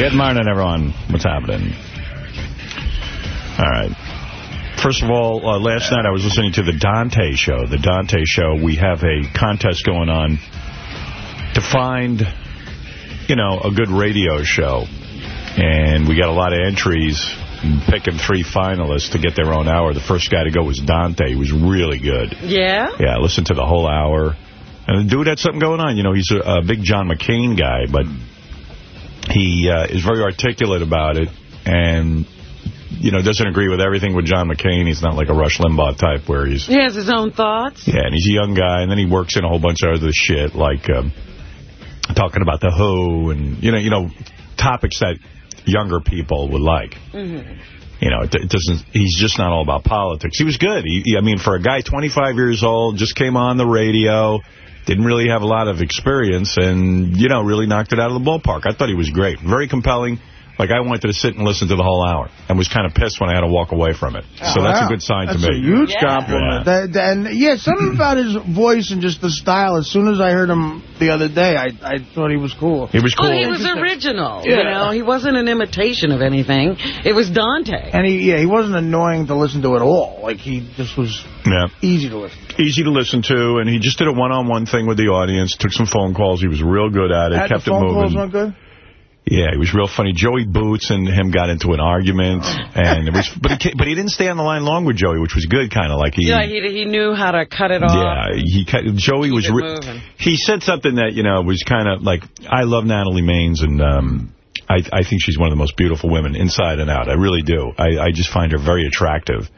Good morning, everyone. What's happening? All right. First of all, uh, last night I was listening to the Dante show. The Dante show, we have a contest going on to find, you know, a good radio show. And we got a lot of entries picking three finalists to get their own hour. The first guy to go was Dante. He was really good. Yeah? Yeah, I listened to the whole hour. And the dude had something going on. You know, he's a, a big John McCain guy, but he uh, is very articulate about it. And you know, doesn't agree with everything with John McCain. He's not like a Rush Limbaugh type where he's... He has his own thoughts? Yeah, and he's a young guy, and then he works in a whole bunch of other shit, like um, talking about the Who and, you know, you know, topics that younger people would like. Mm -hmm. You know, it, it, doesn't. He's just not all about politics. He was good. He, he, I mean, for a guy 25 years old, just came on the radio, didn't really have a lot of experience, and, you know, really knocked it out of the ballpark. I thought he was great. Very compelling. Like, I wanted to sit and listen to the whole hour and was kind of pissed when I had to walk away from it. So oh, that's wow. a good sign that's to me. That's a huge yeah. compliment. Yeah. That, and, yeah, something about his voice and just the style. As soon as I heard him the other day, I, I thought he was cool. He was cool. Well, he was original. Yeah. You know, he wasn't an imitation of anything. It was Dante. And he, yeah, he wasn't annoying to listen to at all. Like, he just was yeah. easy to listen to. Easy to listen to, and he just did a one-on-one -on -one thing with the audience, took some phone calls. He was real good at it, Had kept the phone it moving. calls went good? Yeah, he was real funny. Joey Boots and him got into an argument, and it was, but he, but he didn't stay on the line long with Joey, which was good, kind of like he. Yeah, he he knew how to cut it off. Yeah, he cut, Joey was. He said something that you know was kind of like I love Natalie Maines, and um, I I think she's one of the most beautiful women inside and out. I really do. I I just find her very attractive.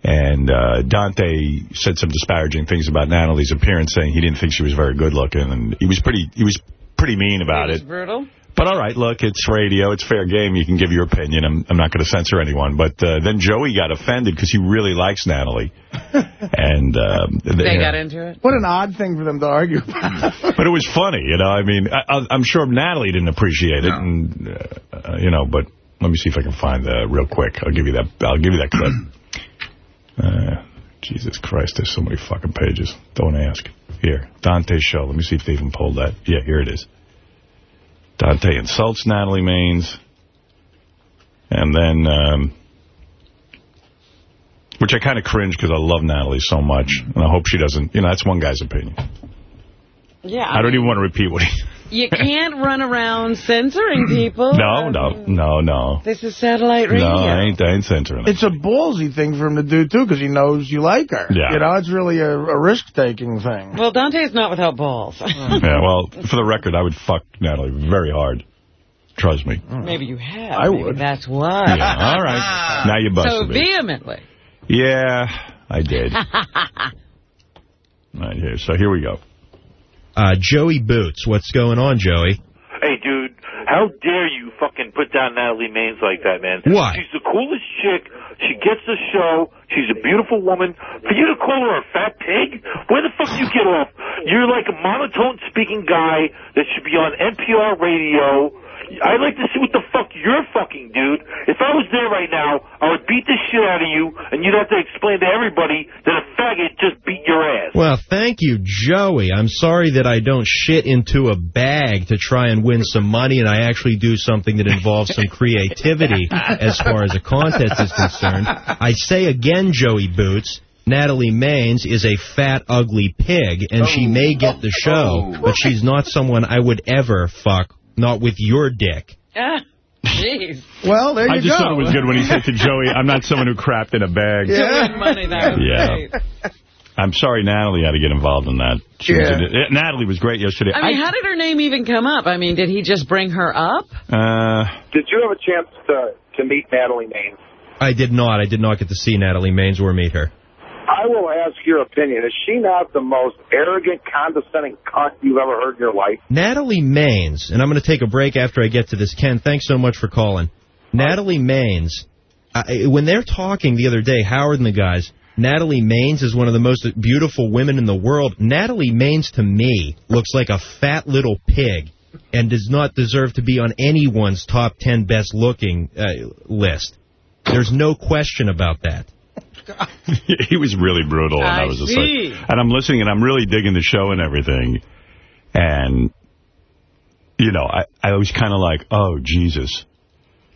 And uh, Dante said some disparaging things about Natalie's appearance, saying he didn't think she was very good looking, and he was pretty he was pretty mean about it. Brutal. But all right, look, it's radio. It's fair game. You can give your opinion. I'm, I'm not going to censor anyone. But uh, then Joey got offended because he really likes Natalie. and um, They, they got into it? What an odd thing for them to argue about. but it was funny, you know. I mean, I, I'm sure Natalie didn't appreciate it. No. and uh, You know, but let me see if I can find that real quick. I'll give you that I'll give you that clip. Uh, Jesus Christ, there's so many fucking pages. Don't ask. Here, Dante's show. Let me see if they even pulled that. Yeah, here it is. Dante insults Natalie Maines. And then, um, which I kind of cringe because I love Natalie so much. And I hope she doesn't, you know, that's one guy's opinion. Yeah. I, I don't even want to repeat what he... You can't run around censoring people. No, no, no, no. This is satellite radio. No, I ain't, I ain't censoring It's a ballsy thing for him to do, too, because he knows you like her. Yeah. You know, it's really a, a risk-taking thing. Well, Dante's not without balls. Hmm. yeah, well, for the record, I would fuck Natalie very hard. Trust me. Hmm. Maybe you have. I Maybe would. That's why. Yeah, all right. Now you busted So me. vehemently. Yeah, I did. right here. So here we go. Uh, Joey Boots. What's going on, Joey? Hey, dude, how dare you fucking put down Natalie Maines like that, man? Why? She's the coolest chick. She gets the show. She's a beautiful woman. For you to call her a fat pig? Where the fuck do you get off? You're like a monotone-speaking guy that should be on NPR radio. I'd like to see what the fuck you're fucking, dude. If I was there right now, I would beat the shit out of you, and you'd have to explain to everybody that a faggot just beat your ass. Well, thank you, Joey. I'm sorry that I don't shit into a bag to try and win some money, and I actually do something that involves some creativity as far as a contest is concerned. I say again, Joey Boots, Natalie Maines is a fat, ugly pig, and oh. she may get the show, oh. but she's not someone I would ever fuck not with your dick. Ah, jeez. well, there you go. I just go. thought it was good when he said to Joey, I'm not someone who crapped in a bag. Yeah. Money, that yeah. great. I'm sorry Natalie had to get involved in that. She yeah. was a, Natalie was great yesterday. I mean, I, how did her name even come up? I mean, did he just bring her up? Uh, did you have a chance to, to meet Natalie Maines? I did not. I did not get to see Natalie Maines or meet her. I will ask your opinion. Is she not the most arrogant, condescending cunt you've ever heard in your life? Natalie Maines, and I'm going to take a break after I get to this. Ken, thanks so much for calling. Natalie Maines, I, when they're talking the other day, Howard and the guys, Natalie Maines is one of the most beautiful women in the world. Natalie Maines, to me, looks like a fat little pig and does not deserve to be on anyone's top 10 best-looking uh, list. There's no question about that. he was really brutal. And I, I was just see. like, and I'm listening and I'm really digging the show and everything. And, you know, I, I was kind of like, oh, Jesus.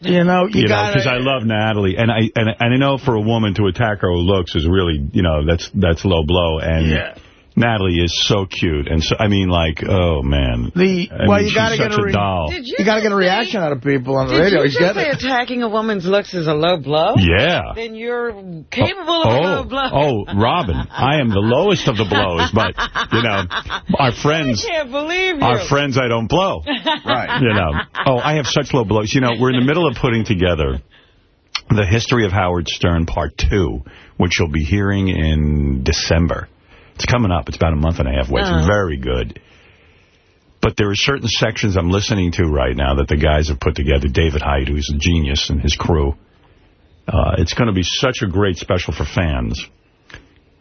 You know, you, You know, gotta... because I love Natalie, and I and, and I know for a woman to attack her looks is really, you know, that's that's low blow. And Yeah. Natalie is so cute, and so I mean, like, oh man, The, I well, mean, you got to get such a, re- doll. Did you, You got to get a reaction say- out of people on the Did radio. you He's just say it. attacking a woman's looks is a low blow? Yeah. Then you're capable of a oh, low oh, blow. oh, Robin, I am the lowest of the blows, but you know, our friends, I can't believe you. our friends, I don't blow. Right. You know, oh, I have such low blows. You know, we're in the middle of putting together the history of Howard Stern Part 2, which you'll be hearing in December. It's coming up. It's about a month and a half away. It's Uh-huh. very good. But there are certain sections I'm listening to right now that the guys have put together. David Hyde, who's a genius, and his crew. Uh, it's going to be such a great special for fans.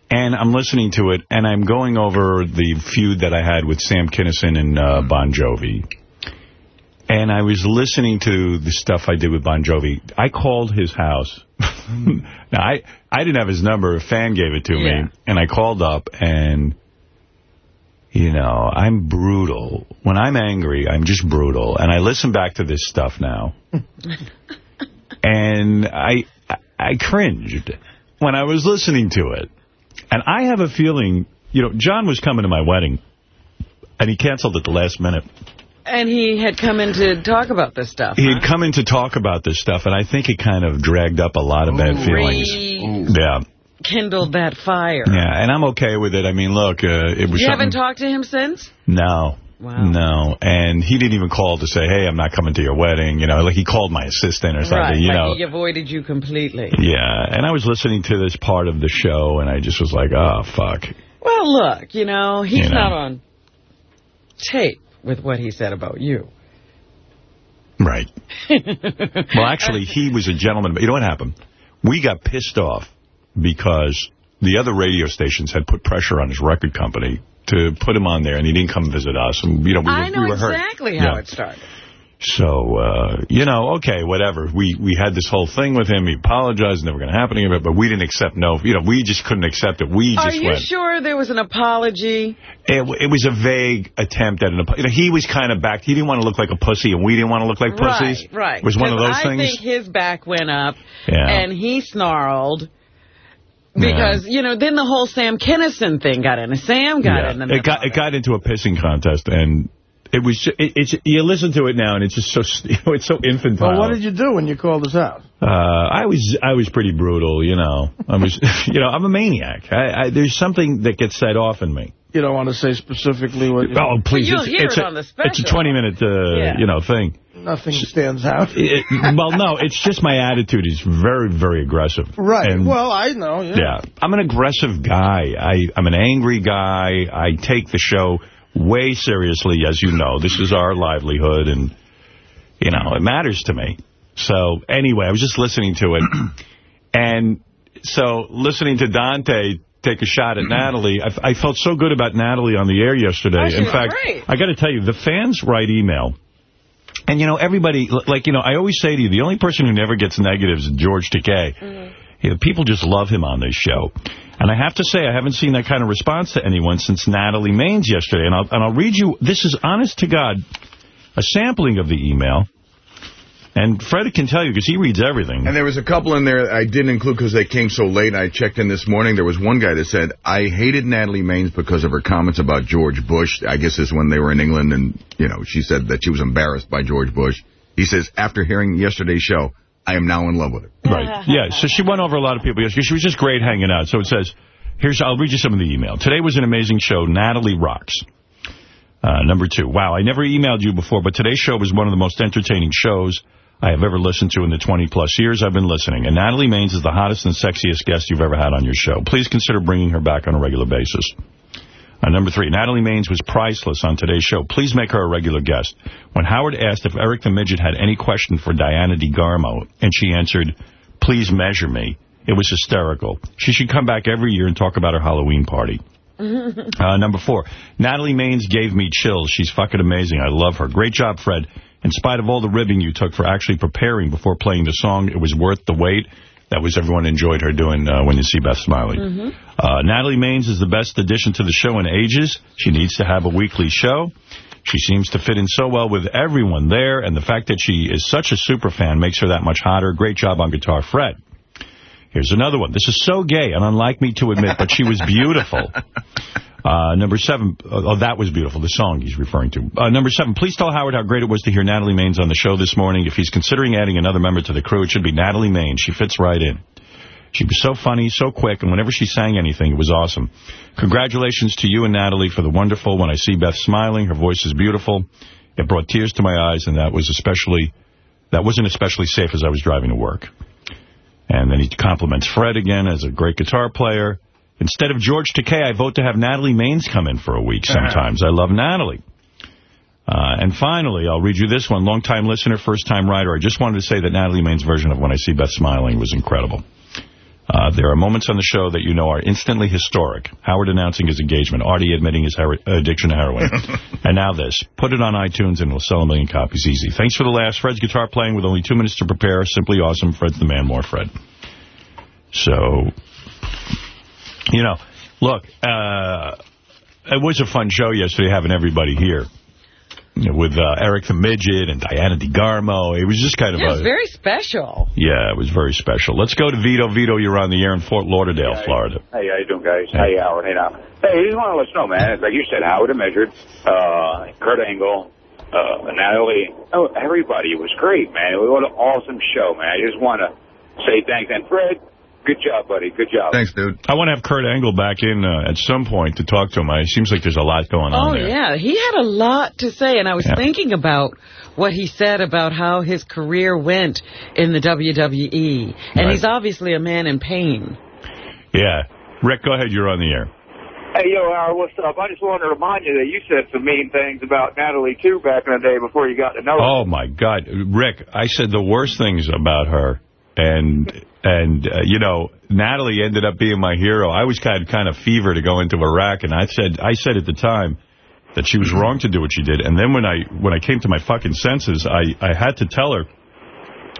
And I'm listening to it, and I'm going over the feud that I had with Sam Kinison and uh, Bon Jovi. And I was listening to the stuff I did with Bon Jovi. I called his house. now, I, I didn't have his number. A fan gave it to Yeah. me. And I called up, and, you know, I'm brutal. When I'm angry, I'm just brutal. And I listen back to this stuff now. and I, I cringed when I was listening to it. And I have a feeling, you know, John was coming to my wedding, and he canceled at the last minute. And he had come in to talk about this stuff. He huh? had come in to talk about this stuff, and I think it kind of dragged up a lot of bad feelings. Yeah, Kindled that fire. yeah, and I'm okay with it. I mean, look, uh, it was You haven't talked to him since? No. Wow. No, and he didn't even call to say, hey, I'm not coming to your wedding. You know, like he called my assistant or something, right, you like know. he avoided you completely. Yeah, and I was listening to this part of the show, and I just was like, oh, fuck. Well, look, you know, he's You know. not on tape with what he said about you. Right. Well, actually, he was a gentleman. But you know what happened? We got pissed off because the other radio stations had put pressure on his record company to put him on there, and he didn't come visit us. And, you know, we were, I know we were hurt. exactly how Yeah. it started. So, uh, you know, okay, whatever. We we had this whole thing with him. He apologized, never going to happen again, but we didn't accept no. You know, we just couldn't accept it. We just Are you went. sure there was an apology? It, it was a vague attempt at an apology. You know, he was kind of back. He didn't want to look like a pussy, and we didn't want to look like pussies. Right, right. It was one of those I things. think his back went up, Yeah. and he snarled. Because, you know, then the whole Sam Kinison thing got in. Sam got Yeah. in the middle It got of it got into a pissing contest, and it was. ju- It, it's you listen to it now, and it's just so you know, it's so infantile. Well, what did you do when you called us out? Uh, I was I was pretty brutal, you know. I was, you know, I'm a maniac. I, I, there's something that gets set off in me. You don't want to say specifically what you Oh, please! you'll it's, hear it's it a, on the It's a 20 minute, uh, Yeah. you know, thing. Nothing stands out. It, well, no, it's just my attitude is very, very aggressive. Right. And- well, I know. Yeah. Yeah, I'm an aggressive guy. I, I'm an angry guy. I take the show way seriously, as you know. This is our livelihood, and, you know, it matters to me. So, anyway, I was just listening to it. And so, listening to Dante take a shot at Natalie, I, I felt so good about Natalie on the air yesterday. Oh, In fact, great. I got to tell you, the fans write email. And, you know, everybody, like, you know, I always say to you, the only person who never gets negatives is George Takei. Mm-hmm. You know, people just love him on this show. And I have to say, I haven't seen that kind of response to anyone since Natalie Maines yesterday. And I'll, and I'll read you, this is honest to God, a sampling of the email. And Fred can tell you, because he reads everything. And there was a couple in there I didn't include because they came so late. I checked in this morning. There was one guy that said, I hated Natalie Maines because of her comments about George Bush. I guess this when they were in England and, you know, she said that she was embarrassed by George Bush. He says, after hearing yesterday's show, I am now in love with her. Right. Yeah, so she went over a lot of people. She was just great hanging out. So it says, here's, I'll read you some of the email. Today was an amazing show. Natalie rocks. Uh, number two, wow, I never emailed you before, but today's show was one of the most entertaining shows I have ever listened to in the 20-plus years I've been listening. And Natalie Maines is the hottest and sexiest guest you've ever had on your show. Please consider bringing her back on a regular basis. Uh, number three, Natalie Maines was priceless on today's show. Please make her a regular guest. When Howard asked if Eric the Midget had any question for Diana DeGarmo, and she answered, please measure me, it was hysterical. She should come back every year and talk about her Halloween party. Uh, number four, Natalie Maines gave me chills. She's fucking amazing. I love her. Great job, Fred. In spite of all the ribbing you took for actually preparing before playing the song, it was worth the wait. That was everyone enjoyed her doing uh, When You See Beth Smiling. Uh, Natalie Maines is the best addition to the show in ages. She needs to have a weekly show. She seems to fit in so well with everyone there, and the fact that she is such a super fan makes her that much hotter. Great job on guitar, Fred. Here's another one. This is so gay and unlike me to admit, but she was beautiful. Uh, number seven, oh, that was beautiful, the song he's referring to. Uh, number seven, please tell Howard how great it was to hear Natalie Maines on the show this morning. If he's considering adding another member to the crew, it should be Natalie Maines. She fits right in. She was so funny, so quick, and whenever she sang anything, it was awesome. Congratulations to you and Natalie for the wonderful When I See Beth Smiling. Her voice is beautiful. It brought tears to my eyes, and that was especially that wasn't especially safe as I was driving to work. And then he compliments Fred again as a great guitar player. Instead of George Takei, I vote to have Natalie Maines come in for a week sometimes. I love Natalie. Uh, and finally, I'll read you this one. Long-time listener, first-time writer. I just wanted to say that Natalie Maines' version of When I See Beth Smiling was incredible. Uh, there are moments on the show that you know are instantly historic. Howard announcing his engagement, Artie admitting his addiction to heroin. and now this. Put it on iTunes and we'll sell a million copies easy. Thanks for the last. Fred's guitar playing with only two minutes to prepare. Simply awesome. Fred's the man, more Fred. So, you know, look, uh, it was a fun show yesterday having everybody here with uh, Eric the Midget and Diana DeGarmo. It was just kind of It was a... very special. Yeah, it was very special. Let's go to Vito. Vito, you're on the air in Fort Lauderdale, Hey, Florida. Hey, how you doing, guys? Hey, Howard. Hey, now. Hey, I just want to let you know, man. Like you said, Howard and Measured, uh, Kurt Angle, uh, Natalie. Oh, everybody was great, man. What an awesome show, man. I just want to say thanks. And Fred, good job, buddy. Good job. Thanks, dude. I want to have Kurt Angle back in uh, at some point to talk to him. It seems like there's a lot going on Oh, there. yeah. He had a lot to say, and I was Yeah. thinking about what he said about how his career went in the WWE. And Right. he's obviously a man in pain. Yeah. Rick, go ahead. You're on the air. Hey, yo, Howard, what's up? I just wanted to remind you that you said some mean things about Natalie, too, back in the day before you got to know her. Oh, my God. Rick, I said the worst things about her. And, and uh, you know, Natalie ended up being my hero. I was kind of, kind of fever to go into Iraq, and I said I said at the time that she was wrong to do what she did. And then when I when I came to my fucking senses, I, I had to tell her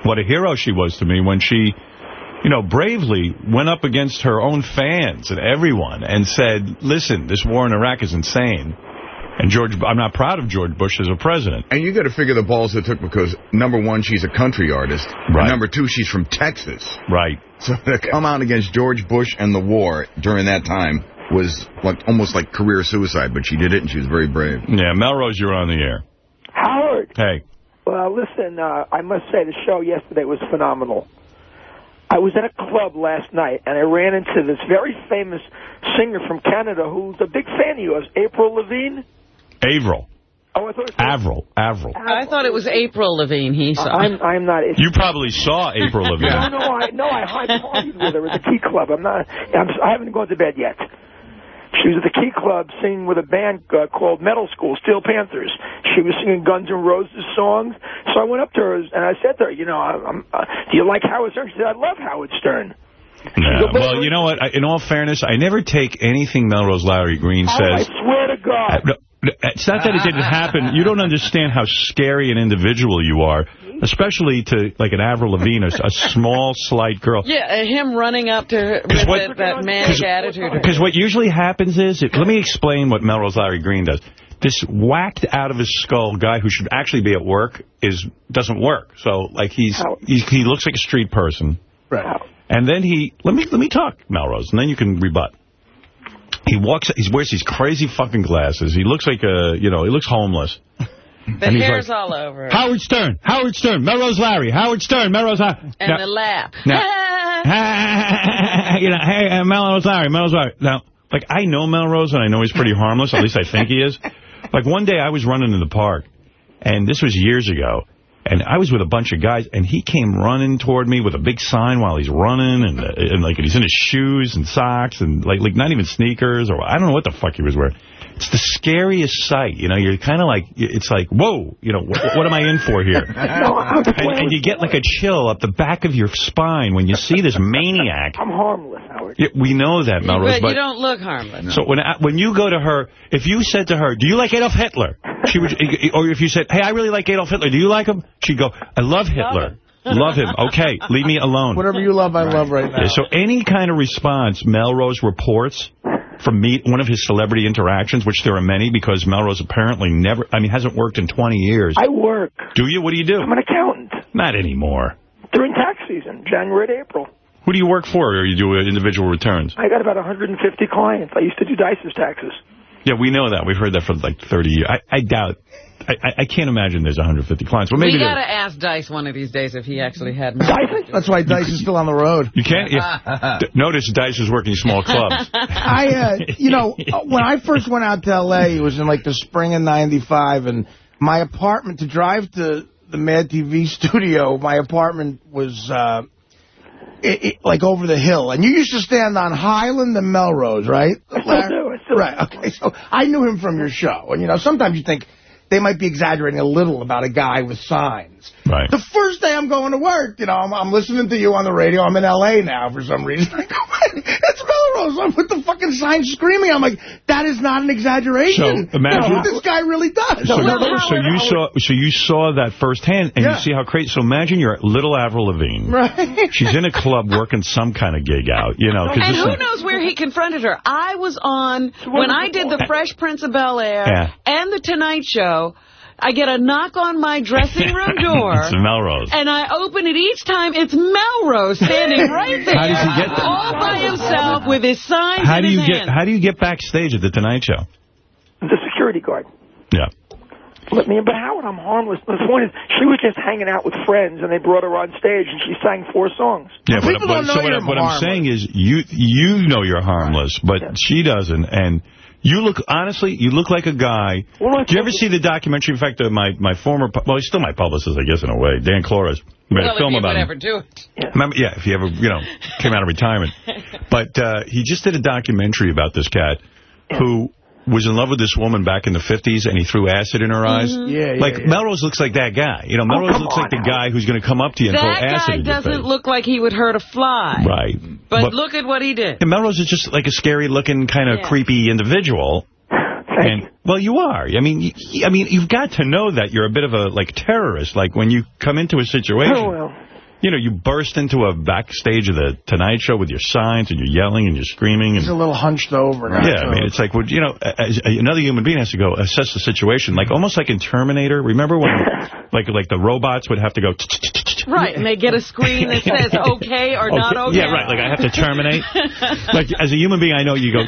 what a hero she was to me when she, you know, bravely went up against her own fans and everyone and said, listen, this war in Iraq is insane. And George, I'm not proud of George Bush as a president. And you got to figure the balls it took because, number one, she's a country artist. Right. And number two, she's from Texas. Right. So to come out against George Bush and the war during that time was like almost like career suicide, but she did it and she was very brave. Yeah, Melrose, you're on the air. Howard, Hey. well, listen, uh, I must say the show yesterday was phenomenal. I was at a club last night, and I ran into this very famous singer from Canada who's a big fan of yours, April Levine. Avril. Oh, I thought it was Avril. Avril. I thought it was April Levine he saw. I'm, I'm not. You probably saw April Levine. no, no, I, no, I, I partied with her at the Key Club. I'm not. I'm, I haven't gone to bed yet. She was at the Key Club singing with a band uh, called Metal Skool, Steel Panthers. She was singing Guns N' Roses songs. So I went up to her and I said to her, you know, I'm, uh, do you like Howard Stern? She said, I love Howard Stern. Yeah. Well, you know what? I, in all fairness, I never take anything Melrose Larry Green Oh, I swear to God. Uh, no, no, It's not that it didn't happen. You don't understand how scary an individual you are, especially to, like, an Avril Lavigne, a, a small, slight girl. Yeah, uh, him running up to her with what- that, that manic attitude. Because what usually happens is, it, let me explain what Melrose Larry Green does. This whacked out of his skull guy who should actually be at work is doesn't work. So like he's, he's he looks like a street person. Right. And then he let me let me talk Melrose, and then you can rebut. He walks. He wears these crazy fucking glasses. He looks like a you know he looks homeless. The and hair's like, all over. Howard Stern, Howard Stern, Melrose Larry, Howard Stern, Melrose Larry. And Now- the laugh. you know, hey, uh, Melrose Larry, Melrose Larry. Now, like, I know Melrose, and I know he's pretty harmless. At least I think he is. Like, one day I was running in the park, and this was years ago, and I was with a bunch of guys, and he came running toward me with a big sign while he's running, and, and like, he's in his shoes and socks, and, like, like not even sneakers, or I don't know what the fuck he was wearing. It's the scariest sight, you know, you're kind of like, it's like, whoa, you know, what, what am I in for here? and, and you get like a chill up the back of your spine when you see this maniac. I'm harmless, Howard. Yeah, we know that, Melrose, but, but you don't look harmless. so when I- when you go to her, if you said to her, "Do you like Adolf Hitler?" She would, or if you said, "Hey, I really like Adolf Hitler. Do you like him?" She'd go, "I love Hitler. Love him. Okay, leave me alone." Whatever you love, I love right now. Yeah, so any kind of response Melrose reports from meet one of his celebrity interactions, which there are many, because Melrose apparently never, I mean, hasn't worked in 20 years. I work. Do you? What do you do? I'm an accountant. Not anymore. During tax season, January to April. Who do you work for, or you do individual returns? I got about 150 clients. I used to do Dice's taxes. Yeah, we know that. We've heard that for like 30 years. I, I doubt. I, I- I can't imagine there's 150 clients. Well, maybe we got to ask Dice one of these days if he actually had That's why Dice is still on the road. You can't. If, d- notice Dice is working small clubs. I, uh, you know, when I first went out to L.A., it was in like the spring of '95, and my apartment to drive to the Mad TV studio, my apartment was uh, it, it, like over the hill, and you used to stand on Highland and Melrose, right? I still do. I still Right. Okay. So I knew him from your show, and you know, sometimes you think they might be exaggerating a little about a guy with signs. Right. The first day I'm going to work, you know, I'm, I'm listening to you on the radio. I'm in L.A. now for some reason. I go, "Wait, it's Melrose. I'm with the fucking sign screaming. I'm like, that is not an exaggeration. So, imagine- No, this guy really does. So, so you saw so you saw that firsthand, and Yeah. you see how crazy. So imagine you're little Avril Lavigne. Right. She's in a club working some kind of gig out, you know. And this who is- knows where he confronted her? I was on, when I did The Fresh Prince of Bel-Air Yeah. and The Tonight Show, I get a knock on my dressing room door. it's Melrose. And I open it each time. It's Melrose standing right there. How does he get there? All by himself with his signs How in do his you get hand. How do you get backstage at the Tonight Show? The security guard. Yeah. Let me in. But Howard, I'm harmless. The point is, she was just hanging out with friends, and they brought her on stage, and she sang four songs. Yeah, but, People but so what, I- what I'm harmless. saying is you you know you're harmless, but she doesn't, and you look honestly, you look like a guy. Well, Do you ever see the documentary? In fact, uh, my my former, pu- well, he's still my publicist, I guess, in a way, Dan Klores. made well, a film if you about would him. ever do it. Remember, yeah, if he ever, you know, came out of retirement. But uh, he just did a documentary about this cat who was in love with this woman back in the 50s, and he threw acid in her eyes. Mhm. Yeah, yeah, Like, yeah. Melrose looks like that guy. You know, Melrose come looks on like the guy who's going to come up to you and throw That acid guy in your doesn't look like he would hurt a fly. Right. But, look at what he did. And Melrose is just like a scary-looking, kind of Yeah. creepy individual. And well, you are. I mean, you, I mean, you've got to know that you're a bit of a like terrorist. Like when you come into a situation, Oh, well. You know, you burst into a backstage of the Tonight Show with your signs and you're yelling and you're screaming. And He's a little hunched over. now, yeah, so- I mean, it's like, would you know, as, another human being has to go assess the situation, like almost like in Terminator. Remember when, like, like the robots would have to go. Right, and they get a screen that says okay or not okay. Yeah, right. Like I have to terminate. like as a human being, I know you go.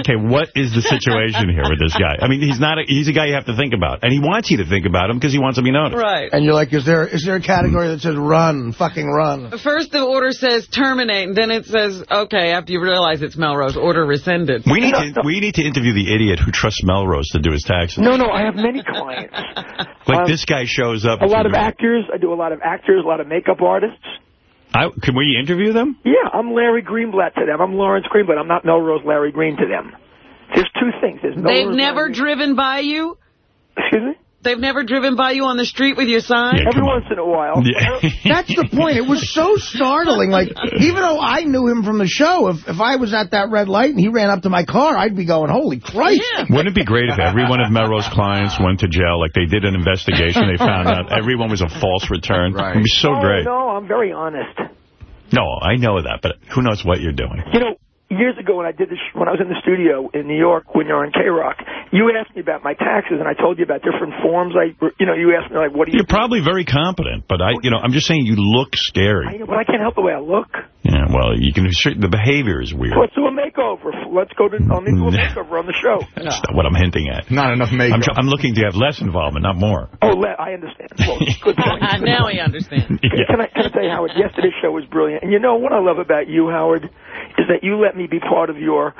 Okay, what is the situation here with this guy? I mean, he's not. A, he's a guy you have to think about, and he wants you to think about him because he wants to be noticed. Right. And you're like, is there is there a category that says run, fucking run? First the order says terminate, and then it says, okay, after you realize it's Melrose, order rescinded. We need to we need to interview the idiot who trusts Melrose to do his taxes. No, no, I have many clients. Like Um, this guy shows up. A lot of actors. I do a lot of actors, a lot of makeup artists. I, can we interview them? Yeah, I'm Larry Greenblatt to them. I'm Lawrence Greenblatt. I'm not Melrose Larry Green to them. There's two things. There's Melrose They've never Larry- driven by you? Excuse me? They've never driven by you on the street with your sign? Every once in a while. Yeah. That's the point. It was so startling. Like, even though I knew him from the show, if, if I was at that red light and he ran up to my car, I'd be going, holy Christ. Wouldn't it be great if every one of Melrose clients went to jail, like they did an investigation, they found out everyone was a false return? It would be so oh, great. No, I'm very honest. No, I know that, but who knows what you're doing? You know, years ago when I did this, when I was in the studio in New York when you're on K-Rock, you asked me about my taxes, and I told you about different forms. I, you know, you asked me like, what do you? You're probably very competent, but I, you know, I'm just saying you look scary. I, but I can't help the way I look. Yeah, well, you can. The behavior is weird. Let's do a makeover. Let's go to. I'll need to do a makeover on the show. That's not what I'm hinting at. Not enough I'm, I'm looking to have less involvement, not more. Oh, le- I understand. Well, good point. now he understands. Can I, can I tell you, Howard, yesterday's show was brilliant. And you know what I love about you, Howard, is that you let me be part of your,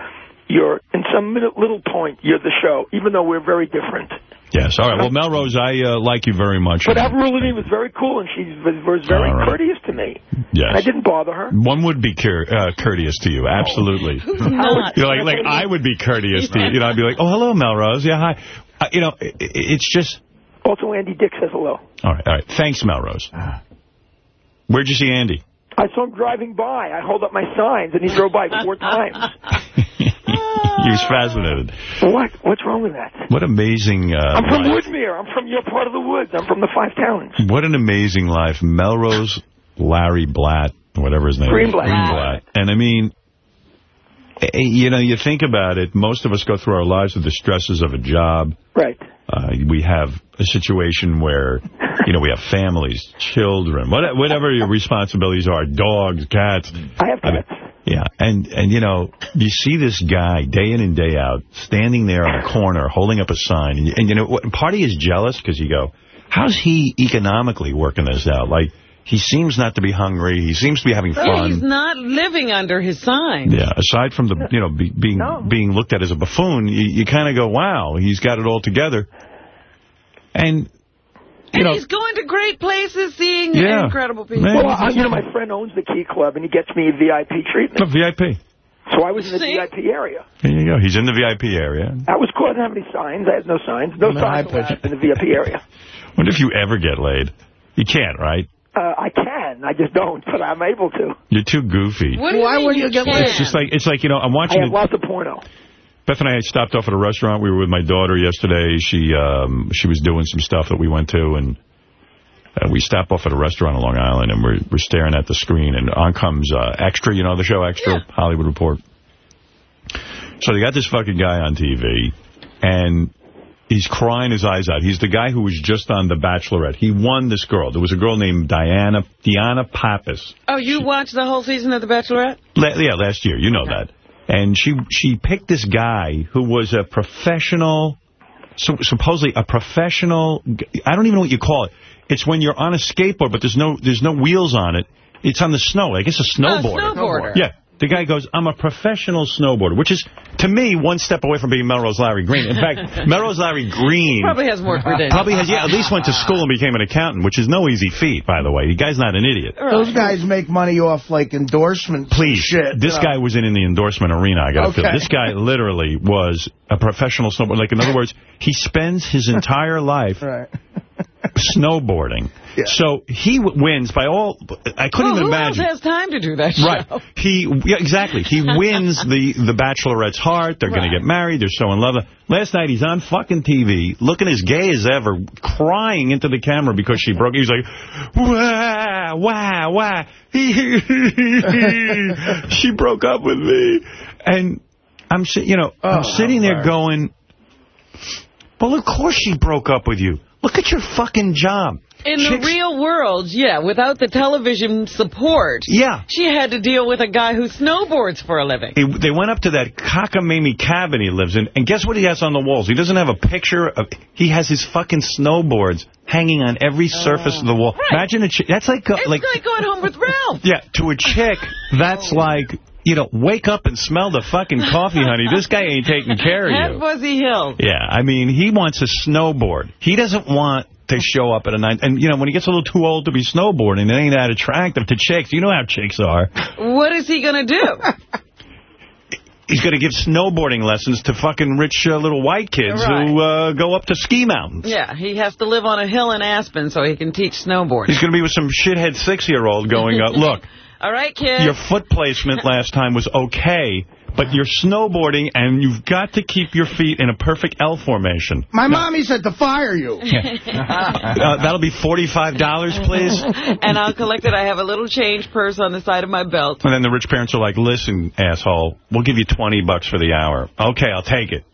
your in some little, little point, you're the show, even though we're very different. Yes. All right. Well, Melrose, I uh, like you very much. But Avril Lavigne was very cool, and she was, was very All right. courteous to me. Yes. I didn't bother her. One would be cur- uh, courteous to you, absolutely. not? You know, like, like I would be courteous to you. You know, I'd be like, oh, hello, Melrose. Yeah, hi. Uh, you know, it, it's just... Also, Andy Dick says hello. All right, all right. Thanks, Melrose. Where'd you see Andy? I saw him driving by. I hold up my signs, and he drove by four times. He was fascinated. What? What's wrong with that? What amazing uh, I'm from life. Woodmere. I'm from your part of the woods. I'm from the Five Towns. What an amazing life. Melrose, Larry Blatt, whatever his name Greenblatt. is. Greenblatt. And I mean, eh, you know, you think about it, most of us go through our lives with the stresses of a job. Right. Uh, we have a situation where, you know, we have families, children, what, whatever your responsibilities are, dogs, cats. I have cats. yeah, and, and you know, you see this guy day in and day out standing there on a corner holding up a sign. And, and you know, what, part of you is jealous because you go, how's he economically working this out? Like, he seems not to be hungry. He seems to be having fun. he's not living under his sign. Yeah, aside from the, you know, be, being being looked at as a buffoon, you, you kind of go, wow, he's got it all together. And, you and know, he's going to great places, seeing Yeah. incredible people. Well, I, you know, my friend owns the Key Club, and he gets me VIP treatment. Oh, a VIP. So I was in the VIP area. There you go. He's in the VIP area. That was cool. I didn't have any signs. I had no signs. No No signs in the VIP area. Wonder if you ever get laid. You can't, right? Uh, I can. I just don't, but I'm able to. You're too goofy. What do you Why mean would you you get laid? It's just like, it's like, you know, I'm watching... I watching have it. lots of porno. Beth and I stopped off at a restaurant. We were with my daughter yesterday. She um, she was doing some stuff that we went to, and uh, we stopped off at a restaurant on Long Island, and we're we're staring at the screen, and on comes uh, Extra, you know the show Extra, Hollywood Report. So they got this fucking guy on TV, and he's crying his eyes out. He's the guy who was just on The Bachelorette. He won this girl. There was a girl named DeAnna DeAnna Pappas. Oh, you watched the whole season of The Bachelorette? La yeah, last year. You know that. And she she picked this guy who was a professional, so, supposedly a professional, I don't even know what you call it. It's when you're on a skateboard, but there's no there's no wheels on it. It's on the snow. I guess a oh, snowboarder. snowboarder. Yeah. The guy goes, I'm a professional snowboarder, which is, to me, one step away from being Melrose Larry Green. In fact, Melrose Larry Green... Probably has more credentials. Probably has, yeah, at least went to school and became an accountant, which is no easy feat, by the way. The guy's not an idiot. Those guys make money off, like, endorsements. Please, shit, this you know. guy was in, in the endorsement arena, I got to Okay. feel. This guy literally was a professional snowboarder. Like, in other words, he spends his entire life snowboarding. So he w- wins by all... I couldn't well, even who imagine. else has time to do that show? Right. He, yeah, exactly. He wins the, the Bachelorette's heart. They're going to get married. They're so in love. Last night, he's on fucking TV, looking as gay as ever, crying into the camera because she broke. He's like, wah, wah, wah. she broke up with me. And I'm, si- you know, I'm Oh, sitting there going, well, of course she broke up with you. Look at your fucking job. In Chicks- the real world, yeah, without the television support, Yeah. she had to deal with a guy who snowboards for a living. He, they went up to that cockamamie cabin he lives in, and guess what he has on the walls? He doesn't have a picture of... He has his fucking snowboards hanging on every surface of the wall. Imagine a chick... That's like... uh, It's like like going home with Ralph. Yeah, to a chick, that's like... You know, wake up and smell the fucking coffee, honey. This guy ain't taking care of you. Fuzzy Hill. Yeah, I mean, he wants a snowboard. He doesn't want to show up at a night. And, you know, when he gets a little too old to be snowboarding, it ain't that attractive to chicks. You know how chicks are. What is he going to do? He's going to give snowboarding lessons to fucking rich uh, little white kids Right. who uh, go up to ski mountains. yeah, he has to live on a hill in Aspen so he can teach snowboarding. He's going to be with some shithead six-year-old going, uh, look, All right, kid. your foot placement last time was okay, but you're snowboarding and you've got to keep your feet in a perfect L formation. My mommy said to fire you. Uh, that'll be $45, please. and I'll collect it. I have a little change purse on the side of my belt. And then the rich parents are like, listen, asshole, we'll give you 20 bucks for the hour. Okay, I'll take it.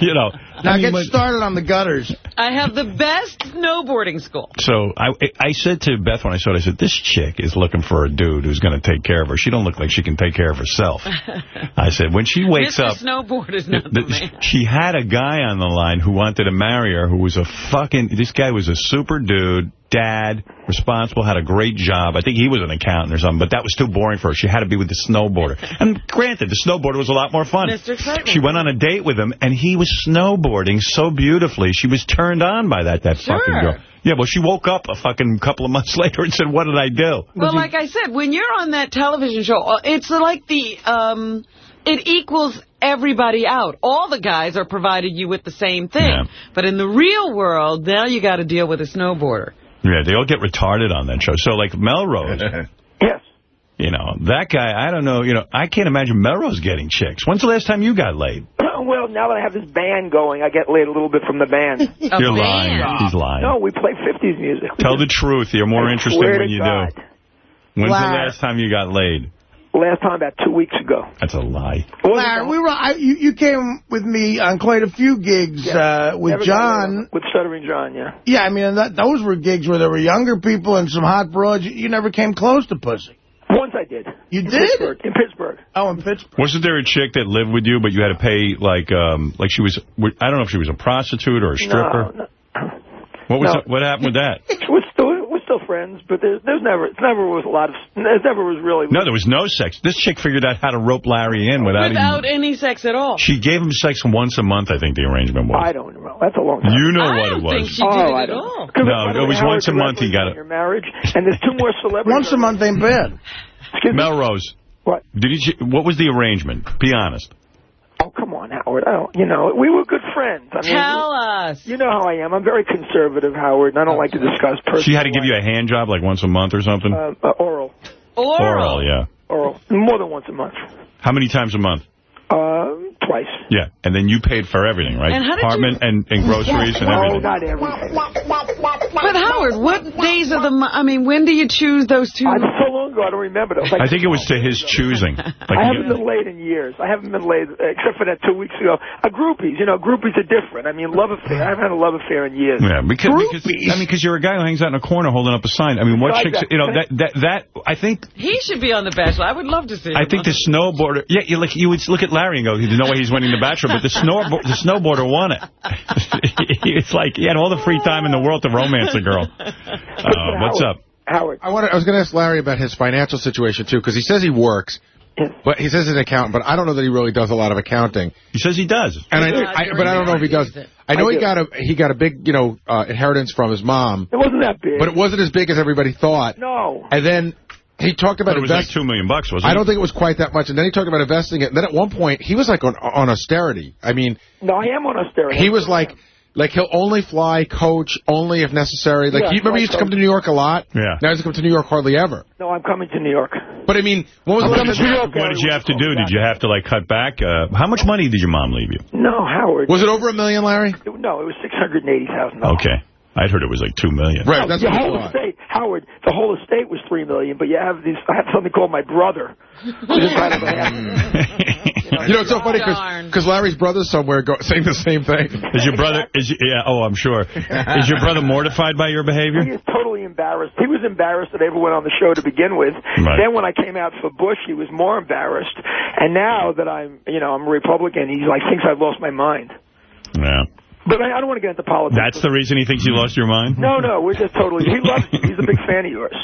you know. Now I mean, get when- started on the gutters. I have the best snowboarding school. So I I said to Beth when I saw it, I said, this chick is looking for a dude who's going to take care of her. She don't look like she can take care of herself. I said, when she wakes Mr. up... Snowboard is not the the- man. she had a guy on the line who wanted to marry her who was a fucking... This guy was a super dude, dad, responsible, had a great job. I think he was an accountant or something, but that was too boring for her. She had to be with the snowboarder. And granted, the snowboarder was a lot more fun. Mr. She went on a date with him, and he was snowboarding so beautifully. She was turned on by that, that Sure. fucking girl. Yeah, well, she woke up a fucking couple of months later and said, what did I do? Well, like I said, when you're on that television show, uh, it's like the, um, it equals everybody out. All the guys are providing you with the same thing. Yeah. But in the real world, now you got to deal with a snowboarder. Yeah, they all get retarded on that show. So, like, Melrose... Yes. You know, that guy, I don't know, you know, I can't imagine Melrose getting chicks. When's the last time you got laid? well, now that I have this band going, I get laid a little bit from the band. You're lying. He's lying. No, we play 50s music. Tell the truth. You're more I interested when you God. do. When's Wow. the last time you got laid? Last time about two weeks ago. That's a lie. Larry, we were, I, you, you came with me on quite a few gigs uh, with Never John. around- With Stuttering John, yeah. Yeah, I mean, and that, those were gigs where there were younger people and some hot broads. You, you never came close to pussy. Once I did. You in did? Pittsburgh. In Pittsburgh. Oh, in Pittsburgh. Wasn't there a chick that lived with you, but you had to pay, like, um, like she was, I don't know if she was a prostitute or a stripper? No, no. What was No. it- what happened with that? We're still we're still friends, but there's there's never it never was a lot of there never was really No, there was no sex. This chick figured out how to rope Larry in without, Without even... any sex at all. She gave him sex once a month, I think the arrangement was. I don't know. That's a long time. You know I what don't it was. think she Oh, did I it at don't all. No, it was Howard once a month he got it. Your marriage, and there's two more celebrities. Once a month ain't bad. Excuse. Melrose. What? Did he, what was the arrangement? Be honest. Oh, come on, Howard. I don't. You know, we were good friends. I mean, Tell us. You know how I am. I'm very conservative, Howard, and I don't like to discuss personal. She had to give you a hand job like once a month or something? uh, uh, oral, Oral. Oral, yeah. oral, more than once a month. How many times a month? Uh, twice. Yeah, and then you paid for everything, right? And how did Apartment and, and groceries and everything. not everything. But Howard, what days of the month? I mean, when do you choose those two? I, so long ago, I don't remember. It like, I think it was to his choosing. Like I haven't you- been laid in years. I haven't been laid, except for that two weeks ago. Uh, groupies, you know, groupies are different. I mean, love affair. I haven't had a love affair in years. Yeah, because, because I mean, because you're a guy who hangs out in a corner holding up a sign. I mean, what Like chicks, that. you know, that, that, that, I think, He should be on The Bachelor. I would love to see him. I think the snowboarder, yeah, you like, you would look at Larry and go, there's no way he's winning the Bachelor, but the snowboard, the snowboarder won it. it's like, he had all the free time in the world to romance a girl. Uh, what's up? Howard. I, wanted, I was going to ask Larry about his financial situation, too, because he says he works. But he says he's an accountant, but I don't know that he really does a lot of accounting. He says he does. And I, does. I, but I don't know if he does. I know I he got a he got a big, you know, uh, inheritance from his mom, It wasn't that big. but it wasn't as big as everybody thought. no. And then he talked about But it was like two million bucks, wasn't I don't think it was quite that much. And then he talked about investing it. And then at one point, he was like on, on austerity. I mean, No, I am on austerity. he was like, like he'll only fly coach only if necessary. Like, Yeah, you remember he fly used to come to New York a lot? Yeah. Now he's doesn't come to New York hardly ever. No, I'm coming to New York. But I mean, when was the I'm last coming to New? York. What did you have to do? Did you have to, like, cut back? Uh, how much money did your mom leave you? No, Howard. Was it over a million, Larry? No, it was six hundred and eighty thousand dollars. Okay. I'd heard it was like two million. Right, that's the what whole estate, Howard. The whole estate was three million, but you have these. I have something called my brother. who's entitled. Hmm. You know, it's so funny because Larry's brother's somewhere go, saying the same thing. Is your brother, is yeah, oh, I'm sure. Is your brother mortified by your behavior? He is totally embarrassed. He was embarrassed that I ever went on the show to begin with. Right. Then when I came out for Bush, he was more embarrassed. And now that I'm, you know, I'm a Republican, he's like thinks I've lost my mind. Yeah. But I, I don't want to get into politics. That's the reason he thinks you lost your mind? No, no, we're just totally. He loves you. He's a big fan of yours.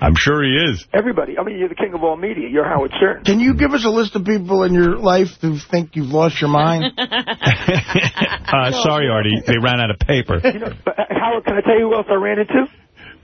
I'm sure he is. Everybody. I mean, you're the king of all media. You're Howard Stern. Can you give us a list of people in your life who think you've lost your mind? uh, sorry, Artie. They ran out of paper. You know, but, uh, Howard, can I tell you who else I ran into?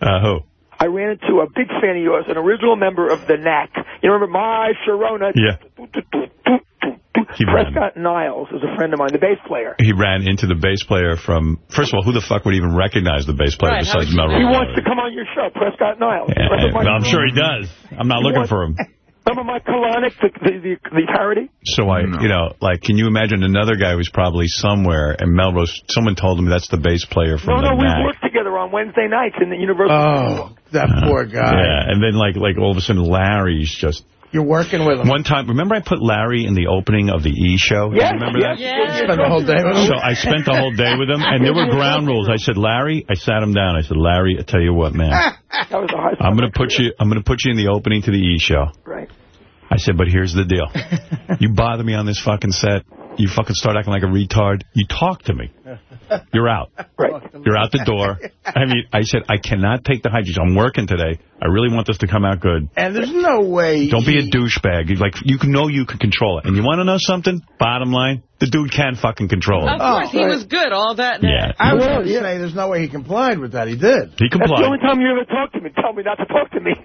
Uh, who? I ran into a big fan of yours, an original member of the Knack. You remember my Sharona? Yeah. He ran. Prescott Niles is a friend of mine, the bass player. He ran into the bass player from... First of all, who the fuck would even recognize the bass player Right, besides would you Melrose? He wants to come on your show, Prescott Niles. Yeah, Remember I'm sure he does. I'm not You looking want- for him. Remember Mike Kalanick, the, the, the, the parody? So I, you know, like, can you imagine another guy who's probably somewhere and Melrose, someone told him that's the bass player No, from no, the we Knack. worked together on Wednesday nights in the University. Oh, that uh, poor guy. Yeah, and then like like all of a sudden Larry's just You're working with him. one time. Remember I put Larry in the opening of the E show. Yes, remember yes, that? yes, Spend the whole day with him. So I spent the whole day with him, and there were ground rules. I said, Larry, I sat him down. I said, Larry, I tell you what, man, That was the high I'm gonna put you. I'm gonna put you in the opening to the E show. Right. I said, but here's the deal. You bother me on this fucking set. You fucking start acting like a retard. You talk to me. You're out. Right. You're out the door. I mean, I said, I cannot take the hijinks. I'm working today. I really want this to come out good. And there's no way. Don't be a douchebag. Like, you know you can control it. And you want to know something? Bottom line, the dude can fucking control it. Of it. course, he oh, was good all that night. Yeah. I was Well, yeah. say there's no way he complied with that. He did. He complied. That's the only time you ever talk to me. Tell me not to talk to me.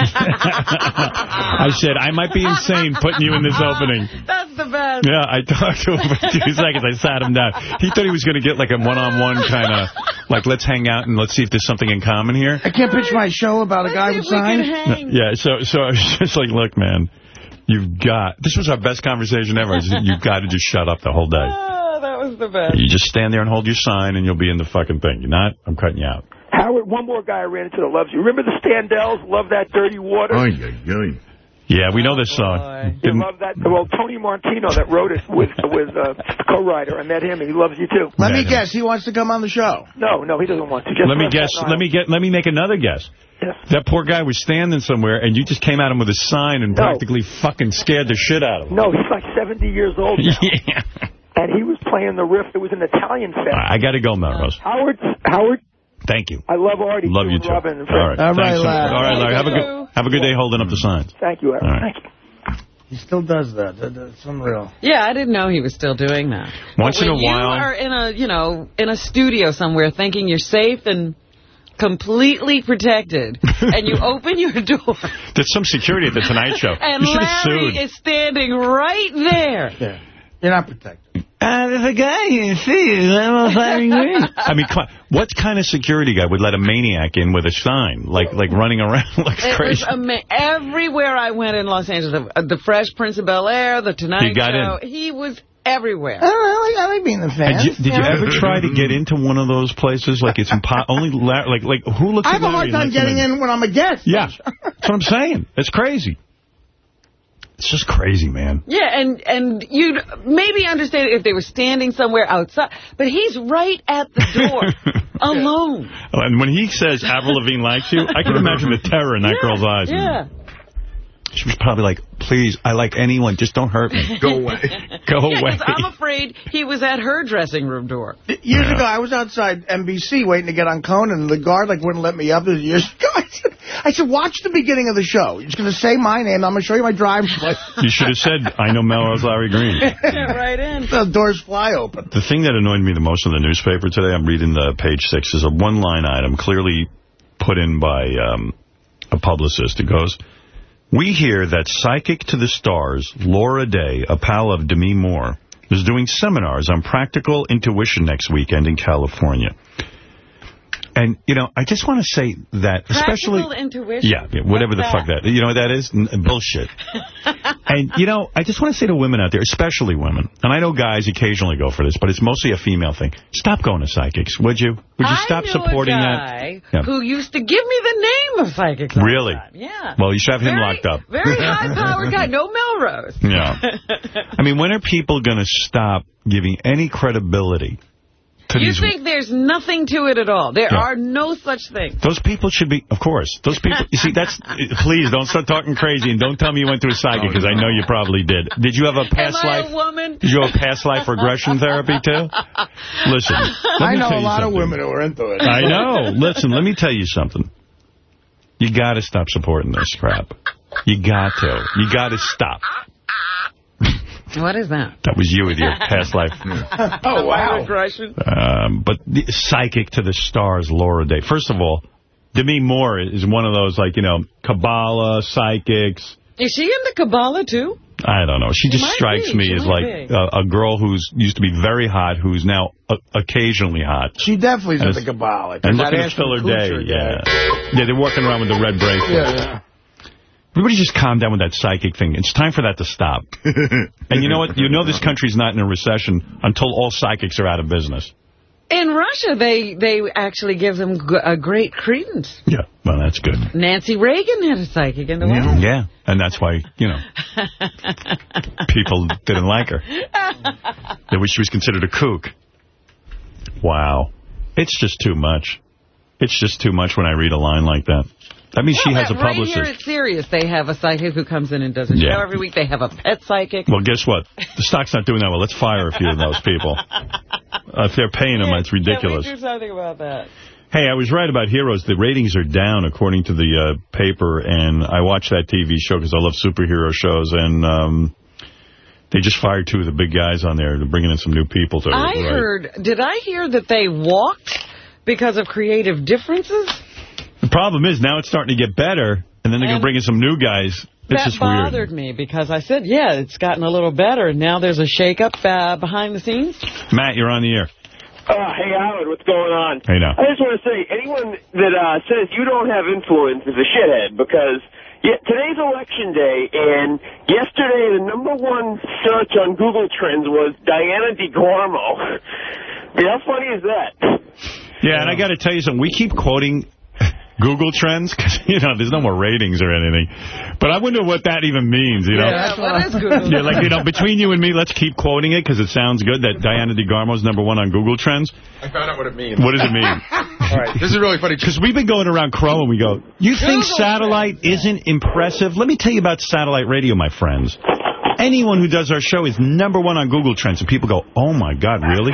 I said, I might be insane putting you in this opening. That's the best. Yeah, I talked to him for two seconds. I sat him down. He thought he was going to get like a one-on-one kind of, like, let's hang out and let's see if there's something in common here. I can't pitch my show about a guy Let's with see if signs. Yeah, so so I was just like, look, man, you've got, this was our best conversation ever. Said, you've got to just shut up the whole day. Oh, that was the best. You just stand there and hold your sign and you'll be in the fucking thing. You're not, I'm cutting you out. Howard, one more guy I ran into that loves you. Remember the Standells? Love that dirty water? Ay, ay, ay. Yeah, we know this song. You love that. Well, Tony Martino that wrote it with with uh, co-writer. I met him, and he loves you too. Let me guess. He wants to come on the show. No, no, he doesn't want to. Just let me guess. Let me get. Let me make another guess. Yes. That poor guy was standing somewhere, and you just came at him with a sign and No. practically fucking scared the shit out of him. No, he's like 70 years old now. yeah. And he was playing the riff. It was an Italian fest. I got to go, Melrose. Howard, Howard, Thank you. I love Artie. Love too, you and too. Robin and All right. Fred. Thanks so much. All right, Larry. Have a good. Have a good day holding up the signs. Thank you, Aaron. All right. Thank you. He still does that. That- That's unreal. Yeah, I didn't know he was still doing that. Once But in a while- you are in a, you know, in a studio somewhere thinking you're safe and completely protected, and you open your door, There's some security at the Tonight Show. and you Larry sued. is standing right there. You're not protected. Uh, there's a guy can see you. I mean, come on. what kind of security guy would let a maniac in with a sign, like like running around like It crazy? was ama- everywhere I went in Los Angeles. The, the Fresh Prince of Bel-Air, the Tonight He got Show. in. He was everywhere. I, don't know, like, I like being the fan. Did you, did you ever try to get into one of those places? Like it's impo- only La- like like who looks I have a hard time getting in when I'm a guest. Yeah, that's what I'm saying. It's crazy. It's just crazy, man. Yeah, and and you'd maybe understand if they were standing somewhere outside, but he's right at the door, alone. And when he says Avril Lavigne likes you, I can imagine the terror in that girl's eyes. Yeah. She was probably like, please, I like anyone, just don't hurt me. Go away. Go Yeah, away. 'cause I'm afraid he was at her dressing room door. Years ago, I was outside NBC waiting to get on Conan, and the guard like wouldn't let me up. Years ago. I said, I said, watch the beginning of the show. You're just going to say my name. I'm going to show you my driver's license. You should have said, I know Melrose Larry Green. right in. The doors fly open. The thing that annoyed me the most in the newspaper today, I'm reading the page six, is a one-line item clearly put in by um, a publicist. It goes, we hear that Psychic to the Stars, Laura Day, a pal of Demi Moore, is doing seminars on practical intuition next weekend in California. And, you know, I just want to say that, especially... Practical intuition. Yeah, yeah, whatever the What's fuck that. You know what that is? Bullshit. and, you know, I just want to say to women out there, especially women, and I know guys occasionally go for this, but it's mostly a female thing. Stop going to psychics, would you? Would you stop I knew supporting that? Yeah. who used to give me the name of psychics. Really? Yeah. Well, you should have him Very- locked up. Very high-powered guy. No Melrose. Yeah. I mean, when are people going to stop giving any credibility You these... think there's nothing to it at all. There Yeah. are no such things. Those people should be, of course, those people, you see, that's, please don't start talking crazy and don't tell me you went through a psychic because I know you probably did. Did you have a past Am I life? a woman? Did you have past life regression therapy, too? Listen. let I know a you lot of women who are into it. I know. Listen, let me tell you something. You got to stop supporting this crap. You got to. You got to stop. What is that? That was you with your past life. Oh, wow. Um, but the psychic to the stars, Laura Day. First of all, Demi Moore is one of those, like, you know, Kabbalah, psychics. Is she into Kabbalah, too? I don't know. She She just might strikes be. me She as like a, a girl who's used to be very hot, who's now uh, occasionally hot. She definitely is And into Kabbalah. And That looking to Ashton her day, yeah. Yeah, they're walking around with the red bracelet. Yeah, yeah. Everybody just calm down with that psychic thing. It's time for that to stop. and you know what? You know this country's not in a recession until all psychics are out of business. In Russia, they, they actually give them a great credence. Yeah, well, that's good. Nancy Reagan had a psychic in the Yeah. West. yeah, and that's why, you know, people didn't like her. They wish she was considered a kook. Wow. It's just too much. It's just too much when I read a line like that. That means she has a right publicist. here at Sirius, they have a psychic who comes in and does a Yeah. show every week. They have a pet psychic. Well, guess what? The stock's not doing that well. Let's fire a few of those people. Uh, if they're paying them, it's ridiculous. Yeah, we do something about that. Hey, I was right about Heroes. The ratings are down, according to the uh, paper, and I watch that TV show because I love superhero shows, and um, they just fired two of the big guys on there. They're bringing in some new people to I write. heard, did I hear that they walked because of creative differences? The problem is now it's starting to get better, and then they're going to bring in some new guys. It's that just weird. bothered me because I said, yeah, it's gotten a little better. and Now there's a shakeup uh, behind the scenes. Matt, you're on the air. Uh, hey, Howard, what's going on? Hey, now. I just want to say, anyone that uh, says you don't have influence is a shithead because yeah, today's election day, and yesterday the number one search on Google Trends was Diana DeGarmo. I mean, how funny is that? Yeah, and I got to tell you something. We keep quoting Google Trends? Because, you know, there's no more ratings or anything. But I wonder what that even means, you know? Yeah, what is Google? Yeah, like, you know, between you and me, let's keep quoting it because it sounds good that Diana DeGarmo's number one on Google Trends. I found out what it means. What does it mean? All right, this is really funny. Because we've been going around Crow and we go, you think satellite isn't impressive? Let me tell you about satellite radio, my friends. Anyone who does our show is number one on Google Trends. And people go, oh, my God, really?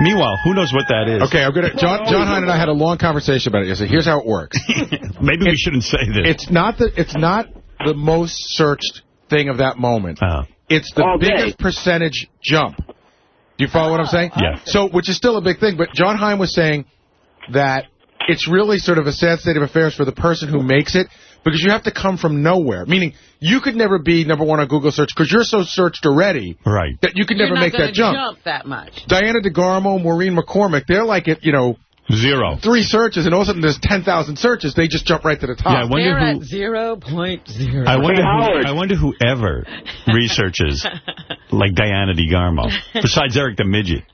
Meanwhile, who knows what that is? Okay, I'm gonna. John, John Hein and I had a long conversation about it yesterday. Here's how it works. Maybe we shouldn't say this. It's not the. It's not the most searched thing of that moment. Uh, It's the All day. biggest percentage jump. Do you follow what I'm saying? Yeah. So, which is still a big thing, but John Hein was saying that it's really sort of a sad state of affairs for the person who makes it because you have to come from nowhere. Meaning, you could never be number one on Google search because you're so searched already right. that you could never You're not make that jump. jump that much. Diana DeGarmo, Maureen McCormick, they're like at, you know, Zero. three searches, and all of a sudden there's 10,000 searches. They just jump right to the top. Yeah, I wonder They're who... at zero point zero. I wonder, who, I wonder who ever researches like Diana DeGarmo, besides Eric the Midget.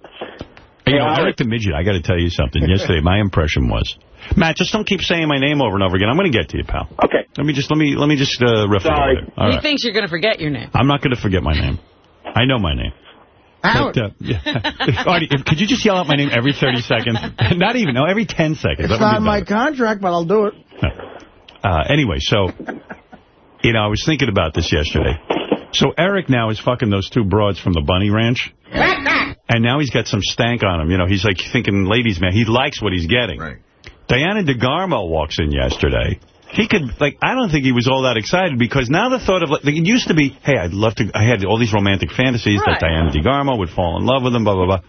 You know, Howard. Eric the Midget, I got to tell you something. Yesterday, my impression was, Matt, just don't keep saying my name over and over again. I'm going to get to you, pal. Okay. Let me just let me let me just uh, riff Sorry. a little he right. thinks you're going to forget your name. I'm not going to forget my name. I know my name. Howard. But, uh, yeah. Artie, could you just yell out my name every 30 seconds? not even, no, every 10 seconds. It's not be my contract, but I'll do it. Uh, anyway, so, you know, I was thinking about this yesterday. So Eric now is fucking those two broads from the Bunny Ranch. And now he's got some stank on him. You know, he's like thinking, ladies, man, he likes what he's getting. Right. Diana DeGarmo walks in yesterday. He could, like, I don't think he was all that excited because now the thought of, like, it used to be, hey, I'd love to, I had all these romantic fantasies Right. that Diana DeGarmo would fall in love with him, blah, blah, blah.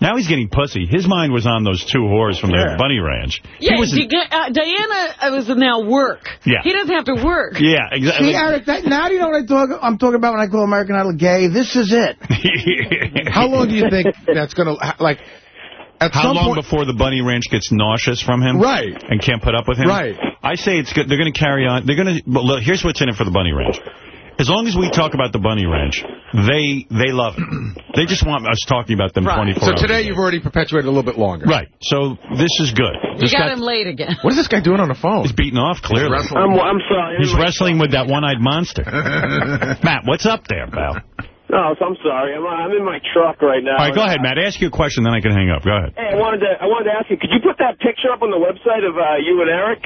Now he's getting pussy. His mind was on those two whores from the Bunny Ranch. Yeah, he was, Di- uh, Diana uh, was now work. Yeah. He doesn't have to work. yeah, exactly. See, Eric, that, now do you know what I talk, I'm talking about when I call American Idol gay? This is it. How long do you think that's going to, like, at How long point... before the Bunny Ranch gets nauseous from him? Right. And can't put up with him? Right. I say it's good. They're going to carry on. They're going to. Well, look, here's what's in it for the Bunny Ranch. As long as we talk about the Bunny Ranch, they they love it. They just want us talking about them Right. 24 So today you've already perpetuated a little bit longer. Right. So this is good. You This got guy- him late again. What is this guy doing on the phone? He's beating off, clearly. I'm, I'm sorry. He's wrestling with that one-eyed monster. Matt, what's up there, pal? No, so I'm sorry. I'm, I'm in my truck right now. All right, go ahead, Matt. Ask you a question, then I can hang up. Go ahead. Hey, I wanted to I wanted to ask you, could you put that picture up on the website of uh, you and Eric?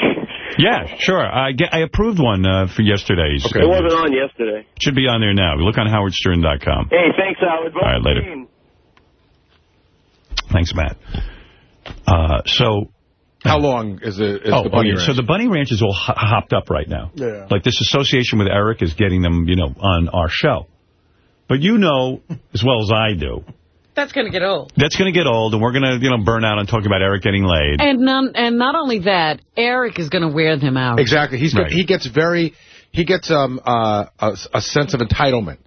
Yeah, sure. I, get, I approved one uh, for yesterday's. It wasn't on yesterday. It Should be on there now. Look on howardstern.com. Hey, thanks, Howard. All right, later. Thanks, Matt. Uh, so... How long is the, is oh, the bunny oh, yeah. ranch? So the Bunny Ranch is all ho hopped up right now. Yeah. Like this association with Eric is getting them, you know, on our show. But you know, as well as I do, That's going to get old. that's going to get old, and we're going to, you know, burn out on talking about Eric getting laid. And none, and not only that, Eric is going to wear them out. Exactly. He's Right. he gets very he gets um uh, a, a sense of entitlement.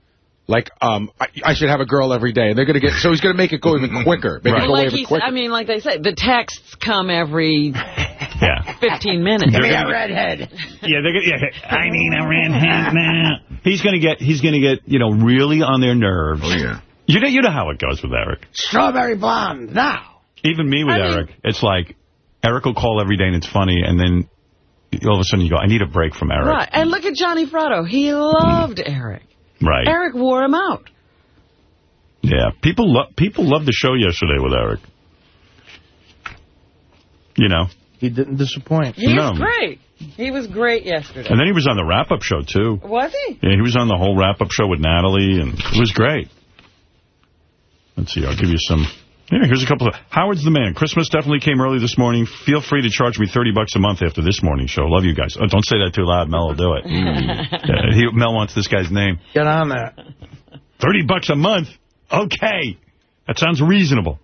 Like um I, I should have a girl every day, and they're gonna get so he's gonna make it go even quicker, make it go like even quicker. I mean, like they say, the texts come every yeah. 15 minutes. They're gonna- redhead. Yeah, they're gonna, yeah, I need a redhead now. He's going to get, he's going to get, you know, really on their nerves. Oh, yeah. You know, you know how it goes with Eric. Strawberry blonde. Now. Even me with I mean- Eric, it's like Eric will call every day and it's funny, and then all of a sudden you go, I need a break from Eric. Right. And look at Johnny Fratto. He loved Eric. Right. Eric wore him out. Yeah. People love people loved the show yesterday with Eric. You know. He didn't disappoint. He No. was great. He was great yesterday. And then he was on the wrap-up show, too. Was he? Yeah, he was on the whole wrap-up show with Natalie, and it was great. Let's see, I'll give you some... Yeah, here's a couple of... Howard's the man. Christmas definitely came early this morning. Feel free to charge me 30 bucks a month after this morning show. Love you guys. Oh, don't say that too loud. Mel will do it. Yeah, he, Mel wants this guy's name. Get on that. 30 bucks a month? Okay. That sounds reasonable.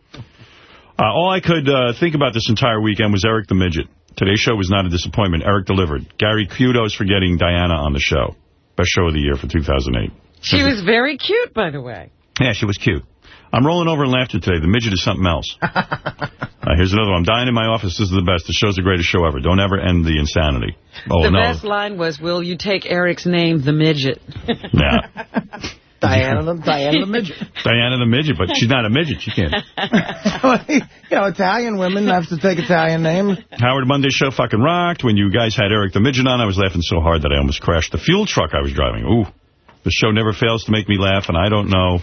Uh, all I could uh, think about this entire weekend was Eric the Midget. Today's show was not a disappointment. Eric delivered. Gary, kudos for getting Diana on the show. Best show of the year for 2008. She was very cute, by the way. Yeah, she was cute. I'm rolling over in laughter today. The midget is something else. uh, here's another one. I'm dying in my office. This is the best. The show's the greatest show ever. Don't ever end the insanity. Oh, the no. best line was, will you take Eric's name, the midget? Yeah. Diana the, Diana the midget. Diana the midget, but she's not a midget. She can't. you know, Italian women have to take Italian names. Howard Monday show fucking rocked. When you guys had Eric the Midget on, I was laughing so hard that I almost crashed the fuel truck I was driving. Ooh, the show never fails to make me laugh, and I don't know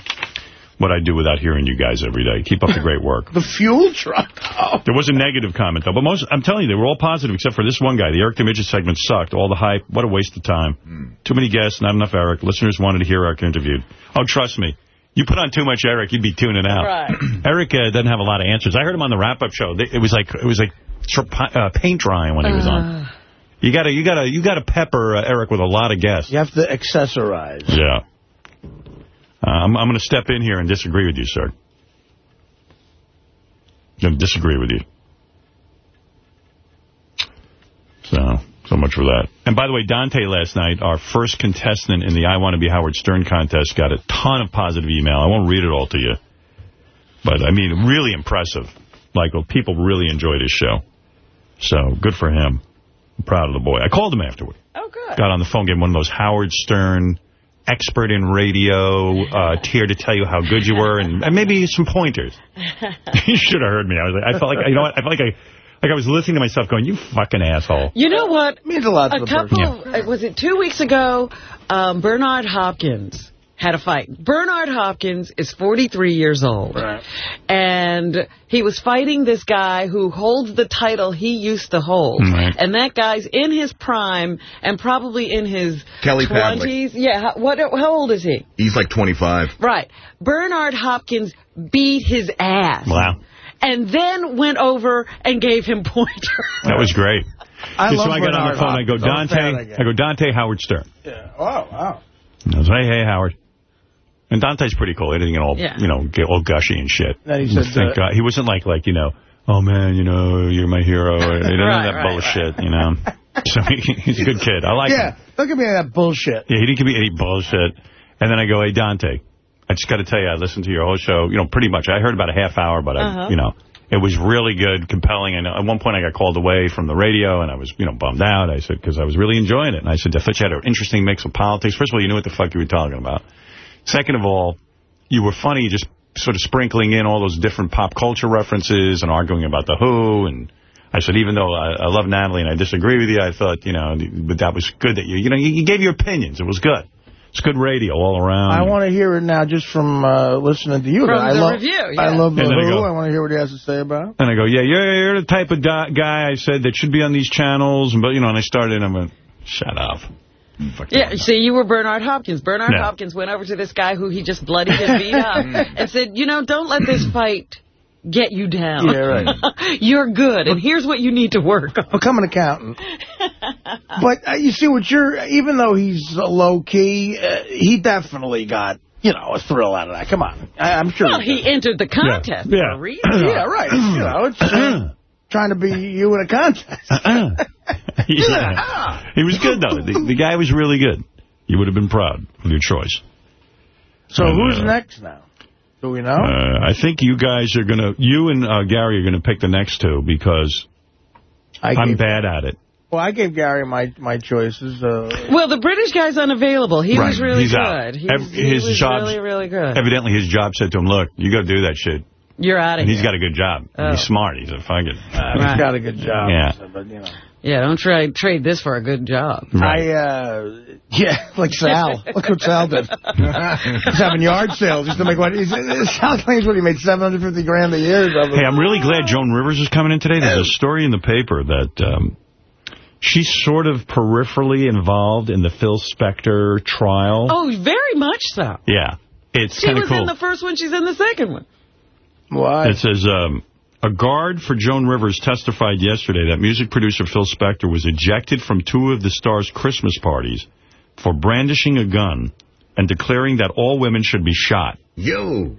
what I'd do without hearing you guys every day. Keep up the great work. The fuel truck. Oh. There was a negative comment, though, but most, I'm telling you, they were all positive except for this one guy. The Eric the Midget segment sucked. All the hype. What a waste of time. Too many guests, not enough Eric. Listeners wanted to hear Eric interviewed. Oh, trust me. You put on too much Eric, you'd be tuning out. Right. Eric uh, doesn't have a lot of answers. I heard him on the wrap-up show. It was like it was like uh, paint drying when he was on. You gotta, you gotta, you gotta pepper uh, Eric with a lot of guests. You have to accessorize. Yeah. Uh, I'm, I'm going to step in here and disagree with you, sir. I'm going to disagree with you. So, so much for that. And by the way, Dante last night, our first contestant in the I Want to Be Howard Stern contest, got a ton of positive email. I won't read it all to you. But, I mean, really impressive. Like, well, people really enjoyed his show. So, good for him. I'm proud of the boy. I called him afterward. Oh, good. Got on the phone, gave him one of those Howard Stern expert in radio uh, tier to tell you how good you were, and, and maybe some pointers. you should have heard me. I was like, I felt like, you know what? I felt like I, like I was listening to myself, going, "You fucking asshole." You know what? It means a lot to A the couple, person. uh, was it two weeks ago, um, Bernard Hopkins had a fight. Bernard Hopkins is 43 years old. Right. And he was fighting this guy who holds the title he used to hold. Right. And that guy's in his prime and probably in his Kelly 20s. Pavlik. Yeah, how, what, how old is he? He's like 25. Right. Bernard Hopkins beat his ass. Wow. And then went over and gave him pointers. That was great. I so love I got on the phone. I go, Hopkins. I'm a fan of Dante. I go, Dante Howard Stern. Yeah. Oh, wow. I was, hey, hey, Howard. And Dante's pretty cool. He didn't get all, Yeah. you know, get all gushy and shit. Then he said, Thank uh, God. He wasn't like, like, you know, oh, man, you know, you're my hero. He didn't Right, have that right, bullshit, you know. So he, he's a good kid. I like him. Yeah, don't give me that bullshit. Yeah, he didn't give me any bullshit. And then I go, hey, Dante, I just got to tell you, I listened to your whole show, you know, pretty much. I heard about a half hour, but, I, Uh-huh. you know, it was really good, compelling. And at one point I got called away from the radio, and I was, you know, bummed out. I said, because I was really enjoying it. And I said, I thought you had an interesting mix of politics. First of all, you knew what the fuck you were talking about. Second of all, you were funny just sort of sprinkling in all those different pop culture references and arguing about The Who. And I said, even though I, I love Natalie and I disagree with you, I thought, you know, but that was good that you, you know, you, you gave your opinions. It was good. It's good radio all around. I want to hear it now just from uh, listening to you. From I the love, review, I love The And then I Who. go- I want to hear what he has to say about it. And I go, yeah, you're, you're the type of guy I said that should be on these channels. But, you know, and I started and I went, shut up. Yeah, see, you were Bernard Hopkins. Bernard Yeah. Hopkins went over to this guy who he just bloodied and beat up and said, you know, don't let this fight get you down. Yeah, right. You're good, and here's what you need to work on. Become an accountant. but uh, you see what you're, even though he's uh, low-key, uh, he definitely got, you know, a thrill out of that. Come on. I, I'm sure. Well, he entered the contest for Yeah. a reason. yeah, right. you know, it's uh, trying to be you in a contest. yeah. He was good, though. The, the guy was really good. You would have been proud of your choice. So And, who's uh, next now? Do we know? Uh, I think you guys are going to, you and uh, Gary are going to pick the next two because I I'm bad at it. well, I gave Gary my my choices. Uh, Well, the British guy's unavailable. He was Right. really He's good. out. He, Ev- he was job's- really, really good. Evidently, his job said to him, look, you go do that shit. You're out of here. he's got a good job. Oh. He's smart. He's a fucking... He's Right. got a good job. Yeah. so, But, you know. Yeah, don't try trade this for a good job. I, uh, yeah, like Sal. Look what Sal did. He's having yard sales. He's to make what? He's, Sal claims what he made 750 grand a year. or. Hey, I'm really glad Joan Rivers is coming in today. There's a story in the paper that um, she's sort of peripherally involved in the Phil Spector trial. Oh, very much so. Yeah. It's She kind of was in the first one. She's in the second one. Why? It says, um, a guard for Joan Rivers testified yesterday that music producer Phil Spector was ejected from two of the star's Christmas parties for brandishing a gun and declaring that all women should be shot. Yo.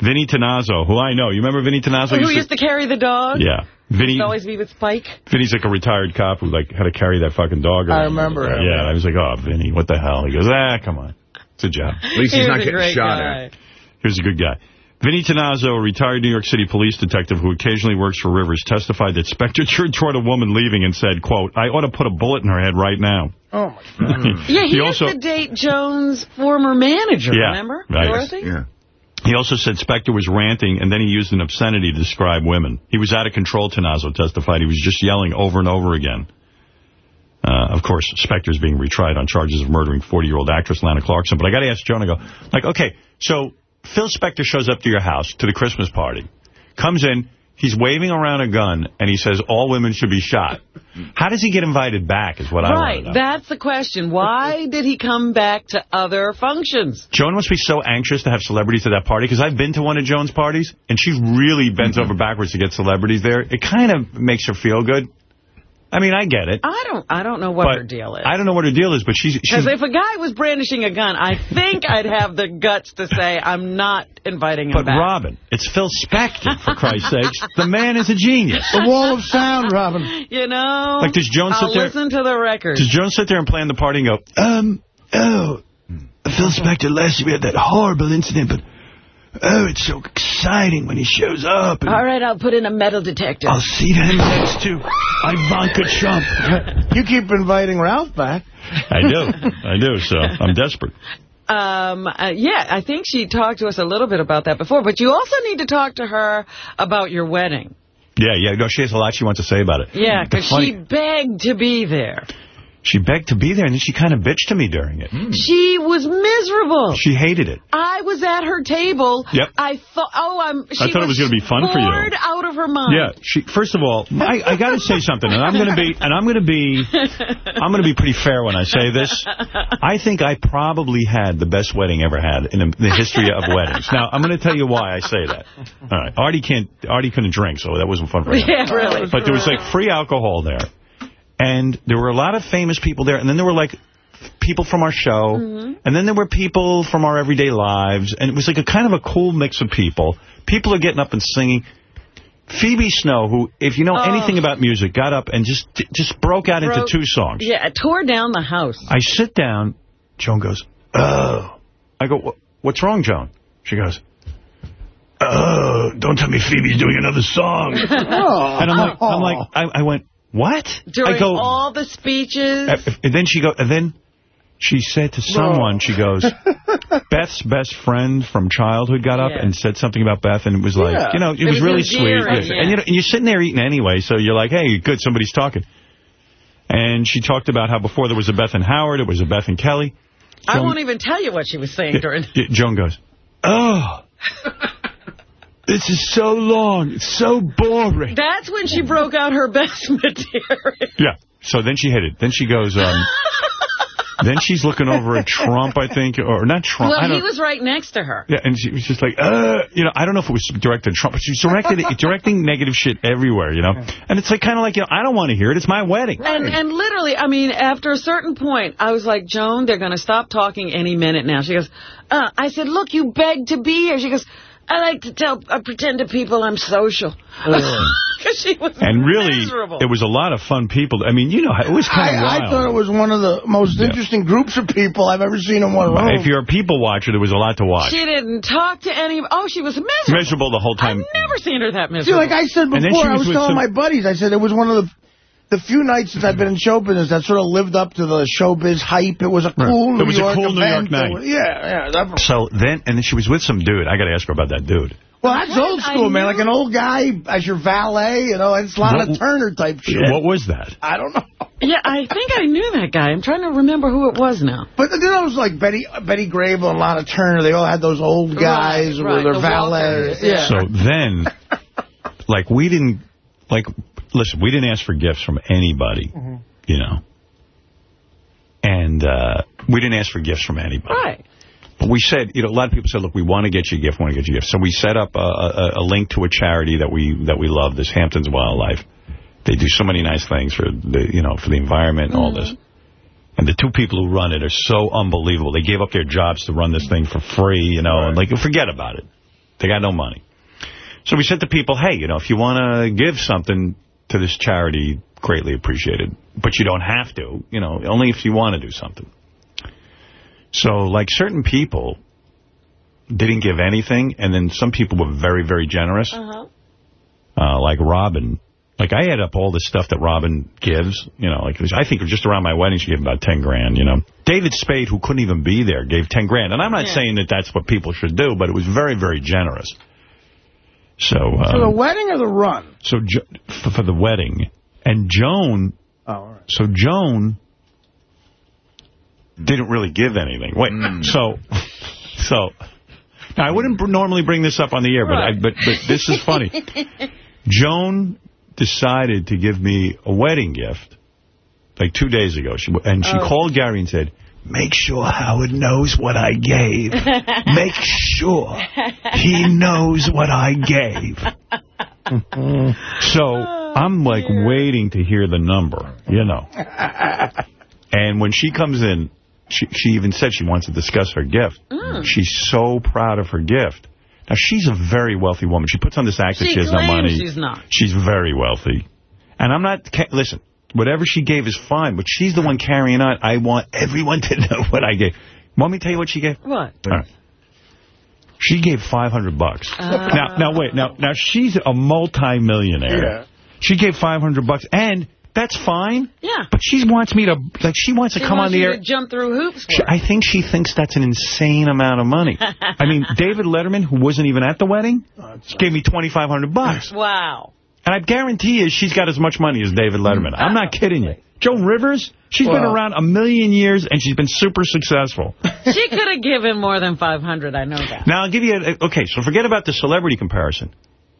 Vinny Tannazzo, who I know. You remember Vinny Tannazzo? Who used to carry the dog? Yeah. Vinny, Used to always be with Spike. Vinny's like a retired cop who like had to carry that fucking dog around. I remember him. Yeah, I was like, oh, Vinny, what the hell? He goes, ah, come on. It's a job. At least he's was not getting shot guy. at. He was a good guy. Vinny Tannazzo, a retired New York City police detective who occasionally works for Rivers, testified that Spector turned toward a woman leaving and said, quote, I ought to put a bullet in her head right now. Oh, my God. Yeah, he, He used also- to date Jones' former manager, Yeah, remember? right. Dorothy? Yeah. He also said Spector was ranting, and then he used an obscenity to describe women. He was out of control, Tannazzo testified. He was just yelling over and over again. Uh, of course, Spector's being retried on charges of murdering 40-year-old actress Lana Clarkson. But I got to ask Joan, I go, like, okay, so Phil Spector shows up to your house, to the Christmas party, comes in, he's waving around a gun, and he says all women should be shot. How does he get invited back is what I want Right, to know. that's the question. Why did he come back to other functions? Joan must be so anxious to have celebrities at that party, because I've been to one of Joan's parties, and she really bends mm-hmm. over backwards to get celebrities there. It kind of makes her feel good. I mean, I get it. I don't I don't know what but her deal is. I don't know what her deal is, but she's... she's Because if a guy was brandishing a gun, I think I'd have the guts to say I'm not inviting him but back. Robin, it's Phil Spector, for Christ's sakes. The man is a genius. The wall of sound, Robin. You know, Like, does Joan sit I'll there- listen to the record. Does Joan sit there and plan the party and go, um, oh, Phil Spector, last year we had that horrible incident, but, oh, it's so exciting when he shows up. All right, I'll put in a metal detector. I'll see him next to Ivanka Trump. You keep inviting Ralph back. I do. I do, so I'm desperate. Um, uh, yeah, I think she talked to us a little bit about that before, but you also need to talk to her about your wedding. Yeah, yeah, no, she has a lot she wants to say about it. Yeah, because she begged to be there. She begged to be there, and then she kind of bitched to me during it. Hmm. She was miserable. She hated it. I was at her table. Yep. I thought, oh, I'm. She thought it was gonna be fun for you. bored out of her mind. Yeah, she. First of all, I, I got to say something, and I'm going to be, and I'm going to be, I'm going to be pretty fair when I say this. I think I probably had the best wedding ever had in the, the history of weddings. Now, I'm going to tell you why I say that. All right, Artie can't, Artie couldn't drink, so that wasn't fun for him. Yeah, really. But there was like free alcohol there, and there were a lot of famous people there, and then there were like people from our show, mm-hmm. and then there were people from our everyday lives, and it was like a kind of a cool mix of people. People are getting up and singing. Phoebe Snow, who, if you know Oh. anything about music, got up and just just broke out Broke- into two songs. Yeah, it tore down the house. I sit down. Joan goes, oh. I go, what's wrong, Joan? She goes, oh, don't tell me Phoebe's doing another song. And I'm like, I'm like, I, I went, what? During I go, all the speeches. uh, and then she go, and then she said to someone, she goes, Beth's best friend from childhood got up Yeah. and said something about Beth, and it was like, Yeah. you know, it, It was, was really sweet. endearing, Yeah. yeah. And, you know, and you're sitting there eating anyway, so you're like, hey, good, somebody's talking. And she talked about how before there was a Beth and Howard, it was a Beth and Kelly. I won't even tell you what she was saying during. Yeah, Joan goes, oh, this is so long. It's so boring. That's when she broke out her best material. Yeah. So then she hit it. Then she goes, um, then she's looking over at Trump, I think, or not Trump. I Well, don't, he was right next to her. Yeah, and she was just like, uh, you know, I don't know if it was directed at Trump, but she's directed directing negative shit everywhere, you know. And it's like kind of like, you know, I don't want to hear it. It's my wedding. And and literally, I mean, after a certain point, I was like, Joan, they're going to stop talking any minute now. She goes, uh, I said, look, you begged to be here. She goes, I like to tell, I pretend to people I'm social. Oh, because she was And really, miserable. it was a lot of fun people. I mean, you know, it was kind of I, wild. I thought it was one of the most Yeah. interesting groups of people I've ever seen in one room. If you're a people watcher, there was a lot to watch. She didn't talk to any. Oh, she was miserable. Miserable the whole time. I've Never seen her that See, miserable. like I said before, she I was was telling some- my buddies, I said it was one of the the few nights since I've been in show business that sort of lived up to the showbiz hype. It was a cool It New was a York cool New York night. Was- yeah, yeah. That, So then, and then she was with some dude. I got to ask her about that dude. well, that's old school, man. Like an old guy as your valet, you know, it's a lot What- of Turner type shit. What was that? I don't know. yeah, I think I knew that guy. I'm trying to remember who it was now. But then there was like Betty Betty Grable and Lana Turner. They all had those old guys Right, with right, their the valets. Yeah. So then, like, we didn't, like, listen, we didn't ask for gifts from anybody, Mm-hmm. you know. And uh, we didn't ask for gifts from anybody. Right. But we said, you know, a lot of people said, look, we want to get you a gift, we want to get you a gift. So we set up a, a, a link to a charity that we that we love, this Hamptons Wildlife. They do so many nice things for the, you know, for the environment and all this. And the two people who run it are so unbelievable. They gave up their jobs to run this thing for free, you know, and like, forget about it. They got no money. So we said to people, hey, you know, if you want to give something to this charity, greatly appreciated. But you don't have to, you know, only if you want to do something. So, like, certain people didn't give anything, and then some people were very, very generous, Uh-huh. uh, like Robin. Like, I add up all the stuff that Robin gives, you know, like, I think just around my wedding, she gave about 10 grand, you know. David Spade, who couldn't even be there, gave 10 grand. And I'm not Yeah. saying that that's what people should do, but it was very, very generous. So, um, For the wedding or the run? so jo for, for the wedding. And Joan, Oh, all right. so Joan didn't really give anything. Wait, so, so, now I wouldn't normally bring this up on the air, but, I, but, but this is funny. Joan decided to give me a wedding gift like two days ago. She, and she Oh. called Gary and said, make sure Howard knows what I gave. Make sure he knows what I gave. so I'm like waiting to hear the number, you know. And when she comes in, she, she even said she wants to discuss her gift. Mm. She's so proud of her gift. Now, she's a very wealthy woman. She puts on this act that She she has no money. she's not. She's very wealthy. And I'm not... Listen, whatever she gave is fine, but she's the one carrying on. I want everyone to know what I gave. Want me to tell you what she gave? What? All right. She gave 500 bucks. Ah. now, now wait. Now, now she's a multi-millionaire. Yeah. She gave 500 bucks, and that's fine. Yeah. But she wants me to like. She wants to come wants on the you air. to jump through hoops for She, I think she thinks that's an insane amount of money. I mean, David Letterman, who wasn't even at the wedding, gave me 2,500 bucks. Wow. And I guarantee you she's got as much money as David Letterman. I'm not kidding you. Joan Rivers, she's been around a million years, and she's been super successful. She could have given more than 500 I know that. Now, I'll give you a... Okay, so forget about the celebrity comparison.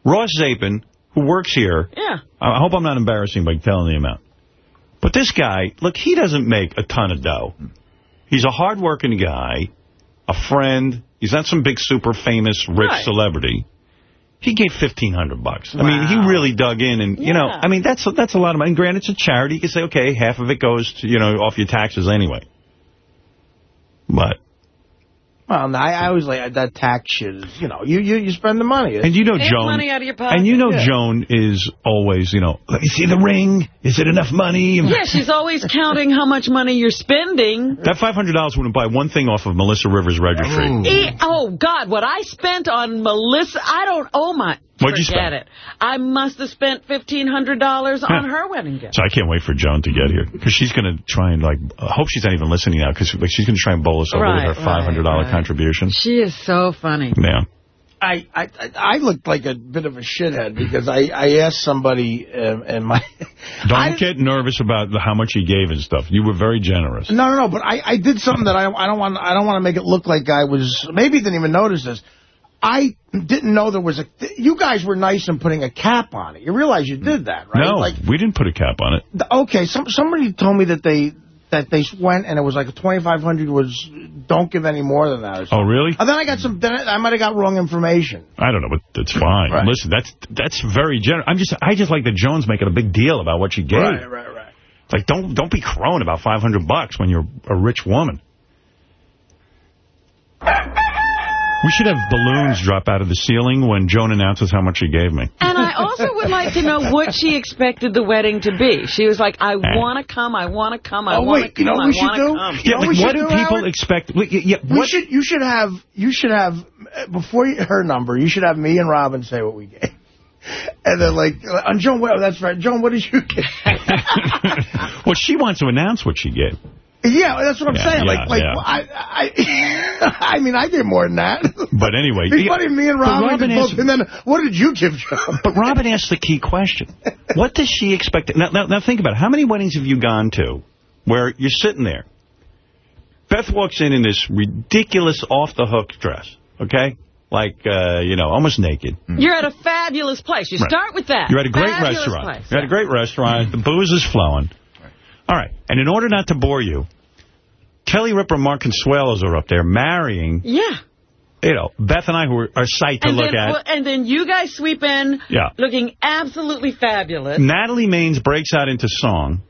Ross Zapin, who works here, Yeah. I hope I'm not embarrassing by telling the amount. But this guy, look, he doesn't make a ton of dough. He's a hard-working guy, a friend. He's not some big, super famous, rich Right. celebrity. He gave 1,500 bucks. I mean, he really dug in, and, you know, I mean, that's that's a lot of money. And granted, it's a charity. You can say, okay, half of it goes, to, you know, off your taxes anyway. But... Well, no, I, I always like uh, that tax shit. Is, you know, you, you you spend the money. And you know Take Joan, money out of your pocket. and you know Yeah. Joan is always, you know, let me see the ring. Is it enough money? Yeah, she's always counting how much money you're spending. That $500 wouldn't buy one thing off of Melissa Rivers' registry. E- oh, God, what I spent on Melissa, I don't, oh, my, What'd you spend? it. I must have spent $1,500 on her wedding gift. So I can't wait for Joan to get here. Because she's going to try and, like, I hope she's not even listening now. Because like, she's going to try and bowl us over Right, with her $500 right, right. contribution. She is so funny. Yeah. I, I I I looked like a bit of a shithead because I, I asked somebody um, and my Don't get nervous about the, how much he gave and stuff. You were very generous. no no no but I, I did something that I I don't want I don't want to make it look like I was maybe didn't even notice this. I didn't know there was a you guys were nice in putting a cap on it. You realize you did that, right? No, Like we didn't put a cap on it. okay, some somebody told me that they that they went and it was like a 2500 was don't give any more than that. Oh, really? And then I got some then I might have got wrong information. I don't know, but that's fine. Right. Listen, that's that's very generous. I'm just I just like that Jones making a big deal about what she gave. Right, right, right. It's like don't don't be crowing about 500 bucks when you're a rich woman. We should have balloons drop out of the ceiling when Joan announces how much she gave me. And I also would like to know what she expected the wedding to be. She was like, I want to come, I want to come, I Oh, want wait, to you know come, what I want to come. You know Yeah, what we like, what should do do, people Howard? expect? wait, Yeah, We what, should. You should have. You should have uh, before you, her number. You should have me and Robin say what we gave, and then like on Joan. Well, that's right, Joan. What did you get? well, she wants to announce what she gave. Yeah, that's what I'm Yeah, saying. yeah, like, like yeah. I, I, I mean, I did more than that. But anyway, It's yeah, funny, me and Robin, Robin did both, and then what did you give Joan? But Robin asked the key question. What does she expect? Now, now, now think about it. How many weddings have you gone to where you're sitting there? Beth walks in in this ridiculous off-the-hook dress, okay? Like, uh, you know, almost naked. You're at a fabulous place. You Right. start with that. You're at a great Fabulous restaurant. Place. You're at a great restaurant. The booze is flowing. All right. And in order not to bore you, Kelly Ripa and Mark Consuelos are up there marrying, Yeah. you know, Beth and I who are, are sight to And look then, at. well, and then you guys sweep in Yeah. looking absolutely fabulous. Natalie Maines breaks out into song.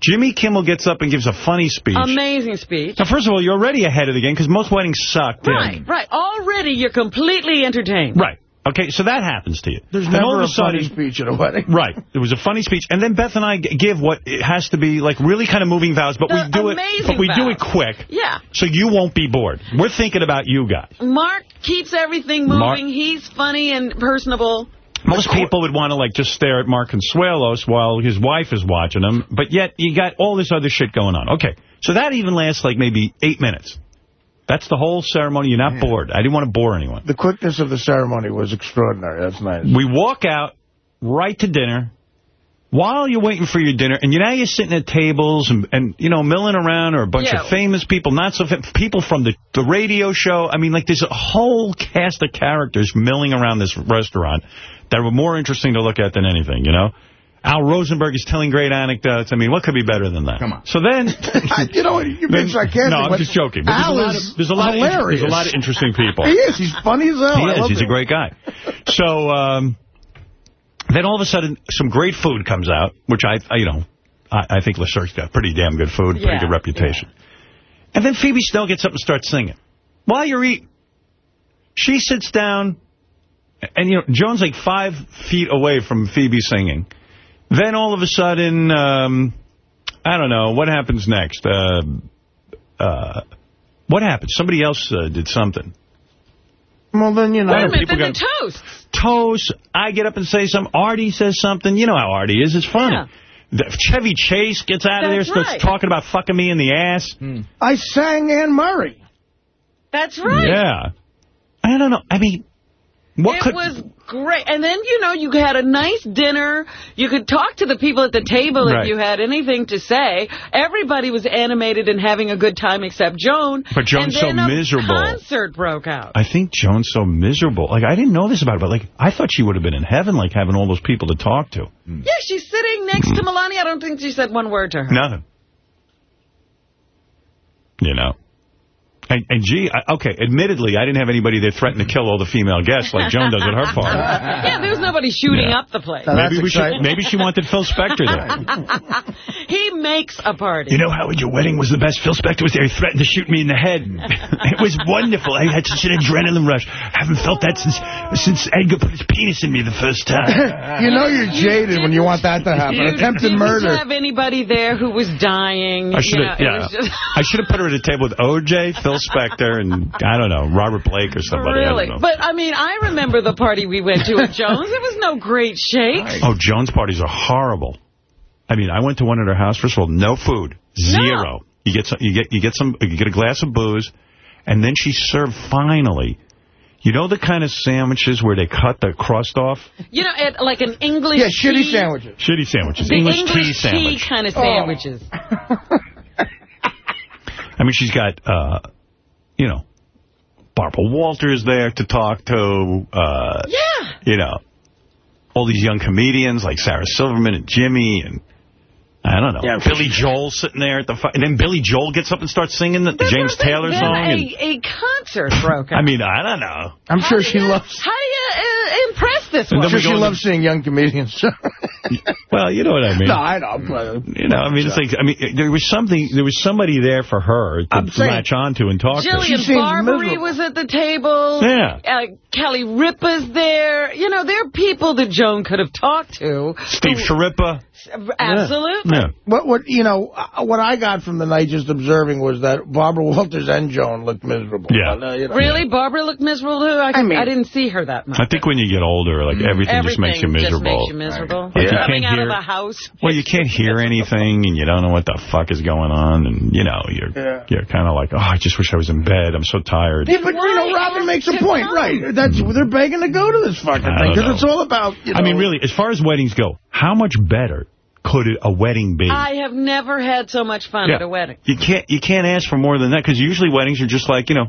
Jimmy Kimmel gets up and gives a funny speech. Amazing speech. Now, first of all, you're already ahead of the game because most weddings suck. Right, right. Already you're completely entertained. Right. Okay, so that happens to you. There's And never all of a funny speech at a wedding. Right. It was a funny speech. And then Beth and I give what it has to be like really kind of moving vows, but The we do it but we do it quick. Yeah. So you won't be bored. We're thinking about you guys. Mark keeps everything Mark- moving. He's funny and personable. Most people would want to like just stare at Mark Consuelos while his wife is watching him, but yet you got all this other shit going on. Okay, so that even lasts like maybe eight minutes. That's the whole ceremony. You're not bored. I didn't want to bore anyone. The quickness of the ceremony was extraordinary. That's nice. We walk out right to dinner. While you're waiting for your dinner, and you know you're sitting at tables and, and you know, milling around, or a bunch Yeah. of famous people, not so famous, people from the, the radio show. I mean, like, there's a whole cast of characters milling around this restaurant that were more interesting to look at than anything, you know? Al Rosenberg is telling great anecdotes. I mean, what could be better than that? Come on. So then... you know, you're then- being sarcastic. No, I'm but just joking. But Al there's a lot is of, there's a lot of, hilarious. there's a lot of interesting people. He is. He's funny as hell. He is. love He's a great guy. So um, then all of a sudden, some great food comes out, which I, I you know, I, I think Le Cirque's got pretty damn good food, pretty Yeah, good reputation. And then Phoebe Snow gets up and starts singing. While you're eating, she sits down, and, you know, Joan's like five feet away from Phoebe singing. Then all of a sudden, um, I don't know, what happens next? Uh, uh, what happened? Somebody else uh, did something. Well, then, you know. Wait a minute, people then got- the toast. Toast, I get up and say something. Artie says something. You know how Artie is. It's funny. Yeah. The- Chevy Chase gets out of there, That's starts right. talking about fucking me in the ass. I sang Anne Murray. That's right. Yeah. I don't know. I mean, what it could... was great. And then, you know, you had a nice dinner. You could talk to the people at the table Right. if you had anything to say. Everybody was animated and having a good time except Joan. But Joan's and then so a miserable. concert broke out. I think Joan's so miserable. Like, I didn't know this about her, but, like, I thought she would have been in heaven, like, having all those people to talk to. Hmm. Yeah, she's sitting next to hmm. Melania. I don't think she said one word to her. Nothing. You know. And, and gee, I, okay, admittedly, I didn't have anybody there threatening to kill all the female guests like Joan does at her party. yeah, there was nobody shooting Yeah. up the place. Maybe we should. Maybe she wanted Phil Spector there. he makes a party. You know, Howard, your wedding was the best. Phil Spector was there. He threatened to shoot me in the head. it was wonderful. I had such an adrenaline rush. I haven't felt that since since Edgar put his penis in me the first time. you know you're jaded when you want that to happen. You Attempted didn't murder. have anybody there who was dying. I should you know, yeah. just- I should have put her at a table with OJ, Phil Spector, and I don't know, Robert Blake or somebody. I Really? don't know. But, I mean, I remember the party we went to at Jones. It was no great shake. Oh, Jones parties are horrible. I mean, I went to one at her house. First of all, no food, zero. You get some, you get you get some, you get a glass of booze, and then she served finally. You know the kind of sandwiches where they cut the crust off? You know, at, like an English Yeah, shitty tea- sandwiches. Shitty sandwiches. The English, English, tea sandwich. kind of Oh. sandwiches. I mean, she's got, uh, you know, Barbara Walters there to talk to. Uh, Yeah. You know, all these young comedians like Sarah Silverman and Jimmy and I don't know. Yeah. Billy Joel sitting there at the and then Billy Joel gets up and starts singing the, the James Taylor song. a, And, a concert broke out. I mean, I don't know. I'm sure she loves. How do you uh, impress this one? I'm sure she loves seeing young comedians. Well, you know what I mean. no, I know. I'm. You know, I mean, it's like, I mean, there was something, there was somebody there for her to I'm saying- latch onto and talk to. Jillian seems Barbary miserable. was at the table. Yeah. Uh, Kelly Ripa's there. You know, there are people that Joan could have talked to. Steve Schirripa. Absolutely. Yeah. What, what, you know, uh, what I got from the night just observing was that Barbara Walters and Joan looked miserable. Yeah. But, uh, you know. Really? Barbara looked miserable, too? I, I mean- I didn't see her that much. I think when you get older, like everything, just makes you Everything miserable. Just makes you miserable. Like, you Coming can't out hear- of the house. Well, you can't hear anything, and you don't know what the fuck is going on, and you know you're Yeah. you're kind of like, oh, I just wish I was in bed. I'm so tired. Yeah, but, you know, Robin makes a point, come? right? That's They're begging to go to this fucking thing, because it's all about, you know. I mean, really, as far as weddings go, how much better could a wedding be? I have never had so much fun Yeah. at a wedding. You can't you can't ask for more than that because usually weddings are just like you know,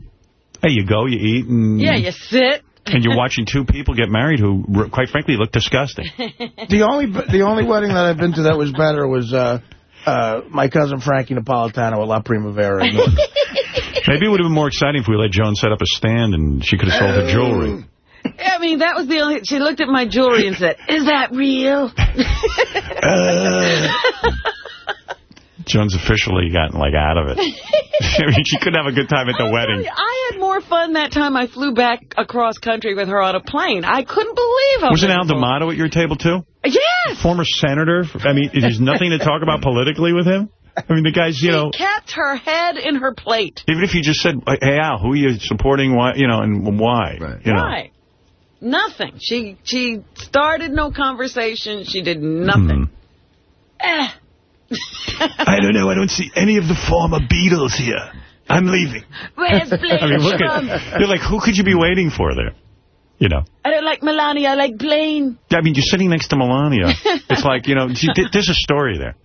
hey, you go, you eat, and Yeah, you sit. And you're watching two people get married who, quite frankly, look disgusting. The only the only wedding that I've been to that was better was uh, uh, my cousin Frankie Napolitano at La Primavera. Maybe it would have been more exciting if we let Joan set up a stand and she could have sold her jewelry. I mean, that was the only... She looked at my jewelry and said, is that real? Joan's officially gotten, like, out of it. I mean, she couldn't have a good time at the wedding. I had more more fun that time I flew back across country with her on a plane. I couldn't believe how Wasn't Al D'Amato at your table, too? Yes. Former senator. I mean, there's nothing to talk about politically with him? I mean, the guy's, you know... She kept her head in her plate. Even if you just said, hey, Al, who are you supporting, why, you know, and why? You know. Nothing. She she started no conversation. She did nothing. Eh. I don't know. I don't see any of the former Beatles here. I'm leaving. Where's Blaine I mean, look from? at, you're like, who could you be waiting for there? You know. I don't like Melania. I like Blaine. I mean, you're sitting next to Melania. It's like, you know, she there's a story there.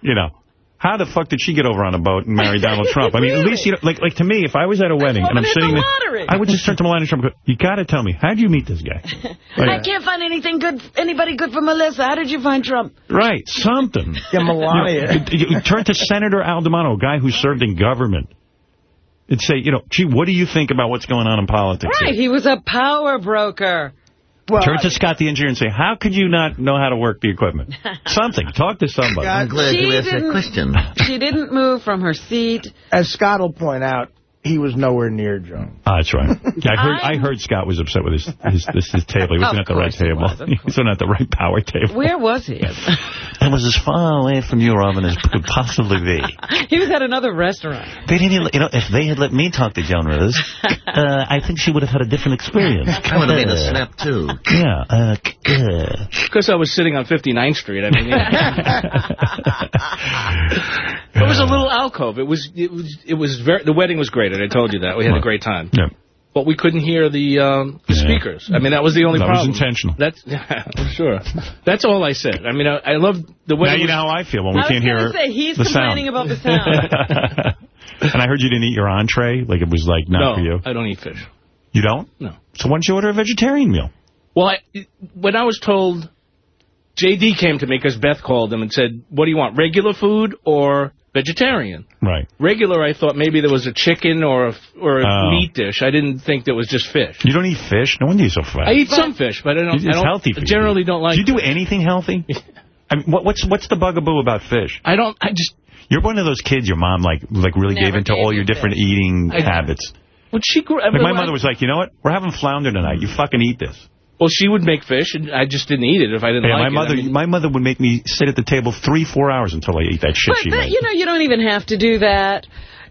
You know. How the fuck did she get over on a boat and marry Donald Trump? I mean, at least, you know, like, like to me, if I was at a wedding and I'm sitting the there. I would just turn to Melania Trump and go, you got to tell me, how did you meet this guy? I oh, can't find anything good, anybody good for Melissa. How did you find Trump? Right, something. Yeah, Melania. You, know, you- you turn to Senator Al D'Amato, a guy who served in government, and say, you know, gee, what do you think about what's going on in politics? Right. He was a power broker. Turn to Scott the engineer and say, how could you not know how to work the equipment? Something. Talk to somebody. I'm glad She didn't- She didn't move from her seat. As Scott will point out, he was nowhere near Joan. Oh, that's right. Yeah, I heard I heard Scott was upset with his his, his, his table. He wasn't at the right course he table. was, He wasn't at the right power table. Where was he? I was as far away from your oven as could possibly be. he was at another restaurant. They didn't even, you know, if they had let me talk to Joan Rivers, uh, I think she would have had a different experience. That would have been a snap, too. Yeah. Uh, uh, Because I was sitting on 59th Street. I mean, it was a little alcove. It was, it was, it was very. The wedding was great, and I told you that we had a great time. Yeah. But we couldn't hear the, um, the speakers. I mean, that was the only That was intentional. That's yeah, I'm sure. That's all I said. I mean, I, I love the way... Now wedding. you know how I feel when we can't hear gonna say, he's the complaining sound. about the sound. and I heard you didn't eat your entree. Like it was like not no, for you. I don't eat fish. You don't? No. So why don't you order a vegetarian meal? Well, I, when I was told, J.D. came to me because Beth called him and said, what do you want, regular food or vegetarian? Right. Regular, I thought maybe there was a chicken or a, or a Oh. meat dish. I didn't think there was just fish. You don't eat fish? No wonder you're so fat. I eat some fish, but I don't. It's I don't healthy for I you. generally don't like. Do you do anything healthy? I mean, what, what's what's the bugaboo about fish? I don't. I just. You're one of those kids. Your mom like like really gave into gave all your me different eating I- habits. When she grew, Like my mother was like, you know what? We're having flounder tonight. You fucking eat this. Well, she would make fish, and I just didn't eat it if I didn't Yeah, like my it. mother, I mean, my mother would make me sit at the table three, four hours until I ate that shit But she that, made. you know, you don't even have to do that.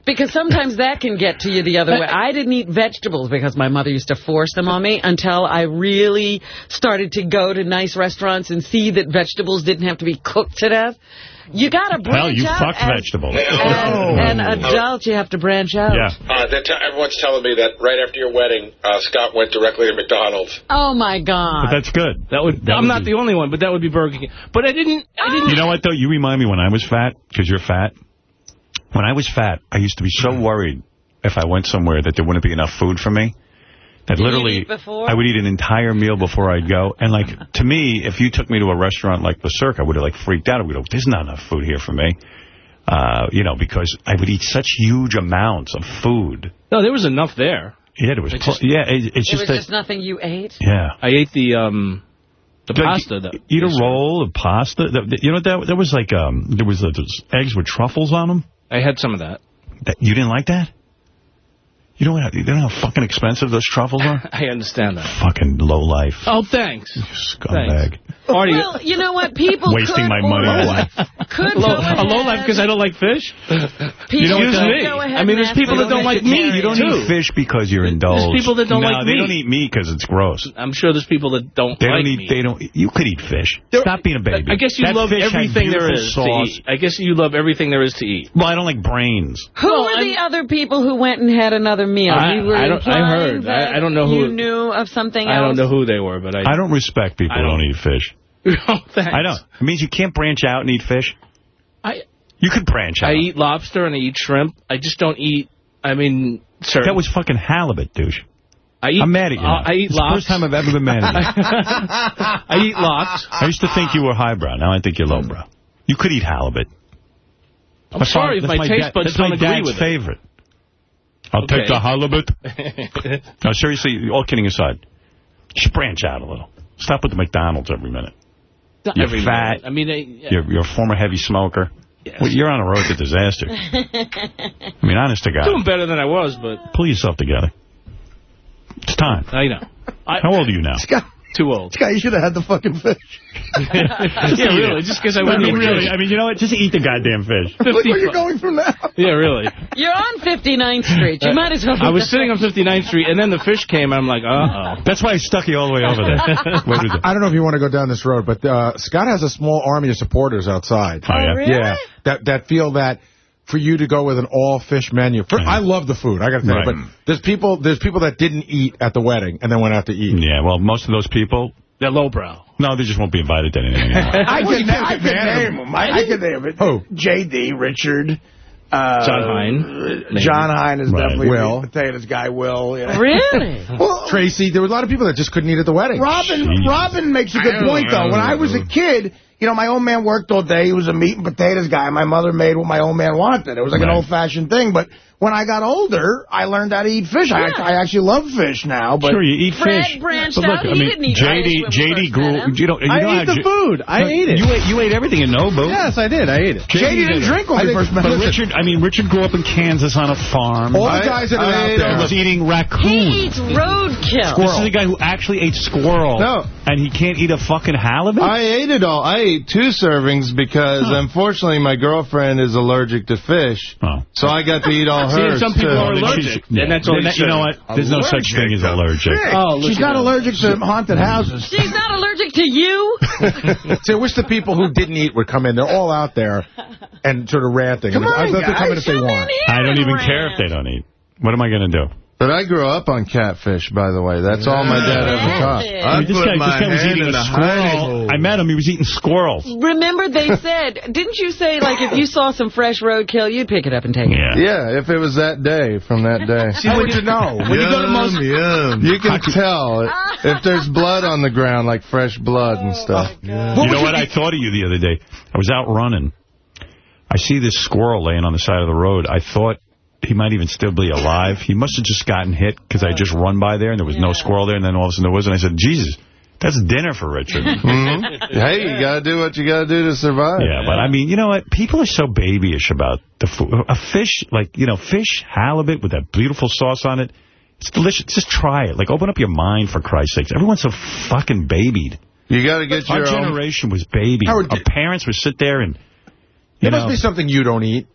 Because sometimes that can get to you the other way. I didn't eat vegetables because my mother used to force them on me until I really started to go to nice restaurants and see that vegetables didn't have to be cooked to death. You got to branch out. Hell, you out. fucked as, vegetables. As an adult, you have to branch out. Yeah. Uh, everyone's telling me that right after your wedding, uh, Scott went directly to McDonald's. Oh, my God. But that's good. That would. That I'm would not be- the only one, but that would be Burger King. But I didn't. I didn't. You know what, though? You remind me when I was fat, because you're fat. When I was fat, I used to be so worried if I went somewhere that there wouldn't be enough food for me. That Did you literally, eat before? I would eat an entire meal before I'd go. And, like, to me, if you took me to a restaurant like the Cirque, I would have, like, freaked out. I would go, there's not enough food here for me. Uh, you know, because I would eat such huge amounts of food. No, there was enough there. Yeah, there was. It just- yeah, it, it's It just was that. just nothing you ate? yeah. I ate the um, the Like, pasta. That Eat a roll of pasta. That- You know that there was like um there was uh, those eggs with truffles on them. I had some of that. That, you didn't like that? You know what? You know how fucking expensive those truffles are. I understand that. fucking low life. Oh, thanks. Scumbag. Artie, Well, you know what? People Wasting could my money on order- life. Could low, go a low life because I don't like fish. People Excuse could me. go ahead I mean, there's people that don't like meat. You don't too. eat fish because you're indulged. There's people that don't no, like they don't eat meat because it's gross. I'm sure there's people that don't They like don't eat. meat. They don't. You could eat fish. Stop being a baby. I guess you That love everything there beautiful is sauce. to eat. I guess you love everything there is to eat. Well, I don't like brains. Who were the other people who went and had another meal? I- you were I don't- I heard. I- I don't know who- You knew of something I else? don't know who they were, but I. I don't respect people who don't- don't eat fish. oh, thanks. I know. It means you can't branch out and eat fish. I You could branch out. I eat lobster and I eat shrimp. I just don't eat. I mean, certain. That was fucking halibut, douche. I eat. I'm mad at you. uh. I eat It's the first time I've ever been mad at you. I eat lox. I used to think you were highbrow. Now I think you're lowbrow. You could eat halibut. I'm My sorry father- if that's my taste buds that's don't my agree dad's with favorite. I'll Okay. take the halibut. it. No, seriously, all kidding aside, just branch out a little. Stop with the McDonald's every minute. Not You're every fat. minute. I mean, I, You're, you're a former heavy smoker. Well, you're on a road to disaster. I mean, honest to God. doing better than I was, but Pull yourself together. It's time. I know. How old are you now? Scott, Too old. Scott, you should have had the fucking fish. yeah, really. Just because I I wouldn't mean, eat really. I mean, you know what? Just eat the goddamn fish. Look where you're going from now. Yeah, really. You're on 59th Street. You might as well. I was sitting on 59th Street, and then the fish came, and I'm like, uh-oh. That's why I stuck you all the way over there. What is it? I don't know if you want to go down this road, but uh, Scott has a small army of supporters outside. Oh, yeah? really? Yeah, that that feel that for you to go with an all fish menu. For, I love the food. I got to tell Right. you, but there's people there's people that didn't eat at the wedding and then went out to eat. Yeah, well, most of those people, They're lowbrow. no, they just won't be invited to anything anymore. I Well, can, I can name them. I, I can name it. Who? J.D., Richard. Uh, John Hein. John Hein is Right. definitely Will. the potatoes guy. Will. Yeah. Really? Well, Tracy, there were a lot of people that just couldn't eat at the wedding. Robin Jeez. Robin makes a good I don't point, though. When I was a kid, you know, my old man worked all day. He was a meat and potatoes guy. My mother made what my old man wanted. It was like an old-fashioned thing. But when I got older, I learned how to eat fish. I, Yeah. I actually love fish now. But sure, you eat Fred fish. branched but look, out. I He mean, didn't eat JD, fish when we JD grew. You know, you I know ate how the J- food. I No, ate it. You ate, you ate everything in Nobu. Yes, I did. I ate it. JD didn't drink when we first met. But Listen, Richard, I mean, Richard grew up in Kansas on a farm. All the guys that are out ate there. He was eating raccoon. He eats roadkill. This is a guy who actually ate squirrel. No. And he can't eat a fucking halibut? I ate it all. I ate two servings because, unfortunately, my girlfriend is allergic to fish. Oh. So I got to eat all See, hers, some people too. are allergic. she's- yeah. And that's all you that- You know what? There's no such thing as allergic. Oh, She's not allergic to haunted houses. She's not allergic to you. See, I wish the people who didn't eat would come in. They're all out there and sort of ranting. Come I on, let them come in if they want. I don't even care if they don't eat. What am I going to do? But I grew up on catfish, by the way. That's all my dad ever taught. Yeah. I mean, this guy, this guy was eating a squirrel. hole. I met him. He was eating squirrels. Remember they said, didn't you say, like, if you saw some fresh roadkill, you'd pick it up and take it? Yeah. Yeah, if it was that day, from that day. See, what you know. When you go to most... You can tell if there's blood on the ground, like fresh blood and oh, stuff. you know what? I thought of you the other day. I was out running. I see this squirrel laying on the side of the road. I thought he might even still be alive. He must have just gotten hit because I just run by there and there was no squirrel there. And then all of a sudden there was. And I said, Jesus, that's dinner for Richard. hmm Hey, you got to do what you got to do to survive. Yeah, but I mean, you know what? People are so babyish about the food. A fish, like, you know, fish, halibut with that beautiful sauce on it. It's delicious. Just try it. Like, open up your mind, for Christ's sakes. Everyone's so fucking babied. You got to get Our your own... generation was baby. Howard, Our parents would sit there and, There you must know. be something you don't eat.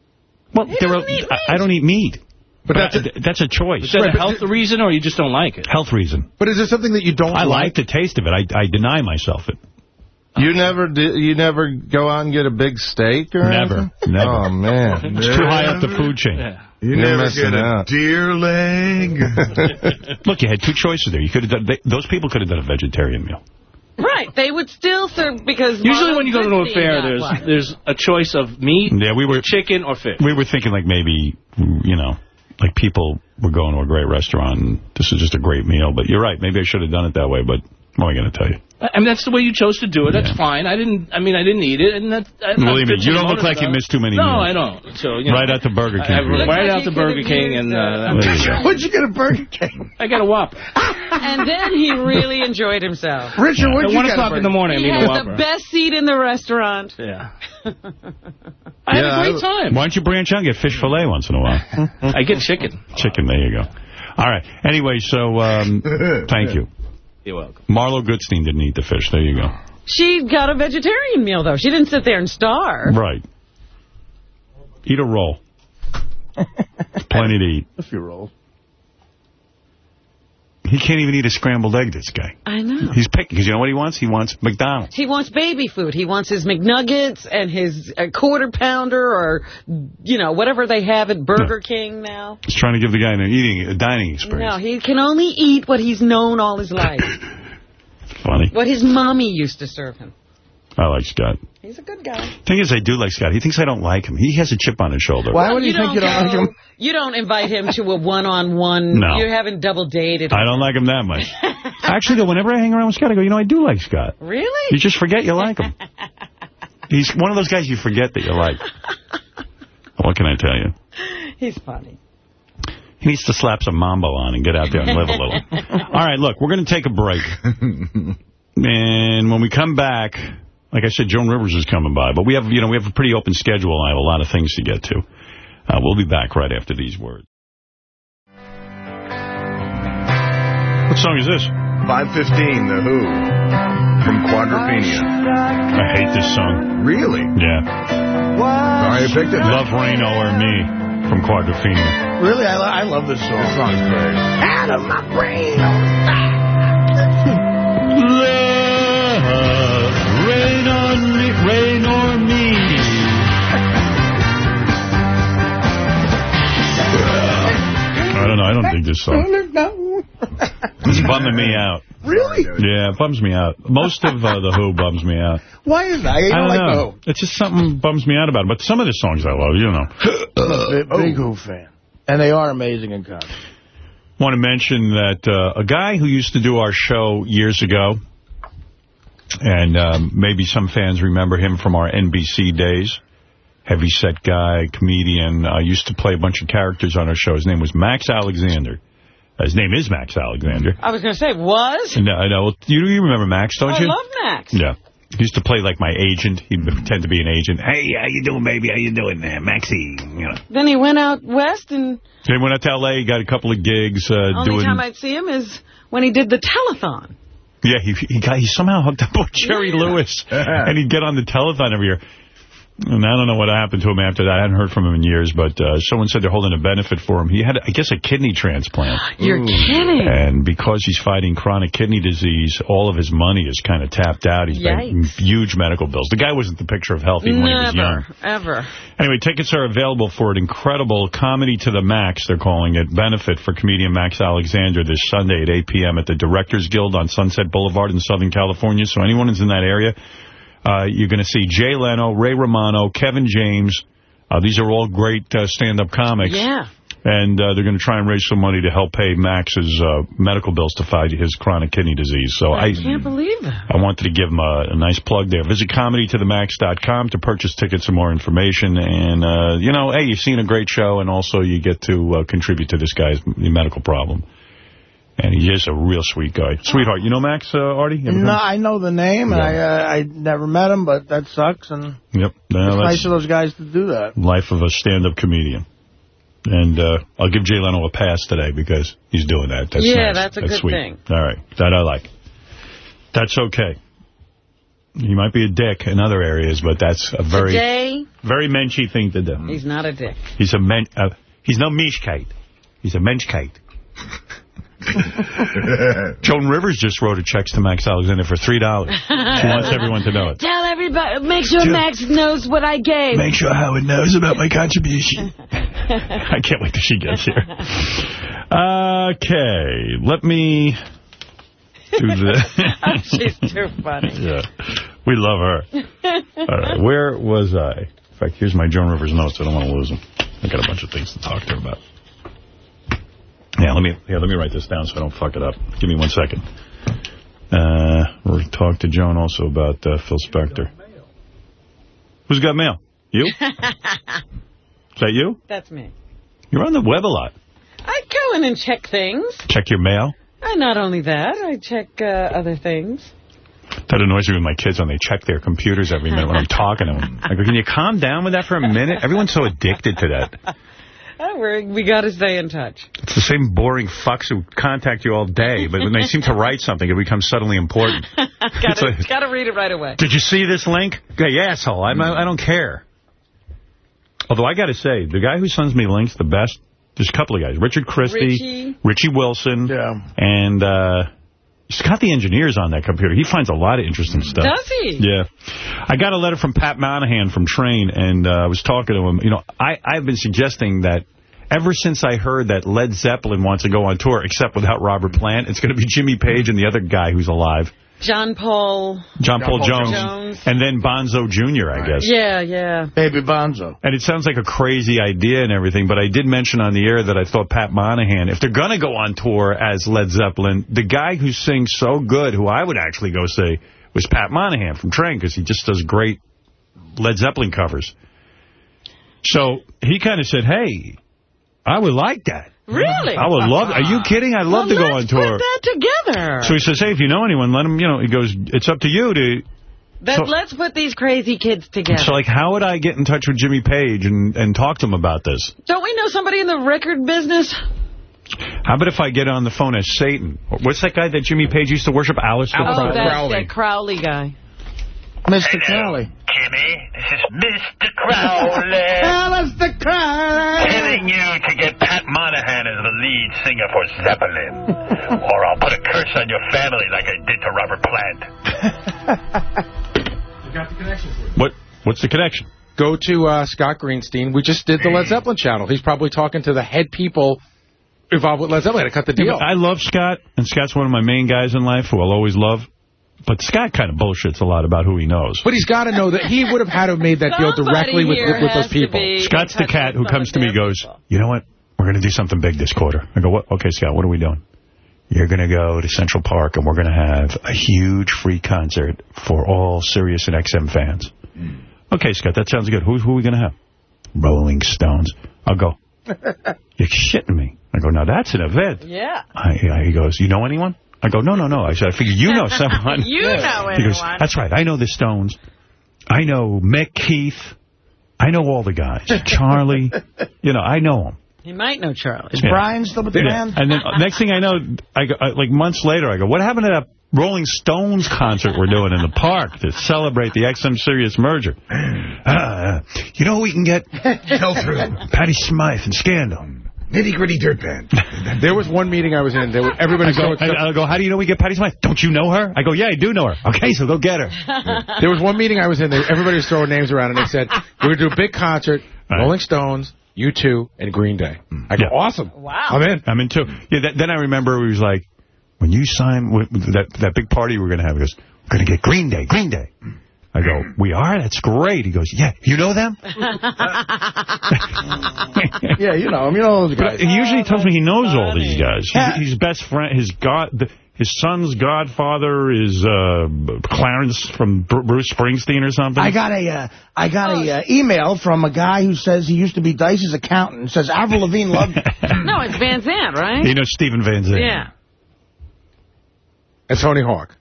Well, there are, I, I don't eat meat. But that's I- that's a choice. Is that a health reason, or you just don't like it? Health reason. But is there something that you don't I like? like the taste of it. I, I deny myself it. You never do, you never go out and get a big steak or Never. anything? Never. Oh, man. It's too high up the food chain. You You're never get a out. deer leg. Look, you had two choices there. You could have done. They, those people could have done a vegetarian meal. Right. They would still serve, because... Usually when you go to a Christie fair, there's one. there's a choice of meat, Yeah, we were chicken, or fish. we were thinking like maybe you know like people were going to a great restaurant and this is just a great meal. But you're right. Maybe I should have done it that way. But what am I going to tell you? I mean, that's the way you chose to do it. That's fine. I didn't. I mean, I didn't eat it, and that. I'm Believe me, you don't look like you missed too many No, meals. I don't. So you know, Right out the Burger King. I- for you. right like out the Burger King, and uh, you. What'd you get at Burger King? I got a Whopper. And then he really enjoyed himself. Richard, At what'd you one get at one o'clock in the Burger morning, I He mean a had the best seat in the restaurant. Yeah. I had Yeah, a great time. Why don't you branch out and get fish fillet once in a while? I get chicken. Chicken, there you go. All right. Anyway, so um, thank you. You're welcome. Marlo Goodstein didn't eat the fish. There you go. She got a vegetarian meal, though. She didn't sit there and starve. Right. Eat a roll. Plenty to eat. A few rolls. He can't even eat a scrambled egg, this guy. I know. He's picky, because you know what he wants? He wants McDonald's. He wants baby food. He wants his McNuggets and his quarter pounder or, you know, whatever they have at Burger King now. He's trying to give the guy an eating, a dining experience. No, he can only eat what he's known all his life. Funny. what his mommy used to serve him. I like Scott. He's a good guy. Thing is, I do like Scott. He thinks I don't like him. He has a chip on his shoulder. Why would you think you don't like him? You don't invite him to a one-on-one. No. You haven't double dated. I don't like him that much. Actually, though, whenever I hang around with Scott, I go, you know, I do like Scott. Really? You just forget you like him. He's one of those guys you forget that you like. What can I tell you? He's funny. He needs to slap some mambo on and get out there and live a little. All right, look, we're going to take a break. And when we come back, like I said, Joan Rivers is coming by. But we have, you know, we have a pretty open schedule. I have a lot of things to get to. Uh, we'll be back right after these words. What song is this? 515, The Who, from Quadrophenia. I hate this song. Really? Yeah. Sorry I picked it. Love Reign O'er Me from Quadrophenia. Really, I, lo I love this song. This song's great. Out of my brain. Rain on me, rain on me. I don't know. I don't dig this song. It's bumming me out. Really? Yeah, it bums me out. Most of uh, The Who bums me out. Why is that? You I don't, don't like know. the It's just something bums me out about it. But some of the songs I love, you know. Who. Big, big Who fan. And they are amazing in concert. want to mention that uh, a guy who used to do our show years ago, and um, maybe some fans remember him from our NBC days, heavy-set guy, comedian, uh, used to play a bunch of characters on our show. His name was Max Alexander. Uh, His name is Max Alexander. I was going to say, was? No, I know. You, you remember Max, don't I you? love Max. Yeah. He used to play like my agent. He'd pretend to be an agent. Hey, how you doing, baby? How you doing there? Maxie. You know. Then he went out west, and Then went out to L.A., got a couple of gigs uh, only doing... time I'd see him is when he did the telethon. Yeah, he he got he somehow hooked up with Jerry Lewis, and he'd get on the telethon every year. And I don't know what happened to him after that. I hadn't heard from him in years, but uh, someone said they're holding a benefit for him. He had, I guess, a kidney transplant. You're kidding. And because he's fighting chronic kidney disease, all of his money is kind of tapped out. He's paying Yikes. huge medical bills. The guy wasn't the picture of health even when he was young. Never, ever. Anyway, tickets are available for an incredible Comedy to the Max, they're calling it, benefit for comedian Max Alexander this Sunday at 8 p.m. at the Directors Guild on Sunset Boulevard in Southern California. So anyone who's in that area, uh, you're going to see Jay Leno, Ray Romano, Kevin James. Uh, these are all great uh, stand-up comics. Yeah. And uh, they're going to try and raise some money to help pay Max's uh, medical bills to fight his chronic kidney disease. So I I, can't believe that. I wanted to give him a, a nice plug there. Visit comedytothemax.com to the max.com to purchase tickets and more information. And, uh, you know, hey, you've seen a great show, and also you get to uh, contribute to this guy's medical problem. And he is a real sweet guy. Sweetheart, you know Max, uh, Artie? You ever No. I know the name, and I uh, I never met him, but that sucks. And Yep. No, it's that's nice of those guys to do that. life of a stand-up comedian. And uh, I'll give Jay Leno a pass today because he's doing that. That's Yeah, nice. that's a good sweet. thing. All right. That I like. That's okay. He might be a dick in other areas, but that's a very, Today, very menschy thing to do. he's not a dick. He's a men. Uh, he's no Mischkate. He's a Menschkate. Joan Rivers just wrote a check to Max Alexander for $3. She wants everyone to know it. Tell everybody, make sure Ju- Max knows what I gave. Make sure Howard knows about my contribution. I can't wait till she gets here. Okay, let me do the... Oh, she's too funny. yeah, we love her. All right, where was I? In fact, here's my Joan Rivers notes. I don't want to lose them. I got a bunch of things to talk to her about. Yeah, let me yeah, let me write this down so I don't fuck it up. Give me one second. Uh, we'll talk to Joan also about uh, Phil Spector. Who's got mail? You? Is that you? That's me. You're on the web a lot. I go in and check things. Check your mail. And not only that, I check uh, other things. That annoys me with my kids when they check their computers every minute when I'm talking to them. I go, can you calm down with that for a minute? Everyone's so addicted to that. Oh, we're, we got to stay in touch. It's the same boring fucks who contact you all day, but when they seem to write something, it becomes suddenly important. got like- to got to read it right away. Did you see this link? Hey, asshole, I'm, I don't care. Although I got to say, the guy who sends me links the best, there's a couple of guys. Richard Christie, Richie. Wilson, and uh, Scott the Engineer's on that computer. He finds a lot of interesting stuff. Does he? Yeah. I got a letter from Pat Monahan from Train, and uh, I was talking to him. You know, I, I've been suggesting that ever since I heard that Led Zeppelin wants to go on tour, except without Robert Plant, it's going to be Jimmy Page and the other guy who's alive, John Paul. John, Paul, Paul Jones, Jones. and then Bonzo Jr., I guess. Yeah, yeah. Baby Bonzo. And it sounds like a crazy idea and everything, but I did mention on the air that I thought Pat Monahan, if they're going to go on tour as Led Zeppelin, the guy who sings so good, who I would actually go see, was Pat Monahan from Train, because he just does great Led Zeppelin covers. So he kind of said, hey, I would like that. Really? I would love Are you kidding? I'd love well, to go on let's tour. put that together. So he says, hey, if you know anyone, let him, you know, he goes, it's up to you to... That, so- let's put these crazy kids together. So, like, how would I get in touch with Jimmy Page and, and talk to him about this? Don't we know somebody in the record business? How about if I get on the phone as Satan? What's that guy that Jimmy Page used to worship? Aleister Oh, Crowley. that's that Crowley guy. Mr. Crowley. Jimmy, this is Mr. Crowley. Aleister Crowley. Telling you to get Pat Monahan is the lead singer for Zeppelin. or I'll put a curse on your family like I did to Robert Plant. got the connection What? What's the connection? Go to uh, Scott Greenstein. We just did the Led Zeppelin channel. He's probably talking to the head people involved with Led Zeppelin to cut the deal. but I love Scott, and Scott's one of my main guys in life who I'll always love. But Scott kind of bullshits a lot about who he knows. But he's got to know that he would have had to have made that deal directly with, with, with those people. Scott's the cat who comes to me and goes, you know what? We're going to do something big this quarter. I go, what? Okay, Scott, what are we doing? You're going to go to Central Park, and we're going to have a huge free concert for all Sirius and XM fans. Hmm. Okay, Scott, that sounds good. Who, who are we going to have? Rolling Stones. I'll go. You're shitting me. I go, now that's an event. Yeah. I, I, he goes, you know anyone? I go, no, no, no. I said, I figure you know someone. You know He goes, that's right. I know the Stones. I know Mick Keith. I know all the guys. Charlie. You know, I know them. He might know Charlie. Is Brian still with the band? And then uh, next thing I know, I go, uh, like months later, I go, what happened to that Rolling Stones concert we're doing in the park to celebrate the XM Sirius merger? Uh, you know who we can get? Hell through. Patty Smyth and Scandal. Nitty gritty dirt band. There was one meeting I was in. There were, everybody's I go, so I, I go, how do you know we get Patty Smyth? Don't you know her? I go, yeah, I do know her. Okay, so go get her. There was one meeting I was in. There, everybody was throwing names around, and they said, we're going to do a big concert, Rolling Stones, U2, and Green Day. Mm. I go, awesome. Wow. I'm in. I'm in too. Yeah, that, then I remember he was like, when you sign with with that that big party we're going to have, he goes, we're going to get Green Day, Green Day. I go, we are? That's great. He goes, yeah, you know them? yeah, you know him. You know those But guys. he usually tells me he knows all these guys. He's, his best friend, his god, his son's godfather is uh, Clarence from Br Bruce Springsteen or something. I got a, uh, I got a uh, email from a guy who says he used to be Dice's accountant. It says Avril Lavigne loved him. No, it's Van Zandt, right? He knows Stephen Van Zandt. Yeah. And Tony Hawk.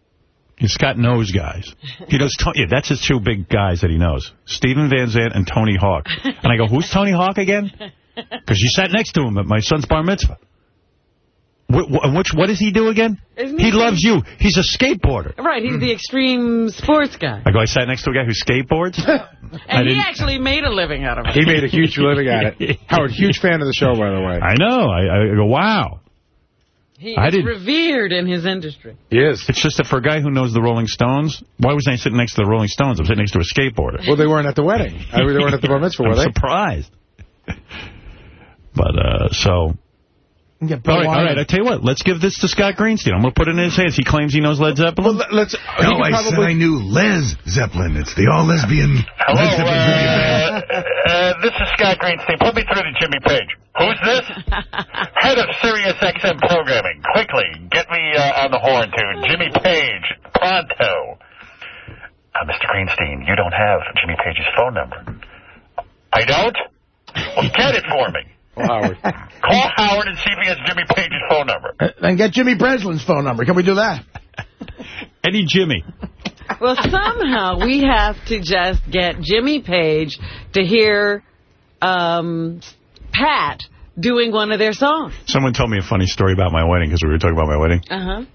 Scott knows guys. He knows. To yeah, that's his two big guys that he knows: Stephen Van Zandt and Tony Hawk. And I go, "Who's Tony Hawk again?" Because you sat next to him at my son's bar mitzvah. What, what, which, what does he do again? Isn't he he- loves you. He's a skateboarder. Right, he's the extreme sports guy. I go, I sat next to a guy who skateboards. And he actually made a living out of it. He made a huge living at it. Howard, huge fan of the show, by the way. I know. I, I go, wow. He I is didn't- revered in his industry. Yes. It's just that for a guy who knows the Rolling Stones, why was I sitting next to the Rolling Stones? I'm sitting next to a skateboarder. Well, they weren't at the wedding. I mean, they weren't at the bar mitzvah, were I'm they? surprised. But, uh, so... Yeah, All right, all right. I tell you what. Let's give this to Scott Greenstein. I'm going to put it in his hands. He claims he knows Led Zeppelin. Well, let's. No, I said I knew Les Zeppelin. It's the all-lesbian Hello, Led Zeppelin uh, uh, this is Scott Greenstein. Put me through to Jimmy Page. Who's this? Head of Sirius XM programming. Quickly, get me uh, on the horn to Jimmy Page. Pronto. Uh, Mr. Greenstein, you don't have Jimmy Page's phone number. I don't? Well, get it for me. Howard. Call Howard and see if he has Jimmy Page's phone number. And get Jimmy Breslin's phone number. Can we do that? Eddie Jimmy. Well, somehow we have to just get Jimmy Page to hear um, Pat doing one of their songs. Someone told me a funny story about my wedding, because we were talking about my wedding, Uh-huh.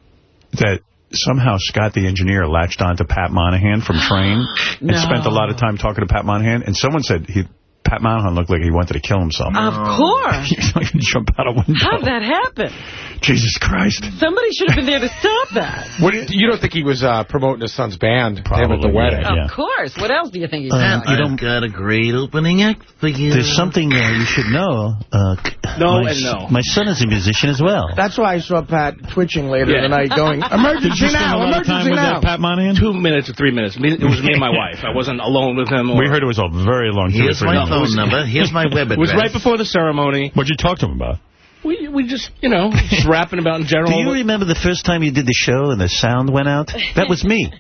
that somehow Scott the engineer latched on to Pat Monahan from Train and spent a lot of time talking to Pat Monahan. And someone said he Pat Monahan looked like he wanted to kill himself. Of course. he was like to jump out a window. How'd that happen? Jesus Christ. Somebody should have been there to stop that. What, do you- you don't think he was uh, promoting his son's band him at the Probably, wedding? yeah. Of course. What else do you think he's Um, doing? you don't got a great opening act for you. There's something uh, you should know. Uh, No my, and no. My son is a musician as well. That's why I saw Pat twitching later Yeah. tonight going, Did emergency you spend now, a lot of time emergency with now. that Pat Monahan? Two minutes or three minutes. It was me and my wife. I wasn't alone with him. Or, We heard it was a very long two or Here's three minutes. Phone number. Here's my web address. It was right before the ceremony. What'd you talk to him about? We we just, you know, just rapping about in general. Do you remember the first time you did the show and the sound went out? That was me.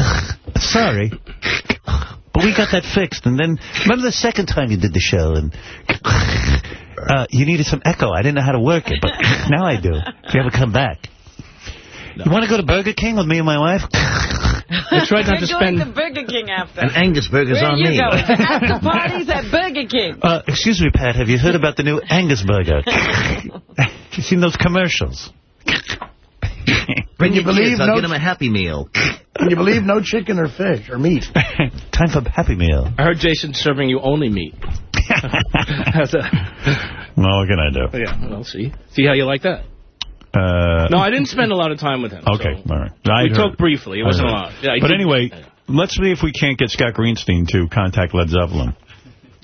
Sorry. But we got that fixed. And then, remember the second time you did the show and uh, you needed some echo. I didn't know how to work it, but now I do. If you ever come back. You want to go to Burger King with me and my wife? I tried not You're to going spend... to Burger King after. And Angus Burger's Where on are you me. going? After parties at Burger King. Uh, excuse me, Pat. Have you heard about the new Angus Burger? You seen those commercials? Can you believe I'll no- get them a Happy Meal. Can you believe no chicken or fish or meat? Time for Happy Meal. I heard Jason's serving you only meat. How's that? Well, what can I do? Yeah, well, see. See how you like that? Uh, No, I didn't spend a lot of time with him. Okay, all right. I we heard- talked briefly. It I wasn't a lot. Yeah, but did- anyway, let's see if we can't get Scott Greenstein to contact Led Zeppelin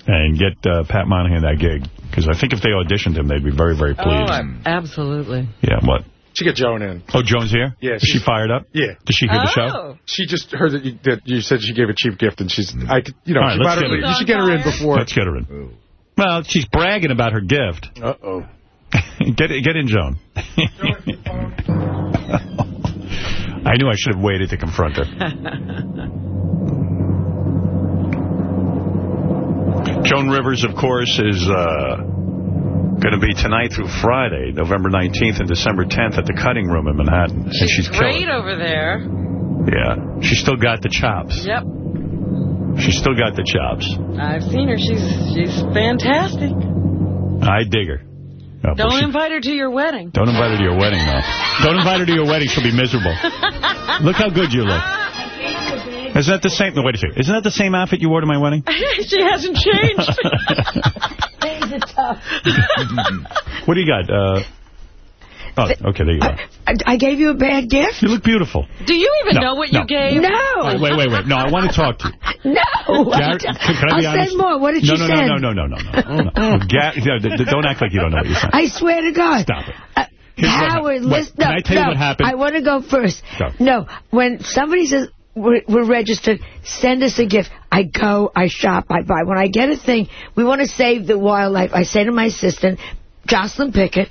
and get uh, Pat Monahan that gig. Because I think if they auditioned him, they'd be very, very Oh, pleased. I- absolutely. yeah, what? She got Joan in. Oh, Joan's here? Yeah, Is she fired up? Yeah. Did she hear the show? Oh. She just heard that you, that you said she gave a cheap gift, and she's, I, could- you know, All right, she let's brought her, get her- you should get her in before. Let's get her in. Well, she's bragging about her gift. Uh-oh. get get in, Joan. I knew I should have waited to confront her. Joan Rivers, of course, is uh, going to be tonight through Friday, November 19th and December 10th at the Cutting Room in Manhattan. and she's Great killing. over there. Yeah, she's still got the chops. Yep. She's still got the chops. I've seen her. She's she's fantastic. I dig her. But Don't she- invite her to your wedding. Don't invite her to your wedding, though. Don't invite her to your wedding. She'll be miserable. Look how good you look. Isn't that the same? No, wait a second. Isn't that the same outfit you wore to my wedding? she hasn't changed. Things are tough. What do you got? Uh, oh, okay, there you go. I, I gave you a bad gift? You look beautiful. Do you even No, know what no. you gave? No. Wait, wait, wait, wait. No, I want to talk to you. No. Gary, can, can I be I'll honest? send more. What did no, you no, send? No, no, no, no, no, no. no. Ga- no, d- d- don't act like you don't know what you sent. I swear to God. Stop it. Uh, Howard, happened. Wait, listen. can no, I tell you what happened? I want to go first. Go. No, when somebody says we're, we're registered, send us a gift. I go, I shop, I buy. When I get a thing, we want to save the wildlife. I say to my assistant, Jocelyn Pickett,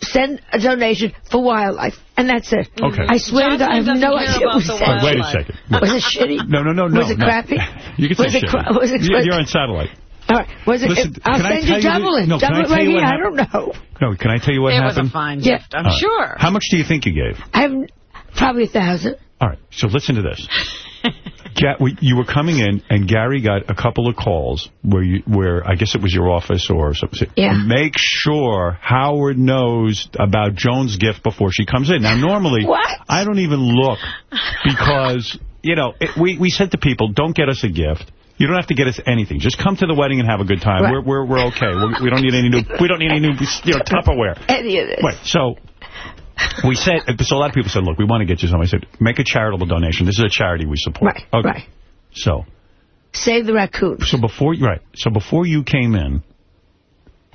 send a donation for wildlife. And that's it. Mm. Okay. I swear to God, I have no idea what was said. Wait, wait a second. Was it shitty? No, no, no, no. Was it no. crappy? You can say it shit. cra- was it- You- You're on satellite. All right. Was it? Listen, I'll send you you double it. no, can double I it tell right you here. what I don't know. No, can I tell you what It was happened? a fine Yeah. gift, I'm All right. sure. How much do you think you gave? I have probably a thousand. All right, so listen to this. Ga- we, you were coming in, and Gary got a couple of calls where you, where I guess it was your office or something. Yeah. Make sure Howard knows about Joan's gift before she comes in. Now, normally, What? I don't even look because, you know, it, we, we said to people, don't get us a gift. You don't have to get us anything. Just come to the wedding and have a good time. Right. We're, we're, we're okay. We're, we don't need any new, we don't need any new, you know, Tupperware. Any of this. Wait, so we said, so a lot of people said, look, we want to get you something. I said, make a charitable donation. This is a charity we support. Right, okay. right. So, Save the raccoon. so before, right, so before you came in,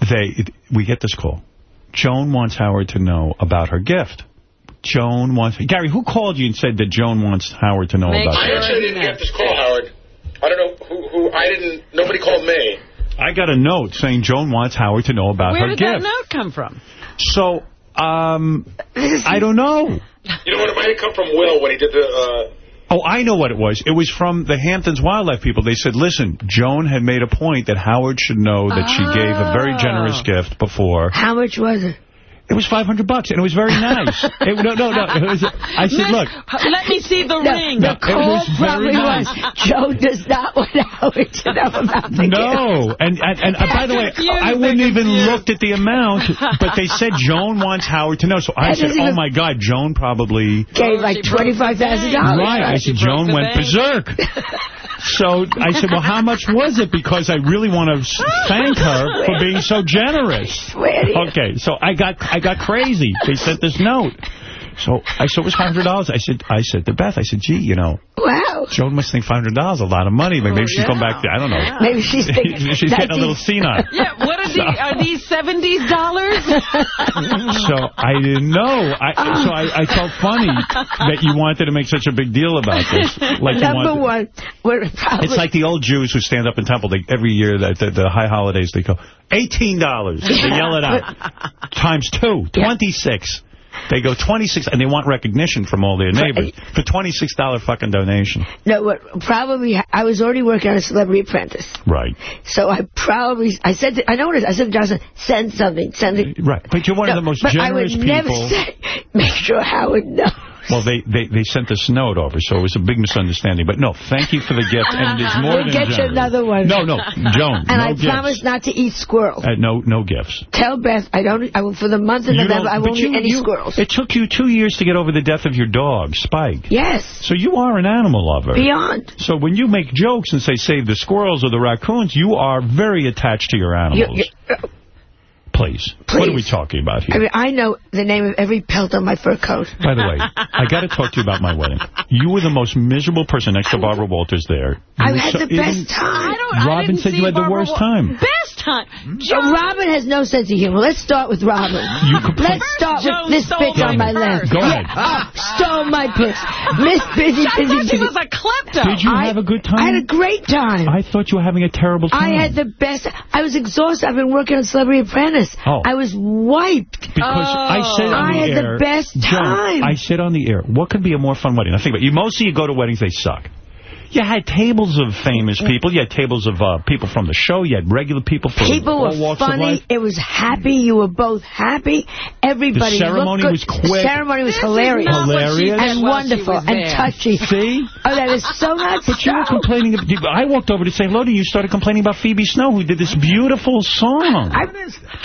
they, we get this call. Joan wants Howard to know about her gift. Joan wants, Gary, who called you and said that Joan wants Howard to know Make about I sure her? actually didn't get this call, Howard. I don't know who, who I didn't, nobody called me. I got a note saying Joan wants Howard to know about Where her gift. Where did that note come from? So, um, I don't know. You know what, it might have come from Will when he did the, uh, Oh, I know what it was. It was from the Hamptons wildlife people. They said, listen, Joan had made a point that Howard should know that she gave a very generous gift before. How much was it? It was 500 bucks, and it was very nice. it, no, no, no. It was, I said, look, Let me see the The, ring. the it call was very probably nice. was, Joe does not want Howard to know about the gift. no. And, and, and uh, by the way, I wouldn't even confused. looked at the amount, but they said Joan wants Howard to know. So I That said, oh, my God, Joan probably... Gave like She broke the $25,000. Right. I said, Joan went bank. berserk. So I said, well, how much was it? Because I really want to thank her for being so generous. Swear to you. Okay, so I got I got crazy. They sent this note. So I said, it was $500. I said, I said to Beth, I said, gee, you know, Wow. Joan must think $500 is a lot of money. Maybe, maybe she's going back there. I don't know. Maybe she's thinking. she's getting a little senile. Yeah, what are these? Are these 70s dollars? So I didn't know. I, so I, I felt funny that you wanted to make such a big deal about this. Like Number wanted, one, we're probably... It's like the old Jews who stand up in temple. They, every year, at the, the high holidays, they go, $18. They yell it out. Times two, 26 They go 26 and they want recognition from all their neighbors for $26 fucking donation. No, what, probably, I was already working on a Celebrity Apprentice. Right. So I probably, I said, to, I know what it is. I said to Johnson, send something, send it. Right. But you're one No, of the most generous I would never people. say, make sure Howard knows. Well, they, they, they sent this note over, so it was a big misunderstanding. But no, thank you for the gift, and it is more We'll than get you another one. No, no, Joan, And no I gifts. promise not to eat squirrel. Uh, no, no gifts. Tell Beth I don't. I will for the month of You November. I but won't you- eat any you- squirrels. It took you two years to get over the death of your dog, Spike. Yes. So you are an animal lover. Beyond. So when you make jokes and say save the squirrels or the raccoons, you are very attached to your animals. You- you- Please. What are we talking about here? I mean, I know the name of every pelt on my fur coat. By the way, I got to talk to you about my wedding. You were the most miserable person next to Barbara Walters there. You I've had so- the best time. I don't. I Robin didn't said see you had the worst Wa- time. Best time. Uh, Robin has no sense of humor. Let's start with Robin. Let's start Joan with this bitch on my my left. purse. Go Yeah, ahead. oh, stole my purse. Miss Busy, I Busy, thought she Busy. was a klepto. Did you I- have a good time? I had a great time. I thought you were having a terrible time. I had the best. I was exhausted. I've been working on Celebrity Apprentice. Oh. I was wiped. Because I said on I the had the best Joan, time. I said on the air, what could be a more fun wedding? I think about it. You mostly you go to weddings, they suck. You had tables of famous people. You had tables of uh, people from the show. You had regular people from People all were walks of funny. It was happy. You were both happy. Everybody The ceremony was good. quick. The ceremony was This hilarious. not what she Hilarious. and while wonderful and touchy. See? Oh, that is so much But you were so. complaining. I walked over to say hello to you. You started complaining about Phoebe Snow, who did this beautiful song. I,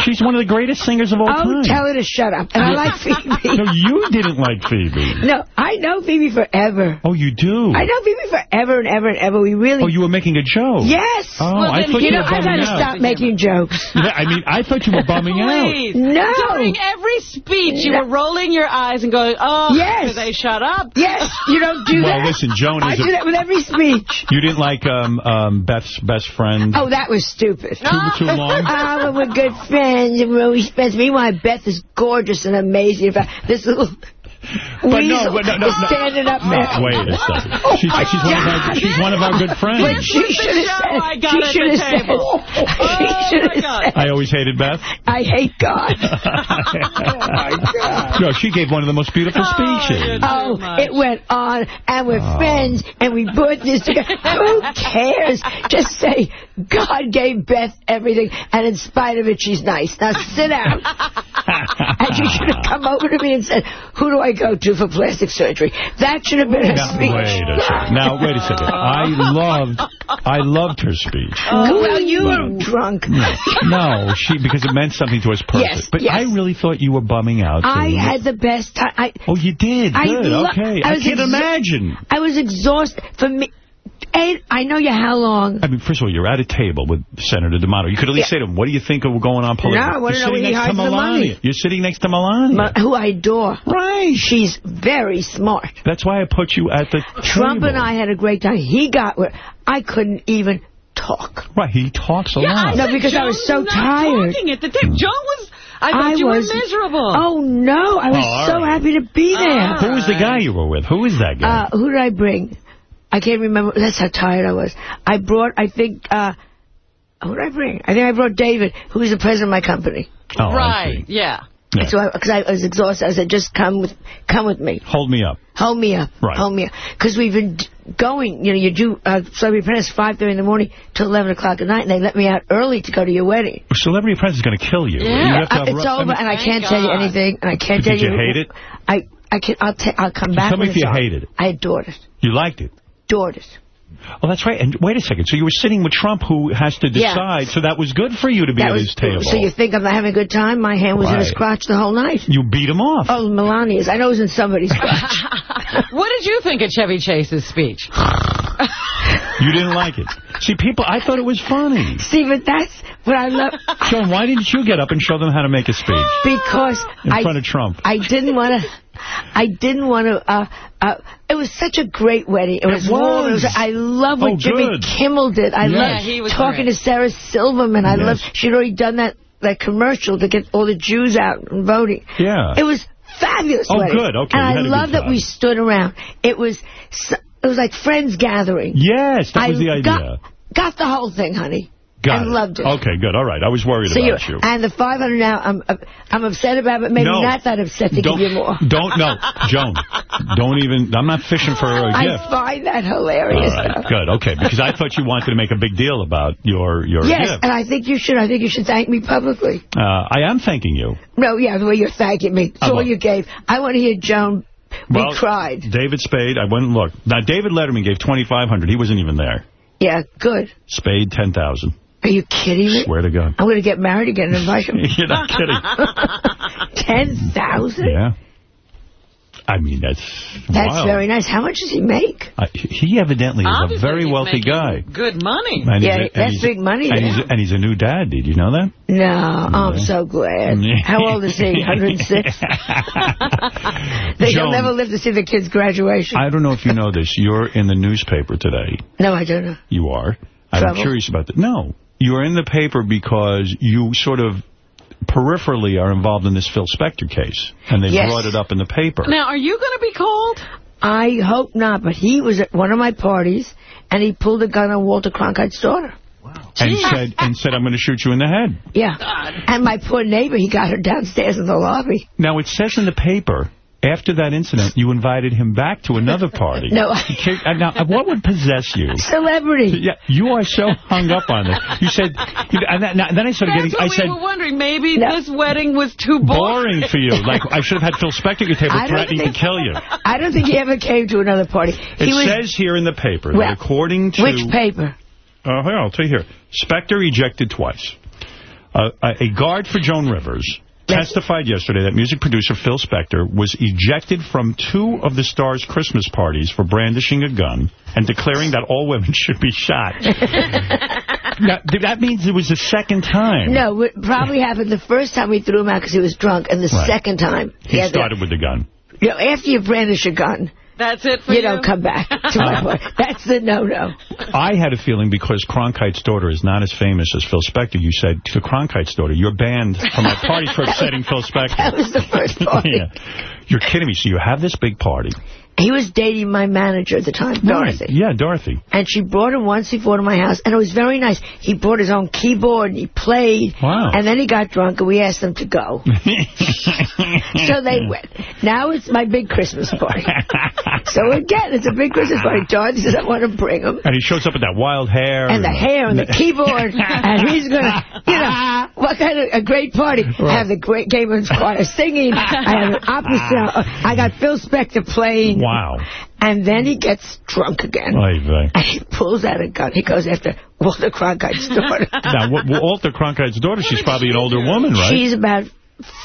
She's one of the greatest singers of all Oh, time. tell her to shut up. And I like Phoebe. No, you didn't like Phoebe. No, I know Phoebe forever. Oh, you do? I know Phoebe forever and ever and ever. We really... Oh, you were making a joke. Yes. Oh, I thought you you know, were I bumming gotta out. stop making jokes. Yeah, I mean, I thought you were bumming out. Please. No. During every speech, you No. were rolling your eyes and going, oh, Yes. do they shut up? Yes, you don't do Well, that. listen, Joan I is a- do that with every speech. You didn't like um, um, Beth's best friend? Oh, that was stupid. Too, too long? Ah, we're good friends and we're always friends. Meanwhile, Beth is gorgeous and amazing. In fact, this little But weasel no, but no, no, no. standing up there. Wait a oh, second. Oh, She's, my she's, one of our, God. she's one of our good But friends. she should have said. I got She should have said. table. She Oh, should have said. I always hated Beth. I hate God. No, she gave one of the most beautiful speeches. Oh, it went on, and we're Oh. friends, and we put this together. Who cares? Just say, God gave Beth everything, and in spite of it, she's nice. Now sit down. and you should have come over to me and said, who do I go to for plastic surgery? That should have been her Now, speech. wait a second. Now, wait a second. I loved, I loved her speech. Oh, well, you were drunk. No, she because it meant something to us personally. Yes, but yes. I really thought you were bumming out. I had the best time. I, Oh, you did? I Good, lo- okay. I I, can't imagine. I was exhausted. For me, Ed, I know you how long. I mean, first of all, you're at a table with Senator D'Amato. You could at least Yeah. say to him, what do you think of what's going on politically? No, I wanna You're know where sitting he next to hides the money. You're sitting next to Melania. Ma- who I adore. Right. She's very smart. That's why I put you at the Trump table. and I had a great time. He got where I couldn't even talk. Right, he talks a Yeah, lot. I No, said because I was so not tired. talking at the table. Joan was, I thought you was were miserable. Oh no, I was Oh, so right. happy to be there. Who was the guy you were with? Who is that guy? Uh, who did I bring? I can't remember. That's how tired I was. I brought, I think, uh, who did I bring? I think I brought David, who is the president of my company. oh, right, see. yeah. Yeah. So, because I, was exhausted, I said, just come with, come with me. Hold me up. Hold me up. Right. Hold me up. Because we've been d- going, you know, you do uh, Celebrity Apprentice 5.30 in the morning till 11 o'clock at night, and they let me out early to go to your wedding. Celebrity Apprentice is going to kill you. Yeah. You have to Uh, it's ru- over, I mean, and I can't tell you anything, and I can't Did tell you Did you... hate it? I, I can, I'll, ta- I'll come back Tell me if you on. hated it. I adored it. You liked it. Adored it. Oh, that's right. And wait a second. So you were sitting with Trump, who has to Yeah. decide. So that was good for you to be That at was, his table. So you think I'm not having a good time? My hand was in his Right. crotch the whole night. You beat him off. Oh, Melania's. I know it was in somebody's crotch. What did you think of Chevy Chase's speech? You didn't like it. See, people, I thought it was funny. See, but that's what I love. John, why didn't you get up and show them how to make a speech Because in I, front of Trump? I didn't want to. I didn't want to. Uh, uh, it was such a great wedding. It was. warm. It was I love what Oh, Jimmy good. Kimmel did. I Yes. love Yeah, talking great. to Sarah Silverman. I Yes. love. She'd already done that that commercial to get all the Jews out and voting. Yeah. It was fabulous. Oh, wedding. good. Okay, And I had love that we stood around. It was. so- It was like friends gathering. Yes, that I was the idea. Got, got the whole thing, honey. Got and it. loved it. Okay, good. All right. I was worried So about you. and the 500 now, I'm I'm upset about, but maybe No. not that upset to don't, give you more. Don't, no. Joan, don't even, I'm not fishing for a I gift. I find that hilarious. right, though. good. Okay, because I thought you wanted to make a big deal about your, your Yes, gift. and I think you should. I think you should thank me publicly. Uh, I am thanking you. No, yeah, the way you're thanking me. Oh, all you gave. I want to hear Joan Well, cried. David Spade, I went and looked. Now, David Letterman gave 2,500. He wasn't even there. Yeah, good. Spade, 10000 Are you kidding me? Swear to God. I'm going to get married again and invite him. You're not kidding. 10000 Yeah. I mean, that's That's wild. very nice. How much does he make? Uh, he evidently is Obviously, a very wealthy guy. Good money. And he's Yeah, a- that's big money And he's, and he's a new dad. Did you know that? No, I'm so glad. How old is he? 106? They Joan. will never live to see the kid's graduation. I don't know if you know this. You're in the newspaper today. no, I don't know. You are. I'm Trouble? curious about that. No. You're in the paper because you sort of peripherally are involved in this Phil Spector case. And they Yes. brought it up in the paper. Now, are you going to be called? I hope not, but he was at one of my parties, and he pulled a gun on Walter Cronkite's daughter. and said, and said, I'm going to shoot you in the head. Yeah. And my poor neighbor, he got her downstairs in the lobby. Now, it says in the paper, after that incident, you invited him back to another party. No. He came- uh, Now, uh, what would possess you? Celebrity. Yeah, you are so hung up on this. You said, and then, I started That's getting, what I we said, were wondering. Maybe this wedding was too boring for you. Like, I should have had Phil Spector at your table I don't threatening to kill you. I don't think he ever came to another party. It He was says here in the paper Well, that according to... which paper? Uh, here, I'll tell you here. Spector ejected twice. Uh, a a guard for Joan Rivers testified yesterday that music producer Phil Spector was ejected from two of the star's Christmas parties for brandishing a gun and declaring that all women should be shot. now, that means it was the second time. No, it probably happened the first time we threw him out because he was drunk, and the Right. second time He the- started with the gun. you know, after you brandish a gun, That's it for you you? don't come back to my party. That's the no-no. I had a feeling because Cronkite's daughter is not as famous as Phil Spector, you said to Cronkite's daughter, you're banned from my parties for upsetting Phil Spector. That was the first party. yeah. You're kidding me. So you have this big party. He was dating my manager at the time, Dorothy. Yeah, Dorothy. And she brought him once before to my house, and it was very nice. He brought his own keyboard, and he played. Wow. And then he got drunk, and we asked him to go. so they went. Now it's my big Christmas party. so again, it's a big Christmas party. George says, I want to bring him. And he shows up with that wild hair. And the hair and the keyboard, and he's going to, you know, what kind of a great party. I have the great Gayman's Choir singing. I have an opera. I got Phil Spector playing. Wow. And then he gets drunk again. Oy vey. And he pulls out a gun. He goes after Walter Cronkite's daughter. Now, Walter Cronkite's daughter, she's probably an older woman, right? She's about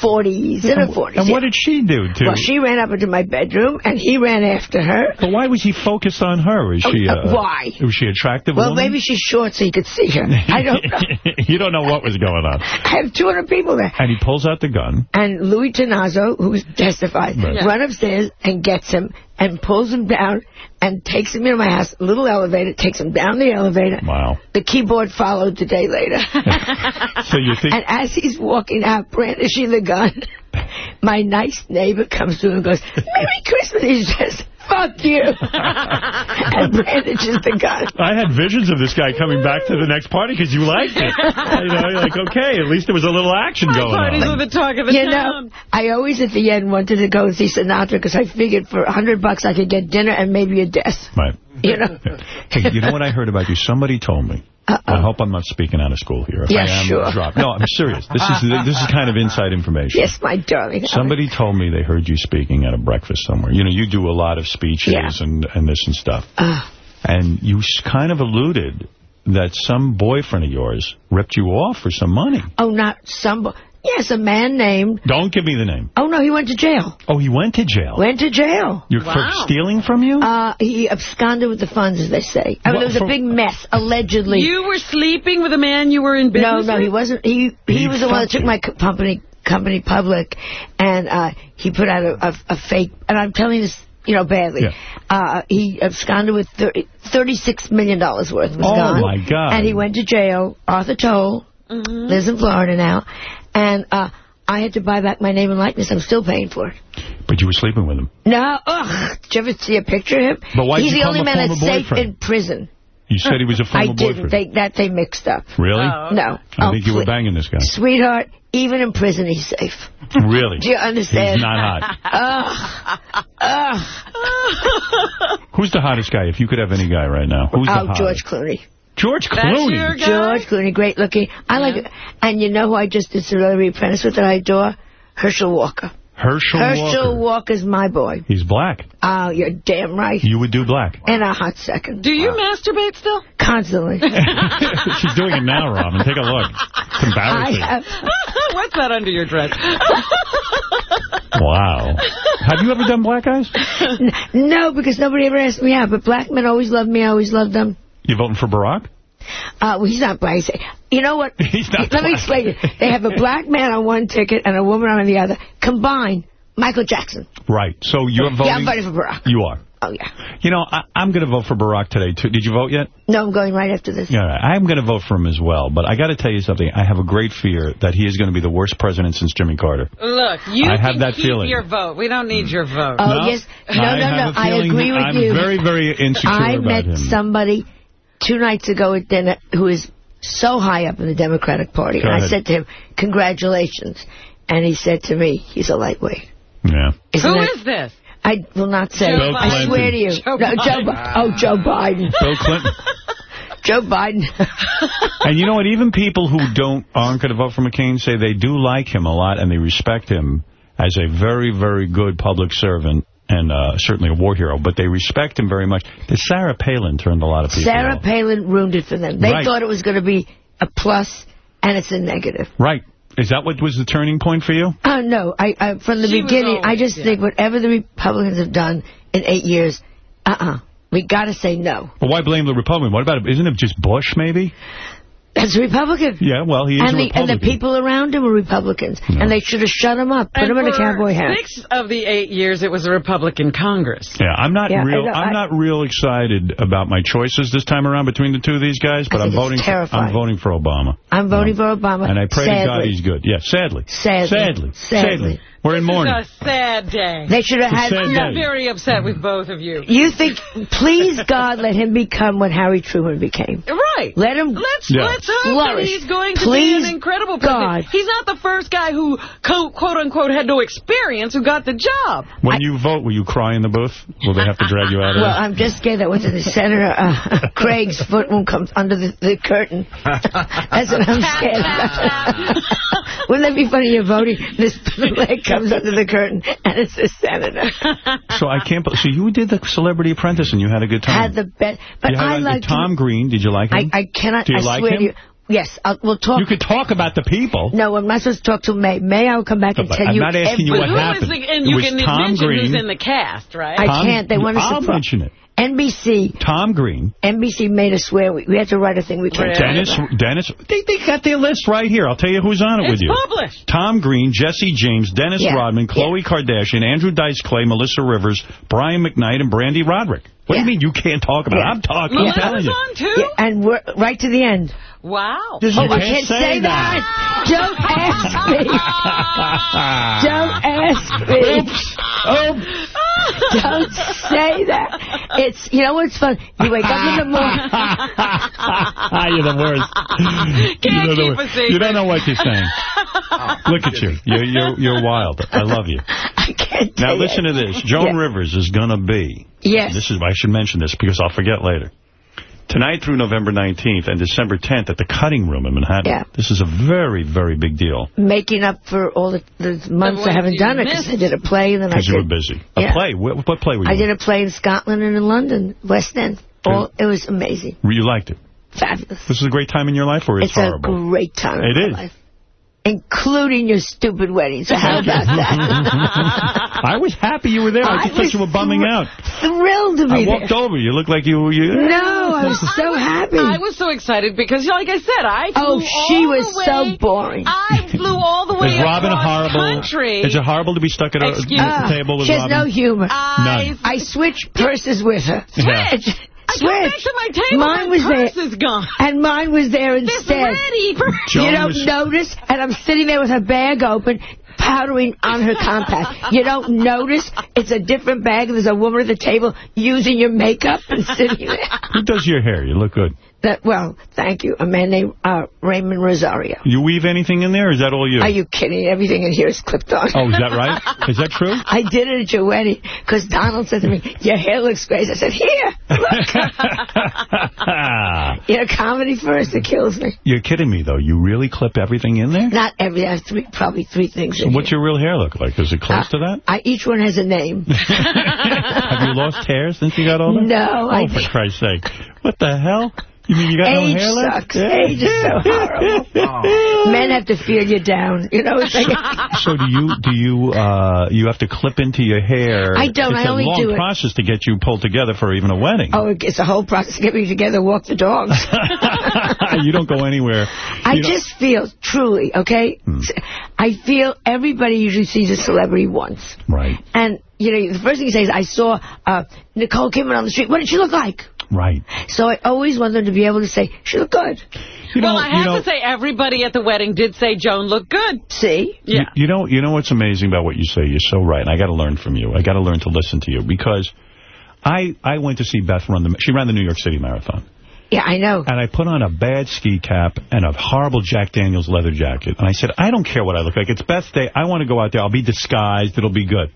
40s, in her 40s. and what did she do to... Well, she ran up into my bedroom, and he ran after her. but why was he focused on her? Is Oh, she... uh, Uh, why? Was she attractive Well, woman? maybe she's short so he could see her. I don't know. you don't know what was going on. I have 200 people there. And he pulls out the gun. And Louis Tannazzo, who testified, Right. run upstairs and gets him and pulls him down and takes him into my house, a little elevator, takes him down the elevator. Wow. The keyboard followed the day later. So you think... and as he's walking out brandishing the gun, my nice neighbor comes to him and goes, Merry Christmas. He says, fuck you. and brandishes the gun. I had visions of this guy coming back to the next party because you liked it. you know, you're like, okay, at least there was a little action going Parties on. were the talk of the You town. know, I always at the end wanted to go and see Sinatra because I figured for a hundred bucks I could get dinner and maybe a death. Right. You know? Hey, you know what I heard about you? Somebody told me. I hope I'm not speaking out of school here. If Yeah, I am, sure. drop. No, I'm serious. This is this is kind of inside information. Yes, my darling. Somebody told me they heard you speaking at a breakfast somewhere. You know, you do a lot of speeches Yeah. and, and this and stuff. Ah. And you kind of alluded that some boyfriend of yours ripped you off for some money. Oh, not somebody. Yes, a man named... Don't give me the name. Oh, no, he went to jail. Oh, he went to jail. Went to jail. You're for stealing from you? Uh, he absconded with the funds, as they say. I mean, What, there was a big mess, allegedly. You were sleeping with a man you were in business No, no, with? he wasn't. He he, He was the one that took you. my company company public, and uh, he put out a, a, a fake. And I'm telling this, you know, badly. Yeah. Uh, he absconded with thir- $36 million worth was Oh, gone. my God. And he went to jail. Arthur Toll lives in Florida now, and uh, I had to buy back my name and likeness. I'm still paying for it. But you were sleeping with him. No, ugh. Did you ever see a picture of him? But why'd He's you the call only him a man that's former safe in prison. You said he was a former I didn't. boyfriend. They, that they mixed up. Really? No. I Oh, think you were banging this guy. Sweetheart, even in prison he's safe. Really? Do you understand? He's not hot. Ugh. Ugh. Who's the hottest guy? If you could have any guy right now, who's the Oh, hottest? George Clooney. George That's Clooney. your guy? George Clooney, great looking. I like it. And you know who I just did Celebrity Apprentice with that I adore? Herschel Walker. Herschel, Herschel Walker. Walker's my boy. He's black. Oh, you're damn right. You would do black. In a hot second. Do you masturbate still? Constantly. She's doing it now, Robin. Take a look. It's embarrassing. I have, What's that under your dress? Wow. Have you ever done black eyes? no, because nobody ever asked me out. But black men always loved me. I always loved them. You voting for Barack? Uh, well, he's not black. He's- You know what? He's not Let me explain it. They have a black man on one ticket and a woman on the other. Combined, Michael Jackson. Right. So you're voting... Yeah, I'm voting for Barack. You are. Oh, yeah. You know, I, I'm going to vote for Barack today, too. Did you vote yet? No, I'm going right after this. Yeah, I'm going to vote for him as well. But I got to tell you something. I have a great fear that he is going to be the worst president since Jimmy Carter. Look, you I can have that keep feeling. your vote. We don't need your vote. Oh, No? yes. No, I no, have no. a I feeling agree with I'm you. very, very insecure I about met somebody two nights ago at dinner who is so high up in the Democratic Party. Go and I said to him, congratulations. And he said to me, he's a lightweight. Yeah. Isn't Who it- is this? I will not say. Joe I swear to you. Joe no, Joe Biden. Bi- oh, Joe Biden. Bill Clinton. Joe Biden. And you know what? Even people who don't aren't going to vote for McCain say they do like him a lot and they respect him as a very, very good public servant and uh, certainly a war hero. But they respect him very much. Sarah Palin turned a lot of people Sarah off. Palin ruined it for them. They Right. thought it was going to be a plus, and it's a negative. Right. Is that what was the turning point for you? Oh, no. I, I From the She was beginning, I just yeah. think whatever the Republicans have done in eight years, uh-uh. We got to say no. Well, why blame the Republican? What about it? Isn't it just Bush, maybe? That's a Republican. Yeah, well, he is and a the, Republican. and the people around him were Republicans. And they should have shut him up. Put And him in a cowboy hat. Six of the eight years, it was a Republican Congress. Yeah, I'm not Yeah, real. I'm I- not real excited about my choices this time around between the two of these guys. But I I'm voting. For. I'm voting for Obama, I'm voting for Obama. and I pray to God he's good. Yeah, sadly. Sadly. Sadly. Sadly. We're in mourning. It's a sad day. They should have had... I'm day. very upset with both of you. You think, please God, let him become what Harry Truman became. Right. Let him Let's Yeah. let's hope that he's going to Please, be an incredible God. president. He's not the first guy who quote, quote unquote had no experience who got the job. When you vote, will you cry in the booth? Will they have to drag you out of Well, it? I'm just scared that when the Senator uh, Craig's foot won't come under the, the curtain. That's what I'm scared about. Wouldn't that be funny? You're voting, this leg comes under the curtain, and it's the Senator. So I can't. bel- So you did the Celebrity Apprentice and you had a good time. Had the best. But you had I a- like Tom Green. Did you like I, him? I cannot. Do you I like swear him? to you. Yes, I'll, we'll talk. You could talk about the people. No, I'm not supposed to talk to May. May, I'll come back and But tell I'm you. not asking you what happened. the, and It you was can Tom mention Green. who's in the cast, right? I Tom- can't. They want us I'll mention it. NBC. Tom Green. NBC made us swear we, we had to write a thing we can't Dennis. Dennis, they, they got their list right here. I'll tell you who's on it with It's you. published. Tom Green, Jesse James, Dennis Yeah, Rodman, Khloe Kardashian, Andrew Dice Clay, Melissa Rivers, Brian McKnight, and Brande Roderick. What do you mean you can't talk about it? I'm talking. I'm telling Melissa's you. on too? Yeah, and we're right to the end. Wow. oh, You I can't can't say say that. Don't ask me. Don't ask me. Oops. Oh. Don't say that. It's you know what's fun. You wake up in the morning. You're the worst. Can't you, keep a secret. you don't know what you're saying. Look at you. You're, you're, you're wild. I love you. I can't. Now listen it. to this. Joan Yeah. Rivers is going to be. Yes. This is why I should mention this because I'll forget later. Tonight through November 19th and December 10th at the Cutting Room in Manhattan. Yeah. This is a very, very big deal Making up for all the, the months I haven't done it because I did a play and then I because you were did. busy. A play? What, what play were you I in? did a play in Scotland and in London, West End. All, it was amazing, You liked it? fabulous. This is a great time in your life or it's, It's a great time. It in my is. Life. Including your stupid wedding. So how about that? I was happy you were there. I, I just thought you were bumming out. Thrilled to be I be walked there. over. You looked like you... Were... You No, I was so happy. I was so excited because, like I said, I oh, flew Oh, she all was the way, so boring. I flew all the way Is Robin across horrible? country. Is it horrible to be stuck at a, Excuse- at the table with she has Robin? no humor. I, None. I switched purses with her. Yeah. Switch. I come back to my table, Mine my was purse there. is gone. And mine was there instead. ready for... You don't was- notice, and I'm sitting there with her bag open, powdering on her compact. You don't notice it's a different bag, there's a woman at the table using your makeup and sitting there. Who does your hair? You look good. That well, thank you. A man named uh, Raymond Rosario. You weave anything in there, or is that all you? Are you kidding? Everything in here is clipped on. Oh, is that right? Is that true? I did it at your wedding because Donald said to me, your hair looks great. I said, here, look. you know, comedy first, it kills me. You're kidding me, though. You really clip everything in there? Not every, I have three, probably three things So what's your real hair look like? Is it close to that? I, each one has a name. Have you lost hair since you got older? No, Oh, I- for Christ's sake. What the hell? You mean you got no Age hair left? sucks. Age is so horrible. Men have to feel you down. You know, it's like, So do you do you uh you have to clip into your hair? I don't. It's I only do It's a long process to get you pulled together for even a wedding. oh, it's a whole process to get me together, walk the dogs. you don't go anywhere. I You don't- just feel, truly, okay? I feel everybody usually sees a celebrity once. Right. And, you know, the first thing you say is, I saw uh, Nicole Kidman on the street. What did she look like? Right. So I always want them to be able to say, she looked good. You well, I have to say, everybody at the wedding did say Joan looked good. See? Yeah. You know, you know what's amazing about what you say? You're so right. And I got to learn from you. I got to learn to listen to you because I I went to see Beth run the. She ran the New York City Marathon. Yeah, I know. And I put on a bad ski cap and a horrible Jack Daniels leather jacket. And I said, I don't care what I look like. It's Beth Day. I want to go out there. I'll be disguised. It'll be good.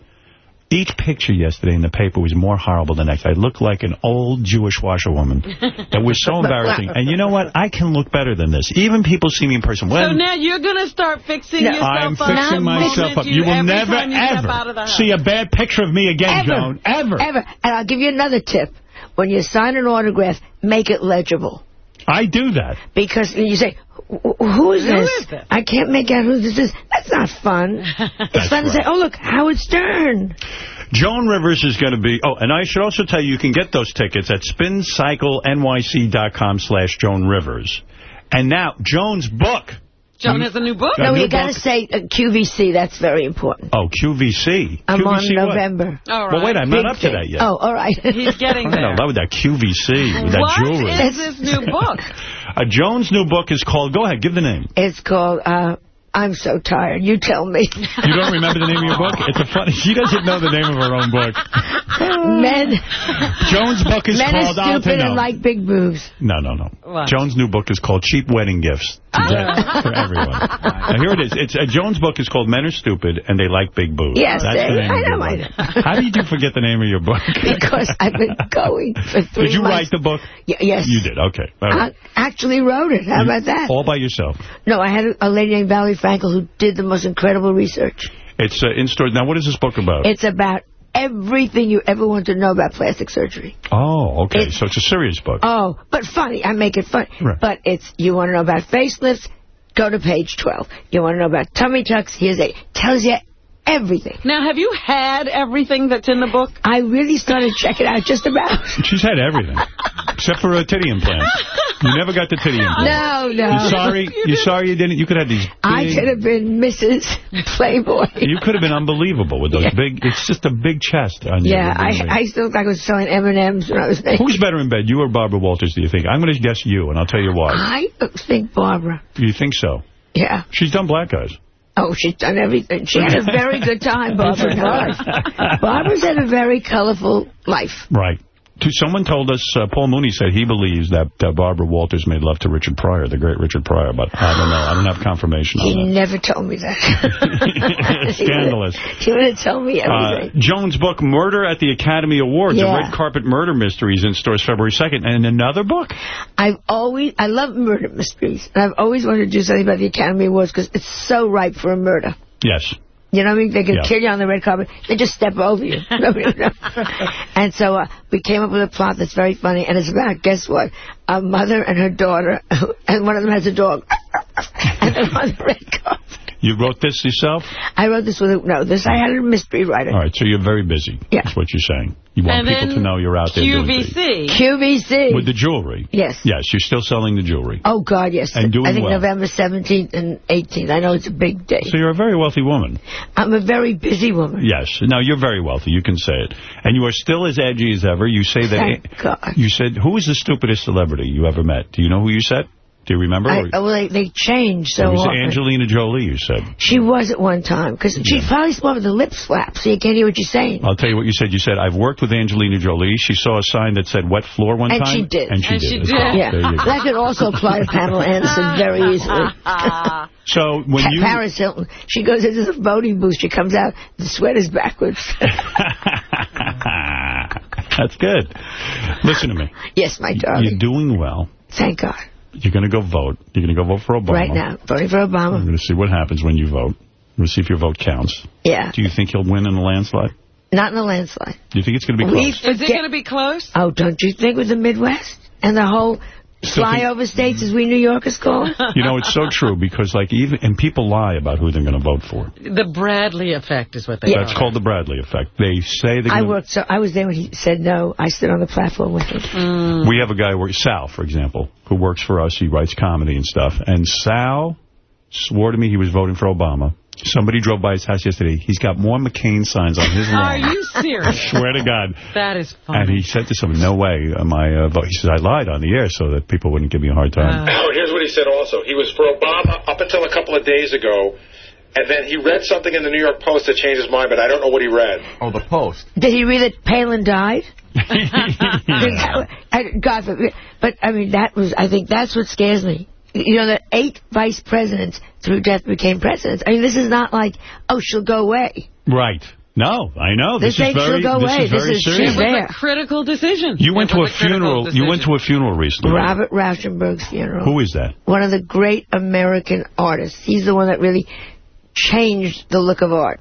Each picture yesterday in the paper was more horrible than the next. I looked like an old Jewish washerwoman. That was so embarrassing. And you know what? I can look better than this. Even people see me in person. When so now you're going to start fixing No, yourself I'm up. fixing myself up. You will never, you ever out of the house. see a bad picture of me again, Ever. Joan. Ever. Ever. And I'll give you another tip. When you sign an autograph, make it legible. I do that. Because you say, "Wh- who is Who this? is this? I can't make out who this is. That's not fun. it's fun to say, oh, look, Howard Stern. Joan Rivers is going to be... Oh, and I should also tell you, you can get those tickets at spincyclenyc.com slash Joan Rivers. And now, Joan's book. Joan has a new book. No, new you got to say uh, QVC. That's very important. Oh, QVC. I'm QVC on what? November. All Well, wait, I'm not Big up to that yet. Oh, all right. He's getting I'm there. in love that QVC, with that What jewelry. is this new book? Uh, Joan's new book is called... Go ahead, give the name. It's called uh, I'm So Tired. You tell me. You don't remember the name of your book? It's a funny... She doesn't know the name of her own book. Men, Joan's book is men called... are stupid and like big boobs. No, no, no. What? Joan's new book is called Cheap Wedding Gifts to get for everyone. Now, here it is. It's uh, Joan's book is called Men Are Stupid and They Like Big Boobs. Yes, That's eh, the name I know, I book. How did you forget the name of your book? Because I've been going for three Did you months. write the book? Y- yes. You did. Okay. Right. I actually wrote it. How about that? All by yourself. No, I had a, a lady named Valerie Frankel who did the most incredible research. It's uh, in stores. Now, what is this book about? It's about everything you ever want to know about plastic surgery. oh, okay. It's- so it's a serious book. Oh, but funny. I make it funny. Right. But it's, you want to know about facelifts? Go to page 12. You want to know about tummy tucks? Here's a, tells you everything. Now, have you had everything that's in the book? I really started checking out just about. She's had everything. Except for a titty implant. You never got the titty implant. No, no. You're sorry? you're sorry you didn't? You could have these big... I could have been Mrs. Playboy. You could have been unbelievable with those big... It's just a big chest on you. Yeah, I, I still look like I was selling M&M's when I was naked. Who's better in bed, you or Barbara Walters, do you think? I'm going to guess you, and I'll tell you why. I think Barbara. You think so? Yeah. She's done Black Guys. Oh, she's done everything. She had a very good time, Barbara. Barbara's had a very colorful life. Right. To- Someone told us, uh, Paul Mooney said he believes that uh, Barbara Walters made love to Richard Pryor, the great Richard Pryor, but I don't know. I don't have confirmation He never told me that. Scandalous. He would have told me Uh, everything. Joan's book, Murder at the Academy Awards, Yeah. a red carpet murder mysteries in stores February 2nd, and another book? I've always, I love murder mysteries, and I've always wanted to do something about the Academy Awards because it's so ripe for a murder. Yes. You know what I mean? They can Yeah. kill you on the red carpet. They just step over you. And so uh, we came up with a plot that's very funny, and it's about, guess what? A mother and her daughter, and one of them has a dog. and they're on the red carpet. You wrote this yourself? I wrote this with a, no, this, I had a mystery writer. All right, so you're very busy. Yeah. That's what you're saying. You want And people to know you're out there doing things. QVC. QVC. With the jewelry. Yes. Yes, you're still selling the jewelry. Oh, God, yes. And doing I think well. November 17th and 18th. I know it's a big day. So you're a very wealthy woman. I'm a very busy woman. Yes. Now, you're very wealthy. You can say it. And you are still as edgy as ever. You say that... Thank God. You said, who is the stupidest celebrity you ever met? Do you know who you said? Do you remember? I, oh, well, they, they change so it was often. Angelina Jolie, you said. She was at one time, because she's probably smart with the lip flap, so you can't hear what you're saying. I'll tell you what you said. You said, I've worked with Angelina Jolie. She saw a sign that said wet floor one and time. she did. And she did. Yeah. There you go. That could also apply to Pamela Anderson very easily. So when you... Paris Hilton, she goes into the voting booth, she comes out, the sweater's backwards. That's good. Listen to me. yes, my darling. You're doing well. Thank God. You're going to go vote. You're going to go vote for Obama. Right now, voting for Obama. I'm going to see what happens when you vote. We'll see if your vote counts. Yeah. Do you think he'll win in a landslide? Not in a landslide. Do you think it's going to be We close? Is it going to be close? Oh, don't you think with the Midwest and the whole Still think- flyover states, as we New Yorkers call it? You know, it's so true because, like, even and people lie about who they're going to vote for. The Bradley effect is what they That's call called the Bradley effect. They say they're I worked, so I was there when he said no. I stood on the platform with him. Mm. We have a guy, who Sal, for example, who works for us. He writes comedy and stuff. And Sal swore to me he was voting for Obama. Somebody drove by his house yesterday. He's got more McCain signs on his lawn. Are you serious? Swear to God. That is funny. And he said to someone, no way am I uh, vote. He says, I lied on the air so that people wouldn't give me a hard time. Oh, here's what he said also. He was for Obama up until a couple of days ago, and then he read something in the New York Post that changed his mind, but I don't know what he read. Oh, the Post. Did he read that Palin died? I- God forbid. But, I mean, that was, I think that's what scares me. You know, that eight vice presidents through death became presidents. I mean, this is not like, oh, she'll go away. Right. No, I know. This This, ain't is very, she'll go this away. is This very is serious. she's It was a critical decision. You went to a was critical funeral. You went to a funeral recently. Robert Rauschenberg's funeral. Who is that? One of the great American artists. He's the one that really changed the look of art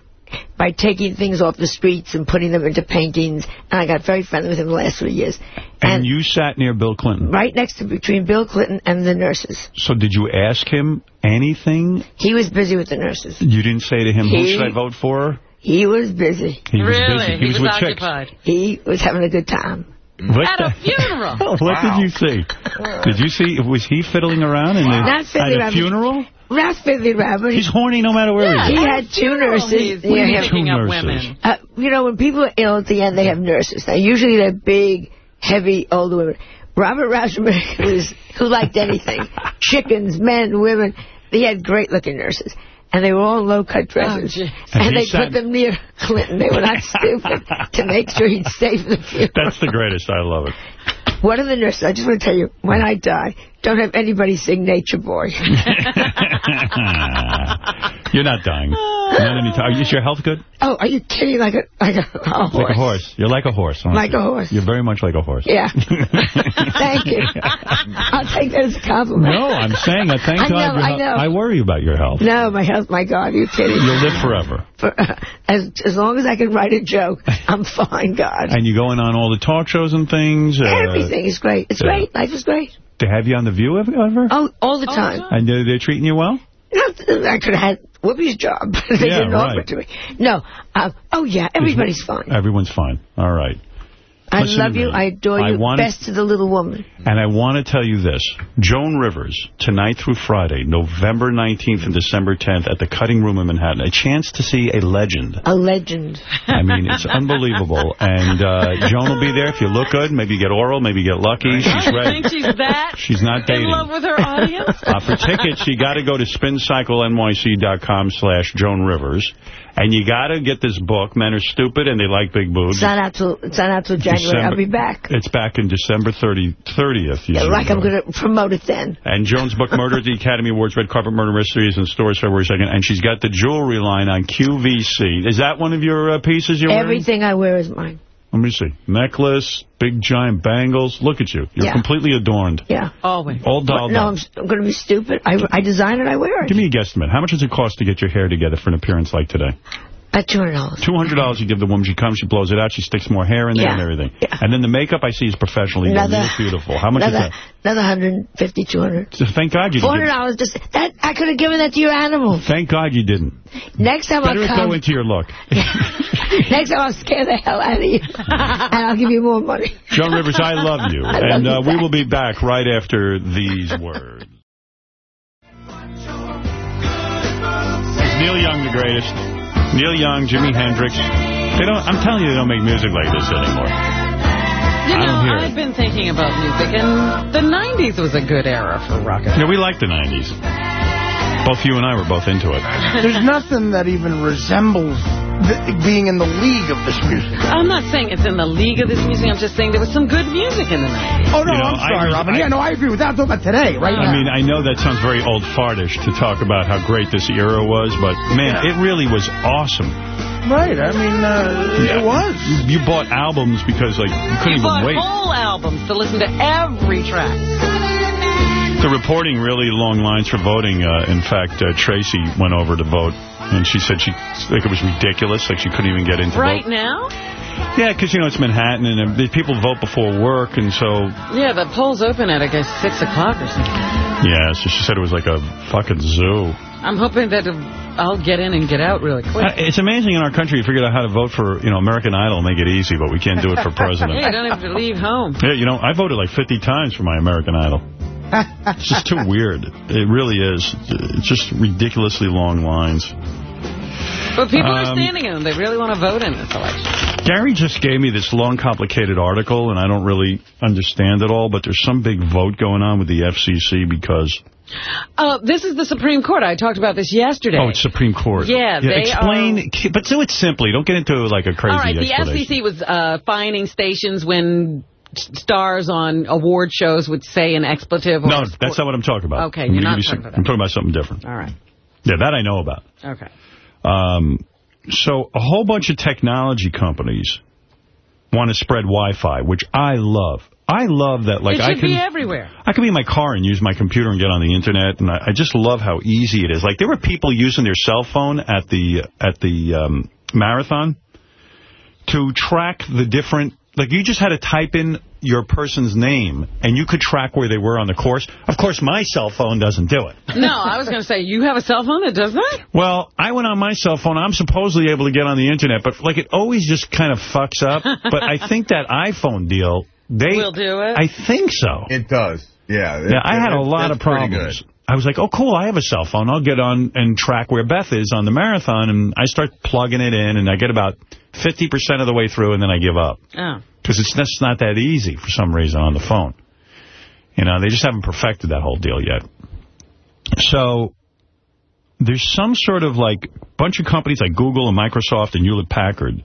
by taking things off the streets and putting them into paintings. And I got very friendly with him the last three years. And, you sat near Bill Clinton. Right next to between Bill Clinton and the nurses. So did you ask him anything? He was busy with the nurses. You didn't say to him, who should I vote for? He was busy. He was busy. He, was, with chicks. occupied. He was having a good time. What At the- a funeral. What did you see? Did you see? Was he fiddling around in the, at a around. funeral? Not fiddly rabbit. He's horny no matter where He he is. He had two nurses. He's near him. up Two nurses. women. Uh, you know, when people are ill at the end, they have nurses. Now, usually they're big, heavy, older women. Robert Rauschenberg was who liked anything. Chickens, men, women. He had great-looking nurses. And they were all low-cut oh, dresses. gee. And and they sat- put them near Clinton. They were not stupid to make sure he'd stay for the funeral. That's the greatest. I love it. One of the nurses, I just want to tell you, when I die, don't have anybody sing Nature Boy. You're not dying. Not any time. Is your health good? oh, are you kidding? Like a, like a, a horse. Like a horse. You're like a horse. Like a horse. You're very much like a horse. Yeah. Thank you. I'll take that as a compliment. No, I'm saying that. Thank I God. know, I know. I worry about your health. No, my health, my God, you kidding? You'll live forever. For, as as long as I can write a joke, I'm fine, God. And you're going on all the talk shows and things. Uh, Everything is great. It's yeah. great. Life is great. To have you on The View ever? ever? Oh, all the time. And they're, they're treating you well? Not I could have had Whoopi's job. they Yeah, didn't offer right. it to me. No. Uh, oh, yeah, everybody's fine. Everyone's fine. All right. I Listen love you. I adore I you. wanted- Best to the little woman. And I want to tell you this. Joan Rivers, tonight through Friday, November 19th and December 10th at the Cutting Room in Manhattan. A chance to see a legend. A legend. I mean, it's unbelievable. And uh, Joan will be there. If you look good, maybe you get oral, maybe get lucky. She's I ready. think she's that She's not dating. in love with her audience. Uh, for tickets, you got to go to spincyclenyc.com slash Joan Rivers. And you got to get this book, Men Are Stupid and They Like Big Boobs. It's not out till, it's not out till January. I'll be back. It's back in December 30, 30th. Yeah, like I'm going to promote it then. And Joan's book, Murder at the Academy Awards, Red Carpet Murder Mystery, is in stores February 2nd. And she's got the jewelry line on QVC. Is that one of your uh, pieces you're wearing? Everything I wear is mine. Let me see. Necklace, big giant bangles. Look at you. You're Yeah. completely adorned. Yeah. Always. All dolled no, up. I'm, I'm going to be stupid. I, I design it, I wear it. Give me a guesstimate. How much does it cost to get your hair together for an appearance like today? At $200. $200 you give the woman. She comes, she blows it out, she sticks more hair in there Yeah. and everything. Yeah. And then the makeup I see is professionally done. Another- It looks beautiful. How much another, is that? Another 150 200 that? So thank God you didn't. $400 just, that, I could have given that to your animal. Thank God you didn't. Next time Better I'll it come, go into your look. next time I'll scare the hell out of you. and I'll give you more money. Joan Rivers, I love you. I love and you uh, we will be back right after these words. Is Neil Young the greatest? Neil Young, Jimi Hendrix. They don't. I'm telling you, they don't make music like this anymore. You know, I've it. been thinking about music, and the 90s was a good era for rock and Yeah, we liked the 90s. Both you and I were both into it. There's nothing that even resembles th being in the league of this music. I'm not saying it's in the league of this music. I'm just saying there was some good music in the 90s. Oh, no, You know, I'm sorry, agree- Robin. I- yeah, no, I agree with that. I'm talking about today, right I now. mean, I know that sounds very old fartish to talk about how great this era was, but man, it really was awesome. right, I mean, uh, it was. You, you bought albums because like you couldn't You even bought wait. whole albums to listen to every track. The reporting really long lines for voting. Uh, in fact, uh, Tracy went over to vote, and she said she like it was ridiculous, like she couldn't even get into Right vote. now? Yeah, because you know it's Manhattan, and uh, people vote before work, and so Yeah, the polls open at, I guess, 6 o'clock or something. yeah. So she said it was like a fucking zoo. I'm hoping that I'll get in and get out really quick. Uh, It's amazing in our country we figured out how to vote for you know American Idol, and make it easy, but we can't do it for president. Yeah, you don't have to leave home. Yeah, you know, I voted like 50 times for my American Idol. It's just too weird. It really is. It's just ridiculously long lines. But people are Um, standing in them. They really want to vote in this election. Gary just gave me this long, complicated article, and I don't really understand it all, but there's some big vote going on with the FCC because... Uh, this is the Supreme Court. I talked about this yesterday. Oh, it's Supreme Court. Yeah, they Explain, but do it simply. Don't get into like a crazy All right, the. FCC was uh, fining stations when stars on award shows would say an expletive. Or No, that's not what I'm talking about. Okay, I'm you're not talking some- about I'm talking about something different. All right. Yeah, that I know about. Okay. Um, so a whole bunch of technology companies want to spread Wi-Fi, which I love. I love that. Like it I can, be everywhere. I can be in my car and use my computer and get on the internet, and I, I just love how easy it is. Like there were people using their cell phone at the at the um, marathon to track the different. Like you just had to type in your person's name, and you could track where they were on the course. Of course, my cell phone doesn't do it. No, I was going to say, you have a cell phone that does that? Well, I went on my cell phone. I'm supposedly able to get on the internet, but like it always just kind of fucks up. but I think that iPhone deal, they Will do it? I think so. It does. Yeah. Yeah, I had a lot of pretty problems. I was like, oh, cool, I have a cell phone. I'll get on and track where Beth is on the marathon, and I start plugging it in, and I get about 50% of the way through, and then I give up. Oh. Because it's just not that easy for some reason on the phone. You know, they just haven't perfected that whole deal yet. So there's some sort of like bunch of companies like Google and Microsoft and Hewlett-Packard.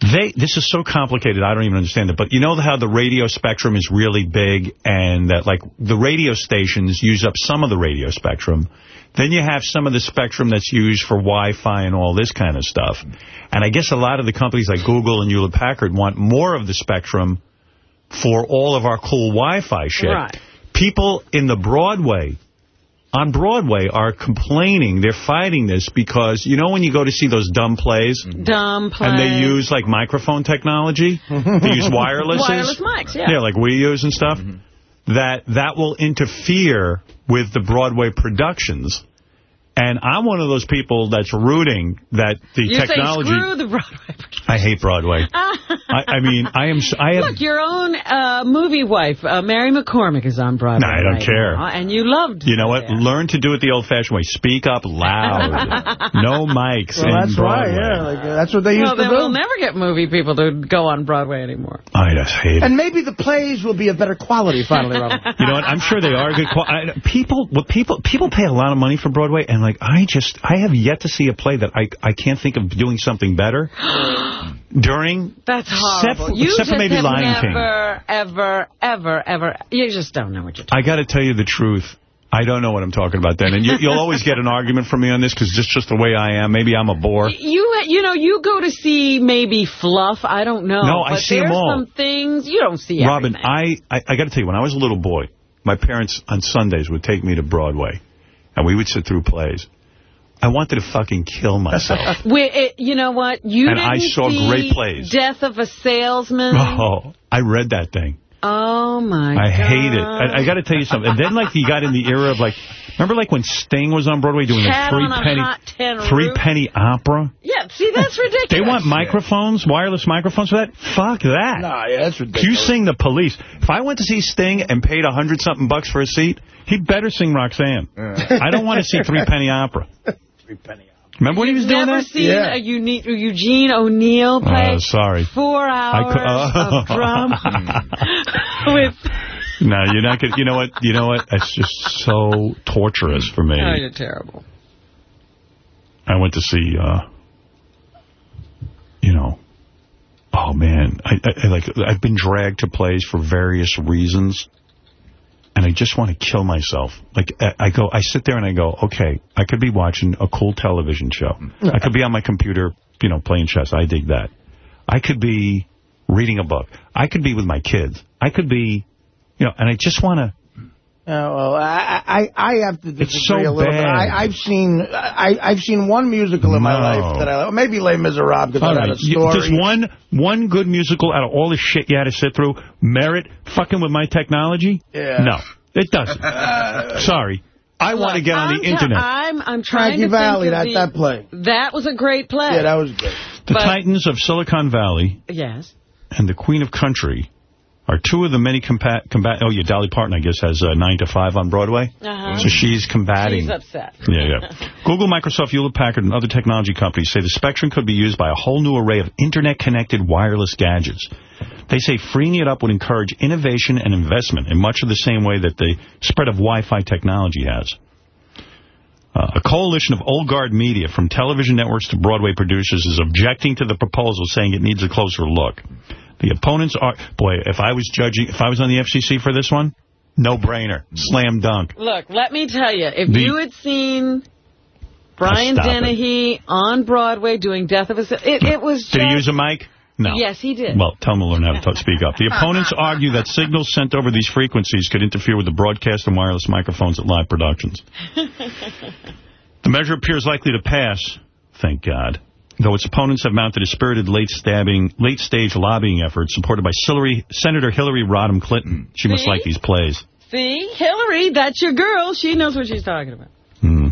They This is so complicated, I don't even understand it. But you know how the radio spectrum is really big and that like the radio stations use up some of the radio spectrum. Then you have some of the spectrum that's used for Wi-Fi and all this kind of stuff. And I guess a lot of the companies like Google and Hewlett-Packard want more of the spectrum for all of our cool Wi-Fi shit. Right. People in the Broadway, on Broadway, are complaining. They're fighting this because, you know when you go to see those dumb plays? Mm-hmm. Dumb play. And they use, like, microphone technology? they use wirelesses? Wireless mics, yeah. Yeah, like we use and stuff. Mm-hmm. That that will interfere with the Broadway productions. And I'm one of those people that's rooting that the you technology... say screw the Broadway. I hate Broadway. I, I mean, I am. s- I have. Look, your own uh, movie wife, uh, Mary McCormick, is on Broadway. No, I don't right care. now, and you loved You know what? Learn to do it the old-fashioned way. Speak up loud. no mics Well, in that's right, yeah. Like, uh, that's what they used well, to then do. we'll never get movie people to go on Broadway anymore. I just hate it. And maybe the plays will be of better quality finally, Robin. You know what? I'm sure they are good. Qual- I, people, what people, people pay a lot of money for Broadway, and like I just, I have yet to see a play that I, I can't think of doing something better during. That's Except horrible. for- you except for just maybe Lion King. never, ever, ever, ever, you just don't know what you're talking I got to tell you the truth. I don't know what I'm talking about then. And you, you'll always get an argument from me on this because it's just the way I am. Maybe I'm a bore. You you know, you go to see maybe Fluff, I don't know. No, I see 'em there's all. some things you don't see Robin, everything. I, I, I got to tell you, when I was a little boy, my parents on Sundays would take me to Broadway, and we would sit through plays. I wanted to fucking kill myself. We, it, you know what? You And didn't I saw great plays. Death of a Salesman. oh, I read that thing. Oh, my god. I God. hate it. I, I got to tell you something. And then, like, you got in the era of, like, remember, like, when Sting was on Broadway doing Cat a three-penny three penny opera? Yeah, see, that's ridiculous. They want microphones, wireless microphones for that? Fuck that. Nah, yeah, that's ridiculous. You sing the police. If I went to see Sting and paid a hundred something bucks for a seat, he'd better sing Roxanne. I don't want to see three penny opera. Three penny Remember when he was doing Never that? seen a unique, Eugene O'Neill play Oh, sorry. four hours I of drum with... No, you're not going to... You know what? You know what? It's just so torturous for me. Oh, you're terrible. I went to see, uh, you know, oh, man. I, I like. I've been dragged to plays for various reasons, and I just want to kill myself. Like, I, go, I sit there and I go, okay, I could be watching a cool television show. I could be on my computer, you know, playing chess. I dig that. I could be reading a book. I could be with my kids. I could be, you know, and I just want to, Uh, well, I, I I have to disagree It's so a little bad. bit. I, I've seen I, I've seen one musical in my life that I like. Maybe Les Miserables because All I had right. a You- story. Does one one good musical out of all the shit you had to sit through merit fucking with my technology? Yeah. No, it doesn't. Sorry. I want to get on the I'm internet. I'm, I'm trying Frankie to Valli, think of that- the, that play. That was a great play. Yeah, that was good. the but- Titans of Silicon Valley Yes. and the Queen of Country are two of the many combat... combat oh, yeah, Dolly Parton, I guess, has uh, 9 to 5 on Broadway. Uh-huh. So she's combating. She's upset. Yeah, yeah. Google, Microsoft, Hewlett-Packard, and other technology companies say the Spectrum could be used by a whole new array of internet-connected wireless gadgets. They say freeing it up would encourage innovation and investment in much of the same way that the spread of Wi-Fi technology has. Uh, a coalition of old guard media, from television networks to Broadway producers, is objecting to the proposal, saying it needs a closer look. The opponents are... Boy, if I was judging, if I was on the FCC for this one, no-brainer. Slam dunk. Look, let me tell you, if The- you had seen Brian Stop it. Dennehy on Broadway doing Death of a... It, it was Did he use a mic? No. Yes, he did. Well, tell him to learn how to talk, speak up. The opponents argue that signals sent over these frequencies could interfere with the broadcast and wireless microphones at live productions. The measure appears likely to pass, thank God, though its opponents have mounted a spirited late-stage lobbying effort supported by Hillary, Senator Hillary Rodham Clinton. She must like these plays. See? Hillary, that's your girl. She knows what she's talking about. Hmm.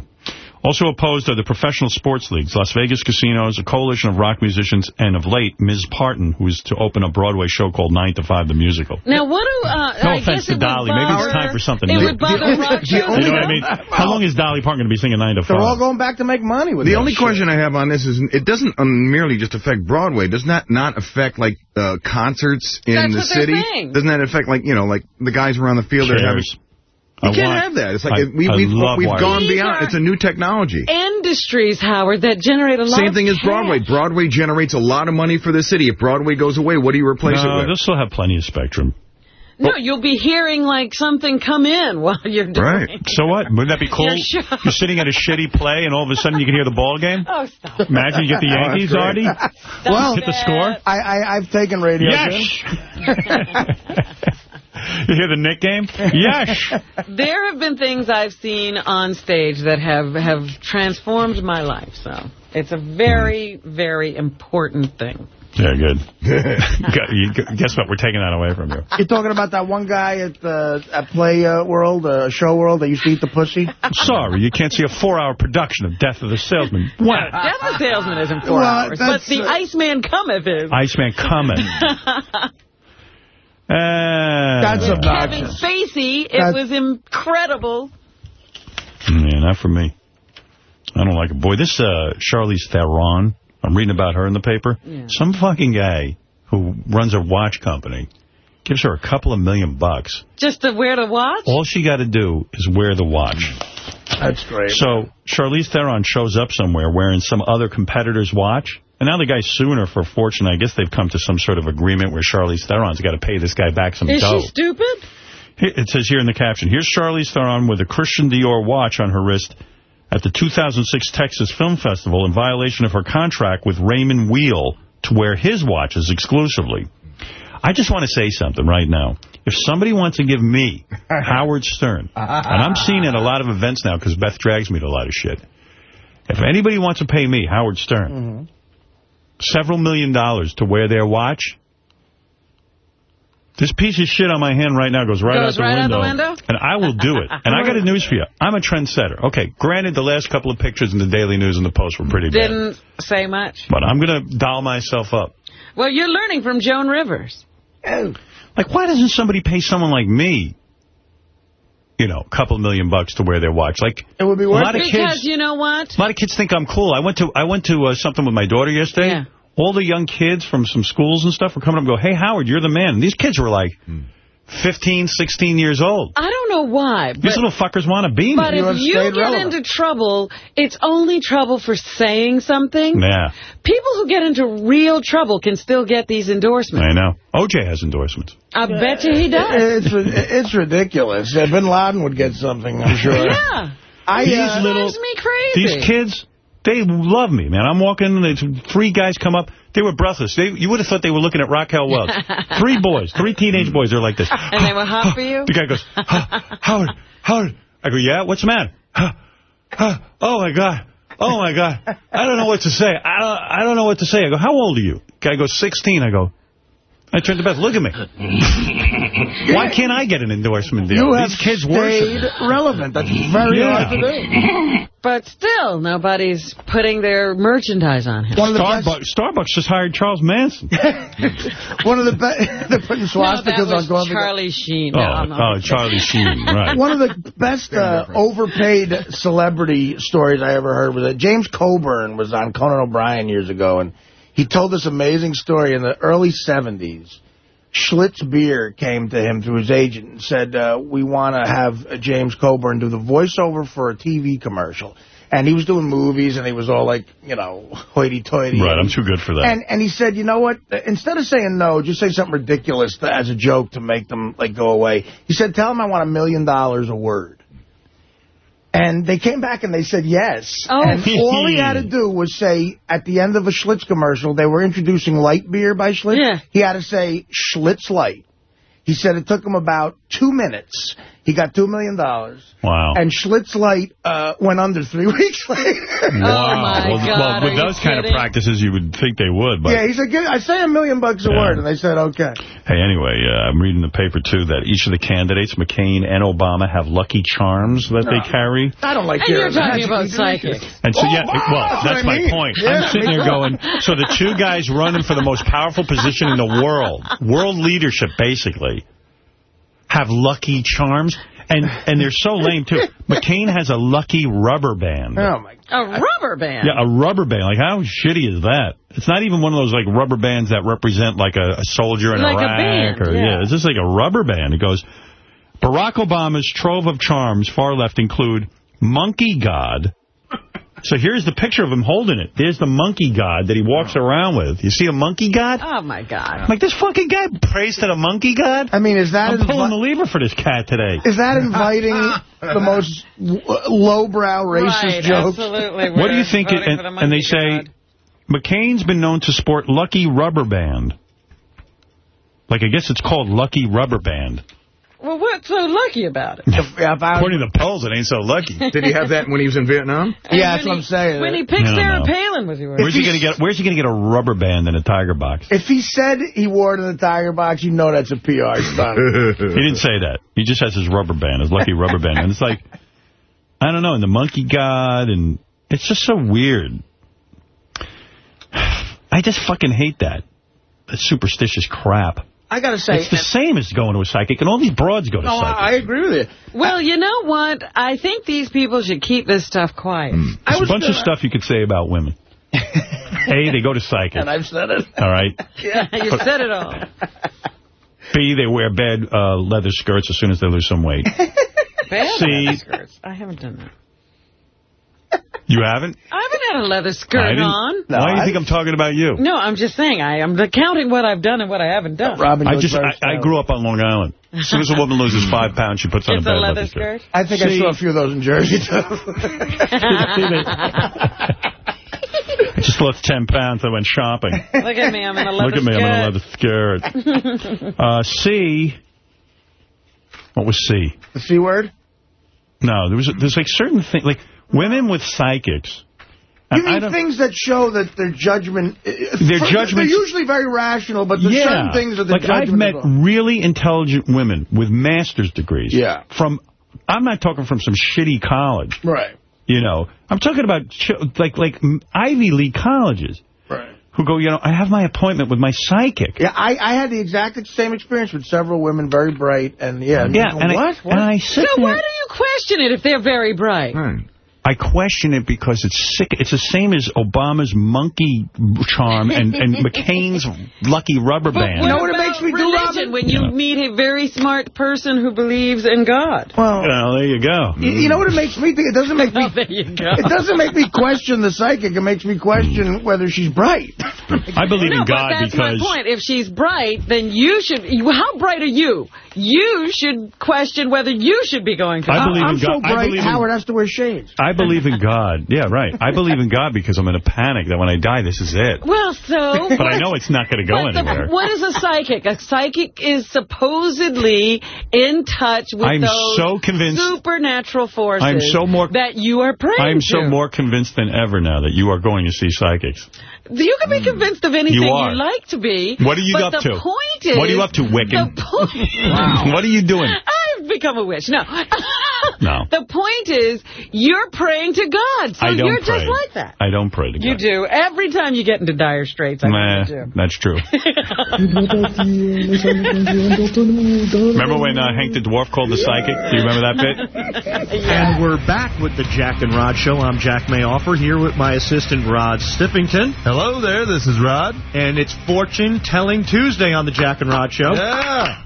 Also opposed are the professional sports leagues, Las Vegas casinos, a coalition of rock musicians, and of late, Ms. Parton, who is to open a Broadway show called 9 to 5 The Musical. Now, what do... Uh, No I offense guess to it would Dolly. Maybe it's time for something It new. would bother rock shows. You know what I mean? How long is Dolly Parton going to be singing 9 to 5? They're all going back to make money with The only shit. question I have on this is, it doesn't um, merely just affect Broadway. Does that not affect, like, uh, concerts in That's the city? Doesn't that affect, like, you know, like the guys around the field? They're having, Chairs. You I can't want- have that. It's like I- we, I we've, we've wireless. gone beyond. It's a new technology. Industries, Howard, that generate a lot Same of thing as cash. Broadway. Broadway generates a lot of money for the city. If Broadway goes away, what do you replace No, it with? they'll still have plenty of spectrum. No, you'll be hearing, like, something come in while you're doing Right. So what? Wouldn't that be cool? Your show. You're sitting at a shitty play, and all of a sudden you can hear the ball game? Oh, stop. Imagine you get the Oh, Yankees, great. Artie. Well, Hit the score. I, I, I've taken radio. Yes! you hear the Nick game? Yes! There have been things I've seen on stage that have, have transformed my life, so it's a very, very important thing. Yeah, good. Gu- Guess what? We're taking that away from you. You're talking about that one guy at uh, at Play uh, World, uh, Show World, that used to eat the pussy? Sorry, you can't see a four-hour production of Death of the Salesman. What? Death of the Salesman isn't four Well, hours, but the uh, Iceman cometh is. Iceman coming. Uh, That's Kevin obnoxious. Spacey, it That's- was incredible. Yeah, not for me. I don't like it. Boy, this uh, Charlize Theron, I'm reading about her in the paper. Yeah. Some fucking guy who runs a watch company gives her a couple of million bucks. Just to wear the watch? All she got to do is wear the watch. That's great. So Charlize Theron shows up somewhere wearing some other competitor's watch. And now the guy's suing her for a fortune. I guess they've come to some sort of agreement where Charlize Theron's got to pay this guy back some Is dough. she stupid? It says here in the caption, here's Charlize Theron with a Christian Dior watch on her wrist at the 2006 Texas Film Festival in violation of her contract with Raymond Weil to wear his watches exclusively. I just want to say something right now. If somebody wants to give me, Howard Stern, and I'm seen at a lot of events now because Beth drags me to a lot of shit. If anybody wants to pay me, Howard Stern, Mm-hmm. Several million dollars to wear their watch, this piece of shit on my hand right now goes right, Goes out, the right out window, the window? And I will do it. And I got a news for you. I'm a trendsetter. Okay, granted, the last couple of pictures in the Daily News and the Post were pretty bad. Didn't say much. But I'm going to doll myself up. Well, you're learning from Joan Rivers. Oh. Like, why doesn't somebody pay someone like me you know, a couple million bucks to wear their watch. Like, it would be a worth lot of Because kids. you know what? A lot of kids think I'm cool. I went to I went to uh, something with my daughter yesterday. Yeah. All the young kids from some schools and stuff were coming up and go, hey, Howard, you're the man. And these kids were like 15, 16 years old. I don't know why. These little fuckers want to be me. but if you get into trouble, it's only trouble for saying something. Yeah, People who get into real trouble can still get these endorsements. I know. OJ has endorsements. I bet you he does. It's it's ridiculous. Bin Laden would get something, I'm sure. Yeah. I, These uh, little- me crazy. These kids, they love me, man. I'm walking, and three guys come up. They were breathless. They, you would have thought they were looking at Raquel Welch. three boys, three teenage boys. They're like this. And they were hot for you? The guy goes, "Huh, Howard, Howard. I go, yeah, what's the matter? Huh, huh, oh, my God. Oh, my God. I don't know what to say. I don't I don't know what to say. I go, how old are you? Guy goes, 16. I go, I turned to Beth, look at me. Why can't I get an endorsement deal? You have These kids stayed worship. relevant. That's very Yeah. hard to do. But still, nobody's putting their merchandise on him. One of the Starbucks, Starbucks just hired Charles Manson. One of the best, they're putting No, swastikas that was on coffee. Charlie Sheen. Oh, No, I'm oh, Charlie Sheen, right. One of the best uh, overpaid celebrity stories I ever heard was that James Coburn was on Conan O'Brien years ago, and he told this amazing story in the early 70s. Schlitz Beer came to him through his agent and said, uh, we want to have uh, James Coburn do the voiceover for a TV commercial. And he was doing movies, and he was all like, you know, hoity-toity. Right, I'm too good for that. And and he said, you know what? Instead of saying no, just say something ridiculous to, as a joke to make them like go away. He said, tell them I want a million dollars a word. And they came back and they said yes. Oh. And all he had to do was say, at the end of a Schlitz commercial, they were introducing light beer by Schlitz. Yeah. He had to say Schlitz Light. He said it took him about two minutes. He got $2 million. Wow. And Schlitz Light uh, went under three weeks later. Wow. Oh, my well, God, well, with are you those kind of practices, you would think they would. But yeah, he said, "Give- I say a million bucks a Yeah. word. And they said, okay. hey, anyway, uh, I'm reading the paper too that each of the candidates, McCain and Obama, have lucky charms that they carry. I don't like And you're your talking magic about intuition. psychics. And so, Oh, yeah, wow, well, that's that's my mean. point. Yeah, I'm sitting there going, so the two guys running for the most powerful position in the world, world leadership, basically, have lucky charms. And and they're so lame, too. McCain has a lucky rubber band. Oh, my God. A rubber band. Yeah, a rubber band. Like, how shitty is that? It's not even one of those, like, rubber bands that represent, like, a, a soldier in Like a Iraq. band, or, yeah. It's just like a rubber band. It goes, Barack Obama's trove of charms, far left, include Monkey God. So here's the picture of him holding it. There's the monkey god that he walks around with. You see a monkey god? Oh, my God. I'm like, this fucking guy prays to the monkey god? I mean, is that I'm pulling the lever for this cat today. is that inviting the most lowbrow racist right, jokes? absolutely. What do you think? voting and, the and they say god. McCain's been known to sport Lucky Rubber Band. Like, I guess it's called Lucky Rubber Band. Well, what's so lucky about it? Yeah, if I- According to the polls, it ain't so lucky. Did he have that when he was in Vietnam? yeah, when that's what I'm saying. When he picked No, Sarah no. Palin, was he wearing? Where's he gonna get? Where's he gonna get a rubber band in a tiger box? if he said he wore it in the tiger box, you know that's a PR stunt. He didn't say that. He just has his rubber band, his lucky rubber band, and it's like, I don't know, and the monkey god, and it's just so weird. I just fucking hate that. That superstitious crap. I got to say, It's the same as going to a psychic, and all these broads go to no, I, psychics. I agree with you. Well, you know what? I think these people should keep this stuff quiet. There's a bunch of stuff you could say about women. A, they go to psychics. And I've said it. All right. Yeah, you said it all. B, they wear bad uh, leather skirts as soon as they lose some weight. Bad See? leather skirts. I haven't done that. You haven't? I haven't had a leather skirt didn't- on. Why do you think I'm talking about you? No, I'm just saying. I am counting what I've done and what I haven't done. Robin I just I, I grew up on Long Island. As soon as a woman loses five pounds, she puts on It's a a leather leather skirt. skirt. I think I See? saw a few of those in Jersey, too. I just lost 10 pounds. I went shopping. Look at me. I'm in a leather skirt. Look at me. I'm in a leather skirt. skirt. Uh, C. What was C? the C word? No, there was there's like certain things like women with psychics. You I- I mean things that show that their judgment... uh, Their They're usually very rational, but there's certain things that the like I've met is really intelligent women with master's degrees. Yeah. From, I'm not talking from some shitty college. Right. You know, I'm talking about ch like like Ivy League colleges. Right. who go, you know, I have my appointment with my psychic. Yeah, I, I had the exact same experience with several women, very bright, and yeah. Yeah, go, and I- what? what? and I sit So why do you question it if they're very bright? I question it because it's sick. It's the same as Obama's monkey charm and, and McCain's lucky rubber band. You know what about religion when you meet a very smart person who believes in God? Well, Well, there you go. You, you know what it makes me think? It doesn't make oh, me. there you go. It doesn't make me question the psychic. It makes me question whether she's bright. I believe no, in God but that's because... my point. If she's bright, then you should... you- How bright are you? You should question whether you should be going to I believe I'm in so God. I bright, believe in- Howard has to wear shades. I believe in God. Yeah, right. I believe in God because I'm in a panic that when I die, this is it. Well, so... But I know it's not going to go But the- anywhere. what is a psychic? A psychic is supposedly in touch with I'm those so convinced- supernatural forces I'm so more- that you are praying I'm so to. more convinced than ever now that you are going to see psychics. You can be convinced of anything You are. like to be. What are you but up the to? point is... What are you up to, Wiccan? The point... What are you doing? I've become a witch. No. No. The point is, you're praying to God. So I don't you're pray. just like that. I don't pray to You God. You do. Every time you get into dire straits, I Nah, do. that's true. Remember when uh, Hank the Dwarf called the psychic? Do you remember that bit? And we're back with the Jack and Rod Show. I'm Jack Mayoffer here with my assistant Rod Stiffington. Hello there, this is Rod. And it's Fortune Telling Tuesday on the Jack and Rod Show. Yeah.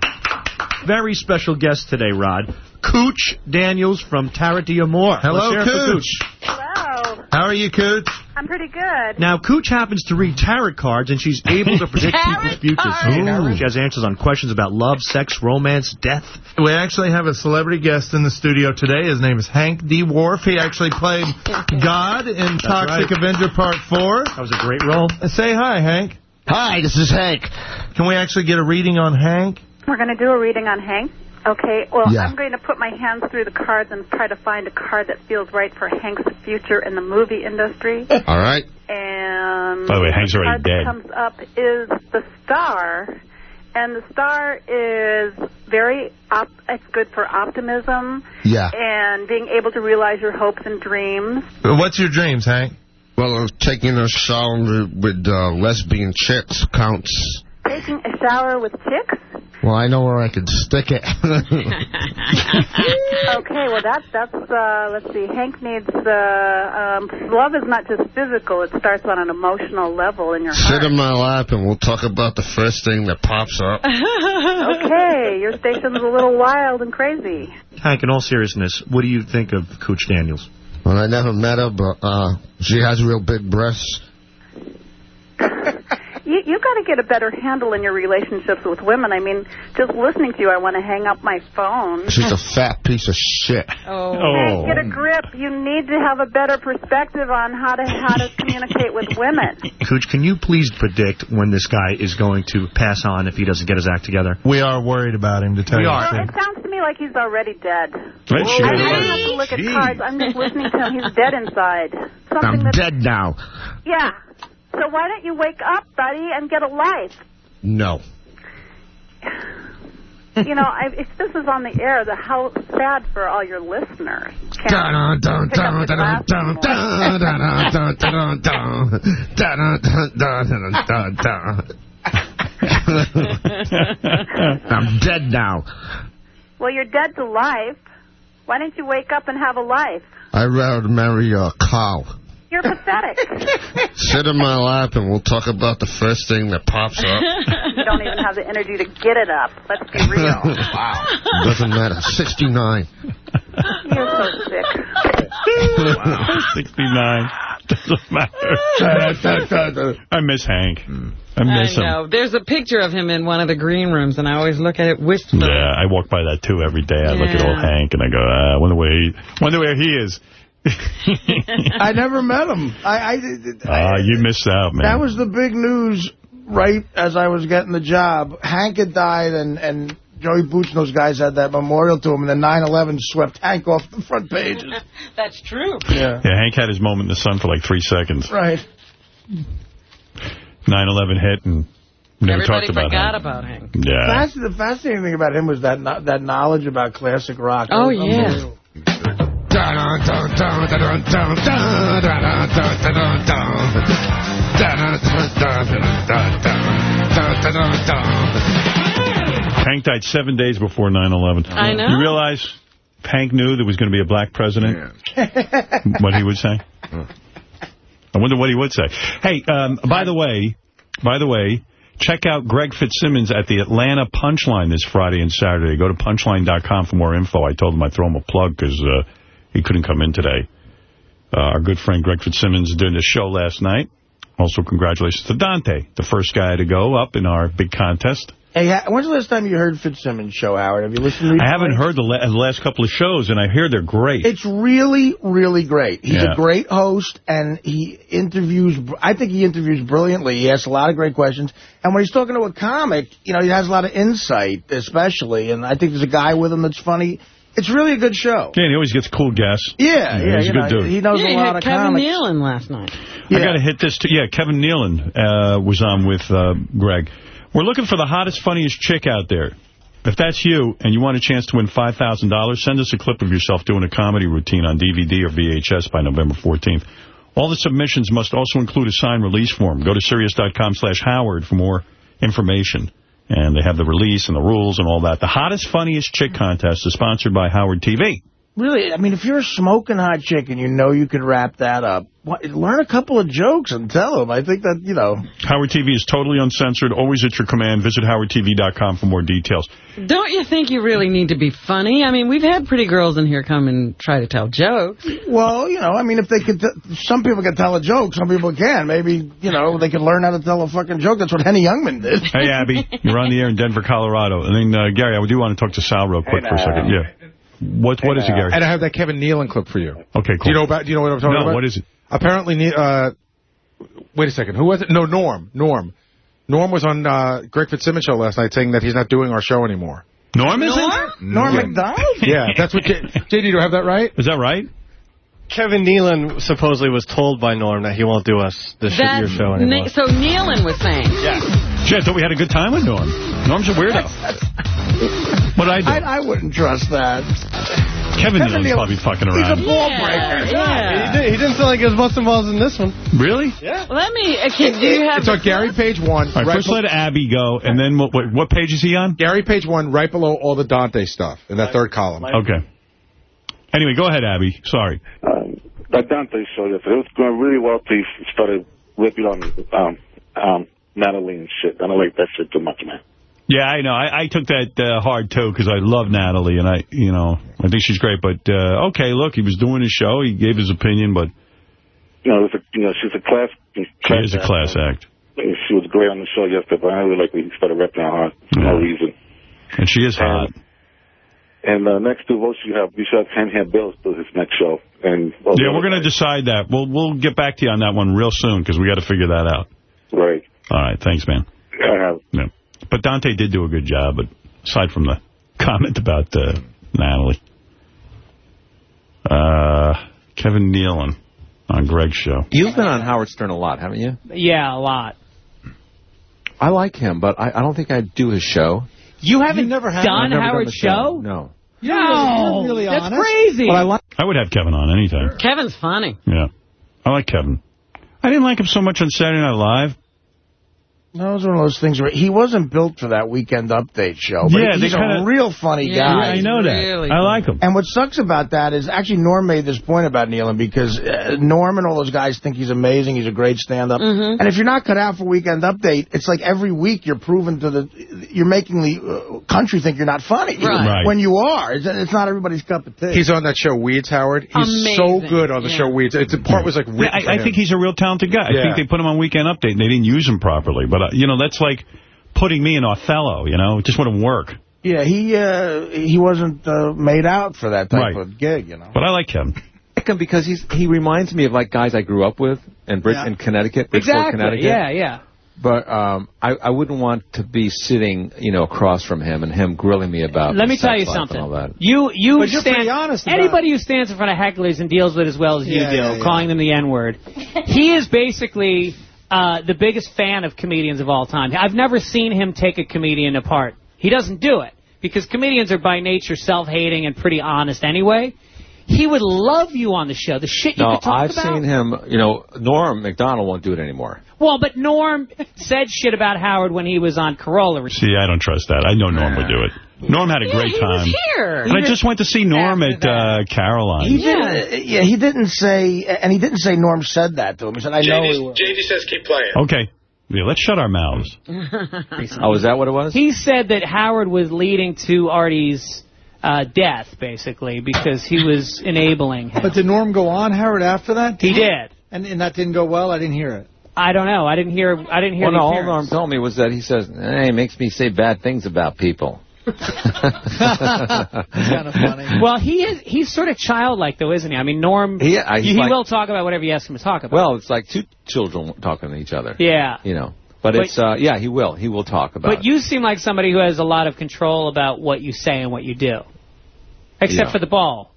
Very special guest today, Rod. Cooch Daniels from Tara D'Amore. Hello, Let's hear it for Cooch. Hello. How are you, Cooch? I'm pretty good. Now, Cooch happens to read tarot cards, and she's able to predict people's futures. She has answers on questions about love, sex, romance, death. We actually have a celebrity guest in the studio today. His name is Hank D. Worf. He actually played God in Toxic right. Avenger Part 4. That was a great role. Uh, Say hi, Hank. Hi, this is Hank. Can we actually get a reading on Hank? We're going to do a reading on Hank. Okay, well, Yeah. I'm going to put my hands through the cards and try to find a card that feels right for Hank's future in the movie industry. All right. And By the way, Hank's the already card dead. comes up is the star. And the star is very, op- it's good for optimism Yeah. and being able to realize your hopes and dreams. What's your dreams, Hank? Well, I'm taking a shower with, with uh, lesbian chicks counts. Taking a shower with chicks? Well, I know where I could stick it. okay, well that, that's uh let's see. Hank needs uh um love is not just physical, it starts on an emotional level in your Sit heart. in my lap and we'll talk about the first thing that pops up. okay, your station's a little wild and crazy. Hank, in all seriousness, what do you think of Cooch Daniels? Well, I never met her, but uh, she has real big breasts. You you got to get a better handle in your relationships with women. I mean, just listening to you, I want to hang up my phone. She's a fat piece of shit. Oh. Hank, oh. get a grip. You need to have a better perspective on how to how to communicate with women. Cooch, can you please predict when this guy is going to pass on if he doesn't get his act together? We are worried about him, to tell We you are. the Well, truth. it sounds to me like he's already dead. Right, she I don't have to look Jeez. at cards. I'm just listening to him. He's dead inside. Something I'm dead now. Yeah. So why don't you wake up, buddy, and get a life? No. you know, I, if this is on the air, the how sad for all your listeners. I'm dead now. Well, you're dead to life. Why don't you wake up and have a life? I'd rather marry a cow. You're pathetic. Sit in my lap and we'll talk about the first thing that pops up. you don't even have the energy to get it up. Let's be real. wow. Doesn't matter. 69. You're so sick. wow. 69. Doesn't matter. I miss Hank. I miss I him. know. There's a picture of him in one of the green rooms, and I always look at it wistfully. Yeah, I walk by that too every day. I look at old Hank and I go, ah, I wonder where he, wonder where he is. I never met him. I, I, Ah, you missed out, man. That was the big news right as I was getting the job. Hank had died, and, and Joey Boots and those guys had that memorial to him, and then 9-11 swept Hank off the front pages. That's true. Yeah. Yeah, Hank had his moment in the sun for like three seconds. Right. 9/11 hit and never Everybody talked about forgot Hank. about Hank. Yeah. Fasc- the fascinating thing about him was that no, that knowledge about classic rock. Oh, yeah. Unbelievable. Hank died seven days before 9/11. I know. You realize Hank knew there was going to be a black president? what he would say? I wonder what he would say. Hey, um, by the way, by the way, check out Greg Fitzsimmons at the Atlanta Punchline this Friday and Saturday. Go to punchline.com for more info. I told him I'd throw him a plug because uh, he couldn't come in today. Uh, our good friend Greg Fitzsimmons doing the show last night. Also, congratulations to Dante, the first guy to go up in our big contest. Hey, when's the last time you heard Fitzsimmons' show, Howard? Have you listened to I haven't heard the, la the last couple of shows, and I hear they're great. It's really, really great. He's Yeah. a great host, and he interviews, I think he interviews brilliantly. He asks a lot of great questions. And when he's talking to a comic, you know, he has a lot of insight, especially. And I think there's a guy with him that's funny. It's really a good show. Yeah, and he always gets cool guests. Yeah, yeah, he's a good know, dude. he knows yeah, a you lot had of Kevin comics. Nealon last night. I got to hit this, too. Yeah, Kevin Nealon uh, was on with uh, Greg. We're looking for the hottest, funniest chick out there. If that's you and you want a chance to win $5,000, send us a clip of yourself doing a comedy routine on DVD or VHS by November 14th. All the submissions must also include a signed release form. Go to Sirius.com slash Howard for more information. And they have the release and the rules and all that. The hottest, funniest chick contest is sponsored by Howard TV. Really, I mean, if you're a smoking hot chick and you know you could wrap that up, what, learn a couple of jokes and tell them. I think that, you know... Howard TV is totally uncensored, always at your command. Visit howardtv.com for more details. Don't you think you really need to be funny? I mean, we've had pretty girls in here come and try to tell jokes. Well, you know, I mean, if they could, t- some people can tell a joke, some people can. Maybe, you know, they could learn how to tell a fucking joke. That's what Henny Youngman did. Hey, Abby, you're on the air in Denver, Colorado. And then, uh, Gary, I do want to talk to Sal real quick for a second. Yeah. What What is it, Gary? And I have that Kevin Nealon clip for you. Okay, cool. Do you know about? Do you know what I'm talking No, about? No, what is it? Apparently, uh, wait a second. Who was it? No, Norm. Norm. Norm was on uh, Greg Fitzsimmons show last night saying that he's not doing our show anymore. Norm isn't? Norm Yeah. Macdonald? Yeah, that's what. J- JD, do you have that right? Is that right? Kevin Nealon supposedly was told by Norm that he won't do us the sh That your show anymore. Ne- so Nealon was saying. Yeah. Gee, I thought we had a good time with Norm. Norm's a weirdo. what I do? I, I wouldn't trust that. Kevin, Kevin Nealon's Nealon- probably fucking He's a around. ball breaker. Yeah. He, did, he didn't feel like he was busting balls in this one. Really? Yeah. Let me, uh, kid, do you have... It's on Gary page one. All right, right first let Abby go, and then what, what, what page is he on? Gary page one, right below all the Dante stuff in that third column. Okay. Anyway, go ahead, Abby. Sorry. Um, that Dante show yesterday, it was going really well till he started whipping on um, um, Natalie and shit. I don't like that shit too much, man. Yeah, I know. I, I took that uh, hard, too, because I love Natalie, and I, you know, I think she's great. But, uh, okay, look, he was doing his show. He gave his opinion, but You know, a, you know she's a class. she is a class act. And She was great on the show yesterday, but I really like when he started repping her for no reason. And she is hot. And uh, next to votes you have, we should have Handhand Bills do his next show. And well, Yeah, we're going to decide that. We'll we'll get back to you on that one real soon because we got to figure that out. Right. All right, thanks, man. I have. Yeah. But Dante did do a good job, but aside from the comment about uh, Natalie. Uh, Kevin Nealon on Greg's show. You've been on Howard Stern a lot, haven't you? Yeah, a lot. I like him, but I, I don't think I'd do his show. You haven't never have? done I've never Howard's the show. No. No, You're really that's honest. crazy. But I like. I would have Kevin on anytime. Kevin's funny. Yeah. I like Kevin. I didn't like him so much on Saturday Night Live. No, it was one of those things where he wasn't built for that weekend update show. But Yeah, he's kinda- a real funny Yeah, guy. I know that. Really I like him. And what sucks about that is actually Norm made this point about Nealon because uh, Norm and all those guys think he's amazing. He's a great stand-up. Mm-hmm. And if you're not cut out for weekend update, it's like every week you're proving to the you're making the uh, country think you're not funny Right. Right. when you are. It's, it's not everybody's cup of tea. He's on that show Weeds, Howard. He's so good on the Yeah. show Weeds. It's, the part was like written Yeah, for I, I think he's a real talented guy. I think they put him on Weekend Update and they didn't use him properly. But, uh, you know, that's like putting me in Othello, you know? It just wouldn't work. Yeah, he uh, he wasn't uh, made out for that type Right. of gig, you know. But I like him. I like him because he's he reminds me of like guys I grew up with in Brid- Yeah. in Connecticut, Bridgeport, Exactly. Connecticut. Yeah, yeah. But um, I, I wouldn't want to be sitting, you know, across from him and him grilling me about. Let me tell you something. all. You you But you're stand, pretty honest about Anybody who stands in front of hecklers and deals with it as well as you do, yeah, yeah. calling them the N word, he is basically uh, the biggest fan of comedians of all time. I've never seen him take a comedian apart. He doesn't do it because comedians are by nature self-hating and pretty honest anyway. he would love you on the show. The shit you No, could talk I've about. seen him, you know, Norm Macdonald won't do it anymore. Well, but Norm said shit about Howard when he was on Carolla. See, I don't trust that. I know Norm would do it. Norm had a great he time. was here. And I just went to see Norm at uh, Caroline. He didn't. Yeah, he didn't say, and he didn't say Norm said that to him. He said, "I know." JD, was. JD says keep playing. Okay. Yeah, let's shut our mouths. Oh, is that what it was? He said that Howard was leading to Artie's uh, death, basically, because he was enabling him. But did Norm go on, Howard, after that? He did. And, and that didn't go well? I didn't hear it. I don't know. I didn't hear. I didn't hear Well, the no, all. Norm told me was that he says, hey, it makes me say bad things about people. Kind of funny. Well, he is. He's sort of childlike, though, isn't he? I mean, Norm. He- uh, he like- will talk about whatever you ask him to talk about. Well, it's like two children talking to each other. yeah. You know. But, But- it's, uh, yeah, he will. He will talk about But you seem like somebody who has a lot of control about what you say and what you do, except Yeah. for the ball.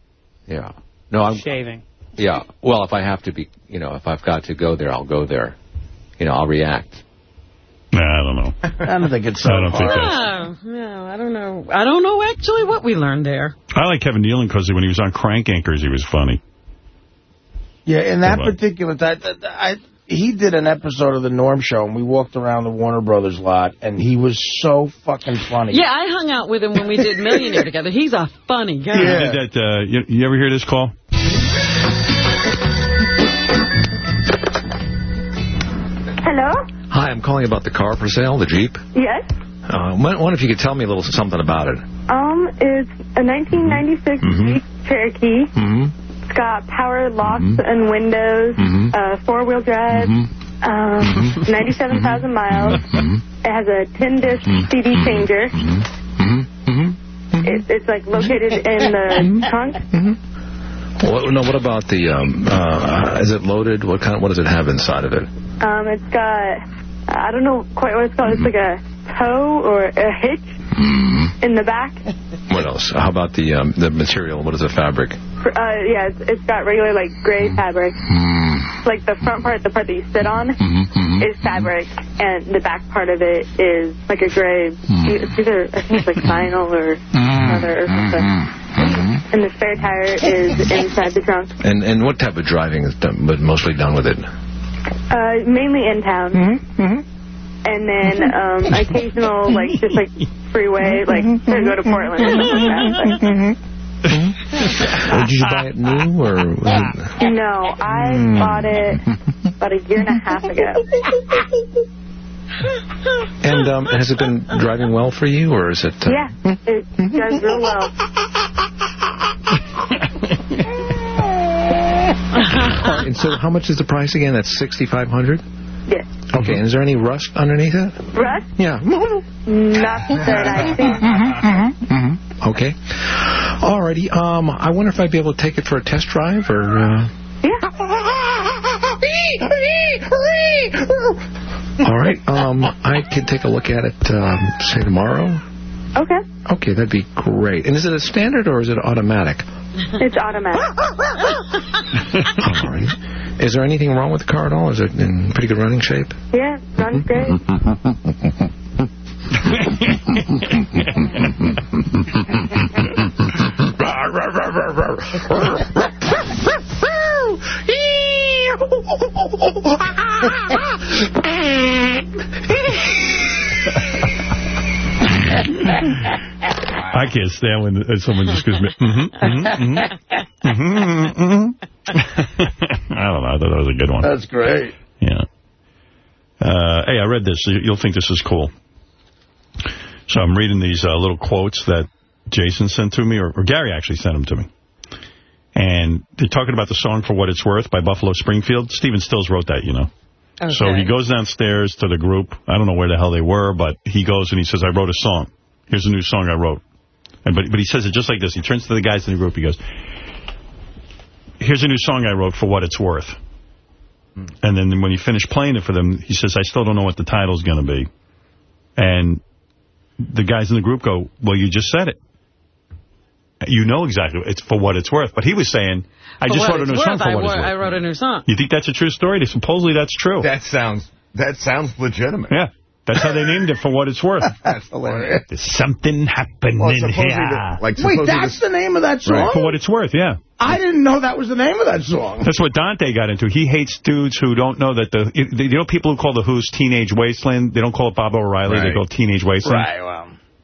Yeah. No, I'm, shaving. yeah. Well, if I have to be, you know, if I've got to go there, I'll go there. You know, I'll react. Nah, I don't know. I don't think it's so I don't think that's... No, no, I don't know. I don't know actually what we learned there. I like Kevin Nealon because when he was on Crank Yankers, he was funny. Yeah, in that Come particular time, I, he did an episode of the Norm Show, and we walked around the Warner Brothers lot, and he was so fucking funny. Yeah, I hung out with him when we did Millionaire together. He's a funny guy. You did that, uh, you, you ever hear this call? Hello? Hi, I'm calling about the car for sale, the Jeep. Yes? Uh, I wonder if you could tell me a little something about it. Um, it's a 1996 Mhm. Jeep Cherokee. Mm-hmm. It's got power locks Mhm. and windows, Mhm. uh, four-wheel drive, Mm-hmm. um, 97,000 miles. It has a 10-disc CD changer. It, it's like located in the trunk. What, no, what about the, um, uh, is it loaded? What kind? What does it have inside of it? Um, it's got, I don't know quite what it's called. It's like a toe or a hitch mm-hmm. in the back. What else? How about the um, the material? What is the fabric? Uh, yeah, it's, it's got regular like gray mm. fabric. Mm. Like the front part, the part that you sit on, mm-hmm, mm-hmm. is fabric, and the back part of it is like a gray. Mm. It's either I think it's like vinyl or leather or something. And the spare tire is inside the trunk. And and what type of driving is done, but mostly done with it? Uh, mainly in town. And then um, occasional, like, just like freeway, like to go to Portland or something like that. Or did you buy it new or? Was it... No, I Hmm. bought it about a year and a half ago. And um, has it been driving well for you, or is it? Uh... Yeah, it does real well. and so, how much is the price again? That's sixty-five hundred. Yes. Okay, and is there any rust underneath it? Rust? Yeah. Not that I see. Okay. Alrighty. Um, I wonder if I'd be able to take it for a test drive, or. Uh... All right. Um, I could take a look at it, um, say tomorrow. Okay. Okay, that'd be great. And is it a standard or is it automatic? It's automatic. All right. Is there anything wrong with the car at all? Is it in pretty good running shape? Yeah, runs great. I can't stand when uh, someone just gives me, mm-hmm, mm-hmm, mm-hmm, mm-hmm, mm-hmm. I don't know. I thought that was a good one. That's great. Yeah. Uh, hey, I read this. You- You'll think this is cool. So I'm reading these uh, little quotes that Jason sent to me, or, or Gary actually sent them to me. And they're talking about the song For What It's Worth by Buffalo Springfield. Steven Stills wrote that, you know. So he goes downstairs to the group. I don't know where the hell they were, but he goes and he says, I wrote a song. Here's a new song I wrote. And But, but he says it just like this. He turns to the guys in the group. He goes, here's a new song I wrote for what it's worth. Hmm. And then when he finished playing it for them, he says, I still don't know what the title's going to be. And the guys in the group go, well, you just said it. You know exactly. It's for what it's worth. But he was saying, I just wrote a new worth, song for I what it's worth. I wrote a new song. You think that's a true story? Supposedly that's true. That sounds that sounds legitimate. Yeah. That's how they named it for what it's worth. That's hilarious. There's something happening Well, here. the- like, Wait, that's the name of that song? For what it's worth, yeah. I didn't know that was the name of that song. That's what Dante got into. He hates dudes who don't know that the... You know people who call the Who's Teenage Wasteland? They don't call it Baba O'Riley. They call it Teenage Wasteland. Right, well.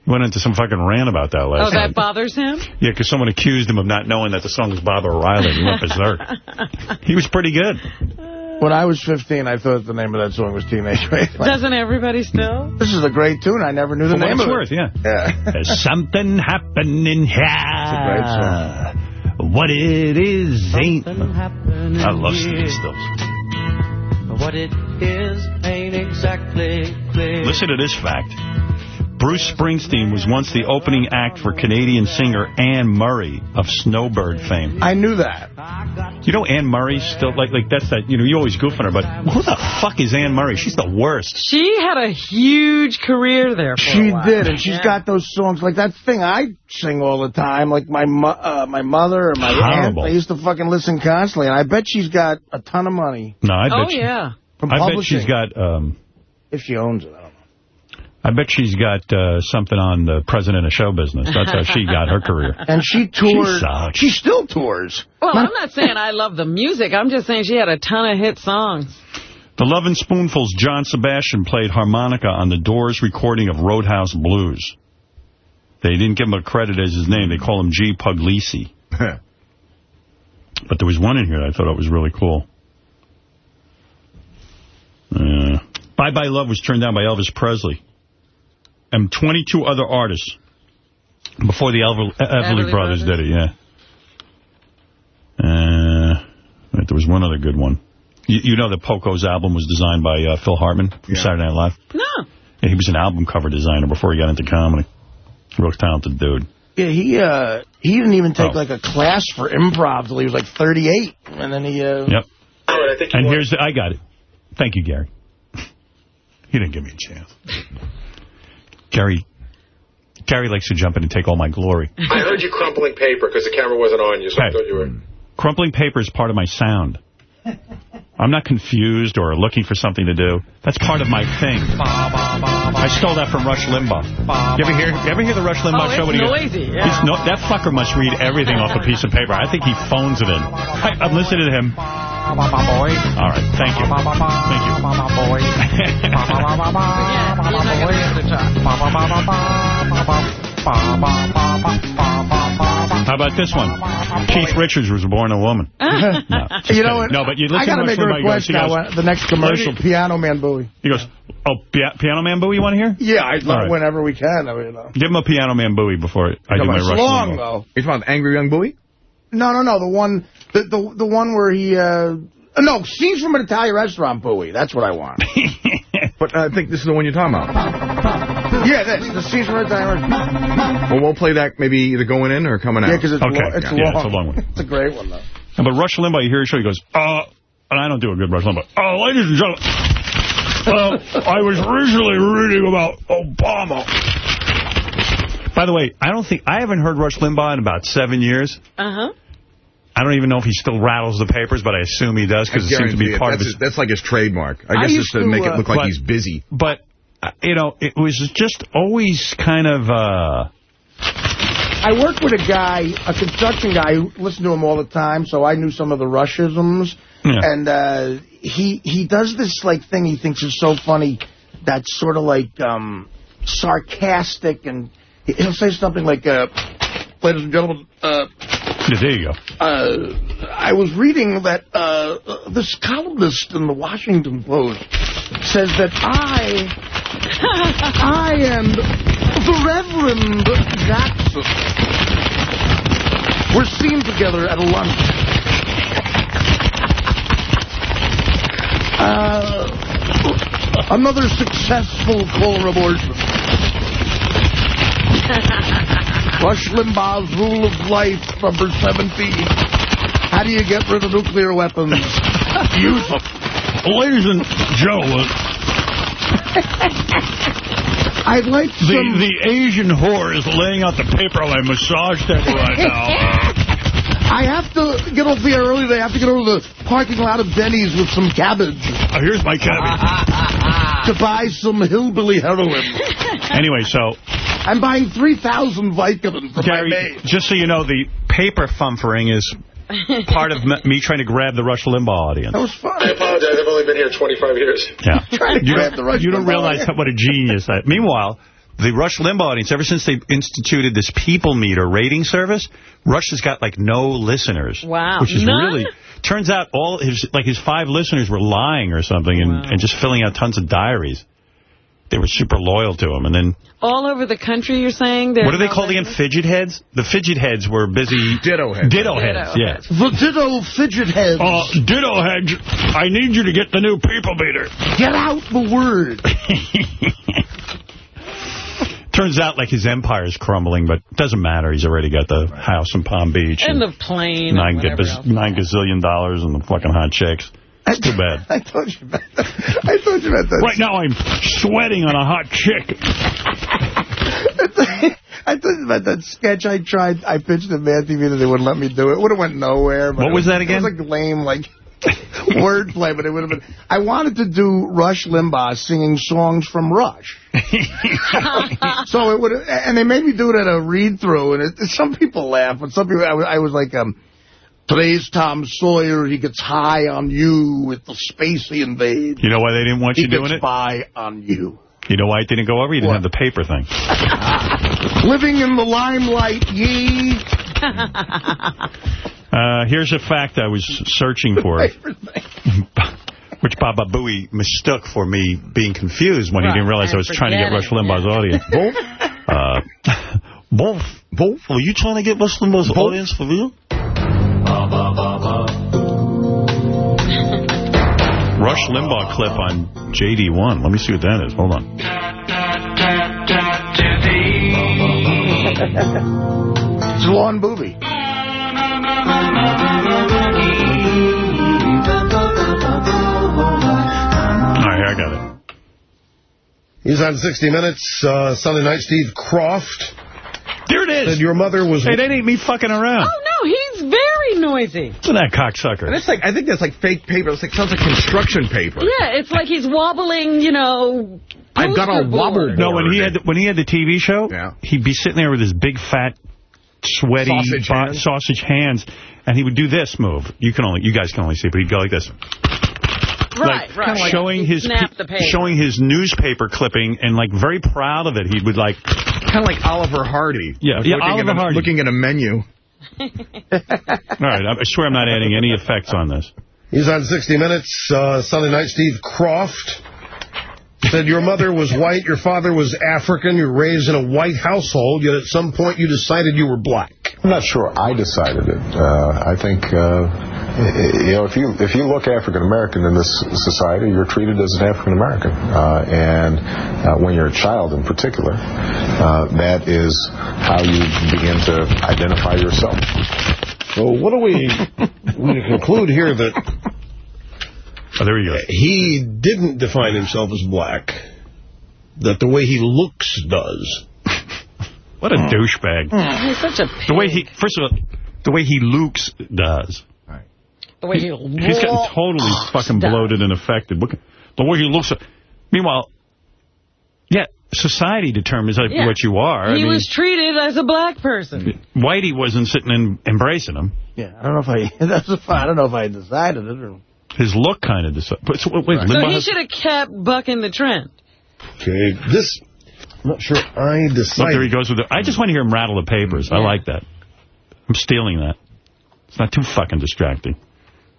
He went into some fucking rant about that last night. Oh, that night. bothers him? Yeah, because someone accused him of not knowing that the song was Baba O'Riley. He went berserk. he was pretty good. When I was 15, I thought the name of that song was Teenage Wasteland. Doesn't everybody still? This is a great tune. I never knew the For what name it's of worth, it. yeah. Yeah. There's something happening here. great song. What it is ain't... I love singing Stills. What it is ain't exactly clear. Listen to this fact. Bruce Springsteen was once the opening act for Canadian singer Anne Murray of Snowbird fame. I knew that. You know Anne Murray's still, like, like that's that, you know, you always goof on her, but who the fuck is Anne Murray? She's the worst. She had a huge career there for She a while. did, and she's Yeah. got those songs like that thing I sing all the time, like my mo uh, my mother or my Horrible. aunt. I used to fucking listen constantly, and I bet she's got a ton of money No, I bet Oh, she, yeah. from I bet publishing. she's got, um, if she owns it. I don't know. I bet she's got uh, something on the president of show business. That's how she got her career. And she toured. sucks. She still tours. Well, I'm not saying I love the music. I'm just saying she had a ton of hit songs. The Lovin' Spoonfuls' John Sebastian played harmonica on the Doors recording of Roadhouse Blues. They didn't give him a credit as his name. They call him G. Puglese. but there was one in here that I thought it was really cool. Uh, Bye Bye Love was turned down by Elvis Presley and 22 other artists before the Everly, Everly Brothers, Brothers? did it, yeah. Uh, wait, there was one other good one. You, you know that Poco's album was designed by uh, Phil Hartman from Saturday Night Live? No. Yeah, he was an album cover designer before he got into comedy. Real talented dude. Yeah, he uh he didn't even take Oh. like a class for improv till he was like 38, and then he uh. Yep. All right, I think And here's the, I got it. Thank you, Gary. He didn't give me a chance. Gary, Gary likes to jump in and take all my glory. I heard you crumpling paper because the camera wasn't on you, so I thought you were... Mm. Crumpling paper is part of my sound. I'm not confused or looking for something to do. That's part of my thing. I stole that from Rush Limbaugh. You ever hear? You ever hear the Rush Limbaugh Oh, show? it's What he goes- noisy, yeah. He's no, that fucker must read everything off a piece of paper. I think he phones it in. I, I'm listening to him. All right, thank you. Thank you. boy. How about this one? Keith Richards was born a woman. No, you know kidding. what? No, but you listen I gotta to make a Limbaugh, goes- request now. goes, uh, the next commercial, Lady- Piano Man Bowie. He goes, oh, Pia- Piano Man Bowie you want to hear? Yeah, I'd love All right. whenever we can. I mean, uh, Give him a Piano Man Bowie before I do my it's long though. You talking about Angry Young Bowie? No, no, no. The one, the the, the one where he. uh no, scenes from an Italian restaurant, Bowie. That's what I want. But I think this is the one you're talking about. yeah, this the scenes from an Italian restaurant. Well, we'll play that maybe either going in or coming out. Yeah, because it's, Okay, lo- it's yeah, long. it's a long one. It's a great one though. No, but Rush Limbaugh, you hear his show, he goes, uh, and I don't do a good Rush Limbaugh. Oh, ladies and gentlemen, uh, I was recently reading about Obama. By the way, I don't think, I haven't heard Rush Limbaugh in about seven years. Uh-huh. I don't even know if he still rattles the papers, but I assume he does because it seems to be part of his... his- that's like his trademark. I I guess used it's to, to, make it uh, look like but- he's busy. But, uh, you know, it was just always kind of... uh I worked with a guy, a construction guy, who listened to him all the time, so I knew some of the Rushisms. Yeah. And uh, he he does this like thing he thinks is so funny, that's sort of like um, sarcastic, and he'll say something like, uh, "Ladies and gentlemen, uh, Yeah, there you go. uh, I was reading that uh, uh, this columnist in the Washington Post says that I, I and the Reverend Jackson were seen together at a lunch. Uh, another successful collaboration. Rush Limbaugh's Rule of Life, number 17. How do you get rid of nuclear weapons? Use them. Ladies and gentlemen, I'd like the, some... the Asian whore is laying out the paper on my massage table right now. I have to get off the air early. They have to get over to the parking lot of Denny's with some cabbage. Oh, here's my cabbage. to buy some hillbilly heroin. Anyway, so... I'm buying 3,000 Vicodin for Gary, my maid. just so you know, the paper fumfering is part of me- me trying to grab the Rush Limbaugh audience. That was fun. I apologize. I've only been here 25 years. Yeah. Trying to you grab don't, the Rush you don't realize audience. what a genius that. Meanwhile, the Rush Limbaugh audience, ever since they instituted this people meter rating service, Rush has got like no listeners. Wow. Which is None? really turns out all his like his five listeners were lying or something and, and just filling out tons of diaries. They were super loyal to him, and then All over the country, you're saying? what are they called again? Fidget heads. The fidget heads were busy. Ditto heads. Ditto heads. Yeah. The ditto fidget heads. Oh, ditto heads. I need you to get the new people meter. Get out the word. Turns out like his empire's crumbling, but it doesn't matter. He's already got the house in Palm Beach. And the plane. nine, and whatever gaz- else. nine gazillion dollars and the fucking hot chicks. It's too bad. I told you about that. I told you about that. Right now I'm sweating on a hot chick. I told you about that sketch I tried. I pitched at Mad TV that they wouldn't let me do it. Would have went nowhere. But What it was that again? It was like lame, like wordplay, but it would have been. I wanted to do Rush Limbaugh singing songs from Rush. so it would, have. and they made me do it at a read through, and it, some people laugh, but some people, I, was- I was like, um. Today's Tom Sawyer, he gets high on you with the space he invades. You know why they didn't want he you doing gets it? by on you. You know why it didn't go over? You didn't have the paper thing. Living in the limelight, ye. Uh, here's a fact I was searching for, which Baba Booey mistook for me being confused when he didn't realize I and was trying to get Rush forgetting, Limbaugh's audience. Uh, Wolf, Wolf, were you trying to get Rush Limbaugh's audience for real? Rush Limbaugh clip on JD1. Let me see what that is. Hold on. It's Lawn Booby. All right, here I got it. He's on 60 Minutes uh, Sunday night. Steve Kroft. There it is. Said your mother was... Hey, that ain't me fucking around. Oh, no, he's very noisy. Look at that cocksucker. And it's like, I think that's like fake paper. It's like, sounds like construction paper. Yeah, it's like he's wobbling, you know, I've got a poster wobble board. No, when he had the, when he had the TV show, Yeah. he'd be sitting there with his big fat, sweaty Sausage bo- hands. sausage hands, and he would do this move. You can only you guys can only see, but he'd go like this, Right, like, right. showing his snapped the paper. showing his newspaper clipping, and like very proud of it. He would like, Kind of like Oliver Hardy. Yeah, yeah, looking Oliver at a, Hardy. Looking at a menu. all right, I I swear I'm not adding any effects on this. He's on 60 Minutes uh, Sunday night. Steve Kroft said your mother was white, your father was African, you were raised in a white household, yet at some point you decided you were black. I'm not sure I decided it. Uh, I think, uh, you know, if you if you look African American in this society, you're treated as an African American, uh, and uh, when you're a child, in particular, uh, that is how you begin to identify yourself. So what do we, we conclude here that Oh, there you go. he didn't define himself as black, that the way he looks does. What a hmm. douchebag. Hmm, he's such a The way he, first of all, the way he looks does. the way he he looks He's getting totally fucking Stop. bloated and affected. Look, the way he looks. Meanwhile, yeah, society determines like, Yeah. what you are. I He mean, was treated as a black person. Whitey wasn't sitting and embracing him. Yeah, I don't know if I. That's a fine. I don't know if I decided it or. His look kind of decided. But so, wait, So he should have kept bucking the trend. Okay, this, I'm not sure I Look, there he goes with it. I just want to hear him rattle the papers. I like that. I'm stealing that. It's not too fucking distracting.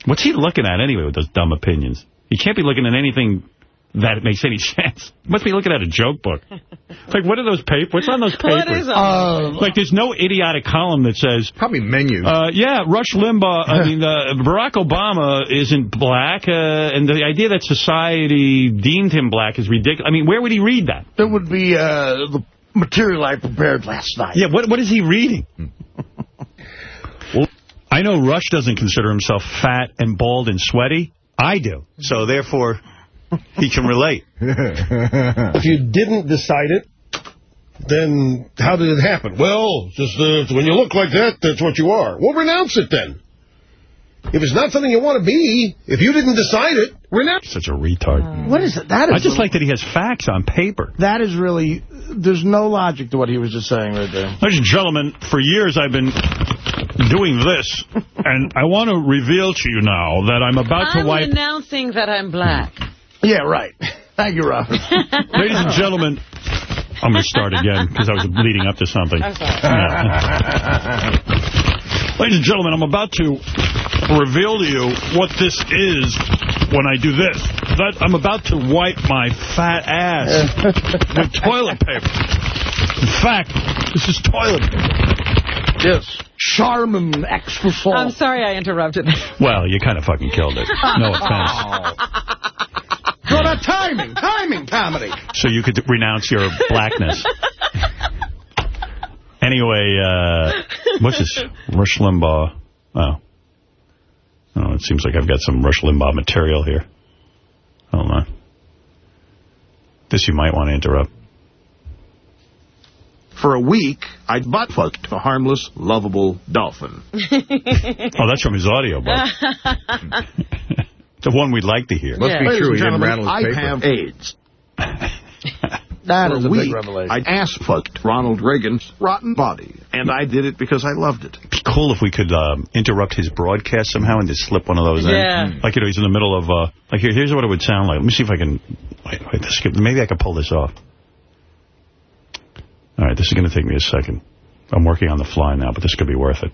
What's he looking at anyway with those dumb opinions? He can't be looking at anything that it makes any sense. Must be looking at a joke book. like, what are those papers? What's on those papers? What is on like, there's no idiotic column that says... Probably menus. Uh, yeah, Rush Limbaugh, I mean, uh, Barack Obama isn't black, uh, and the idea that society deemed him black is ridiculous. I mean, where would he read that? That would be uh, the material I prepared last night. Yeah, what what is he reading? well, I know Rush doesn't consider himself fat and bald and sweaty. I do. So, therefore, he can relate. If you didn't decide it, then how did it happen? Well, just uh, when you look like that, that's what you are. Well, renounce it then. If it's not something you want to be, if you didn't decide it, renounce. Such a retard. What is it? That is I just like that he has facts on paper. That is really... There's no logic to what he was just saying right there. Ladies and gentlemen, for years I've been doing this, and I want to reveal to you now that I'm about to wipe... I'm wipe... announcing that I'm black. Yeah, right. Thank you, Rob. Ladies and gentlemen, I'm going to start again because I was leading up to something. I'm sorry. Yeah. Ladies and gentlemen, I'm about to reveal to you what this is when I do this. That I'm about to wipe my fat ass with toilet paper. In fact, this is toilet paper. Yes. Charmin extra salt. I'm sorry I interrupted. Well, you kind of fucking killed it. No offense. Oh. Good at timing. Timing comedy. So you could renounce your blackness. Anyway, uh, what's this? Rush Limbaugh. Oh. Oh, it seems like I've got some Rush Limbaugh material here. Hold on. This you might want to interrupt. For a week, I butt-fucked a harmless, lovable dolphin. Oh, that's from his audio book. the one we'd like to hear. Must be Ladies true, he didn't rattle his I paper. have AIDS. That For is a week, big revelation. I ass-fucked Ronald Reagan's rotten body, and I did it because I loved it. It'd be cool if we could um, interrupt his broadcast somehow and just slip one of those Yeah. in. Like, you know, he's in the middle of, uh, like, here, here's what it would sound like. Let me see if I can, wait, wait, this could, maybe I could pull this off. All right, this is going to take me a second. I'm working on the fly now, but this could be worth it.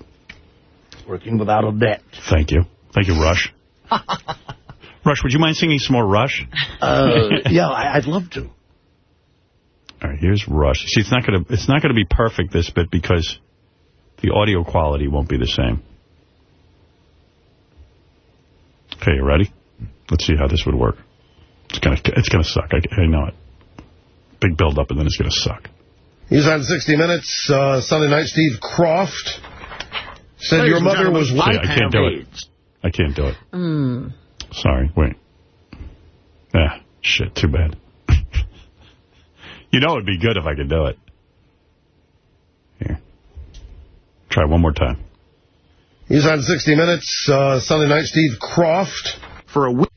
Working without a debt. Thank you. Thank you, Rush. Rush, would you mind singing some more Rush? Uh, yeah, I, I'd love to. All right, here's Rush. See, it's not going to it's not going to be perfect this bit because the audio quality won't be the same. Okay, you ready? Let's see how this would work. It's gonna it's gonna suck. I, I know it. Big build up and then it's gonna suck. He's on 60 Minutes uh, Sunday night. Steve Kroft said Ladies your mother was See, white. I can't do it. I can't do it. Mm. Sorry. Wait. Ah, shit. Too bad. you know it'd be good if I could do it. Here. Try one more time. He's on 60 Minutes uh, Sunday night. Steve Kroft for a week.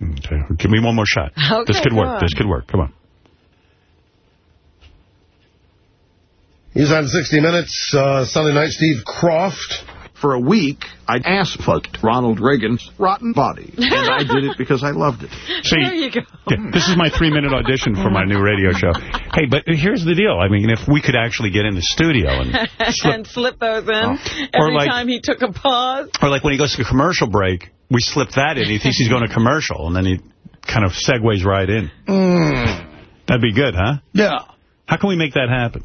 Okay. Give me one more shot. Okay, this could work. on. This could work. Come on. He's on 60 Minutes uh, Sunday night. Steve Kroft For a week, I ass-fucked Ronald Reagan's rotten body, and I did it because I loved it. See, There you go. This is my three-minute audition for my new radio show. Hey, but here's the deal. I mean, if we could actually get in the studio and slip, and slip those in oh. Or every like- time he took a pause. or like when he goes to a commercial break, we slip that in. He thinks he's going to commercial, and then he kind of segues right in. Mm. That'd be good, huh? Yeah. How can we make that happen?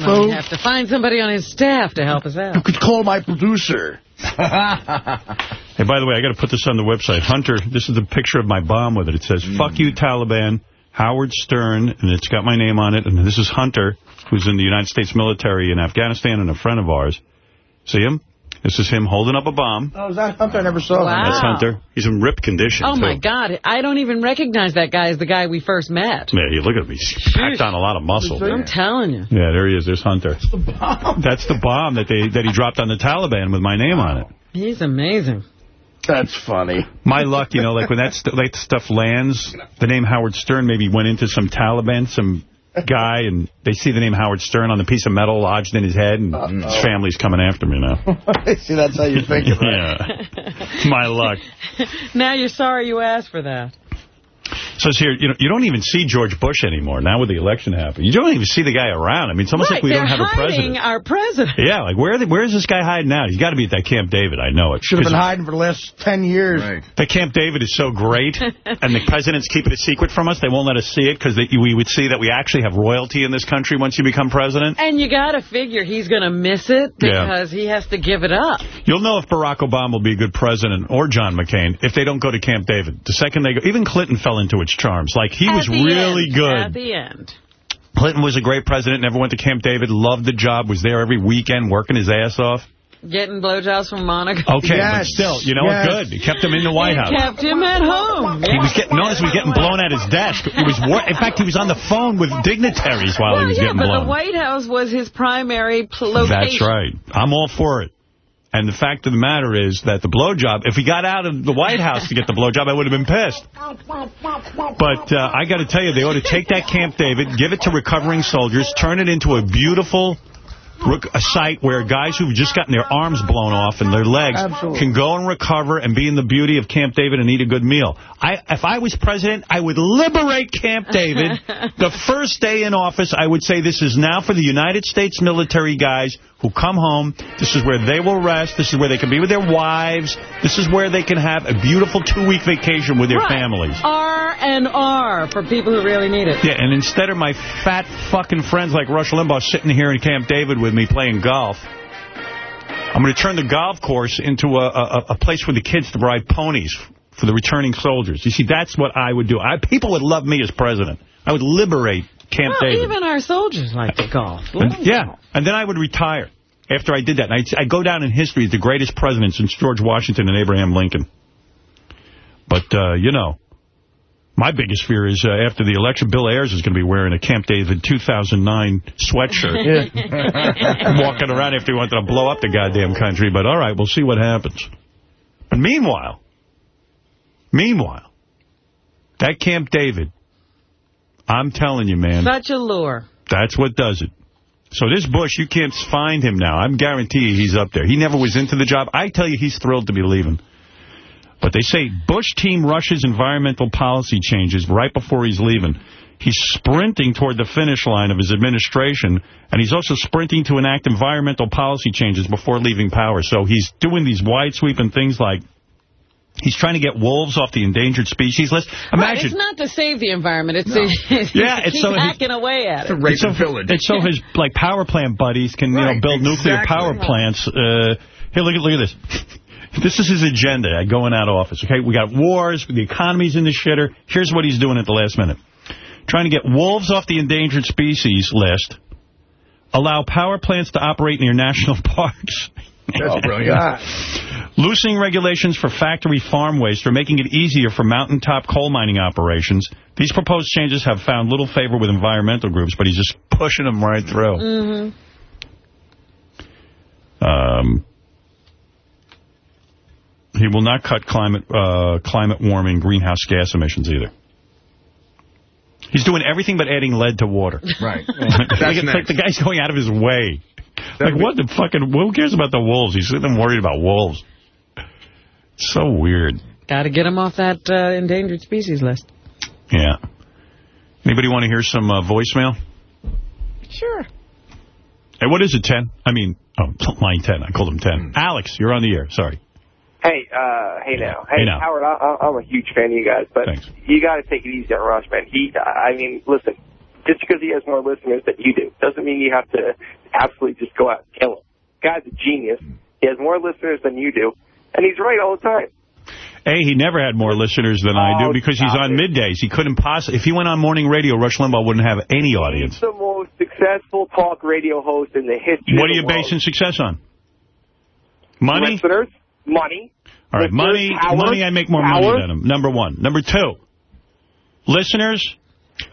Well, we have to find somebody on his staff to help us out. You could call my producer. Hey, by the way, I got to put this on the website. Hunter, this is the picture of my bomb with it. It says, fuck you, mm. Taliban, Howard Stern, and it's got my name on it. And this is Hunter, who's in the United States military in Afghanistan and a friend of ours. See him? This is him holding up a bomb. Oh, is that Hunter? I never saw Wow. him. That's Hunter. He's in ripped condition, Oh, too. my God. I don't even recognize that guy as the guy we first met. Yeah, you look at him. He's packed on a lot of muscle. I'm telling you. Yeah, there he is. There's Hunter. That's the bomb that they that he dropped on the Taliban with my name on it. He's amazing. That's funny. My luck, you know, like when that, st like stuff lands, the name Howard Stern maybe went into some Taliban, some guy, and they see the name Howard Stern on the piece of metal lodged in his head, and his family's coming after me now. See, that's how you think of it, yeah. My luck. Now you're sorry you asked for that. Says here, you know, you don't even see George Bush anymore now with the election happening. You don't even see the guy around. I mean, it's almost right, like we don't have a hiding president. our president. Yeah, like where where is this guy hiding now? He's got to be at that Camp David. I know it. Should have been hiding for the last 10 years. The Camp David is so great, and the presidents keep it a secret from us. They won't let us see it because we would see that we actually have royalty in this country once you become president. And you got to figure he's going to miss it Yeah. because he has to give it up. You'll know if Barack Obama will be a good president or John McCain if they don't go to Camp David. The second they go, even Clinton fell into its charms. Like he At was really end, good. At the end. Clinton was a great president, never went to Camp David, loved the job, was there every weekend working his ass off. Getting blowjobs from Monica. Okay, but still, you know what? Yes. Good. He kept him in the White House. Kept him at home. He was getting, notice he was getting blown at his desk. He was, wor- in fact, he was on the phone with dignitaries while Well, he was yeah, getting but blown. the White House was his primary pl- location. That's right. I'm all for it. And the fact of the matter is that the blowjob, if he got out of the White House to get the blowjob, I would have been pissed. But uh, I got to tell you, they ought to take that Camp David, give it to recovering soldiers, turn it into a beautiful a site where guys who've just gotten their arms blown off and their legs Absolutely. can go and recover and be in the beauty of Camp David and eat a good meal. I, if I was president, I would liberate Camp David. the first day in office, I would say this is now for the United States military guys who come home. This is where they will rest. This is where they can be with their wives. This is where they can have a beautiful two-week vacation with their Right. families. R and R for people who really need it. Yeah, and instead of my fat fucking friends like Rush Limbaugh sitting here in Camp David with me playing golf, I'm going to turn the golf course into a, a, a place for the kids to ride ponies for the returning soldiers. You see, that's what I would do. I, people would love me as president. I would liberate Camp well, David. even our soldiers like to golf. And- yeah, and then I would retire after I did that. And I'd, I'd go down in history as the greatest president since George Washington and Abraham Lincoln. But, uh, you know, my biggest fear is uh, after the election, Bill Ayers is going to be wearing a Camp David 2009 sweatshirt. walking around after he wanted to blow up the goddamn country. But all right, we'll see what happens. But meanwhile, meanwhile, that Camp David, I'm telling you, man. Such a lure. That's what does it. So this Bush, you can't find him now. I'm guarantee you he's up there. He never was into the job. I tell you, he's thrilled to be leaving. But they say Bush team rushes environmental policy changes right before he's leaving. He's sprinting toward the finish line of his administration, and he's also sprinting to enact environmental policy changes before leaving power. So he's doing these wide-sweeping things like he's trying to get wolves off the endangered species list. Right, Imagine. it's not to save the environment. It's to Yeah, it's keep so- hacking away at it. it's so, It's so his like power plant buddies can you know Right, build nuclear power plants. Uh, here, look at look at this. This is his agenda going out of office. Okay, we got wars, the economy's in the shitter. Here's what he's doing at the last minute: trying to get wolves off the endangered species list. Allow power plants to operate near national parks. Oh, brilliant. Loosening regulations for factory farm waste or making it easier for mountaintop coal mining operations. These proposed changes have found little favor with environmental groups, but he's just pushing them right through. Mm-hmm. Um, he will not cut climate uh, climate warming greenhouse gas emissions either. He's doing everything but adding lead to water. Right. like, That's like next. the guy's going out of his way. Like, what the fucking... Who cares about the wolves? He's sitting worried about wolves. So weird. Got to get him off that uh, endangered species list. Yeah. Anybody want to hear some uh, voicemail? Sure. Hey, what is it, 10? I mean, oh, line 10. I called him 10. Alex, you're on the air. Sorry. Hey, uh, hey now. Hey, Hey now. Howard, I, I- I'm a huge fan of you guys, but you got to take it easy on Rush, man. He, I mean, listen, just because he has more listeners than you do doesn't mean you have to absolutely just go out and kill him. Guy's a genius. He has more listeners than you do, and he's right all the time. A, he never had more listeners than I Oh, do because he's on it. middays. He couldn't possibly... If he went on morning radio, Rush Limbaugh wouldn't have any audience. He's the most successful talk radio host in the history What are you world. basing success on? Money? Listeners, money. All right, money, power, money, I make more power. money than him. Number one. Number two, listeners,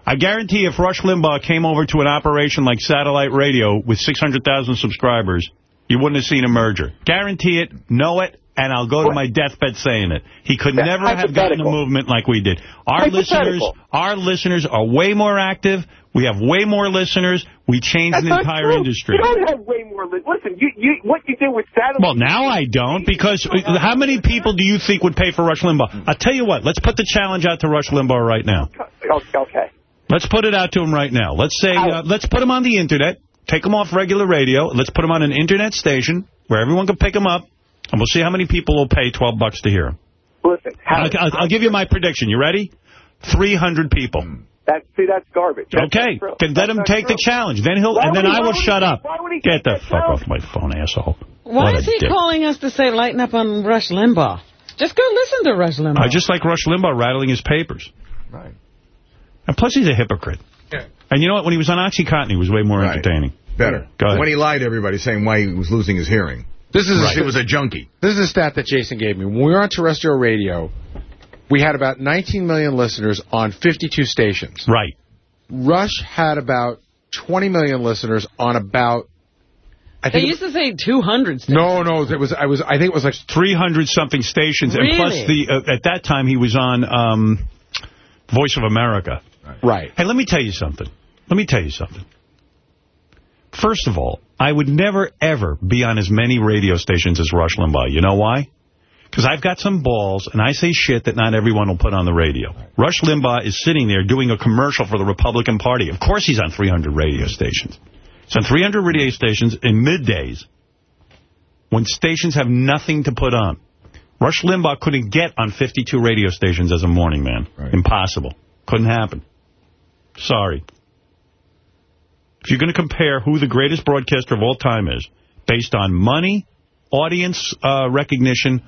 I guarantee if Rush Limbaugh came over to an operation like satellite radio with 600,000 subscribers, you wouldn't have seen a merger. Guarantee it, know it, and I'll go to my deathbed saying it. He could never have gotten a movement like we did. Our listeners, our listeners are way more active. We have way more listeners. We changed That's the entire true. industry. You don't have way more. Li- Listen, you, you, what you do with satellite. Well, now I don't, because how many people do you think would pay for Rush Limbaugh? I'll tell you what, let's put the challenge out to Rush Limbaugh right now. Okay. Let's put it out to him right now. Let's say, uh, let's put him on the Internet, take him off regular radio, let's put him on an Internet station where everyone can pick him up, and we'll see how many people will pay 12 bucks to hear him. Listen, I'll, I'll, I'll give you my prediction. You ready? 300 people. That, see, that's garbage. That's Okay, not true. then let That's him take true. the challenge. Then he'll, Why and then he- I will shut he- up. why would he Get the fuck challenge? off my phone, asshole. Why What a is he dick. calling us to say lighten up on Rush Limbaugh? Just go listen to Rush Limbaugh. I just like Rush Limbaugh rattling his papers. Right. And plus, he's a hypocrite. Yeah. And you know what? When he was on OxyContin, he was way more Right. entertaining. Better. Go ahead. When he lied to everybody saying why he was losing his hearing. This is Right. He was a junkie. This is a stat that Jason gave me. When we were on terrestrial radio, we had about 19 million listeners on 52 stations. Right. Rush had about 20 million listeners on about I They think used to say 200 stations. no, no, it was I was I think it was like 300 something stations, and plus the uh, at that time he was on um, Voice of America. Right. Hey, let me tell you something. Let me tell you something. First of all, I would never, ever be on as many radio stations as Rush Limbaugh. You know why? Because I've got some balls, and I say shit that not everyone will put on the radio. Rush Limbaugh is sitting there doing a commercial for the Republican Party. Of course he's on 300 radio stations. He's on 300 radio stations in middays when stations have nothing to put on. Rush Limbaugh couldn't get on 52 radio stations as a morning man. Impossible. Couldn't happen. Sorry. If you're going to compare who the greatest broadcaster of all time is, based on money, audience uh, recognition,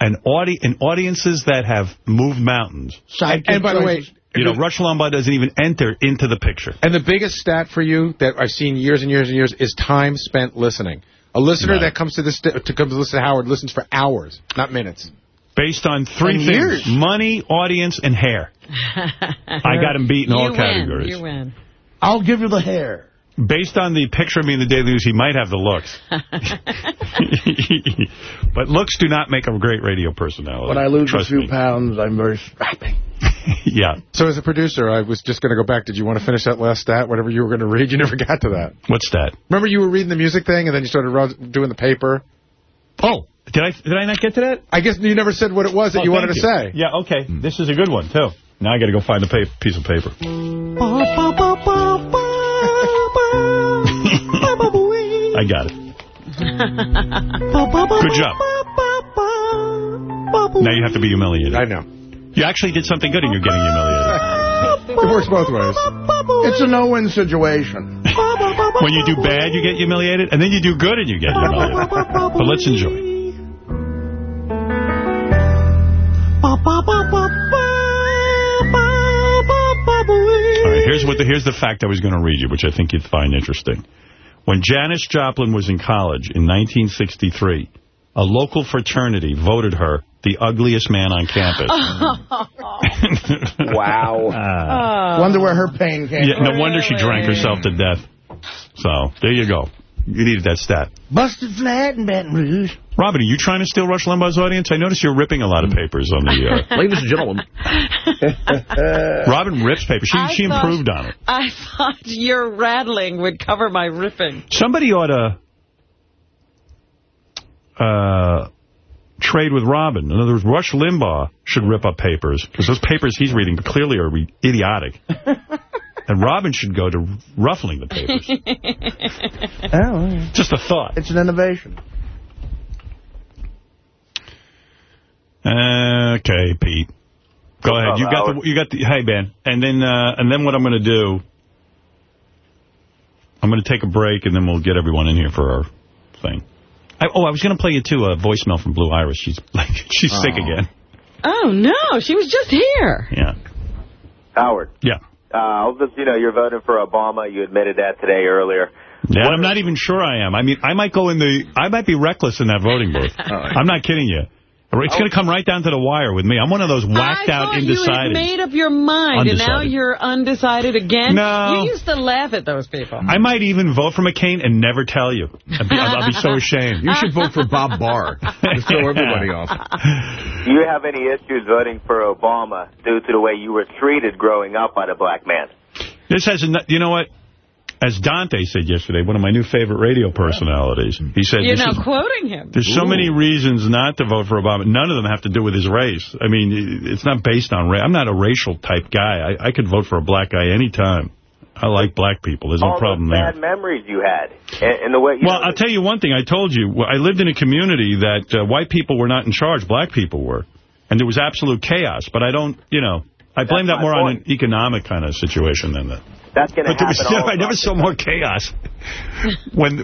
and, audi and audiences that have moved mountains. And, and by the way, You know, Rush Limbaugh doesn't even enter into the picture. And the biggest stat for you that I've seen years and years and years is time spent listening. A listener Right. that comes to this to come to listen to Howard listens for hours, not minutes. Based on three And things. years. Money, audience, and hair. I got him beat in all you categories. You win. I'll give you the hair. Based on the picture of me in the Daily News, he might have the looks. but looks do not make a great radio personality. When I lose Trust a few me. pounds, I'm very strapping. Yeah. So as a producer, I was just going to go back. Did you want to finish that last stat? Whatever you were going to read, you never got to that. What's that? Remember you were reading the music thing, and then you started doing the paper. Oh, did I did I not get to that? I guess you never said what it was that Oh, you wanted thank to say. Yeah, okay. Hmm. This is a good one, too. Now I got to go find a pa piece of paper. I got it. Good job. Now you have to be humiliated. I know. You actually did something good and you're getting humiliated. It works both ways. It's a no-win situation. When you do bad, you get humiliated, and then you do good and you get humiliated. But let's enjoy. Here's what the, here's the fact I was going to read you, which I think you'd find interesting. When Janis Joplin was in college in 1963, a local fraternity voted her the ugliest man on campus. wow. Ah. Wonder where her pain came Yeah, from. no wonder she drank herself to death. So, there you go. You needed that stat. Busted flat in Baton Rouge. Robin, are you trying to steal Rush Limbaugh's audience? I notice you're ripping a lot of papers on the... Uh... Ladies and gentlemen. Robin rips papers. She, I she thought- improved on it. I thought your rattling would cover my ripping. Somebody ought to uh, trade with Robin. In other words, Rush Limbaugh should rip up papers, because those papers he's reading clearly are idiotic. and Robin should go to ruffling the papers. Oh, yeah. Just a thought. It's an innovation. Okay, Pete. Go No ahead. You problem, got the Howard. you got the hey Ben. And then uh, and then what I'm going to do I'm going to take a break and then we'll get everyone in here for our thing. I, oh, I was going to play you too a voicemail from Blue Iris. She's like she's sick Oh. again. Oh, no. She was just here. Yeah. Howard. Yeah. Uh, just, you know, you're voting for Obama. You admitted that today earlier. Yeah, I'm not even sure I am. I mean, I might go in the I might be reckless in that voting booth. I'm not kidding you. It's going to oh. come right down to the wire with me. I'm one of those whacked I out thought you had made up your mind, and now you're undecided again. No. You used to laugh at those people. I might even vote for McCain and never tell you. I'll be, I'll be so ashamed. You should vote for Bob Barr to throw everybody off. Do you have any issues voting for Obama due to the way you were treated growing up by the black man? This has, a, you know what? As Dante said yesterday, one of my new favorite radio personalities, he said, You're this now is- quoting him. there's so many reasons not to vote for Obama. None of them have to do with his race. I mean, it's not based on race. I'm not a racial type guy. I, I could vote for a black guy anytime. I like black people. There's no All problem those there. bad memories you had, and, and the way you Well, know, I'll tell you one thing. I told you, I lived in a community that uh, white people were not in charge, black people were. And there was absolute chaos. But I don't, you know, I blame that my more on an economic kind of situation than that. That's going to But there Was, all I never across saw more chaos. when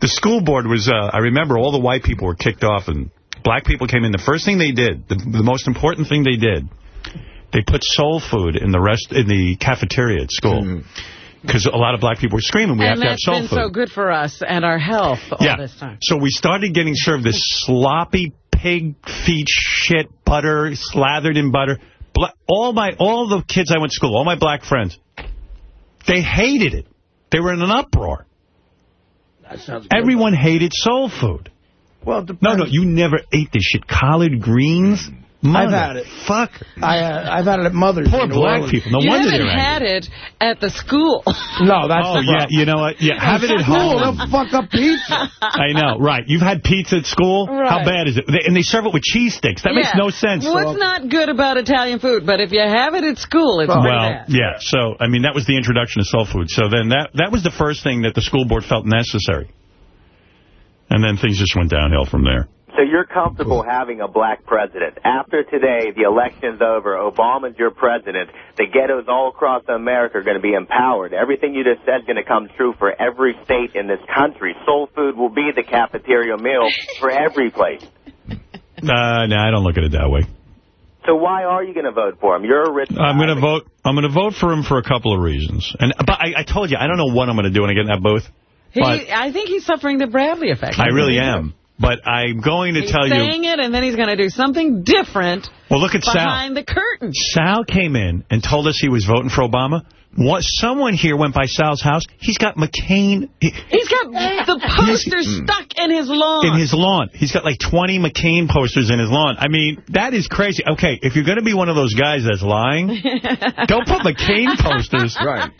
the school board was, uh, I remember all the white people were kicked off and black people came in. The first thing they did, the, the most important thing they did, they put soul food in the rest in the cafeteria at school. Because a lot of black people were screaming, we and have to have that's soul been so good for us and our health all yeah. this time. So we started getting served this sloppy pig feet shit butter slathered in butter. Bla all my all the kids I went to school, all my black friends, they hated it. They were in an uproar. That sounds good. Everyone hated soul food. Well, No, no, you never ate this shit. Collard greens? I've had it. Fuck. I, uh, I've had it at Mother's. Poor black Orleans. people. No you wonder haven't they're angry. had it at the school. No, that's Oh, the yeah, you know what? Yeah, have it at School, home. They'll fuck up pizza. I know, right. You've had pizza at school? How bad is it? They, and they serve it with cheese sticks. That makes no sense. What's not good about Italian food? But if you have it at school, it's well, pretty bad. yeah. So, I mean, that was the introduction of soul food. So then that that was the first thing that the school board felt necessary. And then things just went downhill from there. So you're comfortable having a black president. After today, the election's over, Obama's your president, the ghettos all across America are going to be empowered. Everything you just said is going to come true for every state in this country. Soul food will be the cafeteria meal for every place. Uh, no, I don't look at it that way. So why are you going to vote for him? You're a rich I'm going to vote. I'm going to vote for him for a couple of reasons. And but I, I told you I don't know what I'm going to do when I get in that booth. He, I think he's suffering the Bradley effect. I really am. But I'm going to He's tell you. He's saying it, and then he's going to do something different Well, look at Sal. behind the curtain. Sal came in and told us he was voting for Obama. What? Someone here went by Sal's house. He's got McCain he- He's got the posters mm. stuck in his lawn. in his lawn. He's got like 20 McCain posters in his lawn. I mean, that is crazy. Okay, if you're going to be one of those guys that's lying, don't put McCain posters. Right.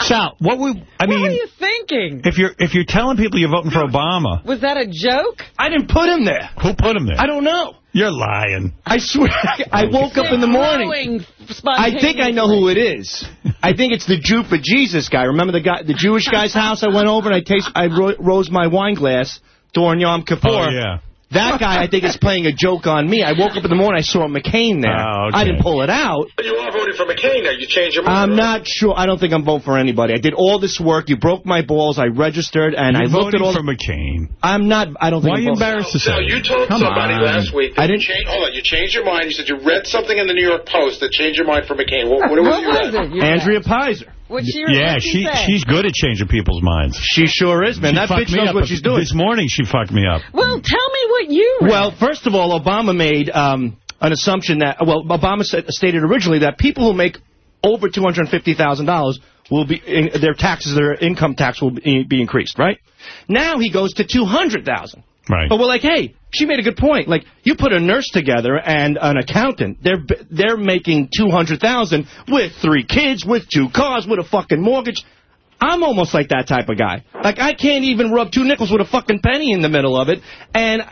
Sal, what we? I mean. what mean, were you thinking? if you're if you're telling people you're voting for Obama, Was that a joke? I didn't put him there. who put him there? I don't know. You're lying. I swear. I woke up in the morning. I think I know who it is. I think it's the Jew for Jesus guy. Remember the guy, the Jewish guy's house I went over and I taste, I ro rose my wine glass during Yom Kippur. Oh, yeah. That guy, I think, is playing a joke on me. I woke up in the morning, I saw McCain there. Oh, okay. I didn't pull it out. But you are voting for McCain now. You changed your mind. I'm not sure. I don't think I'm voting for anybody. I did all this work. You broke my balls. I registered and You're I looked at voting all. for McCain. I'm not. I don't think. Why are I'm you embarrassed to say? No, you told Come somebody on. last week that I didn't- changed, hold on, you changed your mind. You said you read something in the New York Post that changed your mind for McCain. What, uh, what, What you was read? it? You Andrea Peyser. What she, Yeah, what'd she say? she's good at changing people's minds. She sure is, man. She that bitch knows up what she's doing. This morning she fucked me up. Well, tell me what you read. Well, first of all, Obama made um, an assumption that, well, Obama said, stated originally that people who make over $250,000 will be, in, their taxes, their income tax will be, be increased, right? Now he goes to 200000 Right. But we're like, hey, she made a good point. Like, you put a nurse together and an accountant, they're they're making 200000 with three kids, with two cars, with a fucking mortgage. I'm almost like that type of guy. Like, I can't even rub two nickels with a fucking penny in the middle of it. And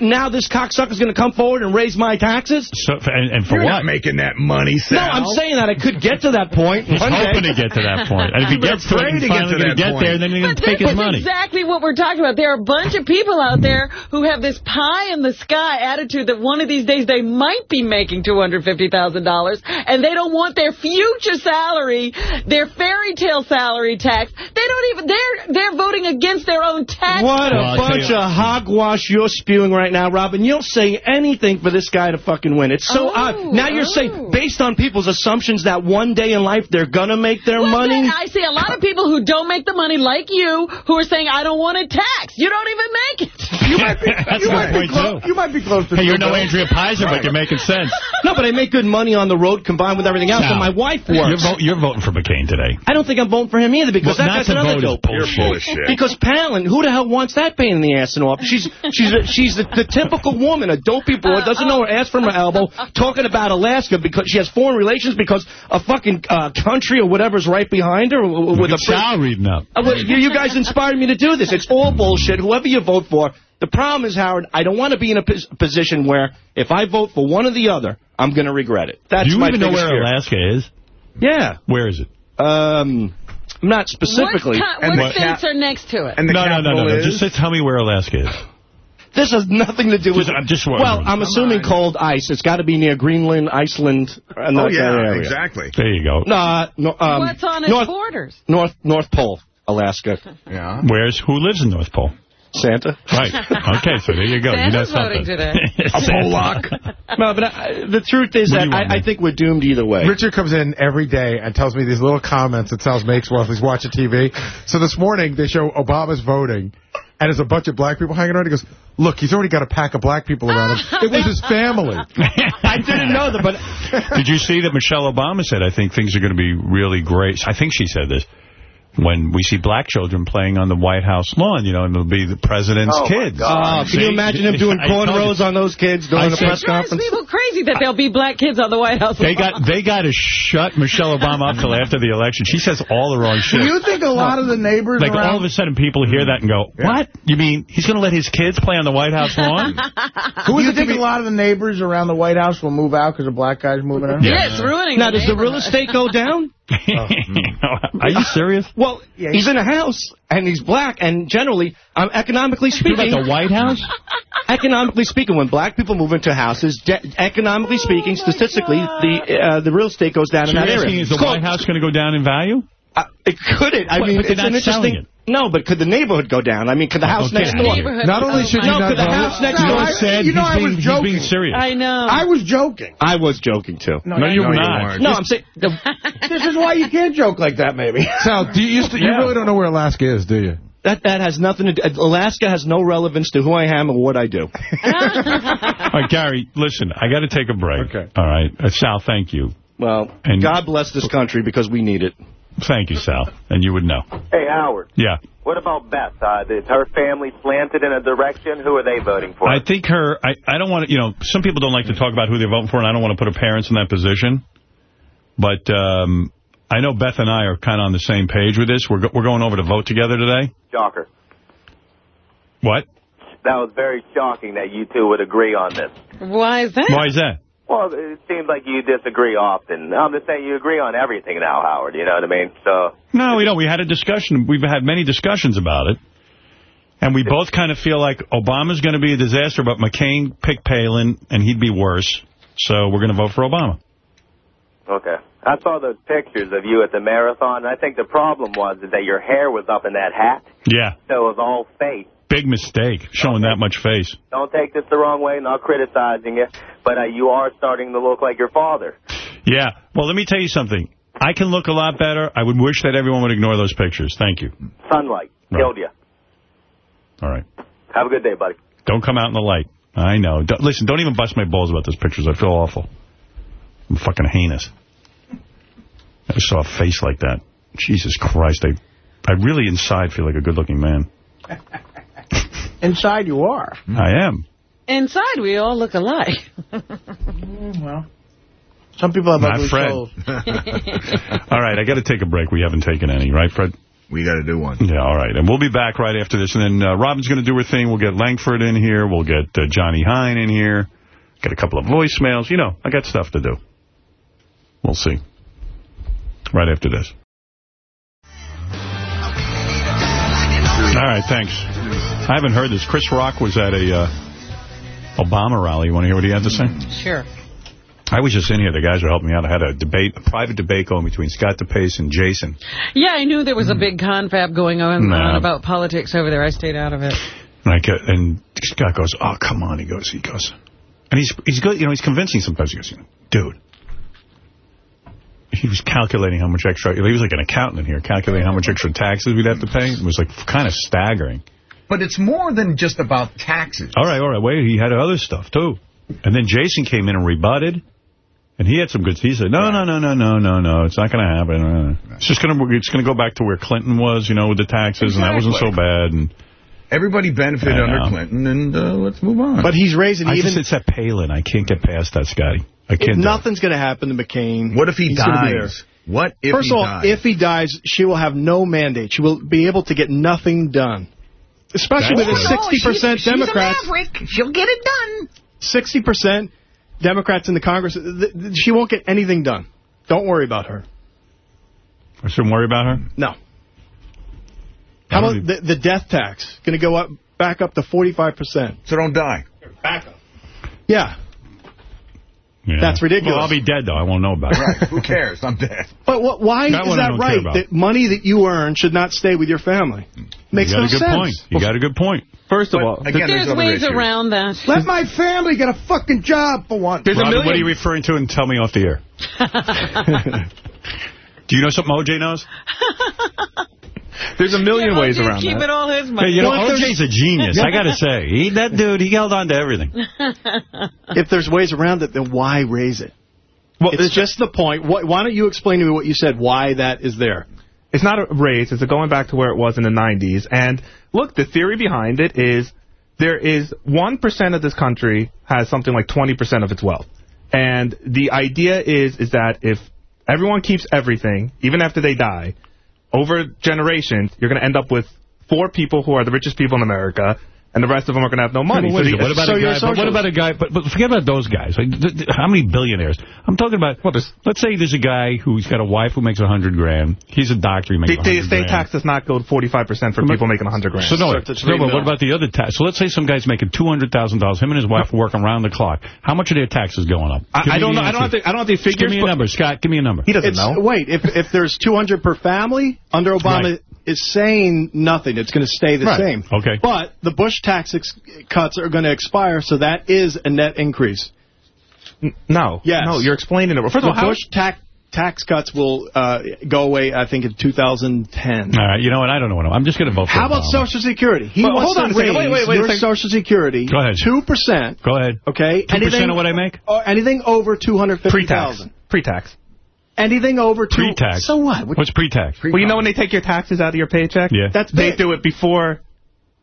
now this cocksucker's going to come forward and raise my taxes? So, and, and for You're what? not making that money, Sal. No, I'm saying that I could get to that point. He's one hoping day. to get to that point. And if he We're gets to it, afraid he's to get finally to going to that get there, and then he's going to take this his is money. exactly what we're talking about. There are a bunch of people out there who have this pie in the sky attitude that one of these days they might be making $250,000 and they don't want their future salary, their fairy tale salary tax. They don't even, they're, they're voting against their own tax. What Well, a I'll tell bunch you- of hogwash you're spewing right now, Robin. You'll say anything for this guy to fucking win. It's so Oh, odd. Now you're oh. saying, based on people's assumptions that one day in life they're going to make their Well, money. I see a lot of people who don't make the money like you who are saying, I don't want it tax. You don't even make it. You might be, That's you might be close. You might be close to. Hey, you're Bill. no Andrea Peyser, but you're making sense. No, but I make good money on the road combined with everything else, Sal, and my wife You're, works. vo- you're voting for McCain today. I don't think I'm voting for him either because Well, that not guy's to another dope. bullshit. bullshit. Because Palin, who the hell wants that pain in the ass and off? She's she's a, she's the, the typical woman, a dopey broad, doesn't know her ass from her elbow, talking about Alaska because she has foreign relations because a fucking uh, country or whatever's right behind her with a. Sal reading up. Uh, well, you, you guys inspired me to do this. It's all bullshit. Whoever you vote for. The problem is, Howard, I don't want to be in a pos position where if I vote for one or the other, I'm going to regret it. That's Do you even know biggest where fear. Alaska is? Yeah. Where is it? Um, not specifically. What, what the states are next to it? And the no, no, no, no, no. Just say- tell me where Alaska is. This has nothing to do with. Just- I'm just well. I'm assuming cold ice. It's got to be near Greenland, Iceland, and Oh, yeah, area. exactly. There you go. No, no, um, What's on its North, borders? North North Pole, Alaska. Yeah. Where's who lives in North Pole? Santa. Right. Okay, so there you go. you know Santa's voting something. today. A Polak. no, but I, the truth is What that I, I think we're doomed either way. Richard comes in every day and tells me these little comments that Sal makes while he's watching TV. So this morning, they show Obama's voting, and there's a bunch of black people hanging around. He goes, look, he's already got a pack of black people around him. It was his family. I didn't know that, but Did you see that Michelle Obama said, I think things are going to be really great. I think she said this. When we see black children playing on the White House lawn, you know, and it'll be the president's Oh, kids. God. Oh, can you imagine him doing I told cornrows on those kids during I the said- press drives conference? people crazy that there'll be black kids on the White House. They got they got to shut Michelle Obama up till after the election. She says all the wrong shit. Do you think a lot of the neighbors like around... all of a sudden people hear that and go, "What? You mean he's going to let his kids play on the White House lawn?" Who do you think a lot of the neighbors around the White House will move out because a black guy's moving in? Yeah, it's ruining Now, the does the real estate go down? Are you serious? Well, he's in a house, and he's black, and generally, um, economically speaking... about the White House? Economically speaking, when black people move into houses, de- economically speaking, statistically, the uh, the real estate goes down So in that area. is the It's White House going to go down in value? Uh, it couldn't. I But- mean, it's not an selling interesting... No, but could the neighborhood go down? I mean, could the house Okay. next door... Neighborhood- Not only should you no, not could the house next No, door... I- said you know, he's I was being- he's joking. being serious. I know. I was joking. I was joking, too. No, you were not. No, I'm saying... This is why you can't joke like that, maybe. Sal, do you, used to, you Yeah. really don't know where Alaska is, do you? that, that has nothing to do... Alaska has no relevance to who I am or what I do. All right, Gary, listen, I got to take a break. Okay. All right. Uh, Sal, thank you. Well, And- God bless this country because we need it. Thank you, Sal. And you would know. Hey, Howard. Yeah. What about Beth? Uh, is her family slanted in a direction? Who are they voting for? I think her, I, I don't want to, you know, some people don't like to talk about who they're voting for, and I don't want to put her parents in that position. But um, I know Beth and I are kind of on the same page with this. We're, go we're going over to vote together today. Shocker. What? That was very shocking that you two would agree on this. Why is that? Why is that? Well, it seems like you disagree often. I'm just saying you agree on everything now, Howard. You know what I mean? So, No, we don't. We had a discussion. We've had many discussions about it. And we both kind of feel like Obama's going to be a disaster, but McCain picked Palin, and he'd be worse. So we're going to vote for Obama. okay. I saw those pictures of you at the marathon, and I think the problem was is that your hair was up in that hat, Yeah. so it was all fake. Big mistake, showing that much face. Don't take this the wrong way, not criticizing you, but uh, you are starting to look like your father. Yeah. Well, let me tell you something. I can look a lot better. I would wish that everyone would ignore those pictures. Thank you. Sunlight Right. killed you. All right. Have a good day, buddy. Don't come out in the light. I know. Don't, listen, don't even bust my balls about those pictures. I feel awful. I'm fucking heinous. I saw a face like that. Jesus Christ. I, I really inside feel like a good-looking man. Inside you are. I am. Inside, we all look alike. well, some people have Not ugly Fred. souls. All right, I got to take a break. We haven't taken any, right, Fred? We got to do one. Yeah, all right. And we'll be back right after this. And then uh, Robin's going to do her thing. We'll get Langford in here. We'll get uh, Johnny Hein in here. Get a couple of voicemails. You know, I got stuff to do. We'll see. Right after this. All right, thanks. I haven't heard this. Chris Rock was at a uh, Obama rally. You want to hear what he had to say? Sure. I was just in here. The guys were helping me out. I had a debate, a private debate going between Scott DePace and Jason. Yeah, I knew there was a big confab going on, Nah. on about politics over there. I stayed out of it. And, I and Scott goes, oh, come on. He goes, he goes. And he's, he's good, you know, he's convincing sometimes. He goes, dude. He was calculating how much extra, he was like an accountant in here, calculating how much extra taxes we'd have to pay. It was like kind of staggering. But it's more than just about taxes. All right, all right, wait, he had other stuff too. And then Jason came in and rebutted. And he had some good, he said, no, no, no, no, no, no, no, it's not going to happen. Uh, It's just going to, it's going to go back to where Clinton was, you know, with the taxes, and that wasn't so bad. And Everybody benefited under. Clinton, and uh, let's move on. But he's raising I even... just, it's that Palin. I can't get past that, Scotty. I can't. Nothing's going to happen to McCain. What if he He's gonna be there. dies? What if First he of all, dies? if he dies, she will have no mandate. She will be able to get nothing done. Especially with true. the 60% Democrats. She'll get it done. 60% Democrats in the Congress. th- th- She won't get anything done. Don't worry about her. I shouldn't worry about her? No. How about the, the death tax? Going to go up back up to 45%. So don't die. Back up. Yeah. Yeah. That's ridiculous. Well, I'll be dead, though. I won't know about it. Right. Who cares? I'm dead. But what, why That is that right? That money that you earn should not stay with your family. Makes you got no a good sense. point. You got a good point. First of But all, again, There's other ways issues. around that. Let my family get a fucking job for once. There's a Robin, million- what are you referring to? And tell me off the air. Do you know something OJ knows? There's a million Yeah, ways OJ around keeping that. all his Hey, money. you know, Well, OJ's a genius. I got to say. He, that dude, he held on to everything. If there's ways around it, then why raise it? Well, It's just the point. Why, why don't you explain to me what you said, why that is there? It's not a raise. It's a going back to where it was in the 90s. And look, the theory behind it is there is 1% of this country has something like 20% of its wealth. And the idea is is that if everyone keeps everything, even after they die, over generations, you're going to end up with four people who are the richest people in America, and the rest of them are going to have no money. Yeah, but So wait a the- second, what about so a guy? But what about a guy? But, but forget about those guys. Like, th th how many billionaires? I'm talking about. well, let's say there's a guy who's got a wife who makes a hundred grand. He's a doctor. He makes The, a the estate grand. tax does not go to 45% for people making 100 grand. So no, no, but what about the other tax? So let's say some guy's making two hundred thousand dollars. Him and his wife work around the clock. How much are their taxes going up? I- I don't know. I don't answer. have the- I don't have the Just Give me a number, Scott. Give me a number. He doesn't It's, know. wait, if if there's 200 per family, under Obama Right. Is saying nothing. It's going to stay the Right. same. Okay. But the Bush tax ex- cuts are going to expire, so that is a net increase. No. Yes. No, you're explaining it. First of all, how- Bush tax tax cuts will uh, go away, I think, in 2010. All right, you know what? I don't know what I'm. I'm just going to vote for How about Obama. Social Security? He But wants hold on to raise Wait, wait, wait your. Social Security Go ahead. 2%. Go ahead. Okay? 2% of what I make? Or anything over 250000 Pre-tax. Pre-tax. Anything over two. Pre-tax. So what? What's pre-tax? Well, you know when they take your taxes out of your paycheck? Yeah. That's They do it before...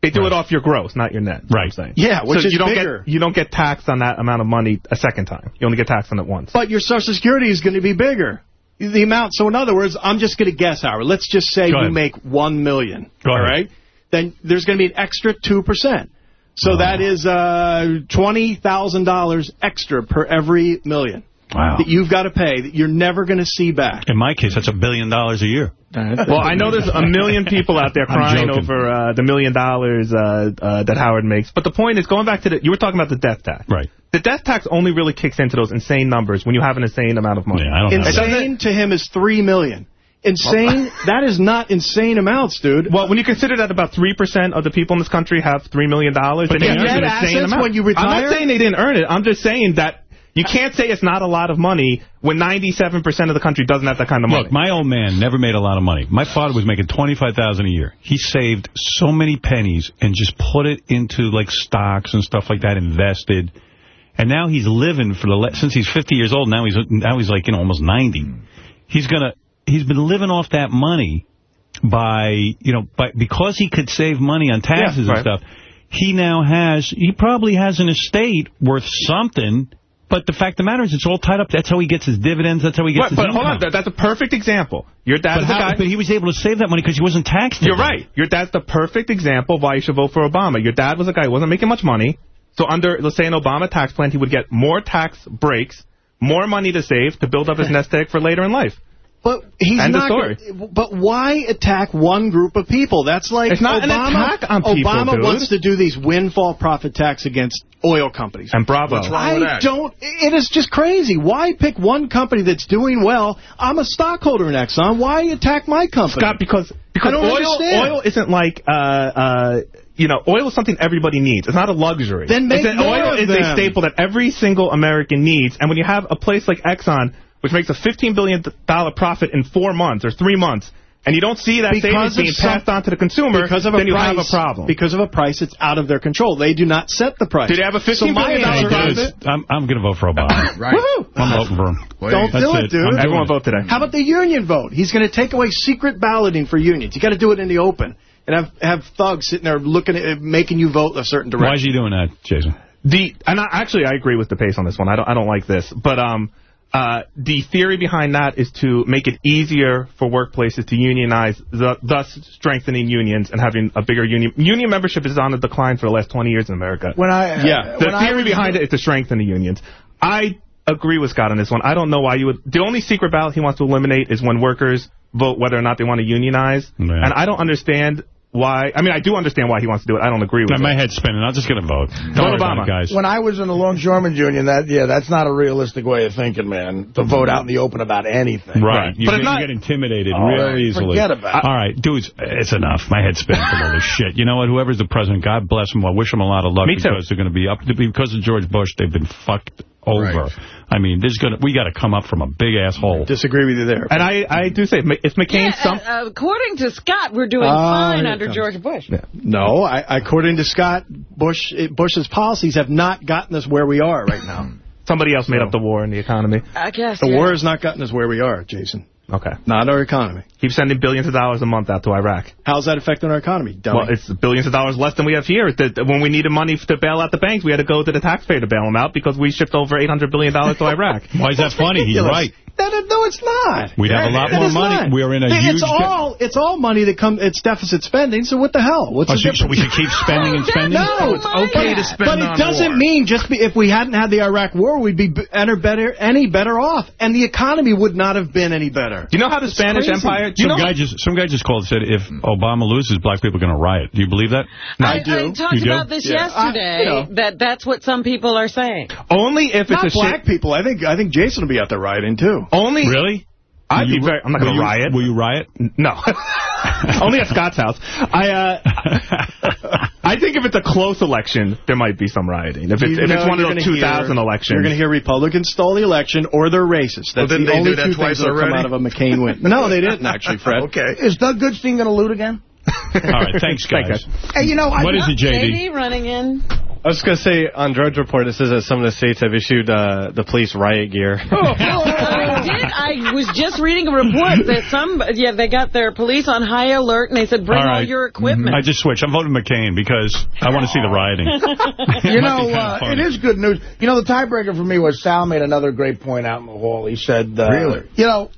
They do it off your gross, not your net. Right. I'm saying. Yeah, which so is you don't bigger. Get, you don't get taxed on that amount of money a second time. You only get taxed on it once. But your Social Security is going to be bigger. The amount. So in other words, I'm just going to guess, Howard. Let's just say Go you make one million. Go all ahead. right. Then there's going to be an extra two percent. So that is uh, twenty thousand dollars extra per every million Wow. that you've got to pay that you're never going to see back. In my case, that's a billion dollars a year. Well, I know there's a million people out there crying over uh, the million dollars uh, uh, that Howard makes. But the point is, going back to the, you were talking about the death tax. Right. The death tax only really kicks into those insane numbers when you have an insane amount of money. Yeah, I don't know. Insane to him is three million. Insane? that is not insane amounts, dude. Well, when you consider that about 3% of the people in this country have $3 million, dollars, But then they it's get an insane assets amount. when you retire? I'm not saying they didn't earn it. I'm just saying that you can't say it's not a lot of money when 97% of the country doesn't have that kind of money. Look, my old man never made a lot of money. My father was making 25,000 a year. He saved so many pennies and just put it into like stocks and stuff like that, invested. And now he's living for the since he's 50 years old. Now he's now he's like you know almost 90. He's gonna he's been living off that money by you know by because he could save money on taxes Yeah, and right. stuff. He now has he probably has an estate worth something. But the fact of the matter is, it's all tied up. That's how he gets his dividends. That's how he gets But, his but hold on, that, that's a perfect example. Your dad But, is a how- guy. but he was able to save that money because he wasn't taxed. You're right. Your dad's the perfect example of why you should vote for Obama. Your dad was a guy who wasn't making much money. So under, let's say, an Obama tax plan, he would get more tax breaks, more money to save to build up his nest egg for later in life. But he's End of not. story. But why attack one group of people? That's like It's not an attack on people, Obama dude. wants to do these windfall profit tax against oil companies. And Bravo. I don't. It is just crazy. Why pick one company that's doing well? I'm a stockholder in Exxon. Why attack my company? Scott, because because I don't oil understand. oil isn't like uh uh you know oil is something everybody needs. It's not a luxury. Then make it's an, more oil of is a staple that every single American needs. And when you have a place like Exxon, which makes a 15 billion dollar profit in four months or three months, and you don't see that savings Because of being passed on to the consumer, because of a then you price, have a problem. Because of a price it's out of their control. They do not set the price. Did they have a so 15 my billion dollar answer Hey, is- dudes, I'm, I'm going to vote for Obama. Right. I'm voting for him. Don't That's do it, dude. I'm doing Everyone it. vote today. How about the union vote? He's going to take away secret balloting for unions. You got to do it in the open and have have thugs sitting there looking at making you vote a certain direction. Why is he doing that, Jason? The and I, actually I agree with DePace on this one. I don't I don't like this, but um uh the theory behind that is to make it easier for workplaces to unionize, th thus strengthening unions and having a bigger union. Union membership is on the decline for the last 20 years in America. When I yeah, the when theory was- behind it is to strengthen the unions. I agree with Scott on this one. I don't know why you would. The only secret ballot he wants to eliminate is when workers vote whether or not they want to unionize, and I don't understand why. I mean, I do understand why he wants to do it. I don't agree with My it. head's spinning. I'm just going to vote. Don't worry about it, guys. When I was in the Longshoremen's Union, that yeah, that's not a realistic way of thinking, man. To vote out in the open about anything. Right. You, But get, not- you get intimidated All real right, easily. forget about it. All right, dudes, it's enough. My head's spinning from all this shit. You know what? Whoever's the president, God bless him. I wish him a lot of luck Me too. because they're going to be up. Because of George Bush, they've been fucked over. I mean, there's gonna we got to come up from a big asshole. Disagree with you there. And I, I do say, if McCain... Yeah, uh, according to Scott, we're doing Oh, fine under. George Bush. No, I, according to Scott, Bush Bush's policies have not gotten us where we are right now. Somebody else made up the war and the economy. I guess. The yeah. war has not gotten us where we are, Jason. Okay. Not our economy. Keep sending billions of dollars a month out to Iraq. How's that affecting our economy, dummy? Well, it's billions of dollars less than we have here. The- When we needed money to bail out the banks, we had to go to the taxpayer to bail them out because we shipped over $800 billion to Iraq. Why is that funny? He's right. No, no, no, it's not. We'd have a lot more money. not. We're in a it's huge de- all it's all money that come. It's deficit spending. So what the hell? What's Oh, the so- so we should keep spending and spending? No, it's okay to spend But it on doesn't war. mean just be, if we hadn't had the Iraq War, we'd be b- any better, any better off, and the economy would not have been any better. Do you know how the It's Spanish crazy. Empire... Do you Some know guy just some guy just called and said if Obama loses, black people are going to riot. Do you believe that? I, I talked You do? about this Yeah. yesterday. I- you know. That that's what some people are saying. Only if Not it's a black shit... people. I think I think Jason will be out there rioting too. Only... Really? I'd be very, I'm not going to riot. Will you riot? No. Only at Scott's house. I uh, I think if it's a close election, there might be some rioting. If it's, You if it's one of those 2000 hear- elections. You're going to hear Republicans stole the election or they're racist. That's didn't the only that two twice things that'll come out of a McCain win. No, they didn't actually, Fred. Okay. Is Doug Goodstein going to loot again? All right, thanks, guys. Hey, you know, I What is it, JD? JD running in. I was just going to say, on Drudge Report, it says that some of the states have issued uh, the police riot gear. I did. I was just reading a report that some, yeah, they got their police on high alert, and they said, bring all, right. your equipment. I just switched. I'm voting McCain because I want to see the rioting. You know, uh, it is good news. You know, the tiebreaker for me was Sal made another great point out in the hall. He said, uh, Really? You know,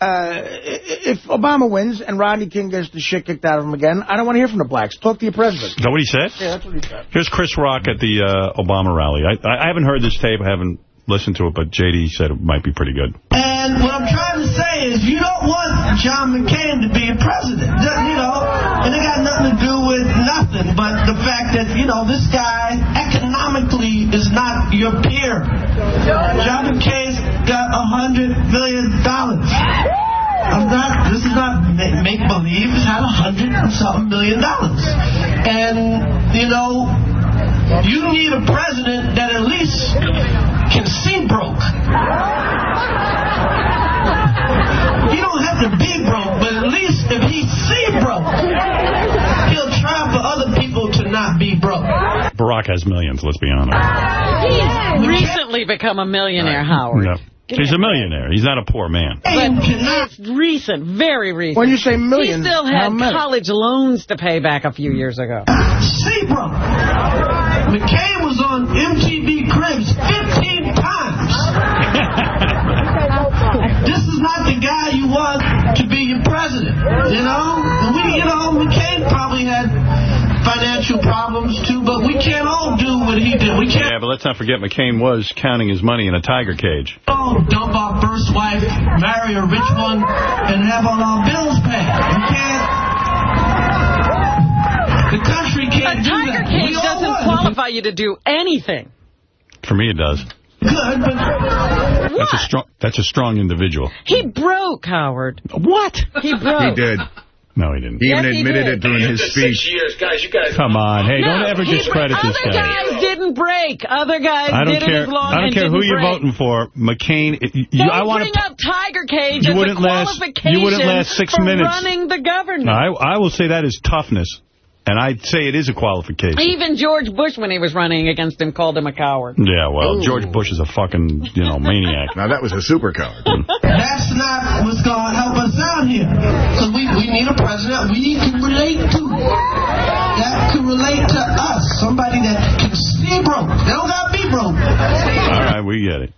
uh, if Obama wins and Rodney King gets the shit kicked out of him again, I don't want to hear from the blacks. Talk to your president. Is that what he said? Yeah, that's what he said. Here's Chris Rock at the uh, Obama rally. I, I haven't heard this tape. I haven't listened to it, but JD said it might be pretty good. And what I'm trying to say is you don't want John McCain to be president. You know, and it got nothing to do with nothing but the fact that, you know, this guy economically is not your peer. John McCain's got a hundred million dollars. I'm not, this is not make-believe. He's had a hundred and something million dollars. And, you know, you need a president that at least can see broke. You don't have to be broke, but at least if he see broke, he'll try for other people to not be broke. Barack has millions, let's be honest. He's recently become a millionaire, Howard. No. He's a millionaire. He's not a poor man. But it's recent, very recent. When you say millions, he still had college loans to pay back a few years ago. See broke. McCain was on MTV Cribs 15 times. this is not the guy you want to be your president. You know, we, you know, McCain probably had financial problems too, but we can't all do what he did. We can't Yeah, but let's not forget McCain was counting his money in a tiger cage. all dump our first wife, marry a rich one, and have all our bills paid. We can't. The country can't do tiger that. cage We all doesn't would. Qualify you to do anything. For me, it does. Good, That's a strong. That's a strong individual. He broke, Howard. What? He broke. He did. No, he didn't. He even Yes, he admitted did. it during his speech. years, guys, you guys. Come on, hey, don't No, ever he discredit bro- this Other guy. guys didn't break. Other guys I don't did it care. as long I don't care who didn't you're voting for. McCain. it- You, Don't I want bring to. up Tiger Cage You as wouldn't a last- you qualification wouldn't last six for minutes. running the government. I I will say that is toughness, and I'd say it is a qualification. Even George Bush, when he was running against him, called him a coward. Yeah, well, George Bush is a fucking you know maniac. Now, that was a super coward. Hmm. that's not what's going to help us out here. Because we, we need a president we can relate to. That can relate to us. Somebody that can see broke. They don't got to be broke. All right, we get it.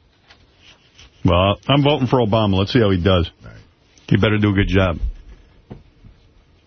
Well, I'm voting for Obama. Let's see how he does. He better do a good job.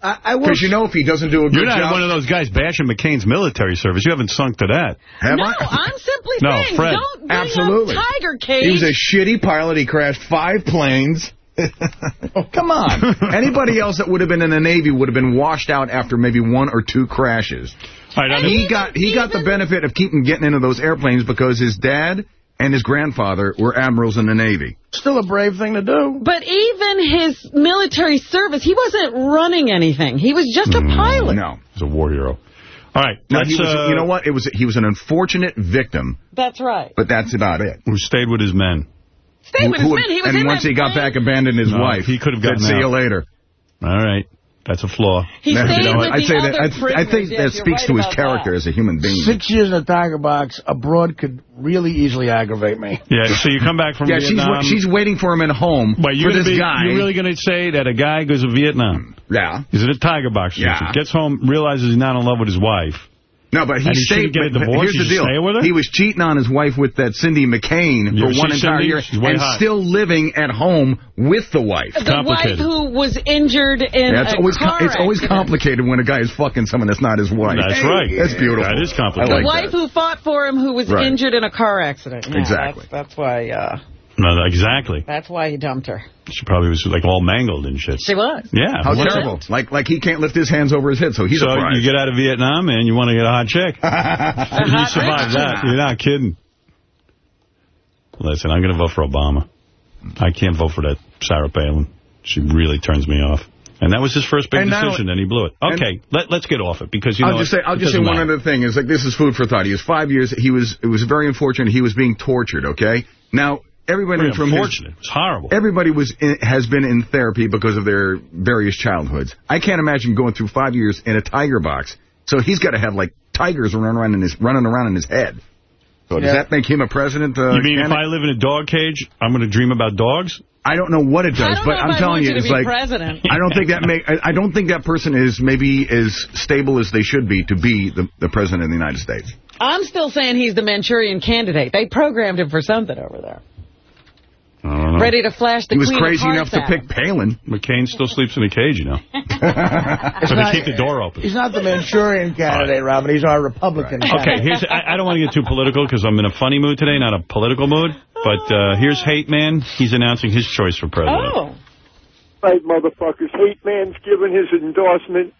I, I will Because you know if he doesn't do a good job. You're not job... one of those guys bashing McCain's military service. You haven't sunk to that. Have no, I? I'm simply No, saying, Fred. don't bring Absolutely. up Tiger Cage. He was a shitty pilot. He crashed five planes. oh, come on. Anybody else that would have been in the Navy would have been washed out after maybe one or two crashes. All right, He got he got the benefit of keeping getting into those airplanes because his dad and his grandfather were admirals in the Navy. still a brave thing to do. But even his military service, he wasn't running anything. He was just a pilot. No. He's a war hero. All right, No, he was, uh, you know what? It was he was an unfortunate victim, That's right. but that's about it. who stayed with his men. Stay with his Who- men. He was and in once that he got plane. back, abandoned his No, wife. he could have Said, gotten See you later. All right. That's a flaw. He No, stayed you know, with I'd the say other that, I, I think Yes, that speaks right to his character that. as a human being. Six years in a tiger box abroad could really easily aggravate me. Yeah, so you come back from Yeah, she's, Vietnam. wa- she's waiting for him at home Wait, you're for this be, guy. You're really going to say that a guy goes to Vietnam? Yeah. He's in a tiger box. Yeah. Gets home, realizes he's not in love with his wife. No, but he And he stayed. get a but- but divorce? Here's He the deal. stay with her? He was cheating on his wife with that Cindy McCain You for one entire Cindy? year, and hot. still living at home with the wife. The wife who was injured in Yeah, it's a always car it's always complicated when a guy is fucking someone that's not his wife. That's right. That's beautiful. That is complicated. I The wife that. who fought for him who was Right. injured in a car accident. Yeah, Exactly. That's, that's why. Uh, No, exactly. that's why he dumped her. She probably was like all mangled and shit. She was. Yeah. How what's terrible! that? Like like he can't lift his hands over his head, so he's so a prize. you get out of Vietnam and you want to get a hot chick. you survive that. You're not kidding. Listen, I'm going to vote for Obama. I can't vote for that Sarah Palin. She really turns me off. And that was his first big And now- decision, and he blew it. Okay, let, let's get off it because you know I'll just say I'll just say one matter. other thing. Is like this is food for thought. He was five years. He was it was very unfortunate. He was being tortured. Okay, now everybody Very from his, unfortunate. It was horrible. Everybody was in, has been in therapy because of their various childhoods. I can't imagine going through five years in a tiger box. So he's got to have like tigers running around in his running around in his head. So does Yeah. that make him a president? Uh, you mean if candidate? I live in a dog cage, I'm going to dream about dogs? I don't know what it does, but I'm I telling you, you it's like president. I don't think that make I I don't think that person is maybe as stable as they should be to be the the president of the United States. I'm still saying he's the Manchurian candidate. They programmed him for something over there. I don't know. Ready to flash the he was Queen crazy enough Hearts to pick Palin. McCain still sleeps in a cage, you know. so they keep the door open. He's not the Manchurian candidate, Robin. He's our Republican Okay, candidate. here's. I, I don't want to get too political because I'm in a funny mood today, not a political mood. But uh, here's Hate Man. He's announcing his choice for president. Oh. Right, motherfuckers. Hate Man's given his endorsement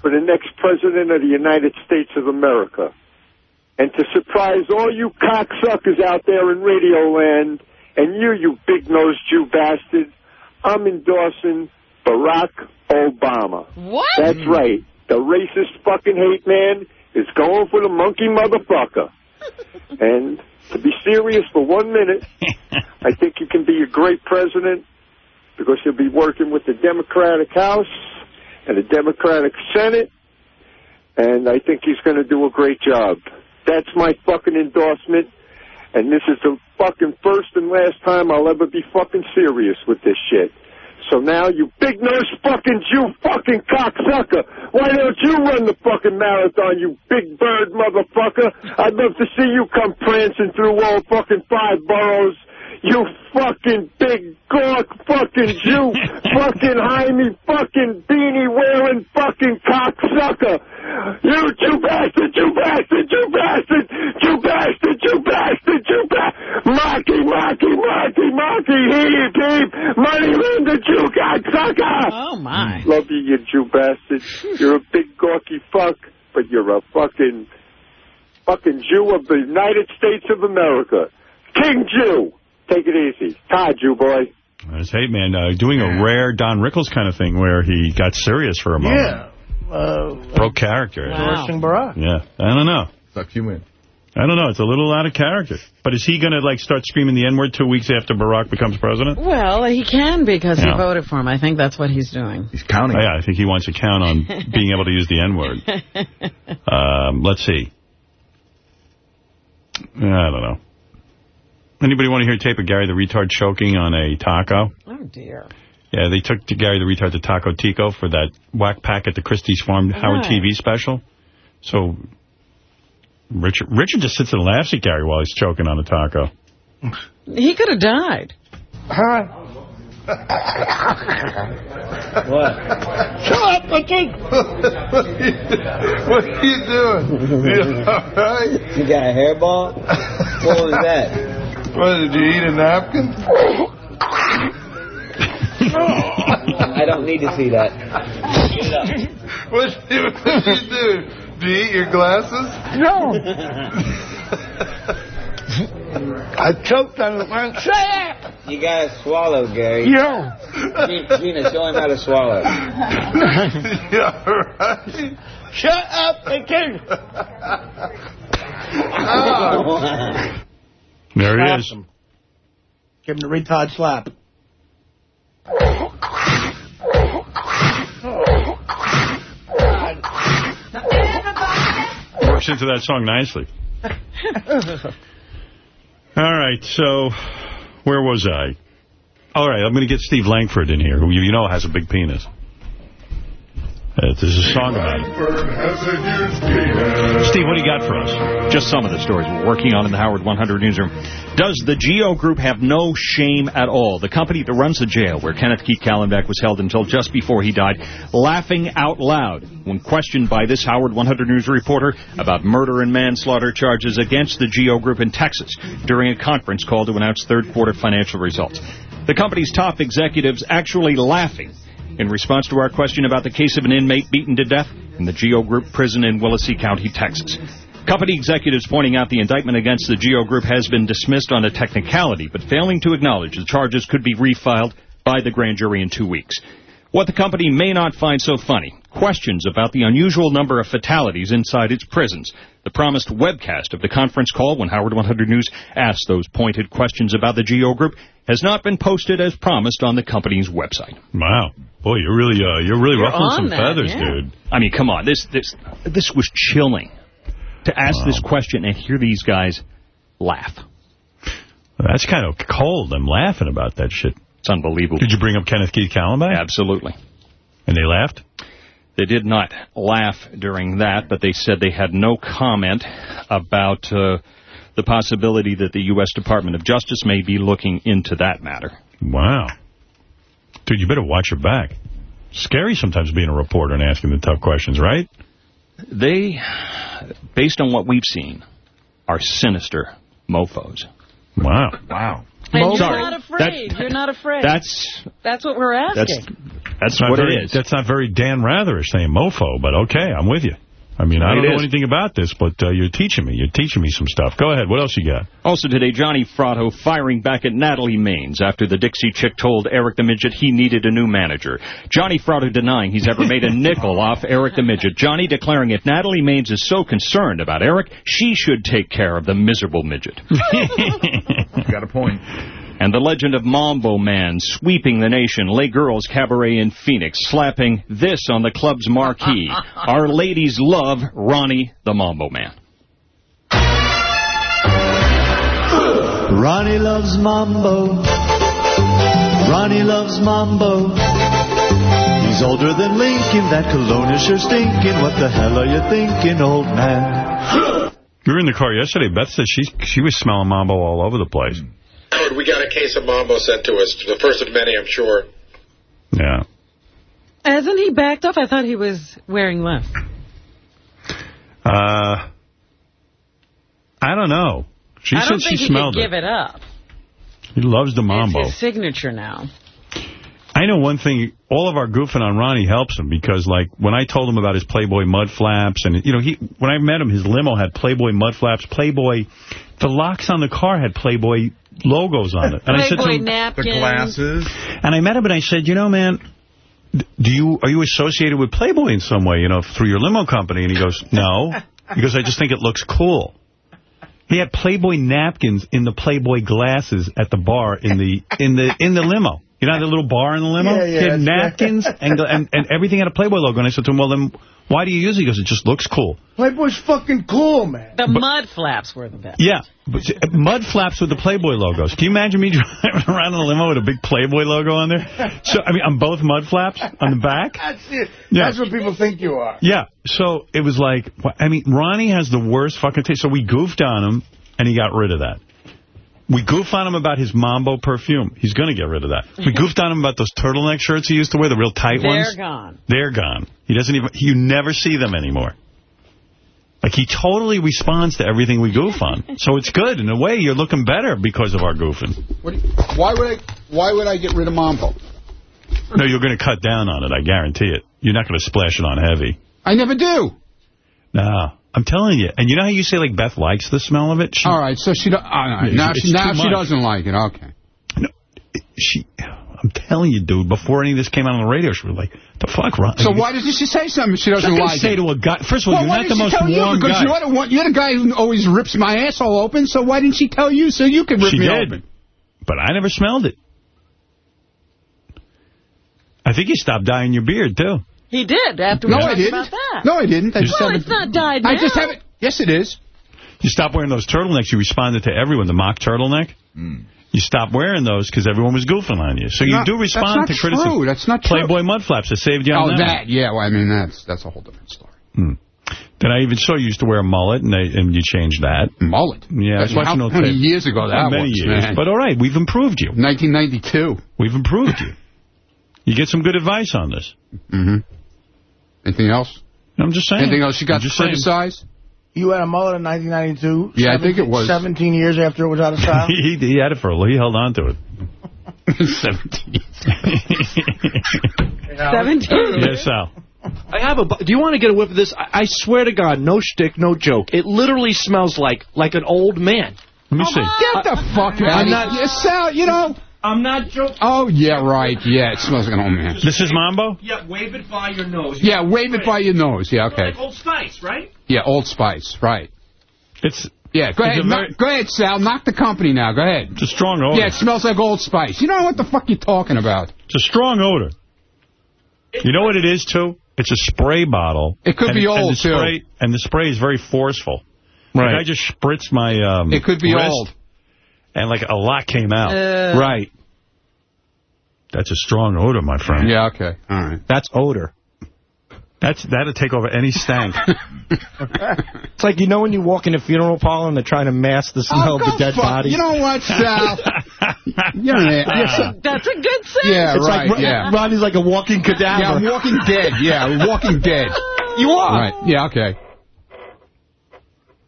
for the next president of the United States of America. And to surprise all you cocksuckers out there in Radio Land, and you, you big-nosed Jew bastard, I'm endorsing Barack Obama. What? That's right. The racist fucking hate man is going for the monkey motherfucker. and to be serious for one minute, I think he can be a great president because he'll be working with the Democratic House and the Democratic Senate, and I think he's going to do a great job. That's my fucking endorsement, and this is the fucking first and last time I'll ever be fucking serious with this shit. So now, you big nose fucking Jew fucking cocksucker, why don't you run the fucking marathon, you big bird motherfucker? I'd love to see you come prancing through all fucking five boroughs. You fucking big gawk fucking Jew, fucking Jaime fucking beanie wearing fucking cocksucker. You Jew bastard, Jew bastard, Jew bastard, Jew bastard, Jew bastard, Jew bastard. Mocky, mocky, mocky, mocky, heap, heap. Money Linda, Jew cocksucker. Oh, my. Love you, you Jew bastard. You're a big gawky fuck, but you're a fucking, fucking Jew of the United States of America. King Jew. Take it easy. Todd, Jew boy. There's Hate Man uh, doing a rare Don Rickles kind of thing where he got serious for a moment. Yeah. Uh, Broke character. Endorsing Barack. Yeah. I don't know. Suck you in. I don't know. It's a little out of character. But is he going to, like, start screaming the N-word two weeks after Barack becomes president? Well, he can because Yeah. he voted for him. I think that's what he's doing. He's counting. Oh, yeah, I think he wants to count on being able to use the N-word. Um, let's see. I don't know. Anybody want to hear a tape of Gary the Retard choking on a taco? Oh, dear. Yeah, they took to Gary the Retard to Taco Tico for that whack pack at the Christie's Farm Howard Right. TV special. So Richard Richard just sits and laughs at Gary while he's choking on a taco. He could have died. Huh? What? Shut up, Richard! what are you doing? You all right? You got a hairball? What was that? What, did you eat a napkin? I don't need to see that. Get up. What did you, what did you do? Did you eat your glasses? No. I choked on the one. Shut up! You gotta swallow, Gary. Yeah. Gina, Gina, show him how to swallow. you all right? Shut up, Richard! There he Slap is. him. Give him the retard slap. Works into that song nicely. All right, so where was I? All right, I'm going to get Steve Langford in here, who you know has a big penis. Uh, there's a song about it. Steve, what do you got for us? Just some of the stories we're working on in the Howard 100 newsroom. Does the GEO Group have no shame at all? The company that runs the jail where Kenneth Keith Kallenbach was held until just before he died, laughing out loud when questioned by this Howard 100 News reporter about murder and manslaughter charges against the GEO Group in Texas during a conference call to announce third quarter financial results. The company's top executives actually laughing in response to our question about the case of an inmate beaten to death in the GEO Group prison in Willacy County, Texas. Company executives pointing out the indictment against the GEO Group has been dismissed on a technicality, but failing to acknowledge the charges could be refiled by the grand jury in two weeks. What the company may not find so funny, questions about the unusual number of fatalities inside its prisons. The promised webcast of the conference call when Howard 100 News asked those pointed questions about the GEO Group has not been posted as promised on the company's website. Wow. Boy, you're really uh, you're really You're ruffling some that, feathers, yeah. dude. I mean, come on. This this this was chilling to ask this question and hear these guys laugh. That's kind of cold. I'm laughing about that shit. It's unbelievable. Did you bring up Kenneth Keith Kallenbach? Absolutely. And they laughed? They did not laugh during that, but they said they had no comment about uh, the possibility that the U.S. Department of Justice may be looking into that matter. Wow. Dude, you better watch your back. Scary sometimes being a reporter and asking the tough questions, right? They, based on what we've seen, are sinister mofos. Wow. Wow. And you're Sorry. not afraid. That- you're not afraid. That's That's what we're asking. That's that's not what very, it is. That's not very Dan Ratherish saying mofo, but okay, I'm with you. I mean, I don't know is. anything about this, but uh, you're teaching me. You're teaching me some stuff. Go ahead. What else you got? Also today, Johnny Fratto firing back at Natalie Maines after the Dixie chick told Eric the Midget he needed a new manager. Johnny Fratto denying he's ever made a nickel off Eric the Midget. Johnny declaring if Natalie Maines is so concerned about Eric, she should take care of the miserable midget. Got a point. And the legend of Mambo Man sweeping the nation. Lay Girls Cabaret in Phoenix slapping this on the club's marquee. Our ladies love Ronnie the Mambo Man. Ronnie loves mambo. Ronnie loves mambo. He's older than Lincoln. That cologne is sure stinking. What the hell are you thinking, old man? We were in the car yesterday. Beth said she she was smelling mambo all over the place. Howard, we got a case of Mambo sent to us. The first of many, I'm sure. Yeah. Hasn't he backed off? I thought he was wearing less. Uh, I don't know. She I said don't she think he smelled could it. give it up. He loves the mambo. It's his signature now. I know one thing, all of our goofing on Ronnie helps him because, like, when I told him about his Playboy mud flaps, and, you know, he when I met him, his limo had Playboy mud flaps, Playboy, the locks on the car had Playboy logos on it. And I said to Playboy him, napkins. And I met him and I said, you know, man, do you are you associated with Playboy in some way, you know, through your limo company? And he goes, no. He goes, I just think it looks cool. He had Playboy napkins in the Playboy glasses at the bar in the in the in the limo. You know the little bar in the limo? Yeah, yeah, he had napkins and, and and everything had a Playboy logo. And I said to him, well, then why do you use it? He goes, it just looks cool. Playboy's fucking cool, man. The mud flaps were the best. Yeah, but mud flaps with the Playboy logos. Can you imagine me driving around in a limo with a big Playboy logo on there? So, I mean, on both mud flaps on the back? That's it. Yeah. That's what people think you are. Yeah, so it was like, I mean, Ronnie has the worst fucking taste. So we goofed on him, and he got rid of that. We goof on him about his Mambo perfume. He's going to get rid of that. We goofed on him about those turtleneck shirts he used to wear, the real tight ones. They're gone. They're gone. He doesn't even, you never see them anymore. Like, he totally responds to everything we goof on. So it's good. In a way, you're looking better because of our goofing. What you- why would I? Why would I get rid of Mambo? No, you're going to cut down on it, I guarantee it. You're not going to splash it on heavy. I never do. No, I'm telling you. And you know how you say, like, Beth likes the smell of it? She, All right, so she. do- all right, now she now she doesn't like it. Okay. she, I'm telling you, dude, before any of this came out on the radio, she was like, the fuck, Ron? So why doesn't she say something she doesn't like? say it? to a guy, first of all, well, you're not the most you? warm Because guy. you're the, one, you're the guy who always rips my asshole open, so why didn't she tell you so you could rip She me did. open? But I never smelled it. I think you stopped dyeing your beard, too. He did after No, we I talked didn't. about that. No, I didn't. I just well, haven't- it's not dyed I now. just haven't. Yes, it is. You stop wearing those turtlenecks, you responded to everyone, the mock turtleneck. You stopped wearing those because everyone was goofing on you. So you No, do respond that's to not criticism. true. That's not true. Playboy Mudflaps, that saved you Oh, on that, yeah. Well, I mean, that's that's a whole different story. Hmm. Then I even saw you used to wear a mullet, and, they, and you changed that. Mullet? Yeah. I was That's watching how old many tape. years ago that Many was, years. man. But all right, we've improved you. 1992. We've improved you. You get some good advice on this. Mm-hmm. Anything else? I'm just saying. Anything else you got I'm to just saying. criticize? You had a mullet in 1992? Yeah, I think it was. 17 years after it was out of style? he, he had it for a little. He held on to it. 17. 17. yes, Sal. I have a. bu- Do you want to get a whiff of this? I, I swear to God, no shtick, no joke. It literally smells like like an old man. Let me see. Get the fuck out I'm of not- here. Sal, you know. I'm not joking. Oh, yeah, right. Yeah, it smells like an old man. This is Mambo? Yeah, wave it by your nose. Yeah, wave it by your nose. Yeah, okay. Like Old Spice, right? Yeah, Old Spice, right. It's Yeah, go It's ahead. very- go ahead, Sal. Knock the company now. Go ahead. It's a strong odor. Yeah, it smells like Old Spice. You know what the fuck you're talking about? It's a strong odor. You know what it is, too? It's a spray bottle. It could and, be and old, the too. spray, And the spray is very forceful. Right. Like I just spritz my um, It could be wrist, old. And like a lot came out. Uh, Right. That's a strong odor, my friend. Yeah, okay. All right. That's odor. That's That'll take over any stank. It's like you know when you walk in a funeral parlor and they're trying to mask the smell Oh, of the dead fuck- body. You know what, Sal? You're an so- That's a good sense. Yeah, it's right, like yeah. Ronnie's like a walking cadaver. Yeah, I'm Walking Dead. Yeah, Walking Dead. You are. Right. Yeah, okay.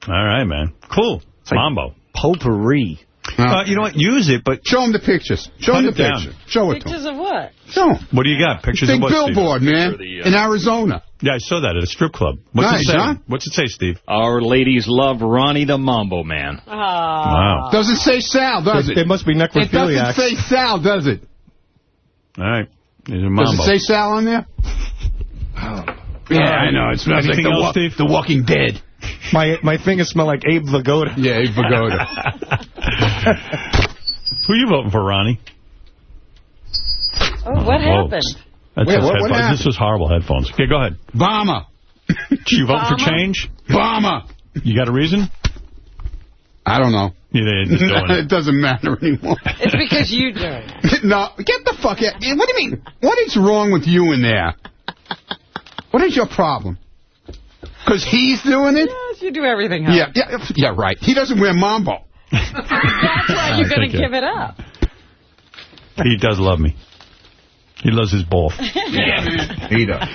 All right, man. Cool. Mambo. Potpourri. Uh, you know what? Use it, but Show him the pictures. Show him the it down. picture. Show it to him. Pictures of what? Show him. what do you got? Pictures Big of what, Steve? billboard, man. the, uh, In Arizona. Yeah, I saw that at a strip club. What's Nice, it say? huh? What's it say, Steve? Our ladies love Ronnie the Mambo Man. Wow. Doesn't say Sal, does it? It must be It doesn't say Sal, does it? All right. There's a Mambo. Does Mambo. it say Sal on there? Yeah, I know. It smells Anything like the, else, wa- Steve? the Walking Dead. My my fingers smell like Abe Vigoda. Yeah, Abe Vigoda. Who are you voting for, Ronnie? Oh, what oh, Whoa. happened? That's Wait, what- what happened? This is horrible headphones. Okay, go ahead. Bomber. Do you vote for change? Bomber. You got a reason? I don't know. Yeah, just doing it it. doesn't matter anymore. It's because you do it. no, get the fuck out. What do you mean? What is wrong with you in there? What is your problem? Because he's doing it? Yes, you do everything. Yeah, yeah, yeah, right. He doesn't wear mambo. That's why you're going to give it up. He does love me. He loves his ball. He does.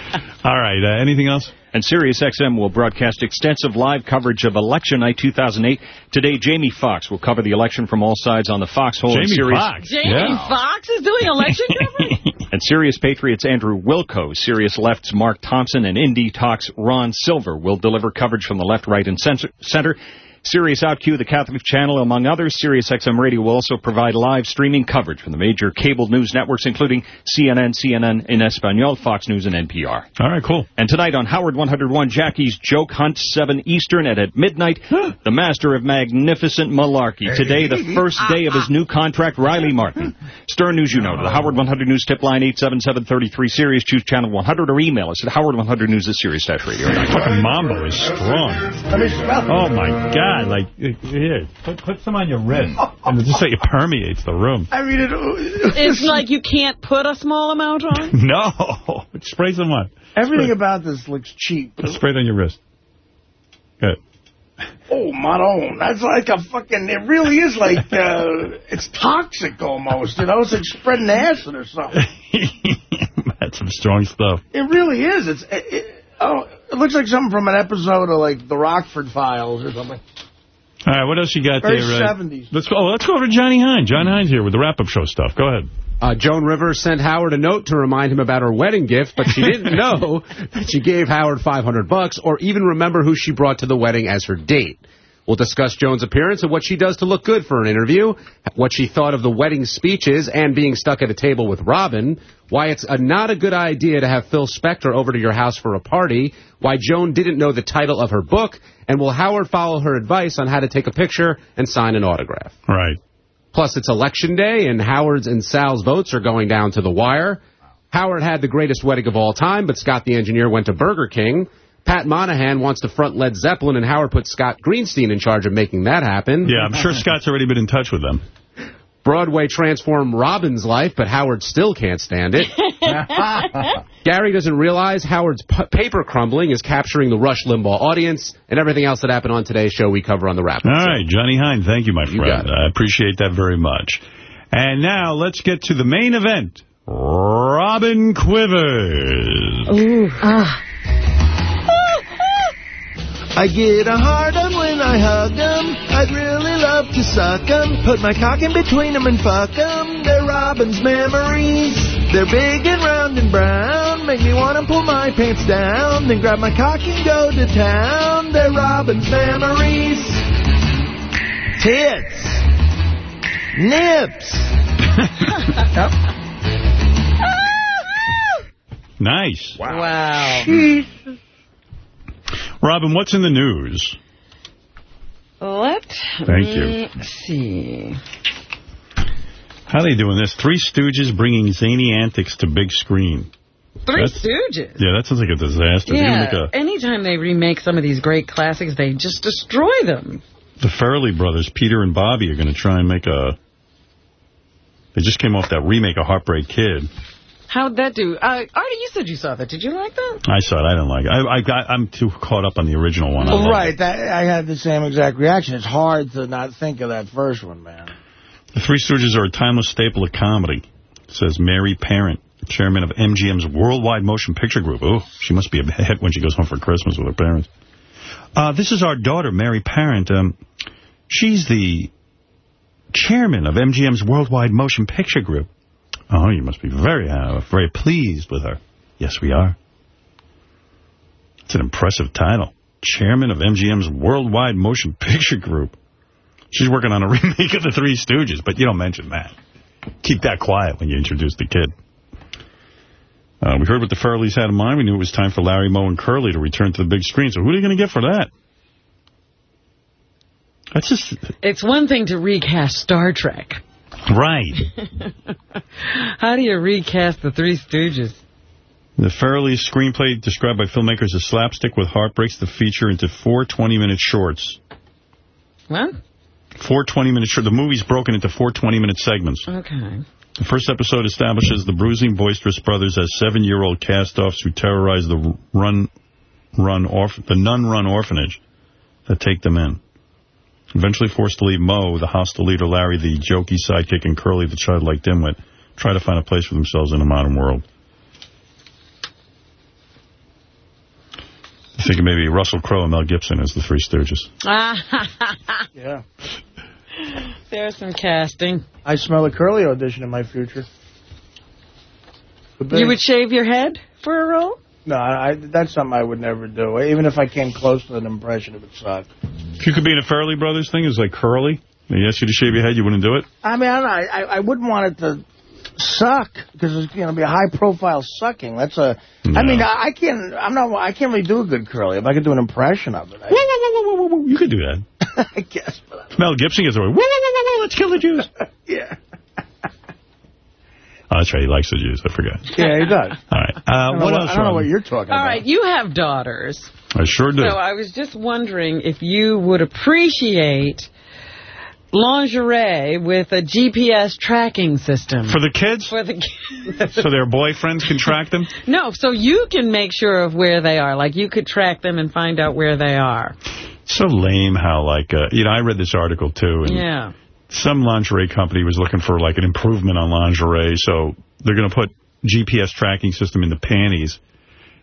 All right. Uh, anything else? And SiriusXM will broadcast extensive live coverage of Election Night 2008. Today, Jamie Foxx will cover the election from all sides on the Foxhole. and Jamie Sirius, Foxx. Jamie Yeah. Foxx is doing election coverage? And Sirius Patriots Andrew Wilkow, Sirius Left's Mark Thompson, and Indy Talks Ron Silver will deliver coverage from the left, right, and center. Center. Sirius OutQ, the Catholic channel, among others. Sirius XM Radio will also provide live streaming coverage from the major cable news networks, including CNN, CNN in Espanol, Fox News, and NPR. All right, cool. And tonight on Howard 101, Jackie's Joke Hunt, 7 Eastern, and at midnight, the master of magnificent malarkey. Today, the first day of his new contract, Riley Martin. Stern News, you know, to the Howard 100 News tip line, 877-33 Sirius, choose channel 100, or email us at howard100news at Sirius-radio.com. Fucking Mambo is strong. Let me smell it. Oh, my God. Like, here, put, put some on your wrist. And it just like it permeates the room. I mean, it, It's like you can't put a small amount on? No. Spray some on. everything about this looks cheap. Spray it on your wrist. Good. Oh, my own. that's like a fucking, it really is like, uh, it's toxic almost, you know? It's like spreading acid or something. That's some strong stuff. It really is. It's, it, it, oh, it looks like something from an episode of, like, The Rockford Files or something. All right, what else you got Very there? uh, 70s. Let's go. Oh, let's go over to Johnny Hein's. John Hein's here with the wrap-up show stuff. Go ahead. Uh, Joan Rivers sent Howard a note to remind him about her wedding gift, but she didn't know that she gave Howard 500 bucks or even remember who she brought to the wedding as her date. We'll discuss Joan's appearance and what she does to look good for an interview, what she thought of the wedding speeches and being stuck at a table with Robin, why it's a, not a good idea to have Phil Spector over to your house for a party, why Joan didn't know the title of her book, and will Howard follow her advice on how to take a picture and sign an autograph. Right. Plus, it's election day, and Howard's and Sal's votes are going down to the wire. Howard had the greatest wedding of all time, but Scott the engineer went to Burger King. Pat Monahan wants to front Led Zeppelin, and Howard put Scott Greenstein in charge of making that happen. Yeah, I'm sure Scott's already been in touch with them. Broadway transformed Robin's life, but Howard still can't stand it. Gary doesn't realize Howard's paper crumbling is capturing the Rush Limbaugh audience, and everything else that happened on today's show we cover on the wrap. All right, Johnny Hein, thank you, my You friend. got. I appreciate that very much. And now let's get to the main event. Robin Quivers. Ooh. Ah. I get a hard on when I hug 'em. I'd really love to suck 'em. Put my cock in between 'em and fuck 'em. They're Robin's memories. They're big and round and brown. Make me want to pull my pants down. Then grab my cock and go to town. They're Robin's memories. Tits. Nips. Nice. Wow Wow. Robin, what's in the news? Let Thank you. see. How are they doing this? Three Stooges bringing zany antics to big screen. Three That's- Stooges. Yeah, that sounds like a disaster. Yeah, a- anytime they remake some of these great classics, they just destroy them. the Farrelly brothers, Peter and Bobby, are going to try and make a... They just came off that remake of Heartbreak Kid. How'd that do? Uh, Artie, you said you saw that. Did you like that? I saw it. I didn't like it. I, I got, I'm too caught up on the original one. I Well, loved right. That, I had the same exact reaction. It's hard to not think of that first one, man. The Three Stooges are a timeless staple of comedy, says Mary Parent, chairman of MGM's Worldwide Motion Picture Group. Oh, she must be a hit when she goes home for Christmas with her parents. Uh, this is our daughter, Mary Parent. Um, she's the chairman of MGM's Worldwide Motion Picture Group. Oh, you must be very, uh, very pleased with her. Yes, we are. It's an impressive title. Chairman of MGM's Worldwide Motion Picture Group. She's working on a remake of The Three Stooges, but you don't mention that. Keep that quiet when you introduce the kid. Uh, we heard what the Farrellys had in mind. We knew it was time for Larry, Moe, and Curly to return to the big screen. So who are you going to get for that? That's just... It's one thing to recast Star Trek. Right. How do you recast the Three Stooges? The Farrelly screenplay described by filmmakers as slapstick with heart breaks the feature into four 20-minute shorts. What? Four 20-minute shorts. The movie's broken into four 20-minute segments. Okay. The first episode establishes the bruising, boisterous brothers as seven-year-old cast-offs who terrorize the run, run orph the nun-run orphanage that take them in. Eventually forced to leave Moe, the hostile leader Larry, the jokey sidekick, and Curly, the childlike dimwit, try to find a place for themselves in a modern world. I think maybe Russell Crowe and Mel Gibson as the Three Stooges. Yeah. There's some casting. I smell a Curly audition in my future. You would shave your head for a role? No, I, that's something I would never do. Even if I came close to an impression, it would suck. If you could be in a Farrelly Brothers thing, it's like Curly. They ask you to shave your head, you wouldn't do it? I mean, I, don't know, I, I wouldn't want it to suck because it's going to be a high-profile sucking. That's a. I mean, I, I can't. I'm not. I can't really do a good curly. If I could do an impression of it, I, You could do that. I guess. But I Mel Gibson gets away. Let's kill the Jews. yeah. Oh, that's right. He likes the Jews. I forgot. Yeah, he does. All right. I Uh, don't know what what- else? I don't know Robin? what you're talking about. All right, you have daughters. I sure do. So I was just wondering if you would appreciate lingerie with a GPS tracking system. For the kids? For the kids. so their boyfriends can track them? No, so you can make sure of where they are. Like, you could track them and find out where they are. So lame how, like, uh, you know, I read this article, too, and Yeah. Some lingerie company was looking for, like, an improvement on lingerie, so they're going to put GPS tracking system in the panties,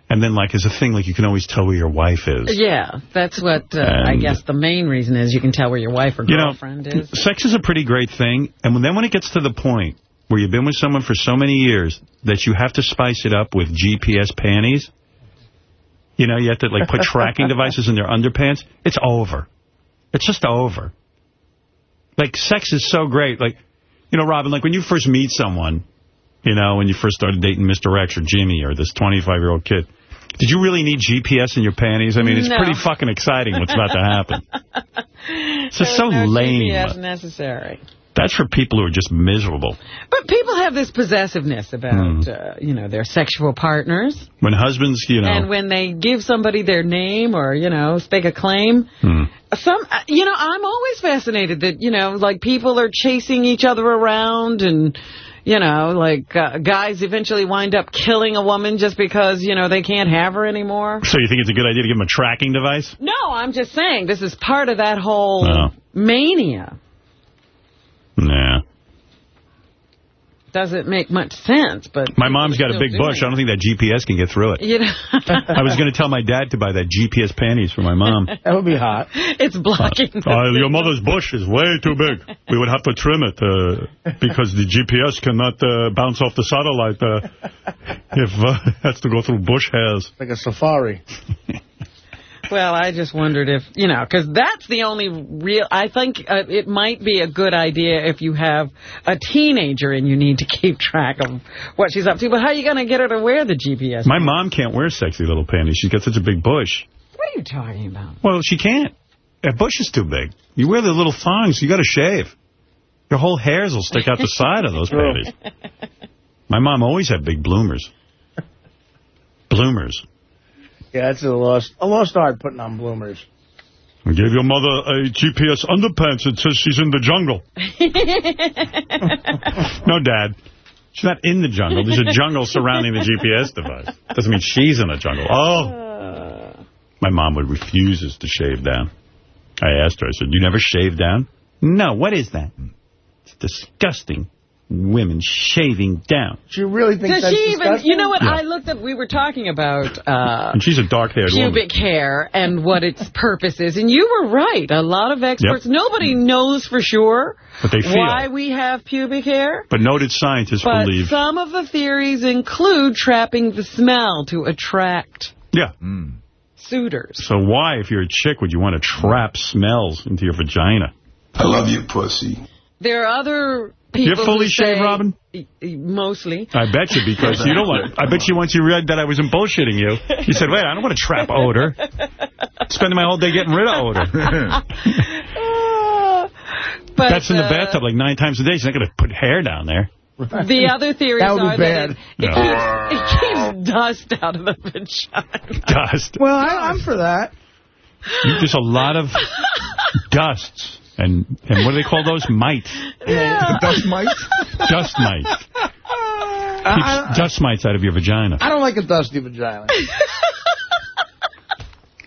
and then, like, as a thing, like, you can always tell where your wife is. Yeah, that's what uh, I guess the main reason is. You can tell where your wife or You know, girlfriend is. Sex is a pretty great thing, and when, then when it gets to the point where you've been with someone for so many years that you have to spice it up with GPS panties, you know, you have to, like, put tracking devices in their underpants, it's over. It's just over. Like, sex is so great. Like, you know, Robin, like, when you first meet someone, you know, when you first started dating Mr. X or Jimmy or this 25-year-old kid, did you really need GPS in your panties? I mean, it's No. pretty fucking exciting what's about to happen. It's just so no lame. GPS necessary. That's for people who are just miserable. But people have this possessiveness about, Hmm. uh, you know, their sexual partners. When husbands, you know... And when they give somebody their name or, you know, stake a claim, Hmm. Some, uh, you know, I'm always fascinated that, you know, like people are chasing each other around and, you know, like uh, guys eventually wind up killing a woman just because, you know, they can't have her anymore. So you think it's a good idea to give them a tracking device? No, I'm just saying this is part of that whole No. mania. Nah. Doesn't make much sense, but... My mom's got a big doing bush. I don't think that GPS can get through it. You know, I was going to tell my dad to buy that GPS panties for my mom. That would be hot. it's blocking. the Uh, your mother's bush is way too big. We would have to trim it uh, because the GPS cannot uh, bounce off the satellite uh, if uh, it has to go through bush hairs. Like a safari. Well, I just wondered if, you know, because that's the only real, I think uh, it might be a good idea if you have a teenager and you need to keep track of what she's up to. But how are you going to get her to wear the GPS? My mom can't wear sexy little panties. She's got such a big bush. What are you talking about? Well, she can't. That bush is too big. You wear the little thongs, you got to shave. Your whole hairs will stick out the side of those panties. My mom always had big bloomers. Bloomers. Yeah, it's a lost, a lost art putting on bloomers. I gave your mother a GPS underpants. It says she's in the jungle. No, Dad. She's not in the jungle. There's a jungle surrounding the GPS device. Doesn't mean she's in a jungle. Oh. Uh. My mom would refuses to shave down. I asked her, I said, you never shave down? No, what is that? It's disgusting. Women shaving down. She really thinks Does that's she even, disgusting? you know what, Yeah. I looked up, we were talking about uh, And she's a dark-haired woman. pubic hair and what its purpose is. And you were right. A lot of experts, nobody knows for sure But they feel. why we have pubic hair. But noted scientists But believe. some of the theories include trapping the smell to attract Yeah. suitors. So why, if you're a chick, would you want to trap smells into your vagina? I love you, pussy. There are other people You're fully who shaved, Robin? Mostly. I bet you, because you don't want. I bet you once you read that I wasn't bullshitting you, you said, "Wait, I don't want to trap odor." Spending my whole day getting rid of odor. But, That's in the uh, bathtub like nine times a day. She's not going to put hair down there. The other theories That are bad. that it, it, No. keeps, it keeps dust out of the vagina. Dust. Well, I, I'm for that. You- There's a lot of dusts. And and what do they call those? Mites. Yeah. Dust mites? Dust mites. Uh, Keeps dust mites out of your vagina. I don't like a dusty vagina.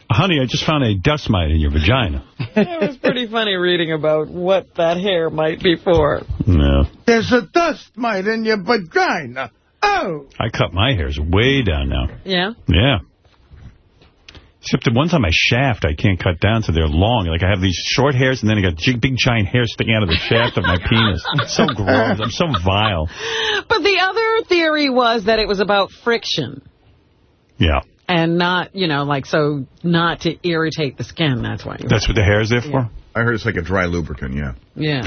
Honey, I just found a dust mite in your vagina. it was pretty funny reading about what that hair might be for. No. There's a dust mite in your vagina. Oh. I cut my hairs way down now. Yeah? Yeah. Except the ones on my shaft I can't cut down so they're long. Like I have these short hairs and then I got big giant hairs sticking out of the shaft of my penis. It's so gross. I'm so vile. But the other theory was that it was about friction Yeah. and not, you know, like, so not to irritate the skin. That's why. That's what the hair is there for? I heard it's like a dry lubricant, yeah. Yeah.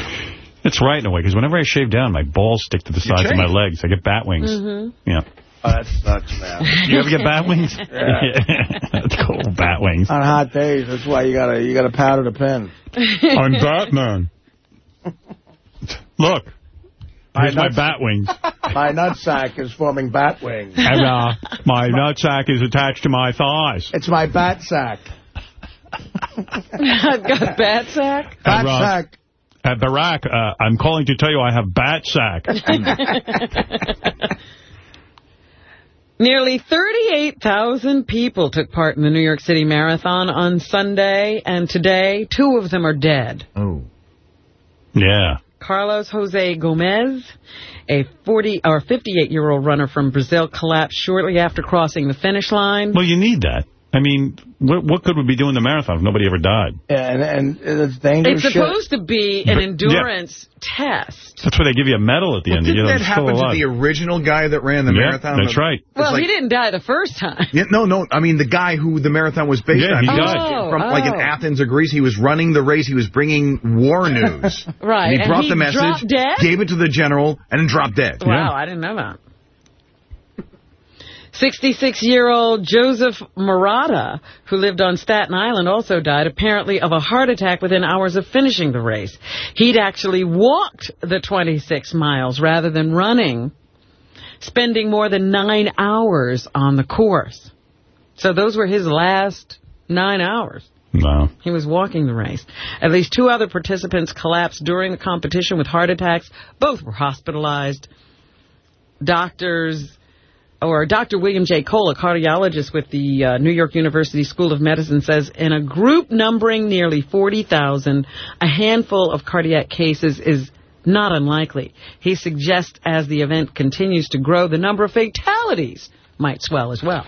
It's right in a way, because whenever I shave down, my balls stick to the sides of my legs. I get bat wings. Mhm. Yeah. Oh, that sucks, man. You ever get bat wings? Yeah. That's cool, bat wings. On hot days, that's why you gotta you gotta powder the pen. I'm Batman. Look. Here's my bat wings. My nutsack is forming bat wings. And uh, my nutsack is attached to my thighs. It's my bat sack. I've got bat sack. Bat And, uh, sack. At Barack, uh, I'm calling to tell you I have bat sack. Nearly 38,000 people took part in the New York City Marathon on Sunday, and today, two of them are dead. Oh. Yeah. Carlos Jose Gomez, a 40 or 58-year-old runner from Brazil, collapsed shortly after crossing the finish line. Well, you need that. I mean, what, what good would we do in the marathon if nobody ever died? Yeah, and, and it's dangerous It's shit. supposed to be an But- endurance test. That's why they give you a medal at the end. Didn't you know, that you're happen to the original guy that ran the Yeah, marathon? that's right. Well, like- he didn't die the first time. Yeah, no, no. I mean, the guy who the marathon was based Yeah, on. he was died. Oh, from, Oh, like in oh. Athens or Greece, he was running the race. He was bringing war news. Right, And he and brought he the message, dropped dead? gave it to the general, and then dropped dead. Wow, I didn't know that. 66-year-old Joseph Murata, who lived on Staten Island, also died, apparently of a heart attack within hours of finishing the race. He'd actually walked the 26 miles rather than running, spending more than nine hours on the course. So those were his last nine hours. Wow. He was walking the race. At least two other participants collapsed during the competition with heart attacks. Both were hospitalized. Doctors, or Dr. William J. Cole, a cardiologist with the uh, New York University School of Medicine, says in a group numbering nearly 40,000, a handful of cardiac cases is not unlikely. He suggests as the event continues to grow, the number of fatalities might swell as well.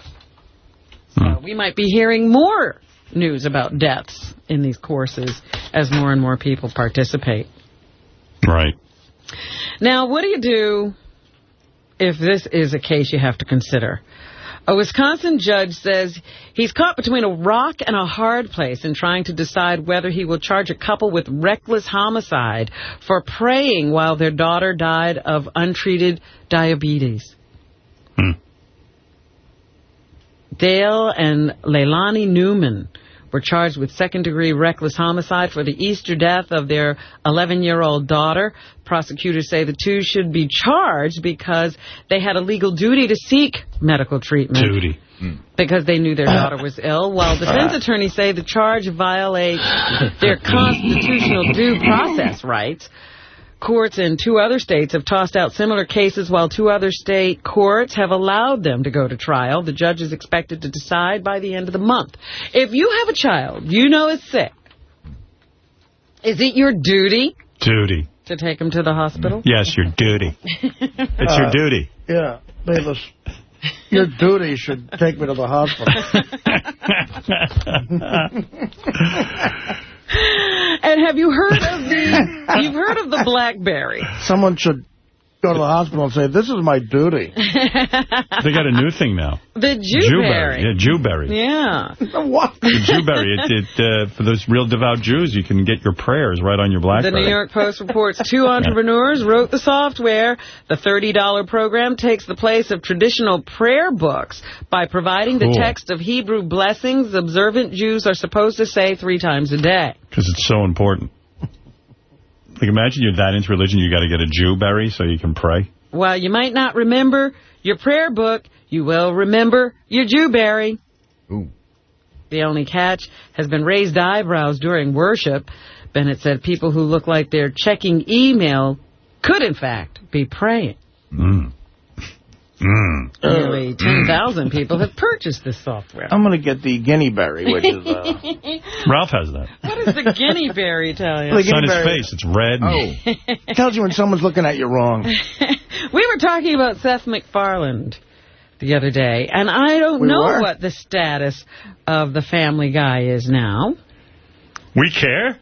So we might be hearing more news about deaths in these courses as more and more people participate. Right. Now, what do you do if this is a case you have to consider? A Wisconsin judge says he's caught between a rock and a hard place in trying to decide whether he will charge a couple with reckless homicide for praying while their daughter died of untreated diabetes. Hmm. Dale and Leilani Neumann were charged with second-degree reckless homicide for the Easter death of their 11-year-old daughter. Prosecutors say the two should be charged because they had a legal duty to seek medical treatment. Duty. Hmm. Because they knew their daughter was ill, while defense attorneys say the charge violates their constitutional due process rights. Courts in two other states have tossed out similar cases, while two other state courts have allowed them to go to trial. The judge is expected to decide by the end of the month. If you have a child you know is sick, is it your duty Duty. to take him to the hospital? Yes, your duty. It's your Uh, duty. Yeah, Bayless. Your duty should take me to the hospital. And have you heard of the you've heard of the BlackBerry? Someone should go to the hospital and say, this is my duty. They got a new thing now. The Jewberry. Yeah, Jewberry. Yeah. what? The Jewberry. It, it, uh, for those real devout Jews, you can get your prayers right on your black. The New York Post reports two entrepreneurs wrote the software. The $30 program takes the place of traditional prayer books by providing the text of Hebrew blessings observant Jews are supposed to say three times a day. Because it's so important. Like, imagine you're that into religion, you got to get a Jew, Jewberry so you can pray. Well, you might not remember your prayer book, you will remember your jew Jewberry. The only catch has been raised eyebrows during worship. Bennett said people who look like they're checking email could, in fact, be praying. Mm. Mm. Nearly 10,000 people have purchased this software. I'm going to get the guinea berry, which is... Uh, Ralph has that. What does the guinea berry tell you? The It's on his face. It's red. Oh. It tells you when someone's looking at you wrong. We were talking about Seth MacFarlane the other day, and I don't We know were? what the status of the Family Guy is now, We care?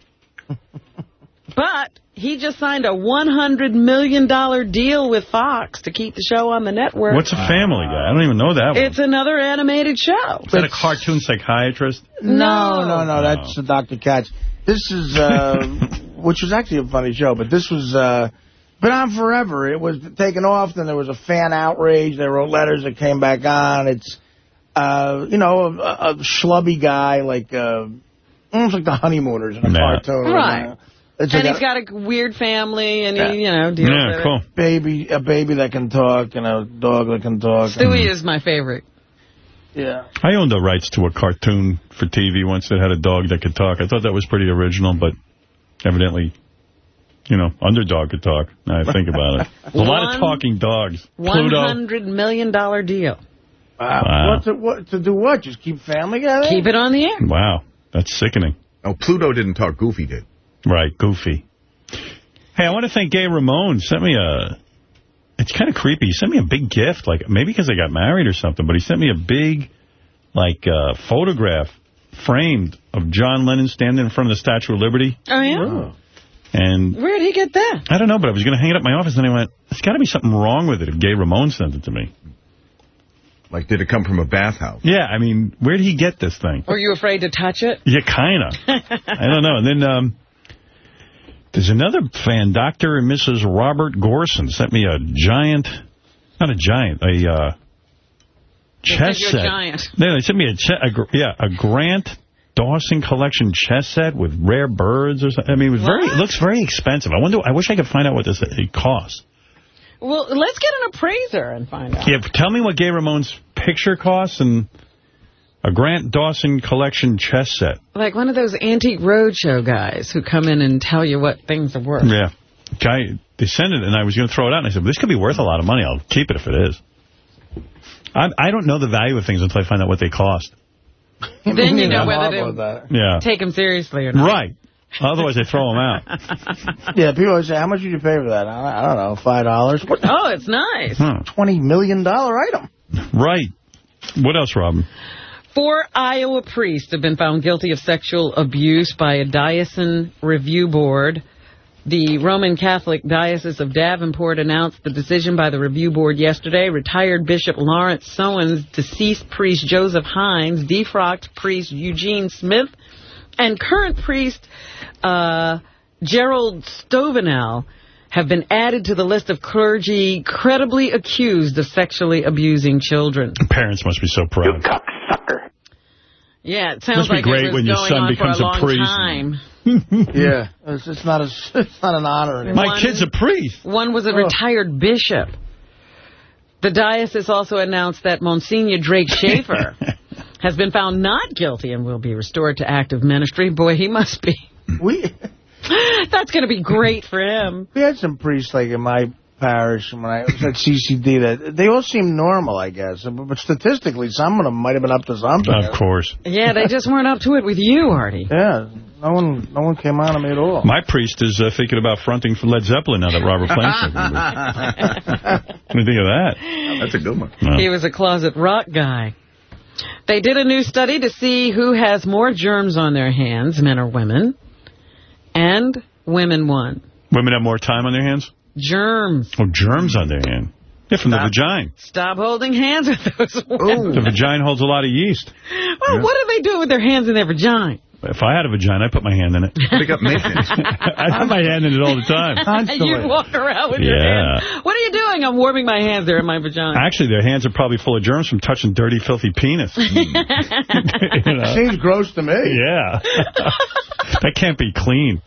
but he just signed a $100 million deal with Fox to keep the show on the network. What's a family guy? I don't even know that one. It's another animated show. Is that a cartoon psychiatrist? No, no, no, that's uh, Dr. Katz. This is, uh, which was actually a funny show, but this was, uh, been on forever. It was taken off, then there was a fan outrage. They wrote letters that came back on. It's, uh, you know, a, a schlubby guy, like, uh, almost like the honeymooners in a cartoon. Right. It's and like he's got a weird family, and Yeah. he, you know, deals with it. Baby, a baby that can talk and a dog that can talk. Stewie is my favorite. Yeah. I owned the rights to a cartoon for TV once that had a dog that could talk. I thought that was pretty original, but evidently, you know, Underdog could talk. Now I think about it. There's a lot of talking dogs. $100 million deal. Wow. Wow. What to, what, to do what? Just keep Family Guy? Keep it on the air. Wow. That's sickening. Oh, Pluto didn't talk. Goofy did. Right, goofy. Hey, I want to thank Gay Ramone. Sent me a... It's kind of creepy. He sent me a big gift, like maybe because I got married or something, but he sent me a big, like, uh, photograph framed of John Lennon standing in front of the Statue of Liberty. Oh, yeah? And Where'd he get that? I don't know, but I was going to hang it up in my office, and I went, there's got to be something wrong with it if Gay Ramone sent it to me. Like, did it come from a bathhouse? Yeah, I mean, where did he get this thing? Were you afraid to touch it? Yeah, kind of. I don't know. And then um, there's another fan, Dr. and Mrs. Robert Gorson, sent me a giant, not a giant, a uh, chess set. giant. No, they sent me a, a yeah a Grant Dawson collection chess set with rare birds or something. I mean, it was very it looks very expensive. I wonder. I wish I could find out what this it costs. Well, let's get an appraiser and find out. Yeah, tell me what Gay Ramon's picture costs and a Grant Dawson collection chess set. Like one of those antique roadshow guys who come in and tell you what things are worth. Yeah. Guy, they sent it, and I was going to throw it out, and I said, well, this could be worth a lot of money. I'll keep it if it is. I, I don't know the value of things until I find out what they cost. Then you know whether horrible to Yeah. take them seriously or not. Right. Otherwise, they throw them out. Yeah, people always say, how much did you pay for that? I I don't know, $5? What, Oh, it's nice. $20 million item. Right. What else, Robin? Four Iowa priests have been found guilty of sexual abuse by a diocesan review board. The Roman Catholic Diocese of Davenport announced the decision by the review board yesterday. Retired Bishop Lawrence Soens, deceased priest Joseph Hines, defrocked priest Eugene Smith, and current priest uh, Gerald Stovenel have been added to the list of clergy credibly accused of sexually abusing children. Parents must be so proud. You cocksucker. Yeah, it sounds Must be like great it was when your going son on becomes for a a long priest. time. yeah. It's, it's, not a, it's not an honor anymore. My kid's a priest. One was a retired bishop. The diocese also announced that Monsignor Drake Schaefer has been found not guilty and will be restored to active ministry. Boy, he must be. We That's going to be great for him. we had some priests like in my parish when I was at CCD that they all seemed normal, I guess. But, but statistically, some of them might have been up to something. Of course. Yeah, they just weren't up to it with you, Artie. Yeah, no one, no one came on to me at all. My priest is uh, thinking about fronting for Led Zeppelin now that Robert Plant's taking. What do you think of that? That's a good one. He was a closet rock guy. They did a new study to see who has more germs on their hands, men or women. And women won. Women have more time on their hands? Germs. Oh, germs on their hand. Yeah, from the vagina. Stop holding hands with those women. The vagina holds a lot of yeast. Well, what do they do with their hands in their vagina? If I had a vagina, I'd put my hand in it. Pick up maintenance. I put my hand in it all the time. Constantly. you walk around with your Yeah. hand. What are you doing? I'm warming my hands. They're in my vagina. Actually, their hands are probably full of germs from touching dirty, filthy penis. You know? Seems gross to me. Yeah. that can't be clean.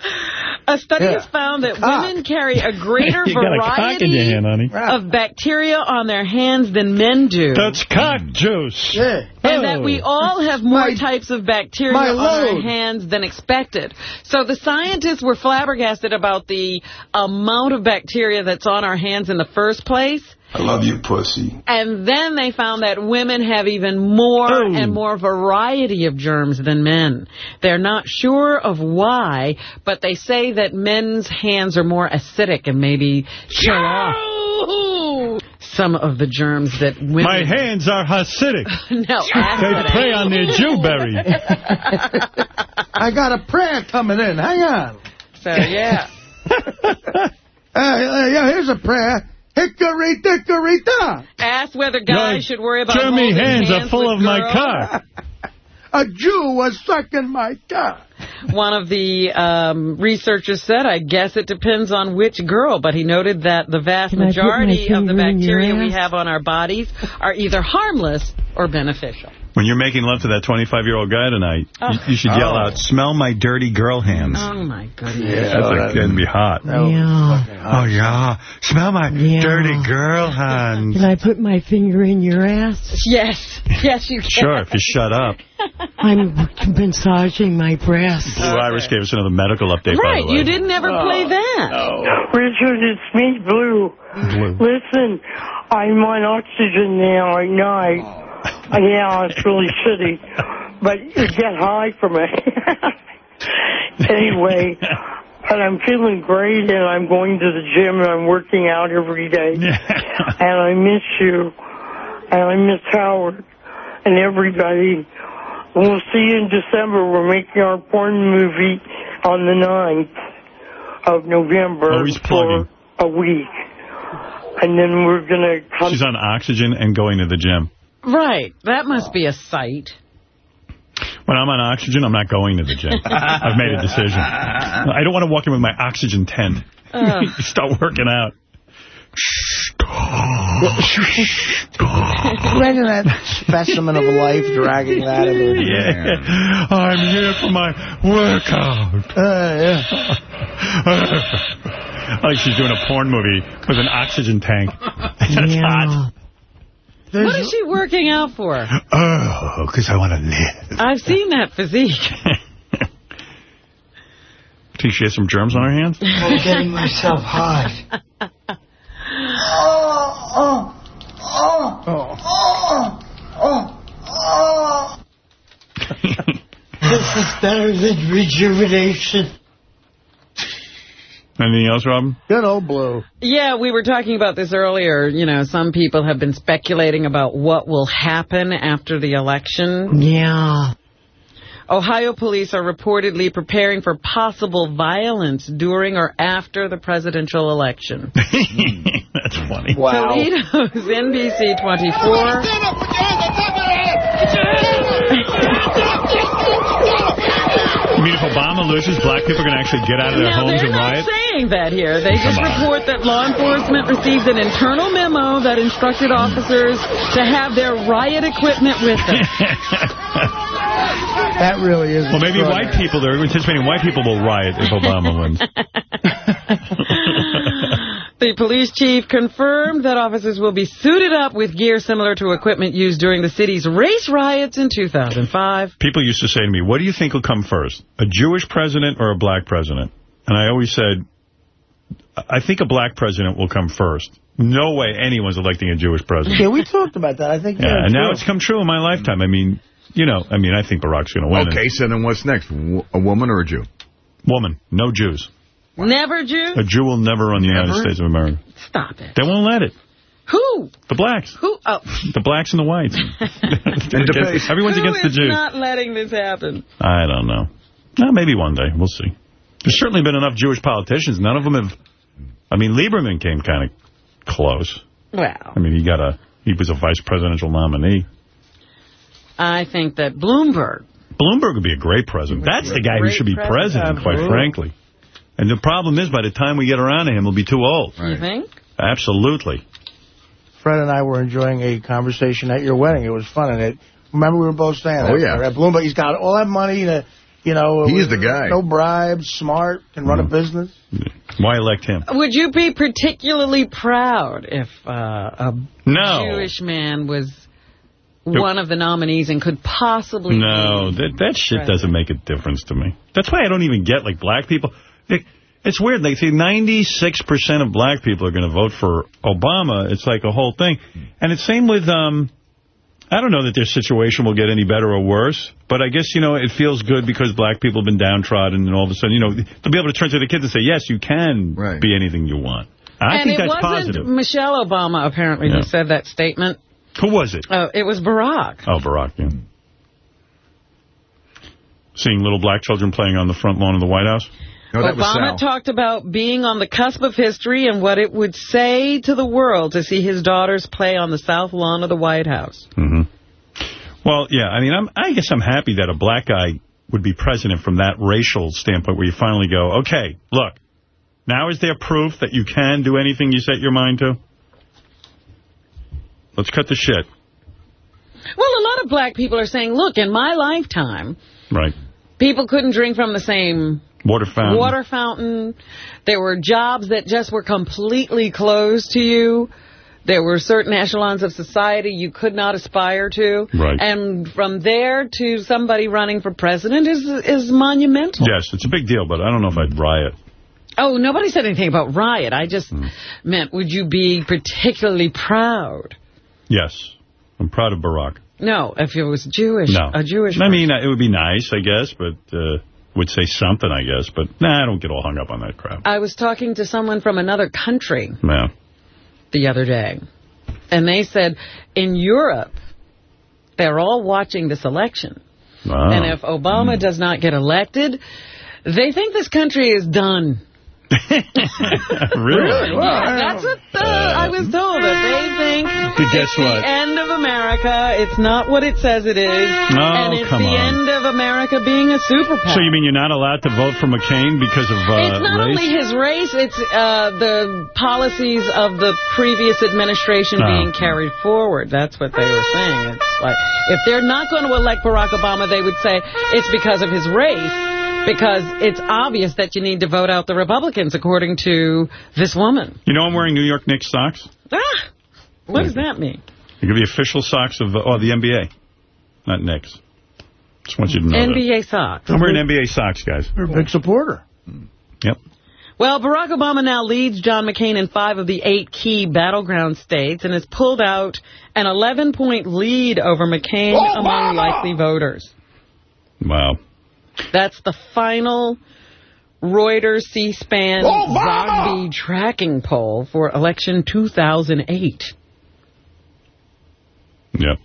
A study Yeah. has found that women carry a greater You got a cock in your variety hand, honey. of bacteria on their hands than men do. That's cock mm. juice. Yeah. And that we all have more types of bacteria on our hands than expected. So the scientists were flabbergasted about the amount of bacteria that's on our hands in the first place. I love you, pussy. And then they found that women have even more and more variety of germs than men. They're not sure of why, but they say that men's hands are more acidic and maybe kill off some of the germs that women... My hands are Hasidic. no, They acidic. prey on their Jewberry. I got a prayer coming in. Hang on. So, yeah. Uh, uh, yeah, here's a prayer. Hickory dickory dock. Ask whether guys Your should worry about germy holding hands hands are full with of my girls. cock. A Jew was sucking my cock. One of the um, researchers said, I guess it depends on which girl, but he noted that the vast Can I put my majority of the finger in bacteria we have on our bodies are either harmless or beneficial. When you're making love to that 25-year-old guy tonight, you, oh. you should yell Oh. out, smell my dirty girl hands. Oh, my goodness. That's like, going to be hot. Yeah. Oh, yeah. Smell my Yeah. dirty girl hands. Can I put my finger in your ass? Yes. Yes, you can. Sure, if you shut up. I'm massaging my breasts. Blue Iris gave us another medical update, by Right, the way. you didn't ever play that. Richard, it's me, Blue. Blue. Listen, I'm on oxygen now at night. Yeah, it's really shitty, but you get high from it. anyway, but I'm feeling great, and I'm going to the gym, and I'm working out every day. and I miss you, and I miss Howard, and everybody. We'll see you in December. We're making our porn movie on the 9th of November oh, Always for plugging. a week. And then we're going to come... She's on oxygen and going to the gym. Right. That must be a oh. sight. When I'm on oxygen, I'm not going to the gym. I've made a decision. I don't want to walk in with my oxygen tent. Ugh. Start working out. Imagine that specimen of life dragging that into the Yeah. I'm here for my workout. Uh, like she's doing a porn movie with an oxygen tank. That's hot. What is she working out for? Oh, because I want to live. I've seen that physique. Think she has some germs on her hands? I'm getting myself hot. Oh, oh, oh, oh, oh, oh. this is better than rejuvenation. Anything else, Robin? Good old Blue. Yeah, we were talking about this earlier. You know, some people have been speculating about what will happen after the election. Yeah. Ohio police are reportedly preparing for possible violence during or after the presidential election. That's funny. Wow. Toledo's NBC 24. You mean if Obama loses, black people are going to actually get out of their Now, homes they're and not riot? saying that here. They just on. report that law enforcement received an internal memo that instructed officers to have their riot equipment with them. That really is Well, maybe white people, they're anticipating white people will riot if Obama wins. The police chief confirmed that officers will be suited up with gear similar to equipment used during the city's race riots in 2005. People used to say to me, what do you think will come first, a Jewish president or a black president? And I always said, I think a black president will come first. No way anyone's electing a Jewish president. Yeah, we talked about that. I think Yeah, you're and now it's come true in my lifetime. I mean, you know, I mean, I think Barack's going to win. Okay, so then what's next? A woman or a Jew? Woman, no Jews. Never Jew? A Jew will never run the United States of America. Stop it. They won't let it. Who? The blacks. Who? Oh. The blacks and the whites. Against- everyone's Who against the is Jews. not letting this happen? I don't know. Well, maybe one day. We'll see. There's certainly been enough Jewish politicians. None of them have... I mean, Lieberman came kind of close. Well, I mean, he got a... He was a vice presidential nominee. I think that Bloomberg. Bloomberg would be a great president. That's the guy who should be president. president, quite frankly. And the problem is, by the time we get around to him, he'll be too old. You think? Absolutely. Fred and I were enjoying a conversation at your wedding. It was fun. And it, remember, we were both saying Oh, that. yeah. At Bloomberg, he's got all that money. To, you know, He's the guy. No bribes, smart, can run a business. Why elect him? Would you be particularly proud if uh, a No. Jewish man was one of the nominees and could possibly No, be that that shit doesn't make a difference to me. That's why I don't even get, like, black people. It, it's weird. They say 96% of black people are going to vote for Obama. It's like a whole thing. And it's same with, um, I don't know that their situation will get any better or worse, but I guess, you know, it feels good because black people have been downtrodden and all of a sudden, you know, they'll be able to turn to the kids and say, yes, you can be anything you want. I and think it that's wasn't positive. Michelle Obama, apparently, Yeah. who said that statement. Who was it? Uh, it was Barack. Oh, Barack, yeah. Seeing little black children playing on the front lawn of the White House? Obama talked about being on the cusp of history and what it would say to the world to see his daughters play on the south lawn of the White House. hmm Well, yeah, I mean, I'm, I guess I'm happy that a black guy would be president from that racial standpoint where you finally go, okay, look, now is there proof that you can do anything you set your mind to? Let's cut the shit. Well, a lot of black people are saying, look, in my lifetime, Right. People couldn't drink from the same Water fountain. water fountain. There were jobs that just were completely closed to you. There were certain echelons of society you could not aspire to. Right. And from there to somebody running for president is is monumental. Yes, it's a big deal, but I don't know if I'd riot. Oh, nobody said anything about riot. I just Hmm. meant, would you be particularly proud? Yes. I'm proud of Barack. No, if it was Jewish, No. a Jewish I mean, it would be nice, I guess, but uh, would say something, I guess. But, nah, I don't get all hung up on that crap. I was talking to someone from another country Yeah. the other day, and they said in Europe, they're all watching this election. Wow. And if Obama does not get elected, they think this country is done. really? Yeah, that's what uh, I was told. That they think But guess it's the what? end of America. It's not what it says it is. and it's come the on. end of America being a superpower. So you mean you're not allowed to vote for McCain because of uh, it's not race? only his race, it's uh, the policies of the previous administration Oh. being carried forward. That's what they were saying. It's like, if they're not going to elect Barack Obama, they would say it's because of his race, because it's obvious that you need to vote out the Republicans, according to this woman. You know I'm wearing New York Knicks socks? Ah, what does that mean? It could be official socks of the, oh, the NBA, not Knicks. Just want you to know that. NBA socks. I'm wearing NBA socks, guys. You're a big supporter. Yep. Well, Barack Obama now leads John McCain in five of the eight key battleground states and has pulled out an 11-point lead over McCain among likely voters. Wow. That's the final Reuters C-SPAN Zogby tracking poll for election 2008. Yep.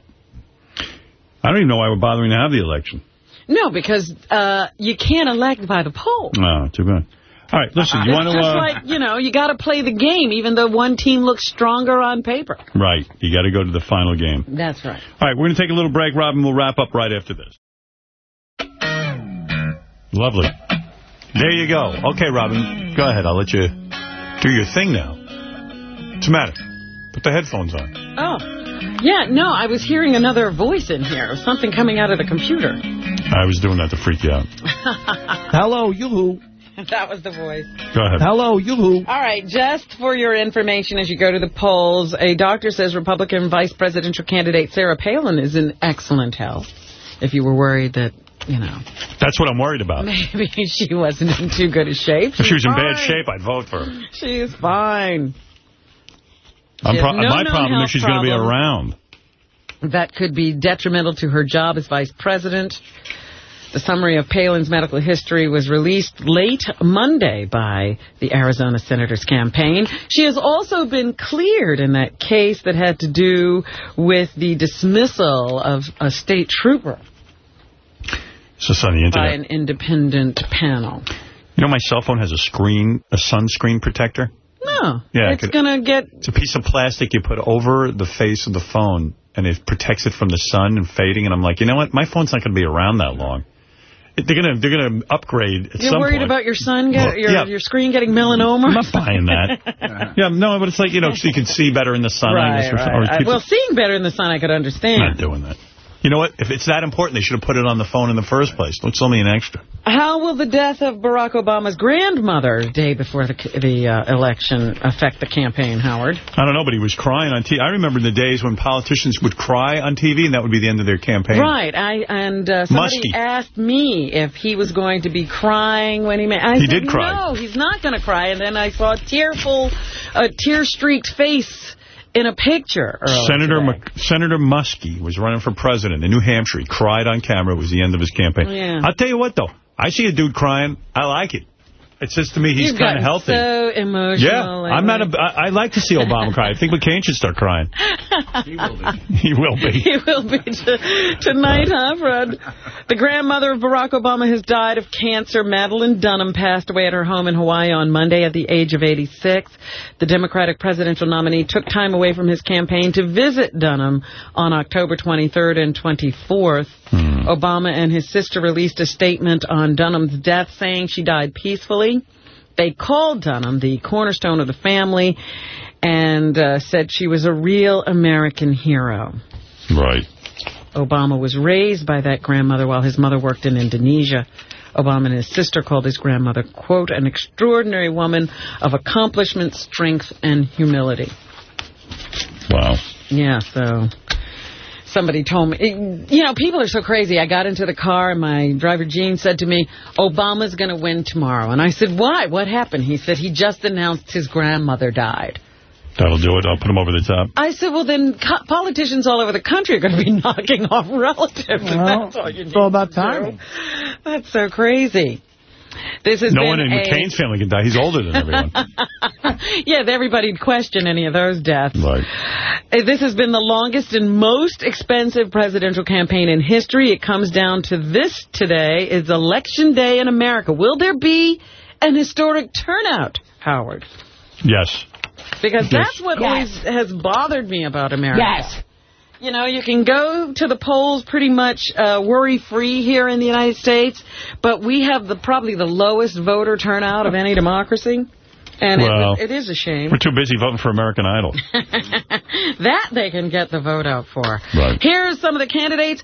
I don't even know why we're bothering to have the election. No, because uh, you can't elect by the poll. Oh, too bad. All right, listen, you it's want to... just Uh, like, you know, you got to play the game, even though one team looks stronger on paper. right, you got to go to the final game. That's right. All right, we're going to take a little break, Robin. We'll wrap up right after this. Lovely. There you go. Okay, Robin, go ahead. I'll let you do your thing now. What's the matter? Put the headphones on. Oh. Yeah, no, I was hearing another voice in here. Something coming out of the computer. I was doing that to freak you out. Hello, yoo-hoo. That was the voice. Go ahead. Hello, yoo-hoo. All right, just for your information as you go to the polls, a doctor says Republican vice presidential candidate Sarah Palin is in excellent health. If you were worried that, you know, That's what I'm worried about. maybe she wasn't in too good a shape. If she was in bad shape, I'd vote for her. She's fine. I'm She pro- no my problem is she's going to be around. that could be detrimental to her job as vice president. The summary of Palin's medical history was released late Monday by the Arizona Senator's campaign. She has also been cleared in that case that had to do with the dismissal of a state trooper It's just on the by an independent panel. You know my cell phone has a screen, a sunscreen protector? No, Yeah, it's going to get... It's a piece of plastic you put over the face of the phone, and it protects it from the sun and fading. And I'm like, you know what? My phone's not going to be around that long. They're going to they're going to upgrade at You're worried point. about your son, get, your, yeah. your screen getting melanoma? I'm not buying that. yeah, no, but it's like, you know, so you can see better in the sun. Right, right. I- well, seeing better in the sun, I could understand. not doing that. You know what? If it's that important, they should have put it on the phone in the first place. Don't sell me an extra. How will the death of Barack Obama's grandmother, day before the the uh, election, affect the campaign, Howard? I don't know, but he was crying on TV. I remember the days when politicians would cry on TV, and that would be the end of their campaign. Right. I and uh, somebody Muskie. asked me if he was going to be crying when he made. I He said, did cry. No, he's not going to cry. And then I saw a tearful, a tear-streaked face in a picture. Senator. Mc, Senator Muskie was running for president in New Hampshire. He cried on camera. It was the end of his campaign. Oh, yeah. I'll tell you what, though. I see a dude crying. I like it. It says to me he's kind of healthy. So emotional. yeah, I'm not. A, I, I like to see Obama cry. I think McCain should start crying. he will be. He will be. He will be tonight, huh, Fred? The grandmother of Barack Obama has died of cancer. Madelyn Dunham passed away at her home in Hawaii on Monday at the age of 86. The Democratic presidential nominee took time away from his campaign to visit Dunham on October 23rd and 24th. Obama and his sister released a statement on Dunham's death saying she died peacefully. They called Dunham the cornerstone of the family and uh, said she was a real American hero. Right. Obama was raised by that grandmother while his mother worked in Indonesia. Obama and his sister called his grandmother, quote, an extraordinary woman of accomplishment, strength, and humility. Wow. Yeah, so somebody told me, you know, people are so crazy. I got into the car and my driver, Gene, said to me, Obama's going to win tomorrow. And I said, why? What happened? He said he just announced his grandmother died. That'll do it. I'll put him over the top. I said, well, then co- politicians all over the country are going to be knocking off relatives. Well, that's all you it's all about to do. timing. That's so crazy. This has No been one in a- McCain's family can die. He's older than everyone. yeah, everybody'd question any of those deaths. right. Uh, This has been the longest and most expensive presidential campaign in history. It comes down to this today. is Election Day in America. Will there be an historic turnout, Howard? Yes. Because Yes. that's what Yes. always has bothered me about America. Yes. You know, you can go to the polls pretty much uh, worry-free here in the United States, but we have the probably the lowest voter turnout of any democracy. And Well, it, it is a shame. We're too busy voting for American Idol. that they can get the vote out for. Right. Here's some of the candidates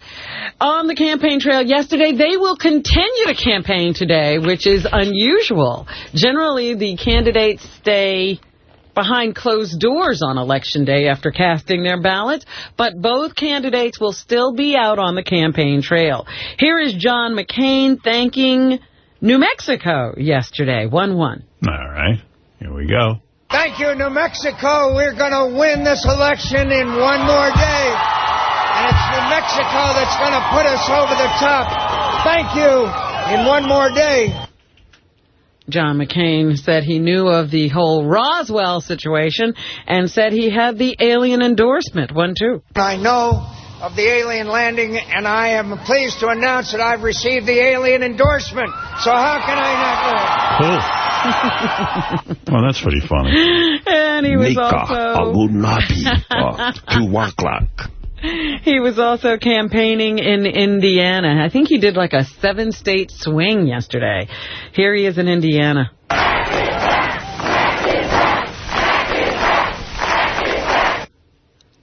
on the campaign trail yesterday. They will continue to campaign today, which is unusual. Generally, the candidates stay behind closed doors on Election Day after casting their ballots, but both candidates will still be out on the campaign trail. Here is John McCain thanking New Mexico yesterday, 1-1. All right. Here we go. Thank you, New Mexico. We're going to win this election in one more day. And it's New Mexico that's going to put us over the top. Thank you in one more day. John McCain said he knew of the whole Roswell situation and said he had the alien endorsement, one too. I know of the alien landing, and I am pleased to announce that I've received the alien endorsement. So how can I not know? Cool. well, that's pretty funny. And he was Nika also... Abunabi, uh, Kiwaklak. He was also campaigning in Indiana. I think he did like a seven-state swing yesterday. Here he is in Indiana.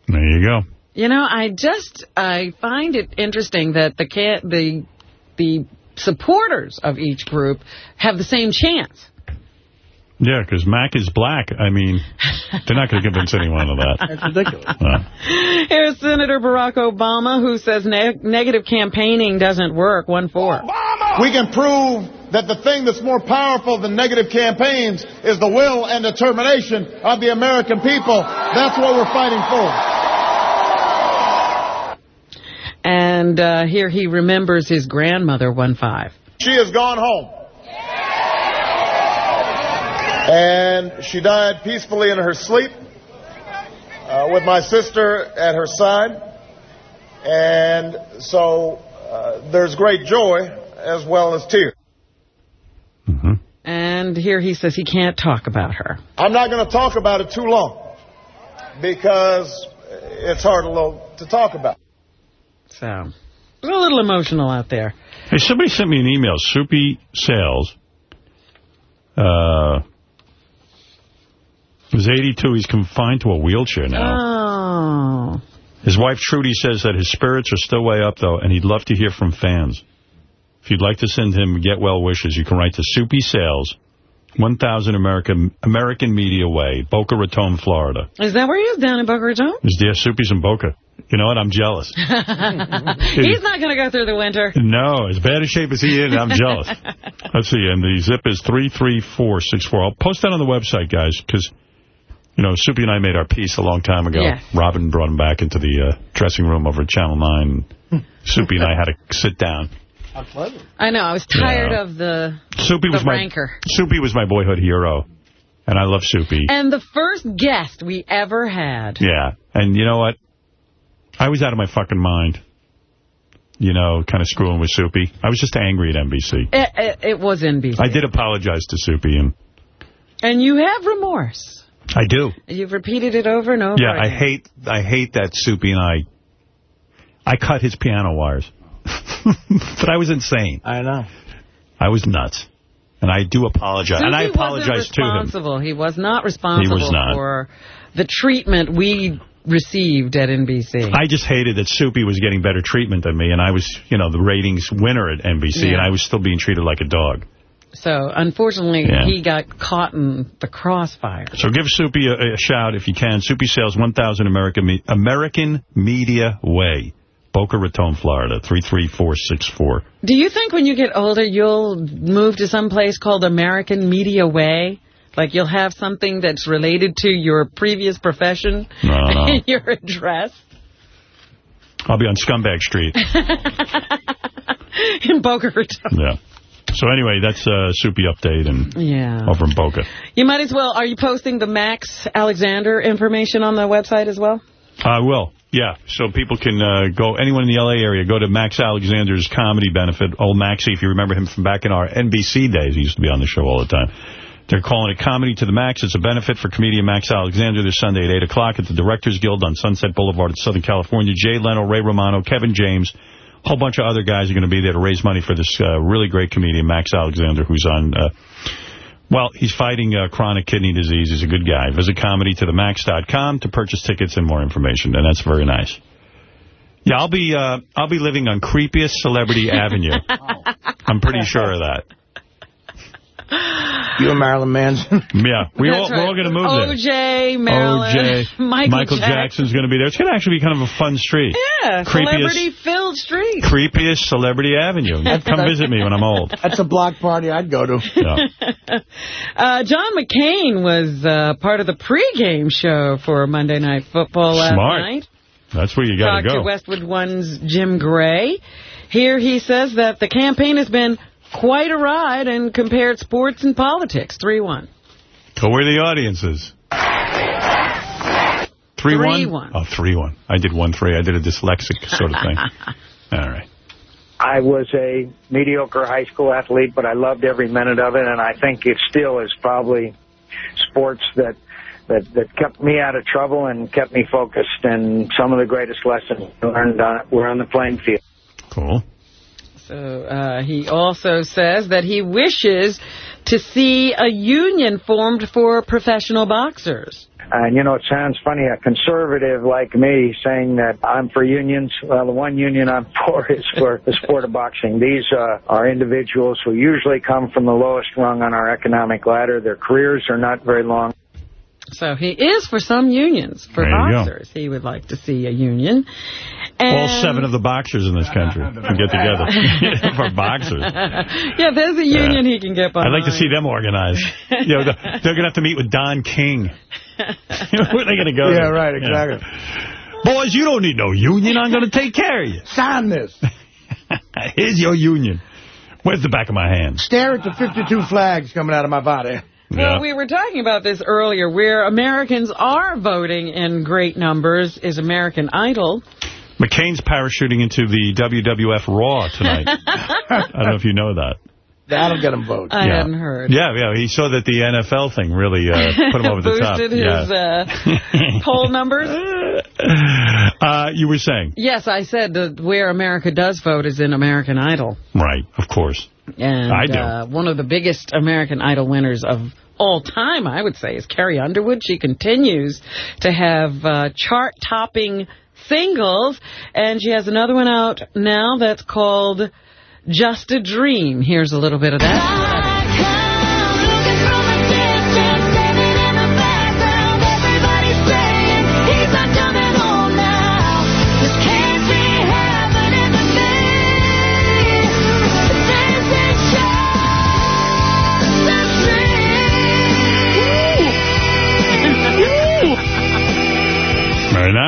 There you go. You know, I just I find it interesting that the ca- the the supporters of each group have the same chance. Yeah, because Mac is black. I mean, they're not going to convince anyone of that. That's ridiculous. Here's Senator Barack Obama, who says ne negative campaigning doesn't work. 1-4. Obama! We can prove that the thing that's more powerful than negative campaigns is the will and determination of the American people. That's what we're fighting for. And uh, here he remembers his grandmother, 1-5. She has gone home. And she died peacefully in her sleep uh, with my sister at her side. And so uh, there's great joy as well as tears. And here he says he can't talk about her. I'm not going to talk about it too long because it's hard to, to talk about. So, a little emotional out there. Hey, somebody sent me an email. Soupy Sales. Uh, was 82. He's confined to a wheelchair now. Oh. His wife, Trudy, says that his spirits are still way up, though, and he'd love to hear from fans. If you'd like to send him get well wishes, you can write to Soupy Sales, 1000 American American Media Way, Boca Raton, Florida. Is that where he is, down in Boca Raton? Is there Soupy's in Boca? You know what? I'm jealous. He's not going to go through the winter. No, as bad a shape as he is, I'm jealous. Let's see, and the zip is 33464. I'll post that on the website, guys, because, you know, Soupy and I made our piece a long time ago. Yes. Robin brought him back into the uh, dressing room over at Channel 9. Soupy and I had to sit down. How pleasant. I know. I was tired Yeah. of the, Soupy the was my rancor. Soupy was my boyhood hero, and I love Soupy. And the first guest we ever had. Yeah, and you know what? I was out of my fucking mind. You know, kind of screwing with Soupy. I was just angry at NBC. It, it, it was NBC. I did apologize to Soupy, and And you have remorse. I do. You've repeated it over and over Yeah, I hate I hate that Soupy and I. I cut his piano wires, but I was insane. I know. I was nuts, and I do apologize. and I Susie apologize to him. responsible. He was not responsible He was not. for the treatment we received at NBC. I just hated that Soupy was getting better treatment than me, and I was, you know, the ratings winner at NBC, Yeah. and I was still being treated like a dog. So, unfortunately, Yeah. he got caught in the crossfire. So give Soupy a, a shout if you can. Soupy Sales 1000 American, Me- American Media Way, Boca Raton, Florida, 33464. Do you think when you get older, you'll move to some place called American Media Way? Like you'll have something that's related to your previous profession No, no. in your address I'll be on Scumbag Street. in Boca Raton. Yeah. So anyway, that's uh, Soupy update and Yeah. over in Boca. You might as well. Are you posting the Max Alexander information on the website as well? I will. Yeah, so people can uh, go, anyone in the L.A. area, go to Max Alexander's comedy benefit. Old Maxie, if you remember him from back in our NBC days, he used to be on the show all the time. They're calling it Comedy to the Max. It's a benefit for comedian Max Alexander this Sunday at 8 o'clock at the Directors Guild on Sunset Boulevard in Southern California. Jay Leno, Ray Romano, Kevin James, a whole bunch of other guys are going to be there to raise money for this uh, really great comedian, Max Alexander, who's on... Uh, well, he's fighting uh, chronic kidney disease. He's a good guy. Visit comedytothemax.com to the max.com to purchase tickets and more information, and that's very nice. Yeah, I'll be uh, I'll be living on creepiest Celebrity Avenue. I'm pretty sure of that. You and Marilyn Manson. Yeah, we That's all, we're all going to move there. O.J., Marilyn, OJ, Michael, Jackson's going to be there. It's going to actually be kind of a fun street. Yeah, Creepiest- celebrity-filled street. Creepiest Celebrity Avenue. Come visit me when I'm old. That's a block party I'd go to. Uh, John McCain was uh, part of the pregame show for Monday Night Football last Smart. night. That's where you got Talked to to go. Westwood One's Jim Gray. Here he says that the campaign has been quite a ride and compared sports and politics. 3-1. Go where the audience is. 3-1? 3-1. Oh, 3-1. I did 1-3. I did a dyslexic sort of thing. All right. I was a mediocre high school athlete, but I loved every minute of it, and I think it still is probably sports that that that kept me out of trouble and kept me focused. And some of the greatest lessons learned on, were on the playing field. Cool. Uh, he also says that he wishes to see a union formed for professional boxers. And, you know, it sounds funny, a conservative like me saying that I'm for unions. Well, the one union I'm for is for the sport of boxing. These uh, are individuals who usually come from the lowest rung on our economic ladder. Their careers are not very long. So he is for some unions. For There you go. boxers, he would like to see a union. And All seven of the boxers in this country can get together for boxers. yeah, there's a union he can get by. I'd like to see them organized. you know, they're they're going to have to meet with Don King. Where are they going to go? Yeah, to? right, exactly. Boys, you don't need no union. I'm going to take care of you. Sign this. Here's your union. Where's the back of my hand? Stare at the 52 flags coming out of my body. Well, we were talking about this earlier, where Americans are voting in great numbers is American Idol. McCain's parachuting into the WWF Raw tonight. I don't know if you know that. That'll get him votes. I Yeah. hadn't heard. Yeah, yeah. He saw that the NFL thing really uh, put him over the top. Boosted his yeah. uh, poll numbers. Uh, you were saying? Yes, I said that where America does vote is in American Idol. Right, of course. And I do. Uh, one of the biggest American Idol winners of all time, I would say, is Carrie Underwood. She continues to have uh, chart-topping singles, and she has another one out now that's called Just a Dream. Here's a little bit of that.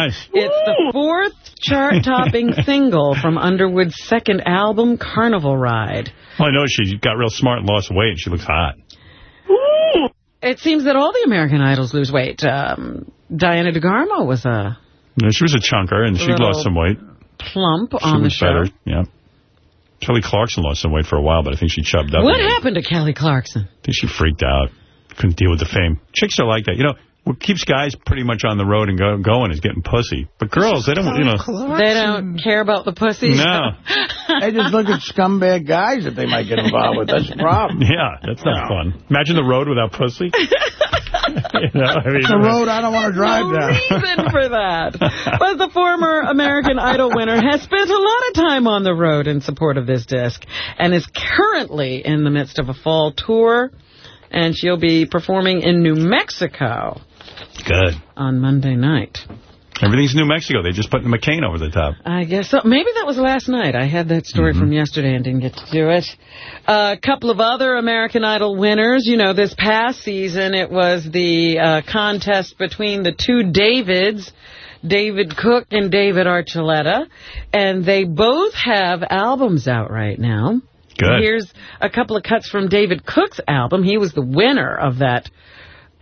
Nice. It's the fourth chart-topping single from Underwood's second album, Carnival Ride. Well, I know she got real smart and lost weight. And she looks hot. It seems that all the American Idols lose weight. Um, Diana DeGarmo was a know, she was a chunker, and she lost some weight. plump She on the show. better, yeah. Kelly Clarkson lost some weight for a while, but I think she chubbed up. What happened to Kelly Clarkson? I think she freaked out. Couldn't deal with the fame. Chicks are like that. You know, what keeps guys pretty much on the road and go, going is getting pussy. But girls, they don't, you know. They don't care about the pussies? No. They just look at scumbag guys that they might get involved with. That's the problem. Yeah, that's not fun. Imagine the road without pussy. you know, I mean, the road I don't want to drive no down. reason for that. But the former American Idol winner has spent a lot of time on the road in support of this disc and is currently in the midst of a fall tour. And she'll be performing in New Mexico Good. on Monday night. Everything's New Mexico. They just put McCain over the top. I guess so. Maybe that was last night. I had that story from yesterday and didn't get to do it. A couple of other American Idol winners. You know, this past season it was the uh, contest between the two Davids, David Cook and David Archuleta, and they both have albums out right now. Good. Here's a couple of cuts from David Cook's album. He was the winner of that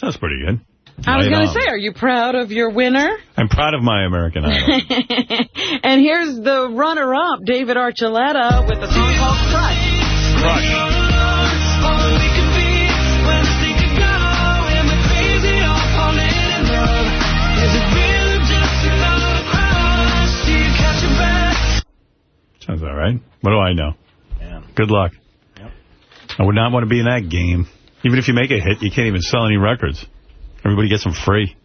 Sounds pretty good. I was going to say, are you proud of your winner? I'm proud of my American Idol. and here's the runner-up, David Archuleta, with a song called Crush. Crush. Sounds all right. What do I know? Good luck. I would not want to be in that game. Even if you make a hit, you can't even sell any records. Everybody gets them free.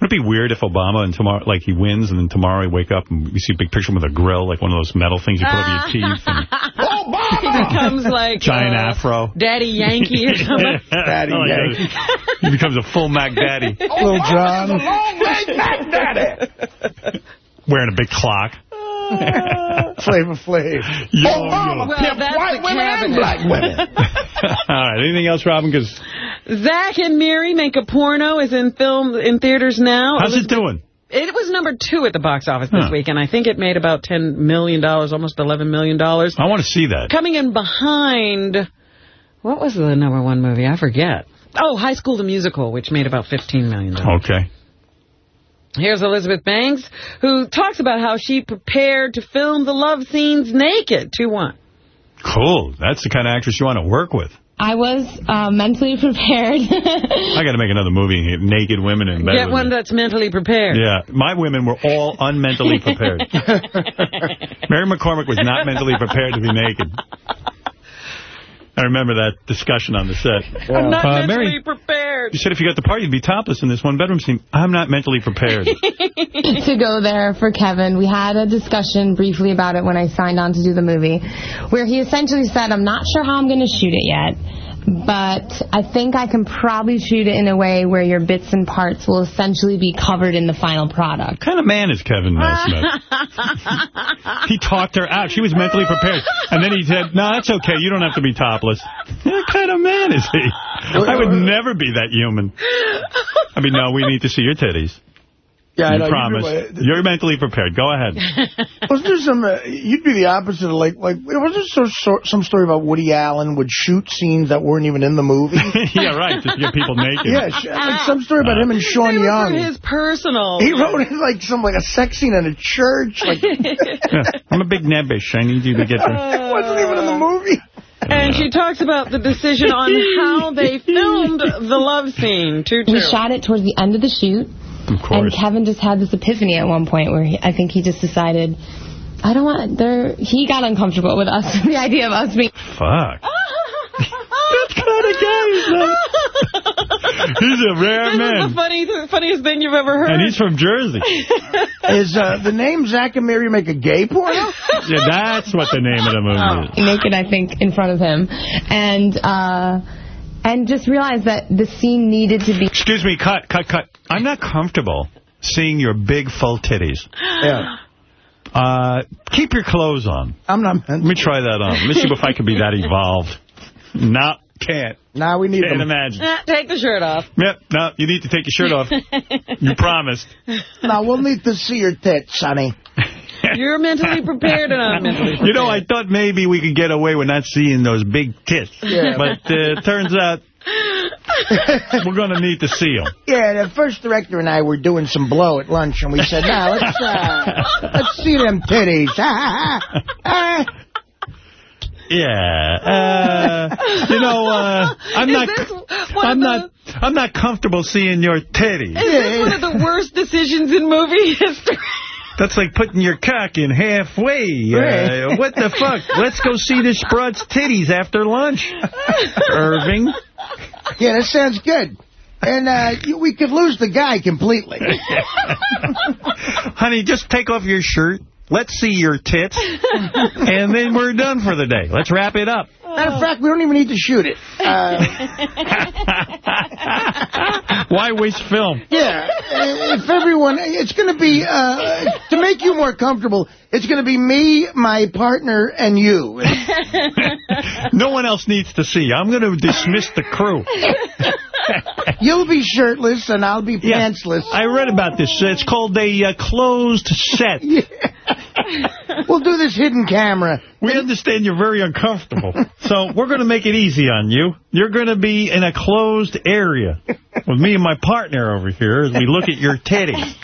Wouldn't it be weird if Obama and tomorrow, like he wins, and then tomorrow we wake up and you see a big picture with a grill, like one of those metal things you put over your teeth, and he becomes like giant uh, afro. Daddy Yankee or something. Daddy Yankee. he becomes a full Mac Daddy. Lil Jon. long leg Mac Daddy. Wearing a big clock. Flavor Flav. Yo, Obama oh, Well, pimped that's white the women and black women. All right. Anything else, Robin? Because Zack and Miri Make a Porno is in film in theaters now. how's it doing? It was number two at the box office this Huh. week, and I think it made about $10 million, almost $11 million. I want to see that. Coming in behind, what was the number one movie? I forget. Oh, High School the Musical, which made about $15 million. Okay. Here's Elizabeth Banks, who talks about how she prepared to film the love scenes naked. 2-1. Cool. That's the kind of actress you want to work with. I was uh, mentally prepared. I got to make another movie, naked women in bed Get one me. that's mentally prepared. Yeah, my women were all unmentally prepared. Mary McCormack was not mentally prepared to be naked. I remember that discussion on the set. I'm not Uh, mentally Mary, prepared. you said if you got the part, you'd be topless in this one-bedroom scene. I'm not mentally prepared. to go there for Kevin. We had a discussion briefly about it when I signed on to do the movie, where he essentially said, I'm not sure how I'm going to shoot it yet, but I think I can probably shoot it in a way where your bits and parts will essentially be covered in the final product. what kind of man is Kevin Smith? he talked her out. She was mentally prepared. And then he said, no, that's okay. You don't have to be topless. What kind of man is he? I would never be that human. I mean, no, we need to see your titties. Yeah, I you know, you promise. You're mentally prepared. Go ahead. Wasn't there some, uh, you'd be the opposite of like, like, wasn't there so, so, some story about Woody Allen would shoot scenes that weren't even in the movie? yeah, right. Just to get people naked. yeah, sh- like some story about him and Sean They were Young. for his personal. He wrote like some like a sex scene in a church. Like Yeah, I'm a big nebbish. I need you to get it the... wasn't even in the movie. And she talks about the decision on how they filmed the love scene. Two, two. We shot it towards the end of the shoot, Of and. Kevin just had this epiphany at one point where he, I think he just decided, I don't want, there. he got uncomfortable with us, the idea of us being Fuck. That kind of guy is that. He's a rare This is the funny, funniest thing you've ever heard. And he's from Jersey. Is uh, the name Zach and Mary make a gay porno? Yeah, that's what the name of the movie is. naked, I think, in front of him, and uh, and just realized that the scene needed to be. Excuse me, cut, cut, cut. I'm not comfortable seeing your big full titties. Yeah. Uh, keep your clothes on. I'm not. Let me try that on. Let me see if I can be that evolved. No, can't. Now we need Can't them. imagine. Eh, Take the shirt off. Yep, no, you need to take your shirt off. You promised. Now we'll need to see your tits, sonny. You're mentally prepared and I'm mentally prepared. You know, I thought maybe we could get away with not seeing those big tits. Yeah. But uh, turns out we're going to need to see them. Yeah, the first director and I were doing some blow at lunch, and we said, "Now let's uh, let's see them titties." Ah, Yeah. Uh, you know, uh, I'm Is not I'm of not I'm not comfortable seeing your titties. Is this one of the worst decisions in movie history? That's like putting your cock in halfway. Uh, what the fuck? Let's go see the broad's titties after lunch. Irving. yeah, that sounds good. And uh, we could lose the guy completely. Honey, just take off your shirt. Let's see your tits. and then we're done for the day. Let's wrap it up. Matter of fact, we don't even need to shoot it. Uh, Why waste film? yeah, if everyone, it's going to be uh, to make you more comfortable, it's going to be me, my partner, and you. no one else needs to see. I'm going to dismiss the crew. You'll be shirtless, and I'll be pantsless. I read about this. It's called a uh, closed set. We'll do this hidden camera. We understand you're very uncomfortable. So we're going to make it easy on you. You're going to be in a closed area with me and my partner over here as we look at your titties.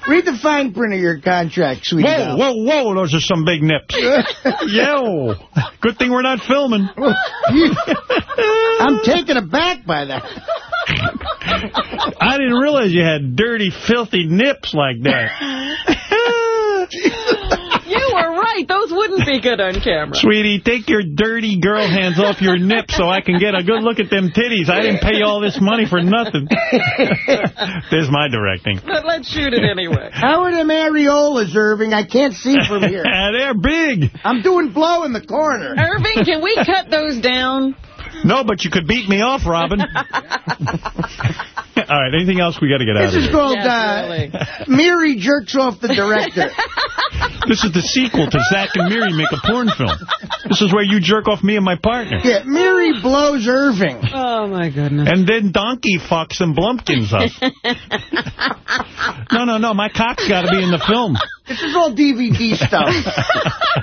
Read the fine print of your contract, sweetie. Whoa, whoa, whoa, those are some big nips. Yo, good thing we're not filming. I'm taken aback by that. I didn't realize you had dirty, filthy nips like that. You were right. Those wouldn't be good on camera. Sweetie, take your dirty girl hands off your nips so I can get a good look at them titties. I didn't pay all this money for nothing. There's my directing. But let's shoot it anyway. How are them areolas, Irving? I can't see from here. They're big. I'm doing blow in the corner. Irving, can we cut those down? No, but you could beat me off, Robin. all right, anything else we got to get out of This is here? called uh, Miri jerks off the director. This is the sequel to Zack and Miri make a porn film. This is where you jerk off me and my partner. yeah, Miri blows Irving. Oh, my goodness. And then Donkey fucks and Blumpkins us. No, no, no, my cock's got to be in the film. This is all DVD stuff.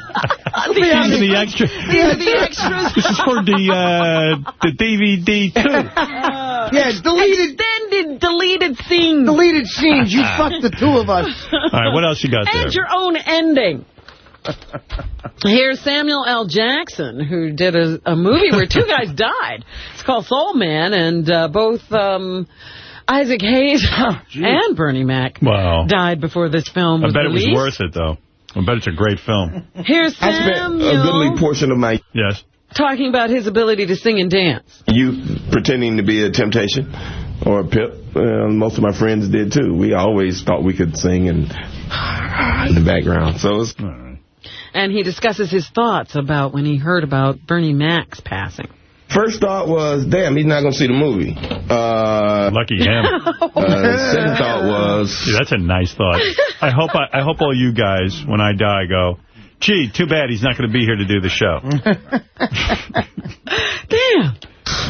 These are the extra. These are the extras. This is for the uh, the DVD too. yeah, deleted. Extended deleted scenes. Deleted scenes. You fucked the two of us. All right, what else you got there? And your own ending. Here's Samuel L. Jackson, who did a, a movie where two guys died. It's called Soul Men, and uh, both um, Isaac Hayes and Bernie Mac Wow. died before this film was I was bet it was worth it though. I bet it's a great film. Here's I spent a goodly portion of my Yes. talking about his ability to sing and dance. You pretending to be a temptation or a pip. Uh, most of my friends did too. We always thought we could sing and in the background. So it's And he discusses his thoughts about when he heard about Bernie Mac's passing. First thought was, damn, he's not going to see the movie. Uh, Lucky him. Uh, second thought was... See, that's a nice thought. I hope I, I hope all you guys, when I die, go, gee, too bad he's not going to be here to do the show. Damn.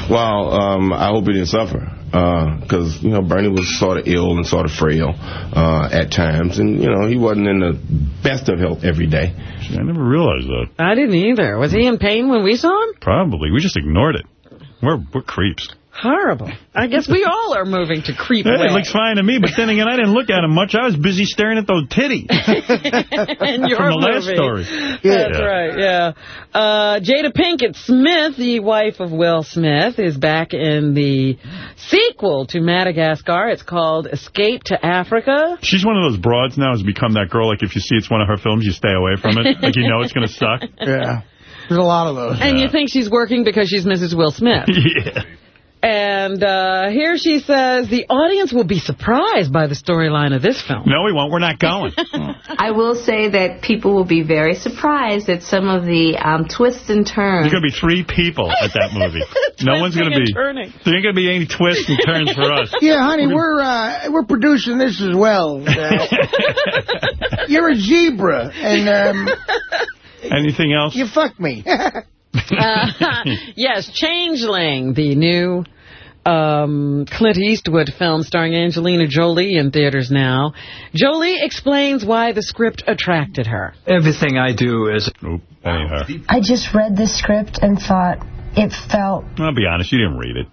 Well, um, I hope he didn't suffer. Because, you know, Bernie was sort of ill and sort of frail uh, at times. And, you know, he wasn't in the best of health every day. I never realized that. I didn't either. Was he in pain when we saw him? Probably. We just ignored it. We're, we're creeps. Horrible. I guess we all are moving to creep Hey, way. it looks fine to me, but then again, I didn't look at him much. I was busy staring at those titties. in your From the last movie. story. That's Yeah. right, yeah. Uh, Jada Pinkett Smith, the wife of Will Smith, is back in the sequel to Madagascar. It's called Escape to Africa. She's one of those broads now has become that girl, like if you see it's one of her films, you stay away from it. Like you know it's going to suck. Yeah. There's a lot of those. And you think she's working because she's Mrs. Will Smith. yeah. And uh, here she says, the audience will be surprised by the storyline of this film. No, we won't. We're not going. I will say that people will be very surprised at some of the um, twists and turns. There's going to be three people at that movie. no one's going to be. turning. There ain't going to be any twists and turns for us. Yeah, honey, we're uh, we're producing this as well. Uh, you're a zebra, and um, Anything else? you fuck me. Uh, yes, Changeling, the new um, Clint Eastwood film starring Angelina Jolie in theaters now. Jolie explains why the script attracted her. Everything I do is... Oop, that. I just read the script and thought it felt I'll be honest, you didn't read it.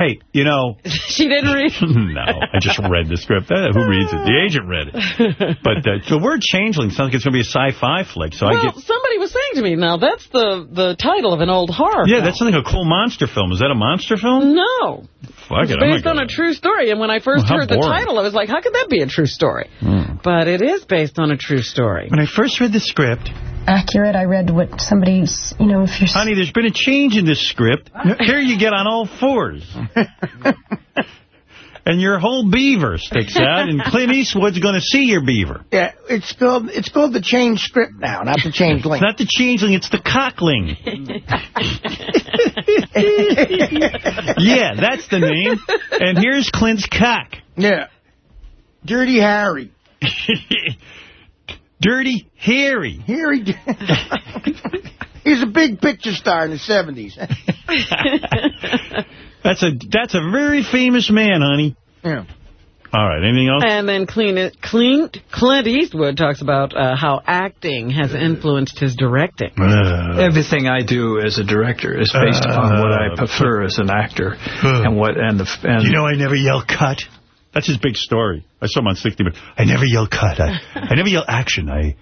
Hey, you know... she didn't read no, I just read the script. Uh, who reads it? The agent read it. But uh, the word changeling sounds like it's going to be a sci-fi flick. So I well, get... somebody was saying to me, now that's the, the title of an old horror Yeah, film. that sounds like a cool monster film. Is that a monster film? No. Fuck It's it. Based on a true story. And when I first Well, heard the title, I was like, how could that be a true story? But it is based on a true story. When I first read the script, accurate. I read what somebody's, you know, if you're... honey, there's been a change in this script. Here you get on all fours. and your whole beaver sticks out, and Clint Eastwood's going to see your beaver. yeah, it's called it's called the change script now, not the change link. It's not the changeling, it's the cockling. yeah, that's the name. And here's Clint's cock. Yeah. Dirty Harry. Dirty Harry. Harry. He's a big picture star in the 70s. That's a that's a very famous man, honey. Yeah. All right. Anything else? And then Clint, Clint, Clint Eastwood talks about uh, how acting has influenced his directing. Uh, Everything I do as a director is based uh, upon what I prefer uh, as an actor, and what and the and you know I never yell cut. That's his big story. I saw him on 60 Minutes. I never yell cut. I, I never yell action. I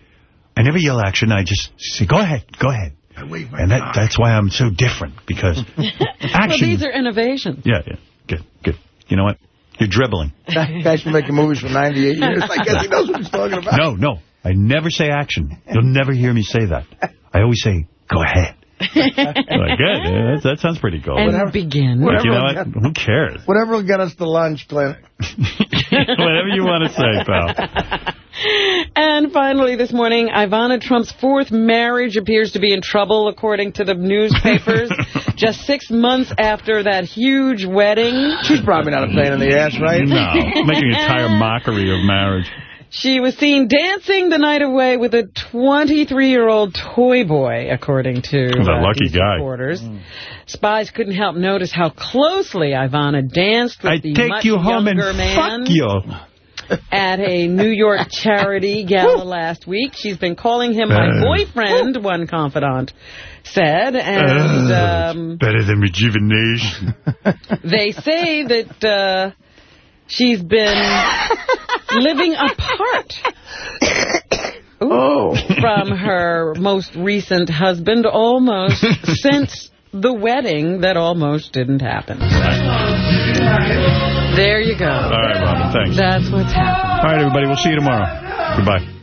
I never yell action. I just say, go ahead, go ahead. And that that's why I'm so different, because Well, action... these are innovations. yeah, yeah. Good, good. You know what? You're dribbling. That guy's been making movies for 98 years. I guess he knows what he's talking about. No, no. I never say action. You'll never hear me say that. I always say, go ahead. Like, good. Yeah, that, that sounds pretty cool. And But- begin. but you know what? Who cares? Whatever will get us to lunch, Clint. Whatever you want to say, pal. And finally this morning, Ivana Trump's fourth marriage appears to be in trouble, according to the newspapers. Just six months after that huge wedding. She's probably not a pain in the ass, right? No, making a entire mockery of marriage. She was seen dancing the night away with a 23-year-old toy boy, according to What a uh, lucky guy. reporters. Spies couldn't help notice how closely Ivana danced with I the take much you home and younger man fuck you. at a New York charity gala last week. She's been calling him my boyfriend, one confidant said, and um, Better than rejuvenation. they say that uh, she's been living apart Ooh, from her most recent husband almost since the wedding that almost didn't happen. There you go. All right, Robin, thanks. That's what's happening. All right, everybody, we'll see you tomorrow. Goodbye.